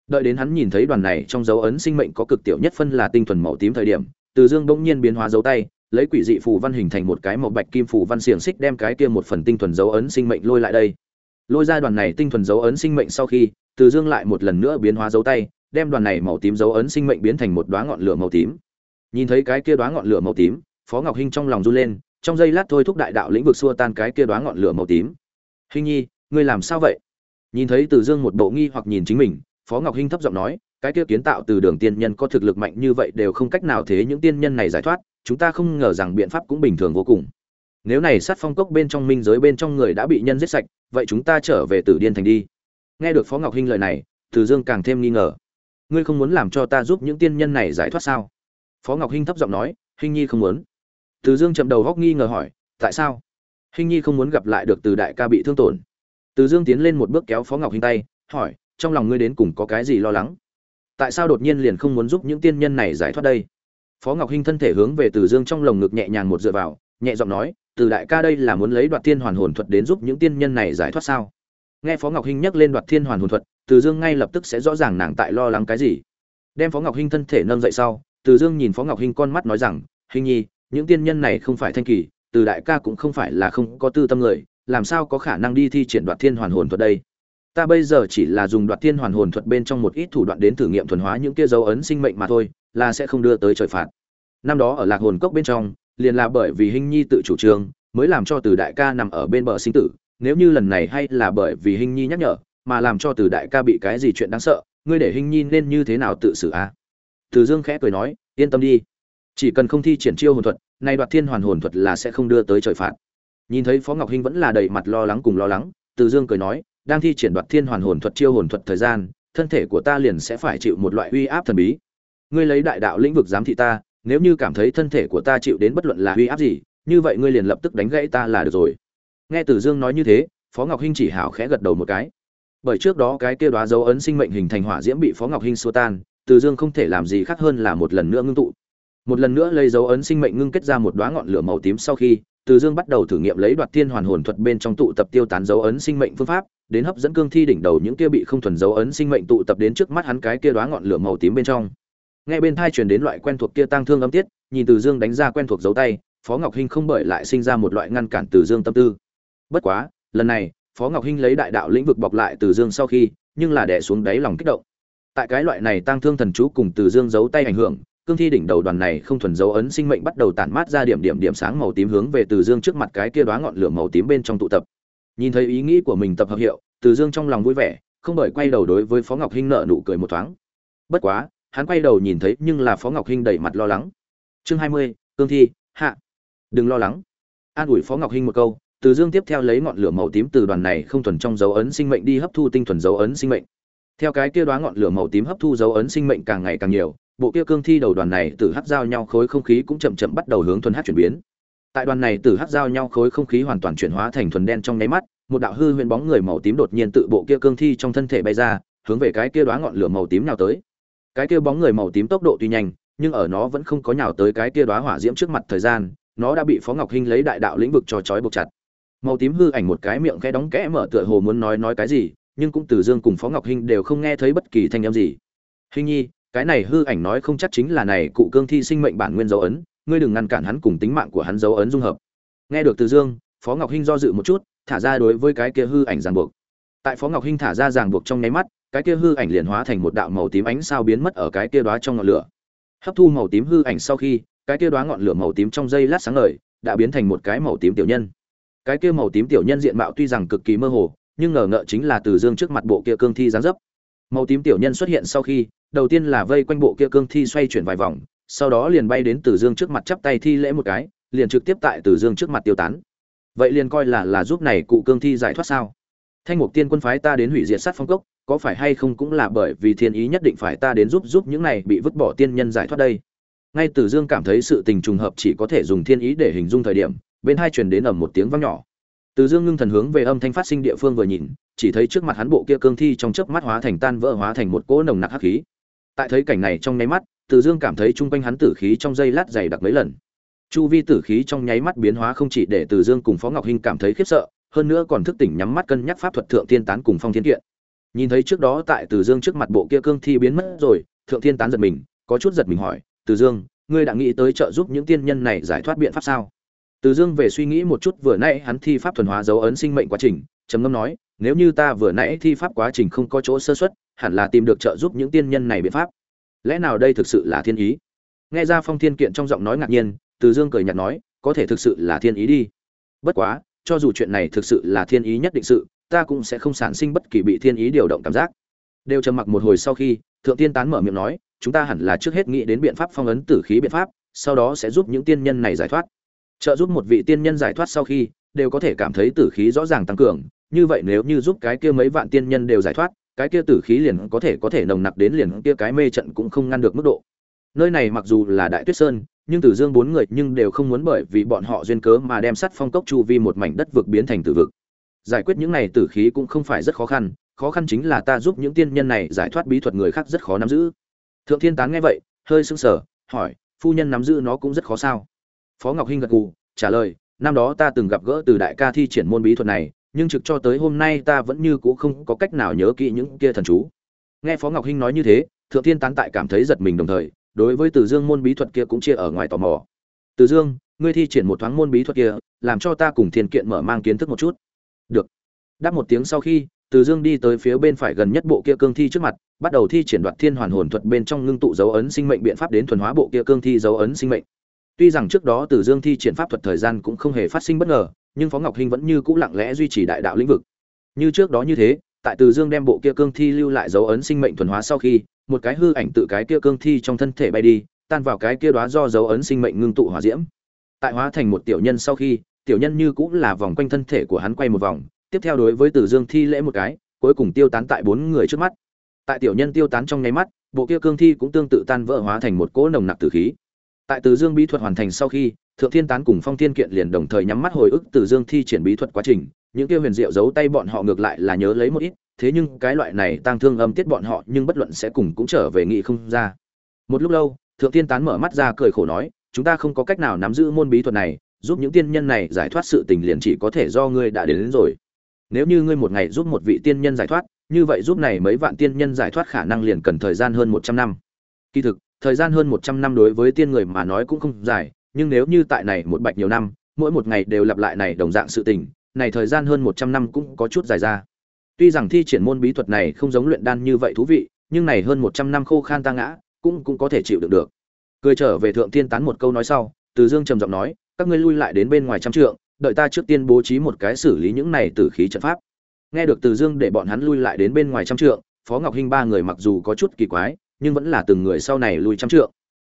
Speaker 1: Đợi đến hắn nhìn thấy đoàn này trong dấu ấn sinh mệnh có cực tiểu nhất phân là tinh thuần màu tím thời điểm, từ dương bỗng nhiên biến hóa dấu tay, lấy quỷ dị phù văn hình thành một cái màu bạch kim phù văn xiềng xích đem cái kia một phần tinh thuần dấu ấn sinh mệnh lôi lại đây. Lôi ra đoàn này tinh thuần dấu ấn sinh mệnh sau khi, từ dương lại một lần nữa biến hóa dấu tay, đem đoàn này màu tím dấu ấn sinh mệnh biến thành một đóa ngọn lửa màu tím. Nhìn thấy cái kia đóa ngọn lửa màu tím phó ngọc hinh trong lòng run lên, trong giây lát thôi thúc đại đạo lĩnh vực xua tan cái kia đóa ngọn lửa màu tím. Hinh nhi, ngươi làm sao vậy? Nhìn thấy từ dương một bộ nghi hoặc nhìn chính mình, phó ngọc hinh thấp giọng nói, cái kia kiến tạo từ đường tiên nhân có thực lực mạnh như vậy đều không cách nào thế những tiên nhân này giải thoát, chúng ta không ngờ rằng biện pháp cũng bình thường vô cùng. Nếu này sát phong cốc bên trong minh giới bên trong người đã bị nhân giết sạch, vậy chúng ta trở về tử điên thành đi. Nghe được phó ngọc hinh lời này, từ dương càng thêm nghi ngờ. Ngươi không muốn làm cho ta giúp những tiên nhân này giải thoát sao? Phó ngọc hinh thấp giọng nói, hinh nhi không muốn từ dương chậm đầu góc nghi ngờ hỏi, tại sao? Hinh nhi không muốn gặp lại được từ đại ca bị thương tổn. Từ dương tiến lên một bước kéo phó ngọc hinh tay, hỏi, trong lòng ngươi đến cùng có cái gì lo lắng? Tại sao đột nhiên liền không muốn giúp những tiên nhân này giải thoát đây? Phó ngọc hinh thân thể hướng về từ dương trong lồng ngực nhẹ nhàng một dựa vào, nhẹ giọng nói, từ đại ca đây là muốn lấy đoạt thiên hoàn hồn thuật đến giúp những tiên nhân này giải thoát sao? Nghe phó ngọc hinh nhắc lên đoạt thiên hoàn hồn thuật, từ dương ngay lập tức sẽ rõ ràng nàng tại lo lắng cái gì. Đem phó ngọc hinh thân thể nâng dậy sau, từ dương nhìn phó ngọc hinh con mắt nói rằng hinh nhi những tiên nhân này không phải thanh kỳ, từ đại ca cũng không phải là không có tư tâm người, làm sao có khả năng đi thi triển đoạt thiên hoàn hồn thuật đây? Ta bây giờ chỉ là dùng đoạt thiên hoàn hồn thuật bên trong một ít thủ đoạn đến thử nghiệm thuần hóa những kia dấu ấn sinh mệnh mà thôi, là sẽ không đưa tới trời phạt. Năm đó ở lạc hồn cốc bên trong, liền là bởi vì hình nhi tự chủ trương, mới làm cho từ đại ca nằm ở bên bờ sinh tử, nếu như lần này hay là bởi vì hình nhi nhắc nhở, mà làm cho từ đại ca bị cái gì chuyện đáng sợ, ngươi để hình nhi nên như thế nào tự xử a? À? từ dương khẽ cười nói, yên tâm đi chỉ cần không thi triển chiêu hồn thuật, nay đoạt thiên hoàn hồn thuật là sẽ không đưa tới trời phạt. Nhìn thấy phó ngọc hinh vẫn là đầy mặt lo lắng cùng lo lắng, từ dương cười nói, đang thi triển đoạt thiên hoàn hồn thuật chiêu hồn thuật thời gian, thân thể của ta liền sẽ phải chịu một loại uy áp thần bí. Ngươi lấy đại đạo lĩnh vực giám thị ta, nếu như cảm thấy thân thể của ta chịu đến bất luận là uy áp gì, như vậy ngươi liền lập tức đánh gãy ta là được rồi. Nghe từ dương nói như thế, phó ngọc hinh chỉ hảo khẽ gật đầu một cái. Bởi trước đó cái kia đoá dấu ấn sinh mệnh hình thành hỏa diễm bị phó ngọc hinh xua tan, từ dương không thể làm gì khác hơn là một lần nữa ngưng tụ một lần nữa lấy dấu ấn sinh mệnh ngưng kết ra một đoá ngọn lửa màu tím sau khi, từ dương bắt đầu thử nghiệm lấy đoạt thiên hoàn hồn thuật bên trong tụ tập tiêu tán dấu ấn sinh mệnh phương pháp, đến hấp dẫn cương thi đỉnh đầu những kia bị không thuần dấu ấn sinh mệnh tụ tập đến trước mắt hắn cái kia đoá ngọn lửa màu tím bên trong. Nghe bên thai truyền đến loại quen thuộc kia tăng thương âm tiết, nhìn từ dương đánh ra quen thuộc dấu tay, phó ngọc hinh không bởi lại sinh ra một loại ngăn cản từ dương tâm tư. Bất quá, lần này, phó ngọc hinh lấy đại đạo lĩnh vực bọc lại từ dương sau khi, nhưng là đè xuống đáy lòng kích động. Tại cái loại này tăng thương thần chú cùng từ dương giấu tay ảnh hưởng cương thi đỉnh đầu đoàn này không thuần dấu ấn sinh mệnh bắt đầu tản mát ra điểm điểm điểm sáng màu tím hướng về từ dương trước mặt cái kia đoá ngọn lửa màu tím bên trong tụ tập. Nhìn thấy ý nghĩ của mình tập hợp hiệu, từ dương trong lòng vui vẻ, không bởi quay đầu đối với phó ngọc hinh nợ nụ cười một thoáng. Bất quá, hắn quay đầu nhìn thấy nhưng là phó ngọc hinh đầy mặt lo lắng. Chương hai mươi, cương thi, hạ. Đừng lo lắng. An ủi phó ngọc hinh một câu, từ dương tiếp theo lấy ngọn lửa màu tím từ đoàn này không thuần trong dấu ấn sinh mệnh đi hấp thu tinh thuần dấu ấn sinh mệnh. Theo cái kia đoá ngọn lửa màu tím hấp thu dấu ấn sinh mệnh càng ngày càng nhiều bộ kia cương thi đầu đoàn này từ hắc giao nhau khối không khí cũng chậm chậm bắt đầu hướng thuần hắc chuyển biến. Tại đoàn này từ hắc giao nhau khối không khí hoàn toàn chuyển hóa thành thuần đen trong nháy mắt, một đạo hư huyễn bóng người màu tím đột nhiên tự bộ kia cương thi trong thân thể bay ra, hướng về cái kia đoá ngọn lửa màu tím nào tới. Cái kia bóng người màu tím tốc độ tuy nhanh, nhưng ở nó vẫn không có nhào tới cái kia đoá hỏa diễm trước mặt thời gian, nó đã bị phó ngọc hinh lấy đại đạo lĩnh vực cho chói buộc chặt. Màu tím hư ảnh một cái miệng khẽ đóng kẽ mở tựa hồ muốn nói nói cái gì, nhưng cũng từ dương cùng phó ngọc hinh đều không nghe thấy bất kỳ thanh âm gì. Hình nhi cái này hư ảnh nói không chắc chính là này cụ cương thi sinh mệnh bản nguyên dấu ấn, ngươi đừng ngăn cản hắn cùng tính mạng của hắn dấu ấn dung hợp. Nghe được từ dương, phó ngọc hinh do dự một chút, thả ra đối với cái kia hư ảnh ràng buộc. Tại phó ngọc hinh thả ra ràng buộc trong nháy mắt, cái kia hư ảnh liền hóa thành một đạo màu tím ánh sao biến mất ở cái kia đóa trong ngọn lửa. Hấp thu màu tím hư ảnh sau khi, cái kia đóa ngọn lửa màu tím trong dây lát sáng ngời, đã biến thành một cái màu tím tiểu nhân. Cái kia màu tím tiểu nhân diện mạo tuy rằng cực kỳ mơ hồ, nhưng ngờ ngợ chính là từ dương trước mặt bộ kia cương thi giáng dấp màu tím tiểu nhân xuất hiện sau khi, đầu tiên là vây quanh bộ kia cương thi xoay chuyển vài vòng, sau đó liền bay đến tử dương trước mặt chắp tay thi lễ một cái, liền trực tiếp tại tử dương trước mặt tiêu tán. Vậy liền coi là là giúp này cụ cương thi giải thoát sao? Thanh mục tiên quân phái ta đến hủy diệt sát phong cốc, có phải hay không cũng là bởi vì thiên ý nhất định phải ta đến giúp giúp những này bị vứt bỏ tiên nhân giải thoát đây? Ngay tử dương cảm thấy sự tình trùng hợp chỉ có thể dùng thiên ý để hình dung thời điểm, bên hai truyền đến ầm một tiếng vang nhỏ từ dương ngưng thần hướng về âm thanh phát sinh địa phương vừa nhìn, chỉ thấy trước mặt hắn bộ kia cương thi trong chớp mắt hóa thành tan vỡ hóa thành một cỗ nồng nặc hắc khí. Tại thấy cảnh này trong nháy mắt, từ dương cảm thấy chung quanh hắn tử khí trong dây lát dày đặc mấy lần. Chu vi tử khí trong nháy mắt biến hóa không chỉ để từ dương cùng phó ngọc hinh cảm thấy khiếp sợ, hơn nữa còn thức tỉnh nhắm mắt cân nhắc pháp thuật thượng tiên tán cùng phong thiên kiện. Nhìn thấy trước đó tại từ dương trước mặt bộ kia cương thi biến mất rồi, thượng thiên tán giật mình, có chút giật mình hỏi, từ dương, ngươi đã nghĩ tới trợ giúp những tiên nhân này giải thoát biện pháp sao? Từ dương về suy nghĩ một chút vừa nãy hắn thi pháp thuần hóa dấu ấn sinh mệnh quá trình trầm ngâm nói nếu như ta vừa nãy thi pháp quá trình không có chỗ sơ suất, hẳn là tìm được trợ giúp những tiên nhân này biện pháp. Lẽ nào đây thực sự là thiên ý? Nghe ra phong thiên kiện trong giọng nói ngạc nhiên từ dương cười nhạt nói có thể thực sự là thiên ý đi. Bất quá cho dù chuyện này thực sự là thiên ý nhất định sự ta cũng sẽ không sản sinh bất kỳ bị thiên ý điều động cảm giác. Đều trầm mặc một hồi sau khi thượng tiên tán mở miệng nói chúng ta hẳn là trước hết nghĩ đến biện pháp phong ấn tử khí biện pháp sau đó sẽ giúp những tiên nhân này giải thoát trợ giúp một vị tiên nhân giải thoát sau khi, đều có thể cảm thấy tử khí rõ ràng tăng cường. Như vậy nếu như giúp cái kia mấy vạn tiên nhân đều giải thoát, cái kia tử khí liền có thể có thể nồng nặc đến liền kia cái mê trận cũng không ngăn được mức độ. Nơi này mặc dù là đại tuyết sơn, nhưng tử dương bốn người nhưng đều không muốn bởi vì bọn họ duyên cớ mà đem sắt phong cốc chu vi một mảnh đất vực biến thành tử vực. Giải quyết những này tử khí cũng không phải rất khó khăn khó khăn chính là ta giúp những tiên nhân này giải thoát bí thuật người khác rất khó nắm giữ. Thượng thiên tán nghe vậy, hơi sững sờ, hỏi, phu nhân nắm giữ nó cũng rất khó sao? Phó ngọc hinh gật gù, trả lời, năm đó ta từng gặp gỡ từ đại ca thi triển môn bí thuật này, nhưng trực cho tới hôm nay ta vẫn như cũ không có cách nào nhớ kỹ những kia thần chú. Nghe phó ngọc hinh nói như thế, thượng thiên tán tại cảm thấy giật mình đồng thời, đối với từ dương môn bí thuật kia cũng chia ở ngoài tò mò. Từ dương, ngươi thi triển một thoáng môn bí thuật kia, làm cho ta cùng thiên kiện mở mang kiến thức một chút. Được. Đáp một tiếng sau khi, từ dương đi tới phía bên phải gần nhất bộ kia cương thi trước mặt, bắt đầu thi triển đoạt thiên hoàn hồn thuật bên trong ngưng tụ dấu ấn sinh mệnh biện pháp đến thuần hóa bộ kia cương thi dấu ấn sinh mệnh tuy rằng trước đó từ dương thi triển pháp thuật thời gian cũng không hề phát sinh bất ngờ, nhưng phó ngọc hinh vẫn như cũ lặng lẽ duy trì đại đạo lĩnh vực. Như trước đó như thế, tại từ dương đem bộ kia cương thi lưu lại dấu ấn sinh mệnh thuần hóa sau khi, một cái hư ảnh tự cái kia cương thi trong thân thể bay đi, tan vào cái kia đóa do dấu ấn sinh mệnh ngưng tụ hỏa diễm. Tại hóa thành một tiểu nhân sau khi, tiểu nhân như cũng là vòng quanh thân thể của hắn quay một vòng, tiếp theo đối với từ dương thi lễ một cái, cuối cùng tiêu tán tại bốn người trước mắt. Tại tiểu nhân tiêu tán trong nháy mắt, bộ kia cương thi cũng tương tự tan vỡ hóa thành một cỗ nồng nặc tử khí tại từ dương bí thuật hoàn thành sau khi thượng thiên tán cùng phong thiên kiện liền đồng thời nhắm mắt hồi ức từ dương thi triển bí thuật quá trình những kia huyền diệu giấu tay bọn họ ngược lại là nhớ lấy một ít thế nhưng cái loại này tăng thương âm tiết bọn họ nhưng bất luận sẽ cùng cũng trở về nghị không ra. Một lúc lâu thượng thiên tán mở mắt ra cười khổ nói chúng ta không có cách nào nắm giữ môn bí thuật này giúp những tiên nhân này giải thoát sự tình liền chỉ có thể do ngươi đã đến, đến rồi. Nếu như ngươi một ngày giúp một vị tiên nhân giải thoát như vậy giúp này mấy vạn tiên nhân giải thoát khả năng liền cần thời gian hơn một trăm năm. Kỳ thực thời gian hơn một trăm năm đối với tiên người mà nói cũng không dài, nhưng nếu như tại này một bạch nhiều năm, mỗi một ngày đều lặp lại này đồng dạng sự tình, này thời gian hơn một trăm năm cũng có chút dài ra. Tuy rằng thi triển môn bí thuật này không giống luyện đan như vậy thú vị, nhưng này hơn một trăm năm khô khan ta ngã, cũng cũng có thể chịu đựng được. Cười trở về thượng tiên tán một câu nói sau, từ dương trầm giọng nói, các ngươi lui lại đến bên ngoài trăm trượng, đợi ta trước tiên bố trí một cái xử lý những này tử khí trận pháp. Nghe được từ dương để bọn hắn lui lại đến bên ngoài trăm trượng, phó ngọc hinh ba người mặc dù có chút kỳ quái nhưng vẫn là từng người sau này lui trăm trượng.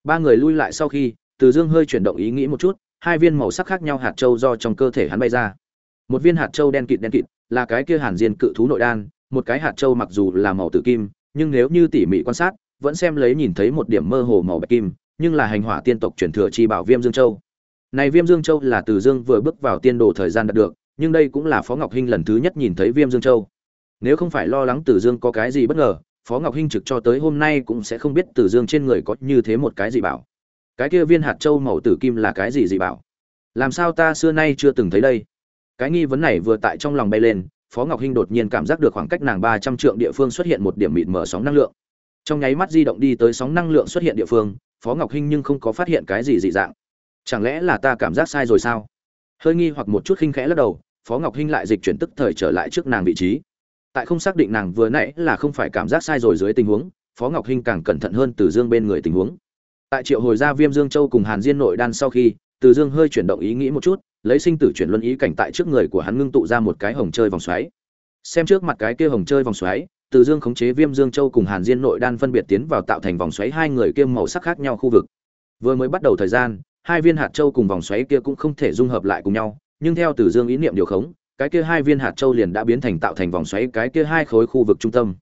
Speaker 1: Ba người lui lại sau khi, từ dương hơi chuyển động ý nghĩ một chút, hai viên màu sắc khác nhau hạt châu do trong cơ thể hắn bay ra. Một viên hạt châu đen kịt đen kịt, là cái kia hàn diên cự thú nội đan, một cái hạt châu mặc dù là màu tử kim, nhưng nếu như tỉ mỉ quan sát, vẫn xem lấy nhìn thấy một điểm mơ hồ màu bạch kim, nhưng là hành hỏa tiên tộc truyền thừa chi bảo viêm dương châu. Này viêm dương châu là từ dương vừa bước vào tiên đồ thời gian đạt được, nhưng đây cũng là phó ngọc hinh lần thứ nhất nhìn thấy viêm dương châu. Nếu không phải lo lắng từ dương có cái gì bất ngờ phó ngọc hinh trực cho tới hôm nay cũng sẽ không biết từ dương trên người có như thế một cái gì bảo. Cái kia viên hạt châu màu tử kim là cái gì gì bảo? Làm sao ta xưa nay chưa từng thấy đây? Cái nghi vấn này vừa tại trong lòng bay lên, phó ngọc hinh đột nhiên cảm giác được khoảng cách nàng ba trăm trượng địa phương xuất hiện một điểm mịt mở sóng năng lượng. Trong nháy mắt di động đi tới sóng năng lượng xuất hiện địa phương, phó ngọc hinh nhưng không có phát hiện cái gì dị dạng. Chẳng lẽ là ta cảm giác sai rồi sao? Hơi nghi hoặc một chút khinh khẽ lắc đầu, phó ngọc hinh lại dịch chuyển tức thời trở lại trước nàng vị trí tại không xác định nàng vừa nãy là không phải cảm giác sai rồi dưới tình huống, phó ngọc hinh càng cẩn thận hơn từ dương bên người tình huống. Tại triệu hồi ra viêm dương châu cùng hàn diên nội đan sau khi, từ dương hơi chuyển động ý nghĩ một chút, lấy sinh tử chuyển luân ý cảnh tại trước người của hắn ngưng tụ ra một cái hồng chơi vòng xoáy. Xem trước mặt cái kia hồng chơi vòng xoáy, từ dương khống chế viêm dương châu cùng hàn diên nội đan phân biệt tiến vào tạo thành vòng xoáy hai người kia màu sắc khác nhau khu vực. Vừa mới bắt đầu thời gian, hai viên hạt châu cùng vòng xoáy kia cũng không thể dung hợp lại cùng nhau, nhưng theo từ dương ý niệm điều khống cái kia hai viên hạt châu liền đã biến thành tạo thành vòng xoáy cái kia hai khối khu vực trung tâm.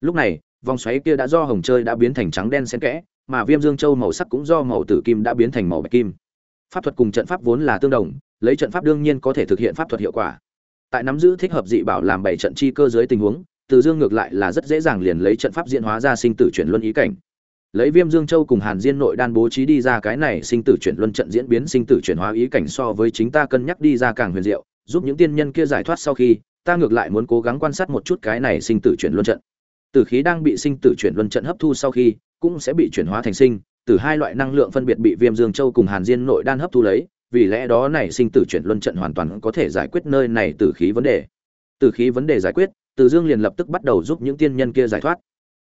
Speaker 1: Lúc này, vòng xoáy kia đã do hồng chơi đã biến thành trắng đen xen kẽ, mà viêm dương châu màu sắc cũng do màu tử kim đã biến thành màu bạch kim. Pháp thuật cùng trận pháp vốn là tương đồng, lấy trận pháp đương nhiên có thể thực hiện pháp thuật hiệu quả. Tại nắm giữ thích hợp dị bảo làm bảy trận chi cơ dưới tình huống, từ dương ngược lại là rất dễ dàng liền lấy trận pháp diễn hóa ra sinh tử chuyển luân ý cảnh. Lấy viêm dương châu cùng hàn diên nội đan bố trí đi ra cái này sinh tử chuyển luân trận diễn biến sinh tử chuyển hóa ý cảnh so với chính ta cân nhắc đi ra càng huyền diệu giúp những tiên nhân kia giải thoát sau khi, ta ngược lại muốn cố gắng quan sát một chút cái này sinh tử chuyển luân trận. Tử khí đang bị sinh tử chuyển luân trận hấp thu sau khi, cũng sẽ bị chuyển hóa thành sinh, từ hai loại năng lượng phân biệt bị viêm dương châu cùng hàn diên nội đan hấp thu lấy, vì lẽ đó này sinh tử chuyển luân trận hoàn toàn có thể giải quyết nơi này tử khí vấn đề. Tử khí vấn đề giải quyết, từ dương liền lập tức bắt đầu giúp những tiên nhân kia giải thoát.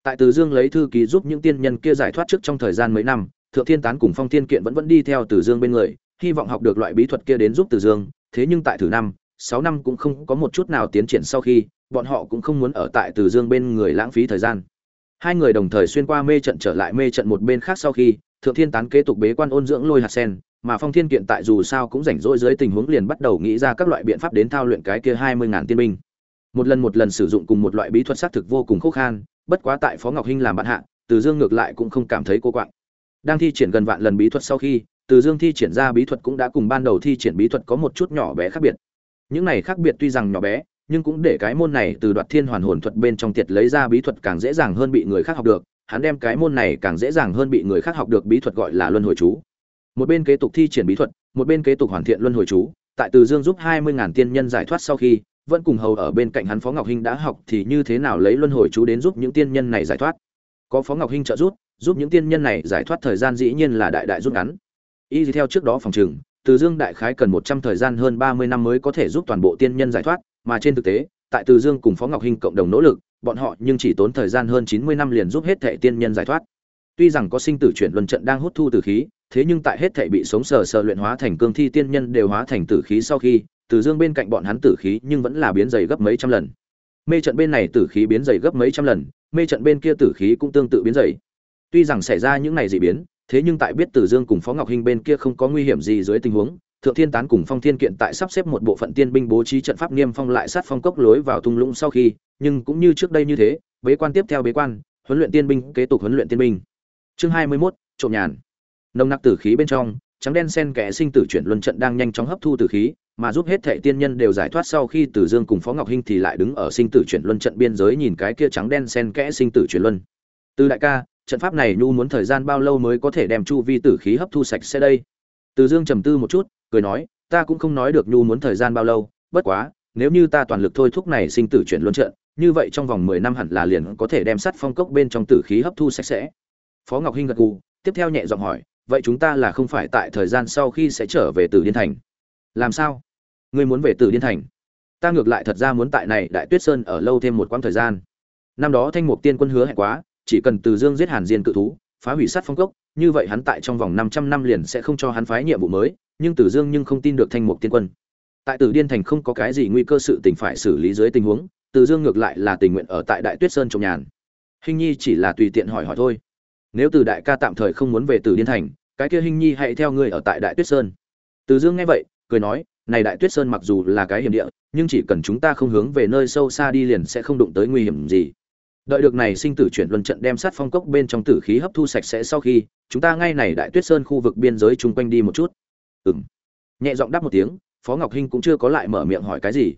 Speaker 1: Tại từ dương lấy thư ký giúp những tiên nhân kia giải thoát trước trong thời gian mấy năm, thượng thiên tán cùng phong thiên kiện vẫn vẫn đi theo từ dương bên người, hy vọng học được loại bí thuật kia đến giúp từ dương thế nhưng tại thử năm, sáu năm cũng không có một chút nào tiến triển sau khi, bọn họ cũng không muốn ở tại từ dương bên người lãng phí thời gian. Hai người đồng thời xuyên qua mê trận trở lại mê trận một bên khác sau khi, thượng thiên tán kế tục bế quan ôn dưỡng lôi hạt sen, mà phong thiên kiện tại dù sao cũng rảnh rỗi dưới tình huống liền bắt đầu nghĩ ra các loại biện pháp đến thao luyện cái kia hai mươi ngàn tiên binh. Một lần một lần sử dụng cùng một loại bí thuật xác thực vô cùng khốc khan, bất quá tại phó ngọc hinh làm bạn hạ, từ dương ngược lại cũng không cảm thấy cô quạng. Đang thi triển gần vạn lần bí thuật sau khi từ dương thi triển ra bí thuật cũng đã cùng ban đầu thi triển bí thuật có một chút nhỏ bé khác biệt. Những này khác biệt tuy rằng nhỏ bé, nhưng cũng để cái môn này từ đoạt thiên hoàn hồn thuật bên trong tiệt lấy ra bí thuật càng dễ dàng hơn bị người khác học được, hắn đem cái môn này càng dễ dàng hơn bị người khác học được bí thuật gọi là luân hồi chú. Một bên kế tục thi triển bí thuật, một bên kế tục hoàn thiện luân hồi chú, tại từ dương giúp hai mươi ngàn tiên nhân giải thoát sau khi, vẫn cùng hầu ở bên cạnh hắn phó ngọc hinh đã học thì như thế nào lấy luân hồi chú đến giúp những tiên nhân này giải thoát. Có phó ngọc hinh trợ giúp giúp những tiên nhân này giải thoát thời gian dĩ nhiên là đại đại rút ngắn y theo trước đó phòng trừng, từ dương đại khái cần một trăm thời gian hơn ba mươi năm mới có thể giúp toàn bộ tiên nhân giải thoát, mà trên thực tế, tại từ dương cùng phó ngọc hinh cộng đồng nỗ lực, bọn họ nhưng chỉ tốn thời gian hơn chín mươi năm liền giúp hết thệ tiên nhân giải thoát. Tuy rằng có sinh tử chuyển luân trận đang hút thu tử khí, thế nhưng tại hết thệ bị sống sờ sờ luyện hóa thành cương thi tiên nhân đều hóa thành tử khí sau khi, từ dương bên cạnh bọn hắn tử khí nhưng vẫn là biến dày gấp mấy trăm lần. Mê trận bên này tử khí biến dày gấp mấy trăm lần, mê trận bên kia tử khí cũng tương tự biến dày. Tuy rằng xảy ra những này dị biến thế nhưng tại biết Tử Dương cùng Phó Ngọc Hinh bên kia không có nguy hiểm gì dưới tình huống, Thượng Thiên Tán cùng Phong Thiên Kiện tại sắp xếp một bộ phận tiên binh bố trí trận pháp niêm phong lại sát phong cốc lối vào tung lũng sau khi, nhưng cũng như trước đây như thế, bế quan tiếp theo bế quan, huấn luyện tiên binh kế tục huấn luyện tiên binh. Chương 21, trộm nhàn. Nồng nặc tử khí bên trong, trắng đen sen kẽ sinh tử chuyển luân trận đang nhanh chóng hấp thu tử khí, mà giúp hết thệ tiên nhân đều giải thoát sau khi Tử Dương cùng Phó Ngọc Hinh thì lại đứng ở sinh tử chuyển luân trận biên giới nhìn cái kia trắng đen sen kẽ sinh tử chuyển luân. Từ đại ca, trận pháp này nhu muốn thời gian bao lâu mới có thể đem chu vi tử khí hấp thu sạch sẽ đây? Từ dương trầm tư một chút, cười nói, ta cũng không nói được nhu muốn thời gian bao lâu, bất quá, nếu như ta toàn lực thôi thúc này sinh tử chuyển luân trận, như vậy trong vòng mười năm hẳn là liền có thể đem sắt phong cốc bên trong tử khí hấp thu sạch sẽ. Phó ngọc hinh gật gù, tiếp theo nhẹ giọng hỏi, vậy chúng ta là không phải tại thời gian sau khi sẽ trở về tử điên thành? Làm sao? Ngươi muốn về tử điên thành? Ta ngược lại thật ra muốn tại này đại tuyết sơn ở lâu thêm một quãng thời gian. Năm đó thanh mục tiên quân hứa hẹn quá chỉ cần Từ Dương giết Hàn Diên cự thú, phá hủy sát phong cốc, như vậy hắn tại trong vòng 500 năm liền sẽ không cho hắn phái nhiệm vụ mới, nhưng Từ Dương nhưng không tin được Thanh Mục Tiên Quân. Tại Tử Điên thành không có cái gì nguy cơ sự tình phải xử lý dưới tình huống, Từ Dương ngược lại là tình nguyện ở tại Đại Tuyết Sơn trồng nhàn. Hình Nhi chỉ là tùy tiện hỏi hỏi thôi. Nếu Từ đại ca tạm thời không muốn về Tử Điên thành, cái kia Hình Nhi hãy theo ngươi ở tại Đại Tuyết Sơn. Từ Dương nghe vậy, cười nói, này Đại Tuyết Sơn mặc dù là cái hiểm địa, nhưng chỉ cần chúng ta không hướng về nơi sâu xa đi liền sẽ không đụng tới nguy hiểm gì đợi được này sinh tử chuyển luân trận đem sát phong cốc bên trong tử khí hấp thu sạch sẽ sau khi, chúng ta ngay này đại tuyết sơn khu vực biên giới chung quanh đi một chút. Ừm. Nhẹ giọng đáp một tiếng, phó ngọc hinh cũng chưa có lại mở miệng hỏi cái gì.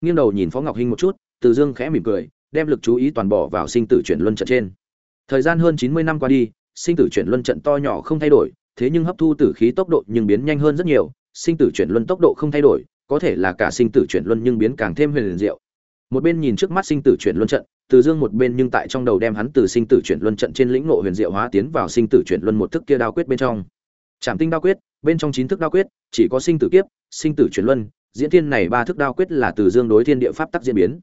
Speaker 1: Nghiêng đầu nhìn phó ngọc hinh một chút, từ dương khẽ mỉm cười, đem lực chú ý toàn bỏ vào sinh tử chuyển luân trận trên. Thời gian hơn chín mươi năm qua đi, sinh tử chuyển luân trận to nhỏ không thay đổi, thế nhưng hấp thu tử khí tốc độ nhưng biến nhanh hơn rất nhiều, sinh tử chuyển luân tốc độ không thay đổi, có thể là cả sinh tử chuyển luân nhưng biến càng thêm huyền diệu. Một bên nhìn trước mắt sinh tử chuyển luân trận từ dương một bên nhưng tại trong đầu đem hắn từ sinh tử chuyển luân trận trên lĩnh ngộ huyền diệu hóa tiến vào sinh tử chuyển luân một thức kia đao quyết bên trong. Trảm tinh đao quyết, bên trong chín thức đao quyết, chỉ có sinh tử kiếp, sinh tử chuyển luân, diễn thiên này ba thức đao quyết là từ dương đối thiên địa pháp tắc diễn biến.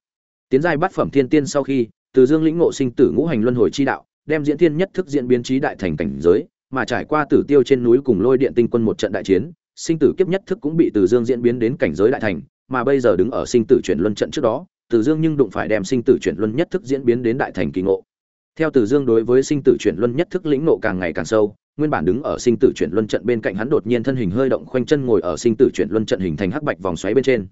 Speaker 1: Tiến giai bát phẩm thiên tiên sau khi, từ dương lĩnh ngộ sinh tử ngũ hành luân hồi chi đạo, đem diễn thiên nhất thức diễn biến trí đại thành cảnh giới, mà trải qua tử tiêu trên núi cùng lôi điện tinh quân một trận đại chiến, sinh tử kiếp nhất thức cũng bị từ dương diễn biến đến cảnh giới đại thành, mà bây giờ đứng ở sinh tử chuyển luân trận trước đó từ Dương nhưng đụng phải đem sinh tử chuyển luân nhất thức diễn biến đến đại thành kỳ ngộ. Theo Từ Dương đối với sinh tử chuyển luân nhất thức lĩnh ngộ càng ngày càng sâu, nguyên bản đứng ở sinh tử chuyển luân trận bên cạnh hắn đột nhiên thân hình hơi động khoanh chân ngồi ở sinh tử chuyển luân trận hình thành hắc bạch vòng xoáy bên trên.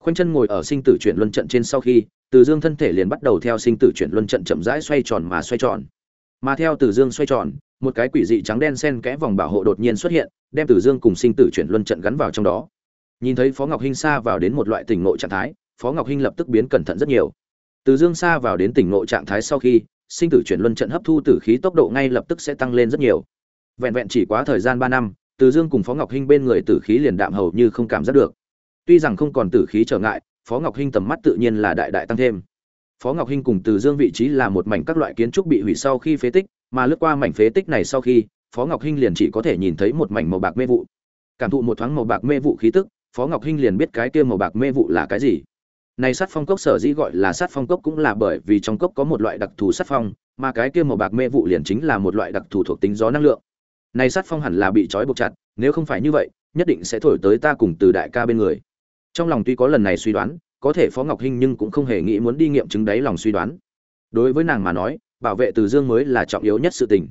Speaker 1: Khoanh chân ngồi ở sinh tử chuyển luân trận trên sau khi, Từ Dương thân thể liền bắt đầu theo sinh tử chuyển luân trận chậm rãi xoay tròn mà xoay tròn. Mà theo Từ Dương xoay tròn, một cái quỷ dị trắng đen xen kẽ vòng bảo hộ đột nhiên xuất hiện, đem Từ Dương cùng sinh tử chuyển luân trận gắn vào trong đó. Nhìn thấy Phó Ngọc Hinh xa vào đến một loại tình ngộ trạng thái, phó ngọc hinh lập tức biến cẩn thận rất nhiều. Từ dương xa vào đến tỉnh nội trạng thái sau khi, sinh tử chuyển luân trận hấp thu tử khí tốc độ ngay lập tức sẽ tăng lên rất nhiều. Vẹn vẹn chỉ quá thời gian ba năm, từ dương cùng phó ngọc hinh bên người tử khí liền đạm hầu như không cảm giác được. Tuy rằng không còn tử khí trở ngại, phó ngọc hinh tầm mắt tự nhiên là đại đại tăng thêm. Phó ngọc hinh cùng từ dương vị trí là một mảnh các loại kiến trúc bị hủy sau khi phế tích, mà lướt qua mảnh phế tích này sau khi, phó ngọc hinh liền chỉ có thể nhìn thấy một mảnh màu bạc mê vụ. Cảm thụ một thoáng màu bạc mê vụ khí tức, phó ngọc hinh liền biết cái kia màu bạc mê vụ là cái gì này sát phong cốc sở dĩ gọi là sát phong cốc cũng là bởi vì trong cốc có một loại đặc thù sát phong, mà cái kia màu bạc mê vụ liền chính là một loại đặc thù thuộc tính gió năng lượng. Này sát phong hẳn là bị trói buộc chặt, nếu không phải như vậy, nhất định sẽ thổi tới ta cùng từ đại ca bên người. Trong lòng tuy có lần này suy đoán, có thể Phó Ngọc Hinh nhưng cũng không hề nghĩ muốn đi nghiệm chứng đáy lòng suy đoán. Đối với nàng mà nói, bảo vệ Từ Dương mới là trọng yếu nhất sự tình.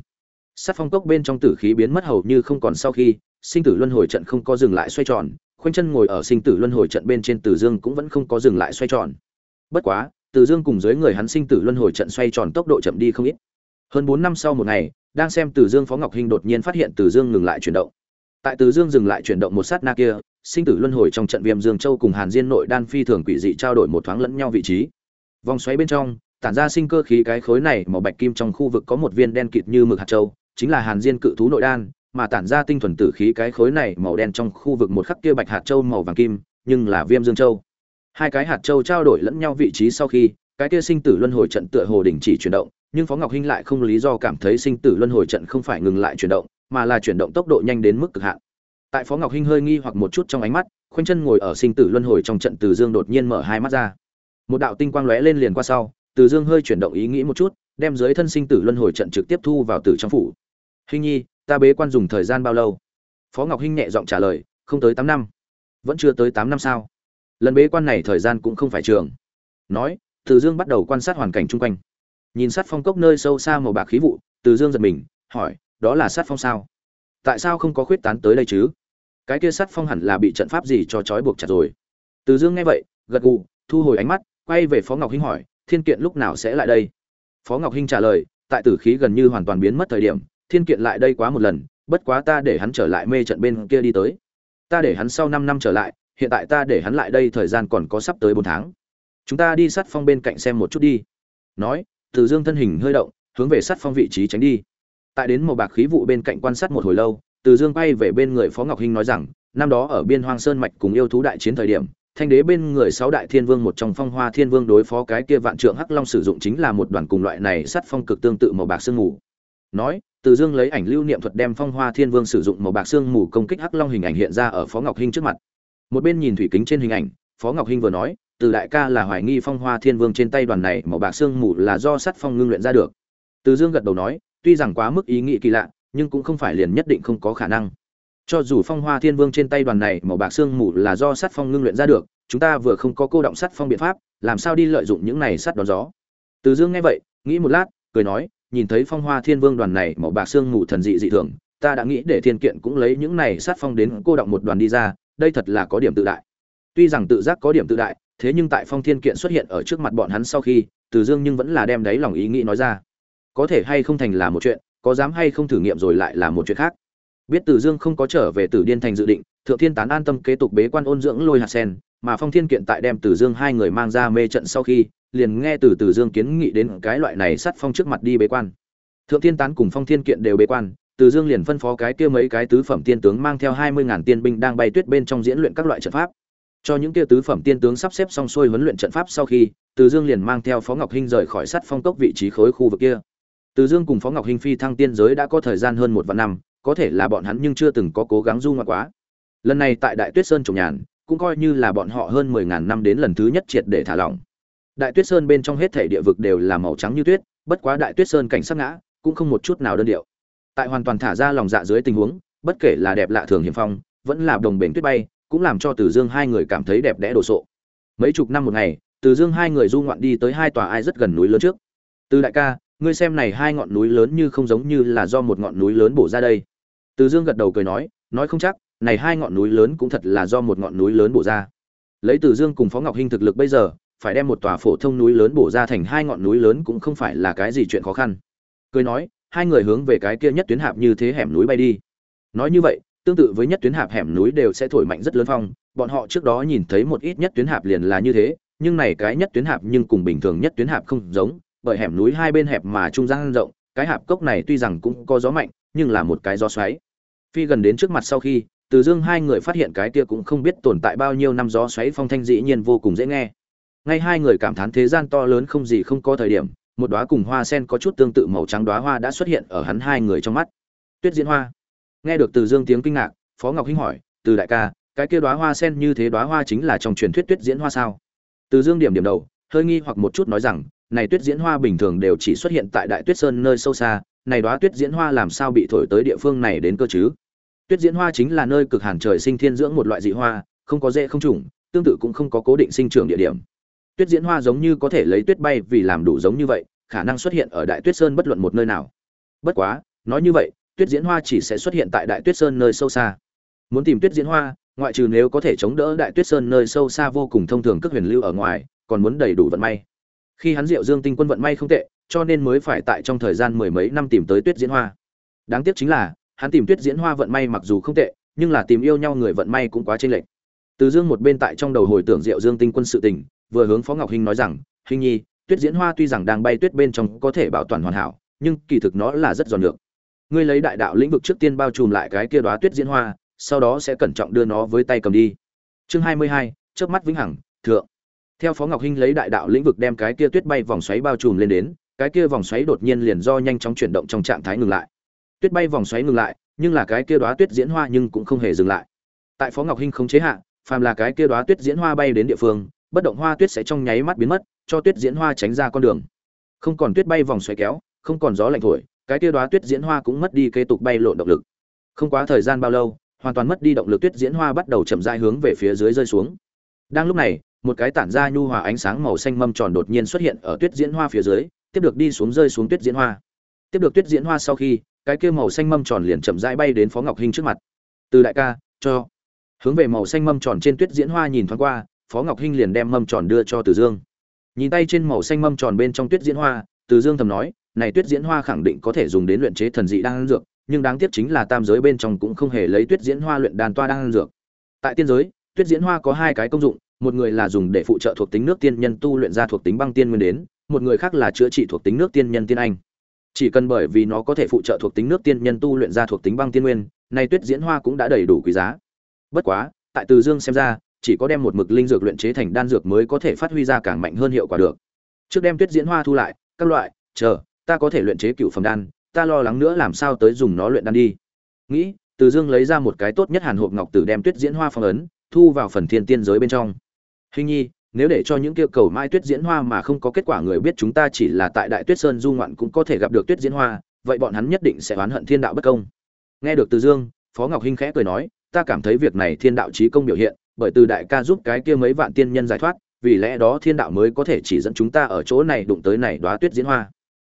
Speaker 1: Sát phong cốc bên trong tử khí biến mất hầu như không còn sau khi, sinh tử luân hồi trận không có dừng lại xoay tròn, Quanh chân ngồi ở sinh tử luân hồi trận bên trên Từ Dương cũng vẫn không có dừng lại xoay tròn. Bất quá, Từ Dương cùng dưới người hắn sinh tử luân hồi trận xoay tròn tốc độ chậm đi không ít. Hơn bốn năm sau một ngày, đang xem Từ Dương Phó Ngọc Hinh đột nhiên phát hiện Từ Dương ngừng lại chuyển động. Tại Từ Dương dừng lại chuyển động một sát na kia, sinh tử luân hồi trong trận Viêm Dương Châu cùng Hàn Diên nội đan phi thường quỷ dị trao đổi một thoáng lẫn nhau vị trí. Vòng xoáy bên trong, tản ra sinh cơ khí cái khối này màu bạch kim trong khu vực có một viên đen kịt như mực hạt châu chính là hàn diên cự thú nội đan mà tản ra tinh thuần tử khí cái khối này màu đen trong khu vực một khắc kia bạch hạt châu màu vàng kim, nhưng là viêm dương châu. Hai cái hạt châu trao đổi lẫn nhau vị trí sau khi, cái kia sinh tử luân hồi trận tựa hồ đình chỉ chuyển động, nhưng phó ngọc hinh lại không lý do cảm thấy sinh tử luân hồi trận không phải ngừng lại chuyển động, mà là chuyển động tốc độ nhanh đến mức cực hạn. Tại phó ngọc hinh hơi nghi hoặc một chút trong ánh mắt, khoanh chân ngồi ở sinh tử luân hồi trong trận từ dương đột nhiên mở hai mắt ra. Một đạo tinh quang lóe lên liền qua sau, từ dương hơi chuyển động ý nghĩ một chút, đem dưới thân sinh tử luân hồi trận trực tiếp thu vào tử trong phủ. Hinh nhi ta bế quan dùng thời gian bao lâu? Phó ngọc hinh nhẹ giọng trả lời, không tới tám năm. Vẫn chưa tới tám năm sao? Lần bế quan này thời gian cũng không phải trường. Nói, từ dương bắt đầu quan sát hoàn cảnh chung quanh. Nhìn sát phong cốc nơi sâu xa màu bạc khí vụ, từ dương giật mình, hỏi, đó là sát phong sao? Tại sao không có khuyết tán tới đây chứ? Cái kia sát phong hẳn là bị trận pháp gì cho trói buộc chặt rồi. Từ dương nghe vậy, gật gù, thu hồi ánh mắt, quay về phó ngọc hinh hỏi, thiên kiện lúc nào sẽ lại đây? Phó ngọc hinh trả lời, tại tử khí gần như hoàn toàn biến mất thời điểm thiên kiện lại đây quá một lần, bất quá ta để hắn trở lại mê trận bên kia đi tới. Ta để hắn sau năm năm trở lại, hiện tại ta để hắn lại đây thời gian còn có sắp tới bốn tháng. Chúng ta đi sát phong bên cạnh xem một chút đi. Nói, từ dương thân hình hơi động, hướng về sát phong vị trí tránh đi. Tại đến màu bạc khí vụ bên cạnh quan sát một hồi lâu, từ dương bay về bên người phó ngọc hinh nói rằng, năm đó ở biên hoang sơn mạch cùng yêu thú đại chiến thời điểm, thanh đế bên người sáu đại thiên vương một trong phong hoa thiên vương đối phó cái kia vạn trượng hắc long sử dụng chính là một đoàn cùng loại này sắt phong cực tương tự màu bạc sương mù. Nói từ dương lấy ảnh lưu niệm thuật đem phong hoa thiên vương sử dụng màu bạc xương mù công kích hắc long hình ảnh hiện ra ở phó ngọc hinh trước mặt. Một bên nhìn thủy kính trên hình ảnh, phó ngọc hinh vừa nói, từ đại ca là hoài nghi phong hoa thiên vương trên tay đoàn này màu bạc xương mù là do sắt phong ngưng luyện ra được. Từ dương gật đầu nói, tuy rằng quá mức ý nghĩ kỳ lạ, nhưng cũng không phải liền nhất định không có khả năng. Cho dù phong hoa thiên vương trên tay đoàn này màu bạc xương mù là do sắt phong ngưng luyện ra được, chúng ta vừa không có cô động sắt phong biện pháp, làm sao đi lợi dụng những này sắt đón gió? Từ dương nghe vậy, nghĩ một lát, cười nói nhìn thấy phong hoa thiên vương đoàn này màu bạc xương mù thần dị dị thường ta đã nghĩ để thiên kiện cũng lấy những này sát phong đến cô động một đoàn đi ra đây thật là có điểm tự đại. Tuy rằng tự giác có điểm tự đại thế nhưng tại phong thiên kiện xuất hiện ở trước mặt bọn hắn sau khi từ dương nhưng vẫn là đem đáy lòng ý nghĩ nói ra. Có thể hay không thành là một chuyện có dám hay không thử nghiệm rồi lại là một chuyện khác. Biết Từ Dương không có trở về Tử Điên thành dự định, Thượng Thiên tán an tâm kế tục bế quan ôn dưỡng lôi hạt sen, mà Phong Thiên kiện tại đem Từ Dương hai người mang ra mê trận sau khi, liền nghe từ Từ Dương kiến nghị đến cái loại này sát phong trước mặt đi bế quan. Thượng Thiên tán cùng Phong Thiên kiện đều bế quan, Từ Dương liền phân phó cái kia mấy cái tứ phẩm tiên tướng mang theo hai mươi ngàn tiên binh đang bay tuyết bên trong diễn luyện các loại trận pháp. Cho những kia tứ phẩm tiên tướng sắp xếp xong xuôi huấn luyện trận pháp sau khi, Từ Dương liền mang theo Phó Ngọc Hinh rời khỏi sát phong cốc vị trí khối khu vực kia. Từ Dương cùng Phó Ngọc Hinh phi thăng tiên giới đã có thời gian hơn một vạn năm, có thể là bọn hắn nhưng chưa từng có cố gắng du ngoạn quá. Lần này tại Đại Tuyết Sơn trồng nhàn, cũng coi như là bọn họ hơn mười ngàn năm đến lần thứ nhất triệt để thả lỏng. Đại Tuyết Sơn bên trong hết thảy địa vực đều là màu trắng như tuyết, bất quá Đại Tuyết Sơn cảnh sắc ngã, cũng không một chút nào đơn điệu. Tại hoàn toàn thả ra lòng dạ dưới tình huống, bất kể là đẹp lạ thường hiểm phong, vẫn là đồng bền tuyết bay, cũng làm cho Từ Dương hai người cảm thấy đẹp đẽ đồ sộ. Mấy chục năm một ngày, Từ Dương hai người du ngoạn đi tới hai tòa ai rất gần núi lớn trước. Từ đại ca, ngươi xem này hai ngọn núi lớn như không giống như là do một ngọn núi lớn bổ ra đây từ dương gật đầu cười nói nói không chắc này hai ngọn núi lớn cũng thật là do một ngọn núi lớn bổ ra. Lấy từ dương cùng phó ngọc hinh thực lực bây giờ, phải đem một tòa phổ thông núi lớn bổ ra thành hai ngọn núi lớn cũng không phải là cái gì chuyện khó khăn. Cười nói, hai người hướng về cái kia nhất tuyến hạp như thế hẻm núi bay đi. Nói như vậy, tương tự với nhất tuyến hạp hẻm núi đều sẽ thổi mạnh rất lớn phong, bọn họ trước đó nhìn thấy một ít nhất tuyến hạp liền là như thế, nhưng này cái nhất tuyến hạp nhưng cùng bình thường nhất tuyến hạp không giống, bởi hẻm núi hai bên hẹp mà trung gian rộng, cái hạp cốc này tuy rằng cũng có gió mạnh, nhưng là một cái gió xoáy. Phi gần đến trước mặt sau khi từ dương hai người phát hiện cái kia cũng không biết tồn tại bao nhiêu năm gió xoáy phong thanh dĩ nhiên vô cùng dễ nghe. Ngay hai người cảm thán thế gian to lớn không gì không có thời điểm, một đóa cùng hoa sen có chút tương tự màu trắng đóa hoa đã xuất hiện ở hắn hai người trong mắt. Tuyết diễn hoa. Nghe được từ dương tiếng kinh ngạc, phó ngọc hinh hỏi, từ đại ca, cái kia đóa hoa sen như thế đóa hoa chính là trong truyền thuyết tuyết diễn hoa sao? Từ dương điểm điểm đầu, hơi nghi hoặc một chút nói rằng, này tuyết diễn hoa bình thường đều chỉ xuất hiện tại đại tuyết sơn nơi sâu xa, này đóa tuyết diễn hoa làm sao bị thổi tới địa phương này đến cơ chứ? Tuyết diễn hoa chính là nơi cực hàn trời sinh thiên dưỡng một loại dị hoa, không có dễ không trùng, tương tự cũng không có cố định sinh trưởng địa điểm. Tuyết diễn hoa giống như có thể lấy tuyết bay vì làm đủ giống như vậy, khả năng xuất hiện ở đại tuyết sơn bất luận một nơi nào. Bất quá, nói như vậy, tuyết diễn hoa chỉ sẽ xuất hiện tại đại tuyết sơn nơi sâu xa. Muốn tìm tuyết diễn hoa, ngoại trừ nếu có thể chống đỡ đại tuyết sơn nơi sâu xa vô cùng thông thường cước huyền lưu ở ngoài, còn muốn đầy đủ vận may. Khi hắn diệu dương tinh quân vận may không tệ, cho nên mới phải tại trong thời gian mười mấy năm tìm tới tuyết diễn hoa. Đáng tiếc chính là hắn tìm tuyết diễn hoa vận may mặc dù không tệ, nhưng là tìm yêu nhau người vận may cũng quá chênh lệch. Từ dương một bên tại trong đầu hồi tưởng diệu dương tinh quân sự tình, vừa hướng phó ngọc hinh nói rằng, hinh nhi, tuyết diễn hoa tuy rằng đang bay tuyết bên trong có thể bảo toàn hoàn hảo, nhưng kỳ thực nó là rất giòn được ngươi lấy đại đạo lĩnh vực trước tiên bao trùm lại cái kia đóa tuyết diễn hoa, sau đó sẽ cẩn trọng đưa nó với tay cầm đi. Chương hai mươi hai mắt vĩnh hằng, thượng. Theo phó ngọc hinh lấy đại đạo lĩnh vực đem cái kia tuyết bay vòng xoáy bao trùm lên đến, cái kia vòng xoáy đột nhiên liền do nhanh chóng chuyển động trong trạng thái ngừng lại tuyết bay vòng xoáy ngừng lại, nhưng là cái kia đóa tuyết diễn hoa nhưng cũng không hề dừng lại. Tại phó ngọc hinh không chế hạ, phàm là cái kia đóa tuyết diễn hoa bay đến địa phương, bất động hoa tuyết sẽ trong nháy mắt biến mất, cho tuyết diễn hoa tránh ra con đường. Không còn tuyết bay vòng xoáy kéo, không còn gió lạnh thổi, cái kia đóa tuyết diễn hoa cũng mất đi kế tục bay lộn động lực. Không quá thời gian bao lâu, hoàn toàn mất đi động lực tuyết diễn hoa bắt đầu chậm rãi hướng về phía dưới rơi xuống. Đang lúc này, một cái tản ra nhu hòa ánh sáng màu xanh mâm tròn đột nhiên xuất hiện ở tuyết diễn hoa phía dưới, tiếp được đi xuống rơi xuống tuyết diễn hoa. Tiếp được tuyết diễn hoa sau khi cái kia màu xanh mâm tròn liền chậm rãi bay đến phó ngọc hinh trước mặt. Từ đại ca, cho. Hướng về màu xanh mâm tròn trên tuyết diễn hoa nhìn thoáng qua, phó ngọc hinh liền đem mâm tròn đưa cho từ dương. Nhìn tay trên màu xanh mâm tròn bên trong tuyết diễn hoa, từ dương thầm nói, này tuyết diễn hoa khẳng định có thể dùng đến luyện chế thần dị đan dược, nhưng đáng tiếc chính là tam giới bên trong cũng không hề lấy tuyết diễn hoa luyện đan toa đan dược. Tại tiên giới, tuyết diễn hoa có hai cái công dụng, một người là dùng để phụ trợ thuộc tính nước tiên nhân tu luyện ra thuộc tính băng tiên nguyên đến, một người khác là chữa trị thuộc tính nước tiên nhân tiên anh chỉ cần bởi vì nó có thể phụ trợ thuộc tính nước tiên nhân tu luyện ra thuộc tính băng tiên nguyên, nay tuyết diễn hoa cũng đã đầy đủ quý giá. Bất quá, tại từ dương xem ra, chỉ có đem một mực linh dược luyện chế thành đan dược mới có thể phát huy ra càng mạnh hơn hiệu quả được. Trước đem tuyết diễn hoa thu lại, các loại, chờ, ta có thể luyện chế cựu phẩm đan, ta lo lắng nữa làm sao tới dùng nó luyện đan đi. Nghĩ, từ dương lấy ra một cái tốt nhất hàn hộp ngọc tử đem tuyết diễn hoa phong ấn, thu vào phần thiên tiên giới bên trong. Hình nhi nếu để cho những kia cầu mai tuyết diễn hoa mà không có kết quả, người biết chúng ta chỉ là tại đại tuyết sơn du ngoạn cũng có thể gặp được tuyết diễn hoa, vậy bọn hắn nhất định sẽ oán hận thiên đạo bất công. Nghe được từ dương, phó ngọc hinh khẽ cười nói, ta cảm thấy việc này thiên đạo trí công biểu hiện, bởi từ đại ca giúp cái kia mấy vạn tiên nhân giải thoát, vì lẽ đó thiên đạo mới có thể chỉ dẫn chúng ta ở chỗ này đụng tới này đoá tuyết diễn hoa.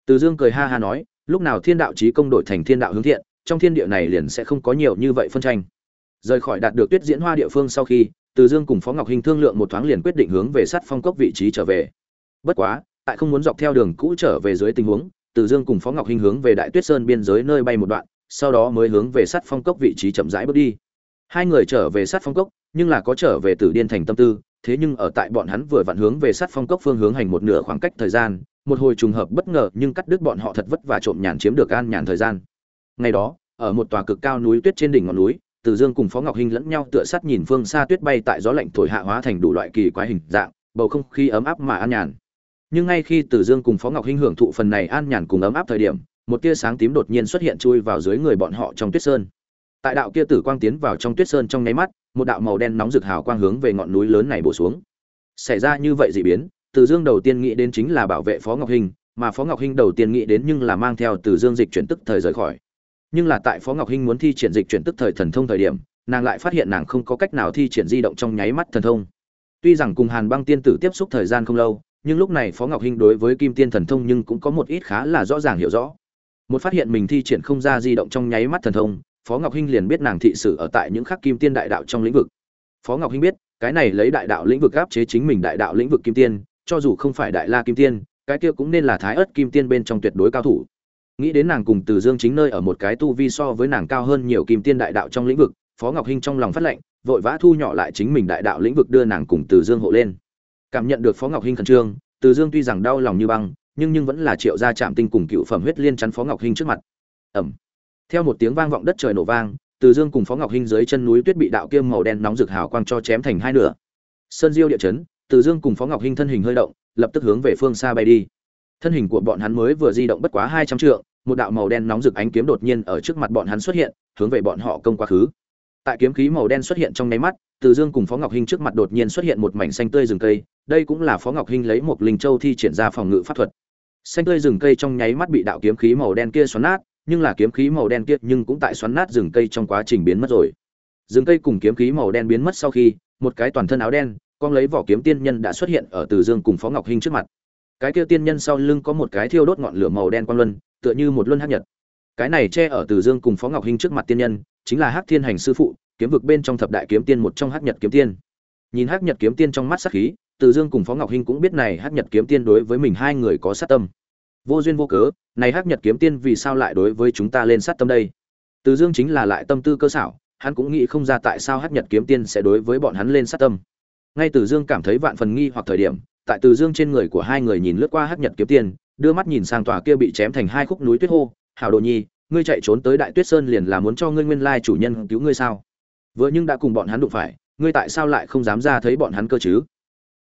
Speaker 1: Từ dương cười ha ha nói, lúc nào thiên đạo trí công đổi thành thiên đạo hướng thiện, trong thiên địa này liền sẽ không có nhiều như vậy phân tranh. Rời khỏi đạt được tuyết diễn hoa địa phương sau khi từ dương cùng phó ngọc hinh thương lượng một thoáng liền quyết định hướng về sát phong cốc vị trí trở về. Bất quá, tại không muốn dọc theo đường cũ trở về dưới tình huống, từ dương cùng phó ngọc hinh hướng về đại tuyết sơn biên giới nơi bay một đoạn, sau đó mới hướng về sát phong cốc vị trí chậm rãi bước đi. Hai người trở về sát phong cốc, nhưng là có trở về tử điên thành tâm tư, thế nhưng ở tại bọn hắn vừa vặn hướng về sát phong cốc phương hướng hành một nửa khoảng cách thời gian, một hồi trùng hợp bất ngờ nhưng cắt đứt bọn họ thật vất và trộm nhàn chiếm được an nhàn thời gian. Ngày đó, ở một tòa cực cao núi tuyết trên đỉnh ngọn núi từ dương cùng phó ngọc hinh lẫn nhau tựa sát nhìn phương xa tuyết bay tại gió lạnh thổi hạ hóa thành đủ loại kỳ quái hình dạng, bầu không khí ấm áp mà an nhàn. Nhưng ngay khi từ dương cùng phó ngọc hinh hưởng thụ phần này an nhàn cùng ấm áp thời điểm, một tia sáng tím đột nhiên xuất hiện chui vào dưới người bọn họ trong tuyết sơn. Tại đạo kia tử quang tiến vào trong tuyết sơn trong nháy mắt, một đạo màu đen nóng rực hào quang hướng về ngọn núi lớn này bổ xuống. Xảy ra như vậy dị biến, từ dương đầu tiên nghĩ đến chính là bảo vệ phó ngọc hinh, mà phó ngọc hinh đầu tiên nghĩ đến nhưng là mang theo từ dương dịch chuyển tức thời rời khỏi nhưng là tại phó ngọc hinh muốn thi triển dịch chuyển tức thời thần thông thời điểm, nàng lại phát hiện nàng không có cách nào thi triển di động trong nháy mắt thần thông. Tuy rằng cùng hàn băng tiên tử tiếp xúc thời gian không lâu, nhưng lúc này phó ngọc hinh đối với kim tiên thần thông nhưng cũng có một ít khá là rõ ràng hiểu rõ. Một phát hiện mình thi triển không ra di động trong nháy mắt thần thông, phó ngọc hinh liền biết nàng thị sử ở tại những khắc kim tiên đại đạo trong lĩnh vực. Phó ngọc hinh biết, cái này lấy đại đạo lĩnh vực áp chế chính mình đại đạo lĩnh vực kim tiên, cho dù không phải đại la kim tiên, cái kia cũng nên là thái ớt kim tiên bên trong tuyệt đối cao thủ nghĩ đến nàng cùng từ dương chính nơi ở một cái tu vi so với nàng cao hơn nhiều kim tiên đại đạo trong lĩnh vực, phó ngọc hinh trong lòng phát lệnh, vội vã thu nhỏ lại chính mình đại đạo lĩnh vực đưa nàng cùng từ dương hộ lên. Cảm nhận được phó ngọc hinh khẩn trương, từ dương tuy rằng đau lòng như băng, nhưng nhưng vẫn là triệu gia chạm tinh cùng cựu phẩm huyết liên chắn phó ngọc hinh trước mặt. Ẩm. Theo một tiếng vang vọng đất trời nổ vang, từ dương cùng phó ngọc hinh dưới chân núi tuyết bị đạo kiêm màu đen nóng rực hào quang cho chém thành hai nửa. Sơn diêu địa chấn, từ dương cùng phó ngọc hinh thân hình hơi động, lập tức hướng về phương xa bay đi. Thân hình của bọn hắn mới vừa di động bất quá hai trăm trượng một đạo màu đen nóng rực ánh kiếm đột nhiên ở trước mặt bọn hắn xuất hiện, hướng về bọn họ công quá khứ. Tại kiếm khí màu đen xuất hiện trong nháy mắt, từ dương cùng phó ngọc hinh trước mặt đột nhiên xuất hiện một mảnh xanh tươi rừng cây, đây cũng là phó ngọc hinh lấy một linh châu thi triển ra phòng ngự pháp thuật. Xanh tươi rừng cây trong nháy mắt bị đạo kiếm khí màu đen kia xoắn nát, nhưng là kiếm khí màu đen kia nhưng cũng tại xoắn nát rừng cây trong quá trình biến mất rồi. Rừng cây cùng kiếm khí màu đen biến mất sau khi, một cái toàn thân áo đen, con lấy vỏ kiếm tiên nhân đã xuất hiện ở từ dương cùng phó ngọc hinh trước mặt. Cái kia tiên nhân sau lưng có một cái thiêu đốt ngọn lửa màu đen quang luân tựa như một luân hắc nhật. Cái này che ở từ dương cùng phó ngọc hinh trước mặt tiên nhân, chính là hắc thiên hành sư phụ, kiếm vực bên trong thập đại kiếm tiên một trong hắc nhật kiếm tiên. Nhìn hắc nhật kiếm tiên trong mắt sắc khí, từ dương cùng phó ngọc hinh cũng biết này hắc nhật kiếm tiên đối với mình hai người có sát tâm. Vô duyên vô cớ, này hắc nhật kiếm tiên vì sao lại đối với chúng ta lên sát tâm đây? Từ dương chính là lại tâm tư cơ xảo, hắn cũng nghĩ không ra tại sao hắc nhật kiếm tiên sẽ đối với bọn hắn lên sát tâm. Ngay từ dương cảm thấy vạn phần nghi hoặc thời điểm, tại từ dương trên người của hai người nhìn lướt qua hắc nhật kiếm tiên đưa mắt nhìn sang tòa kia bị chém thành hai khúc núi tuyết hô, hảo đồ nhi, ngươi chạy trốn tới đại tuyết sơn liền là muốn cho ngươi nguyên lai chủ nhân cứu ngươi sao? Vừa nhưng đã cùng bọn hắn đụng phải, ngươi tại sao lại không dám ra thấy bọn hắn cơ chứ?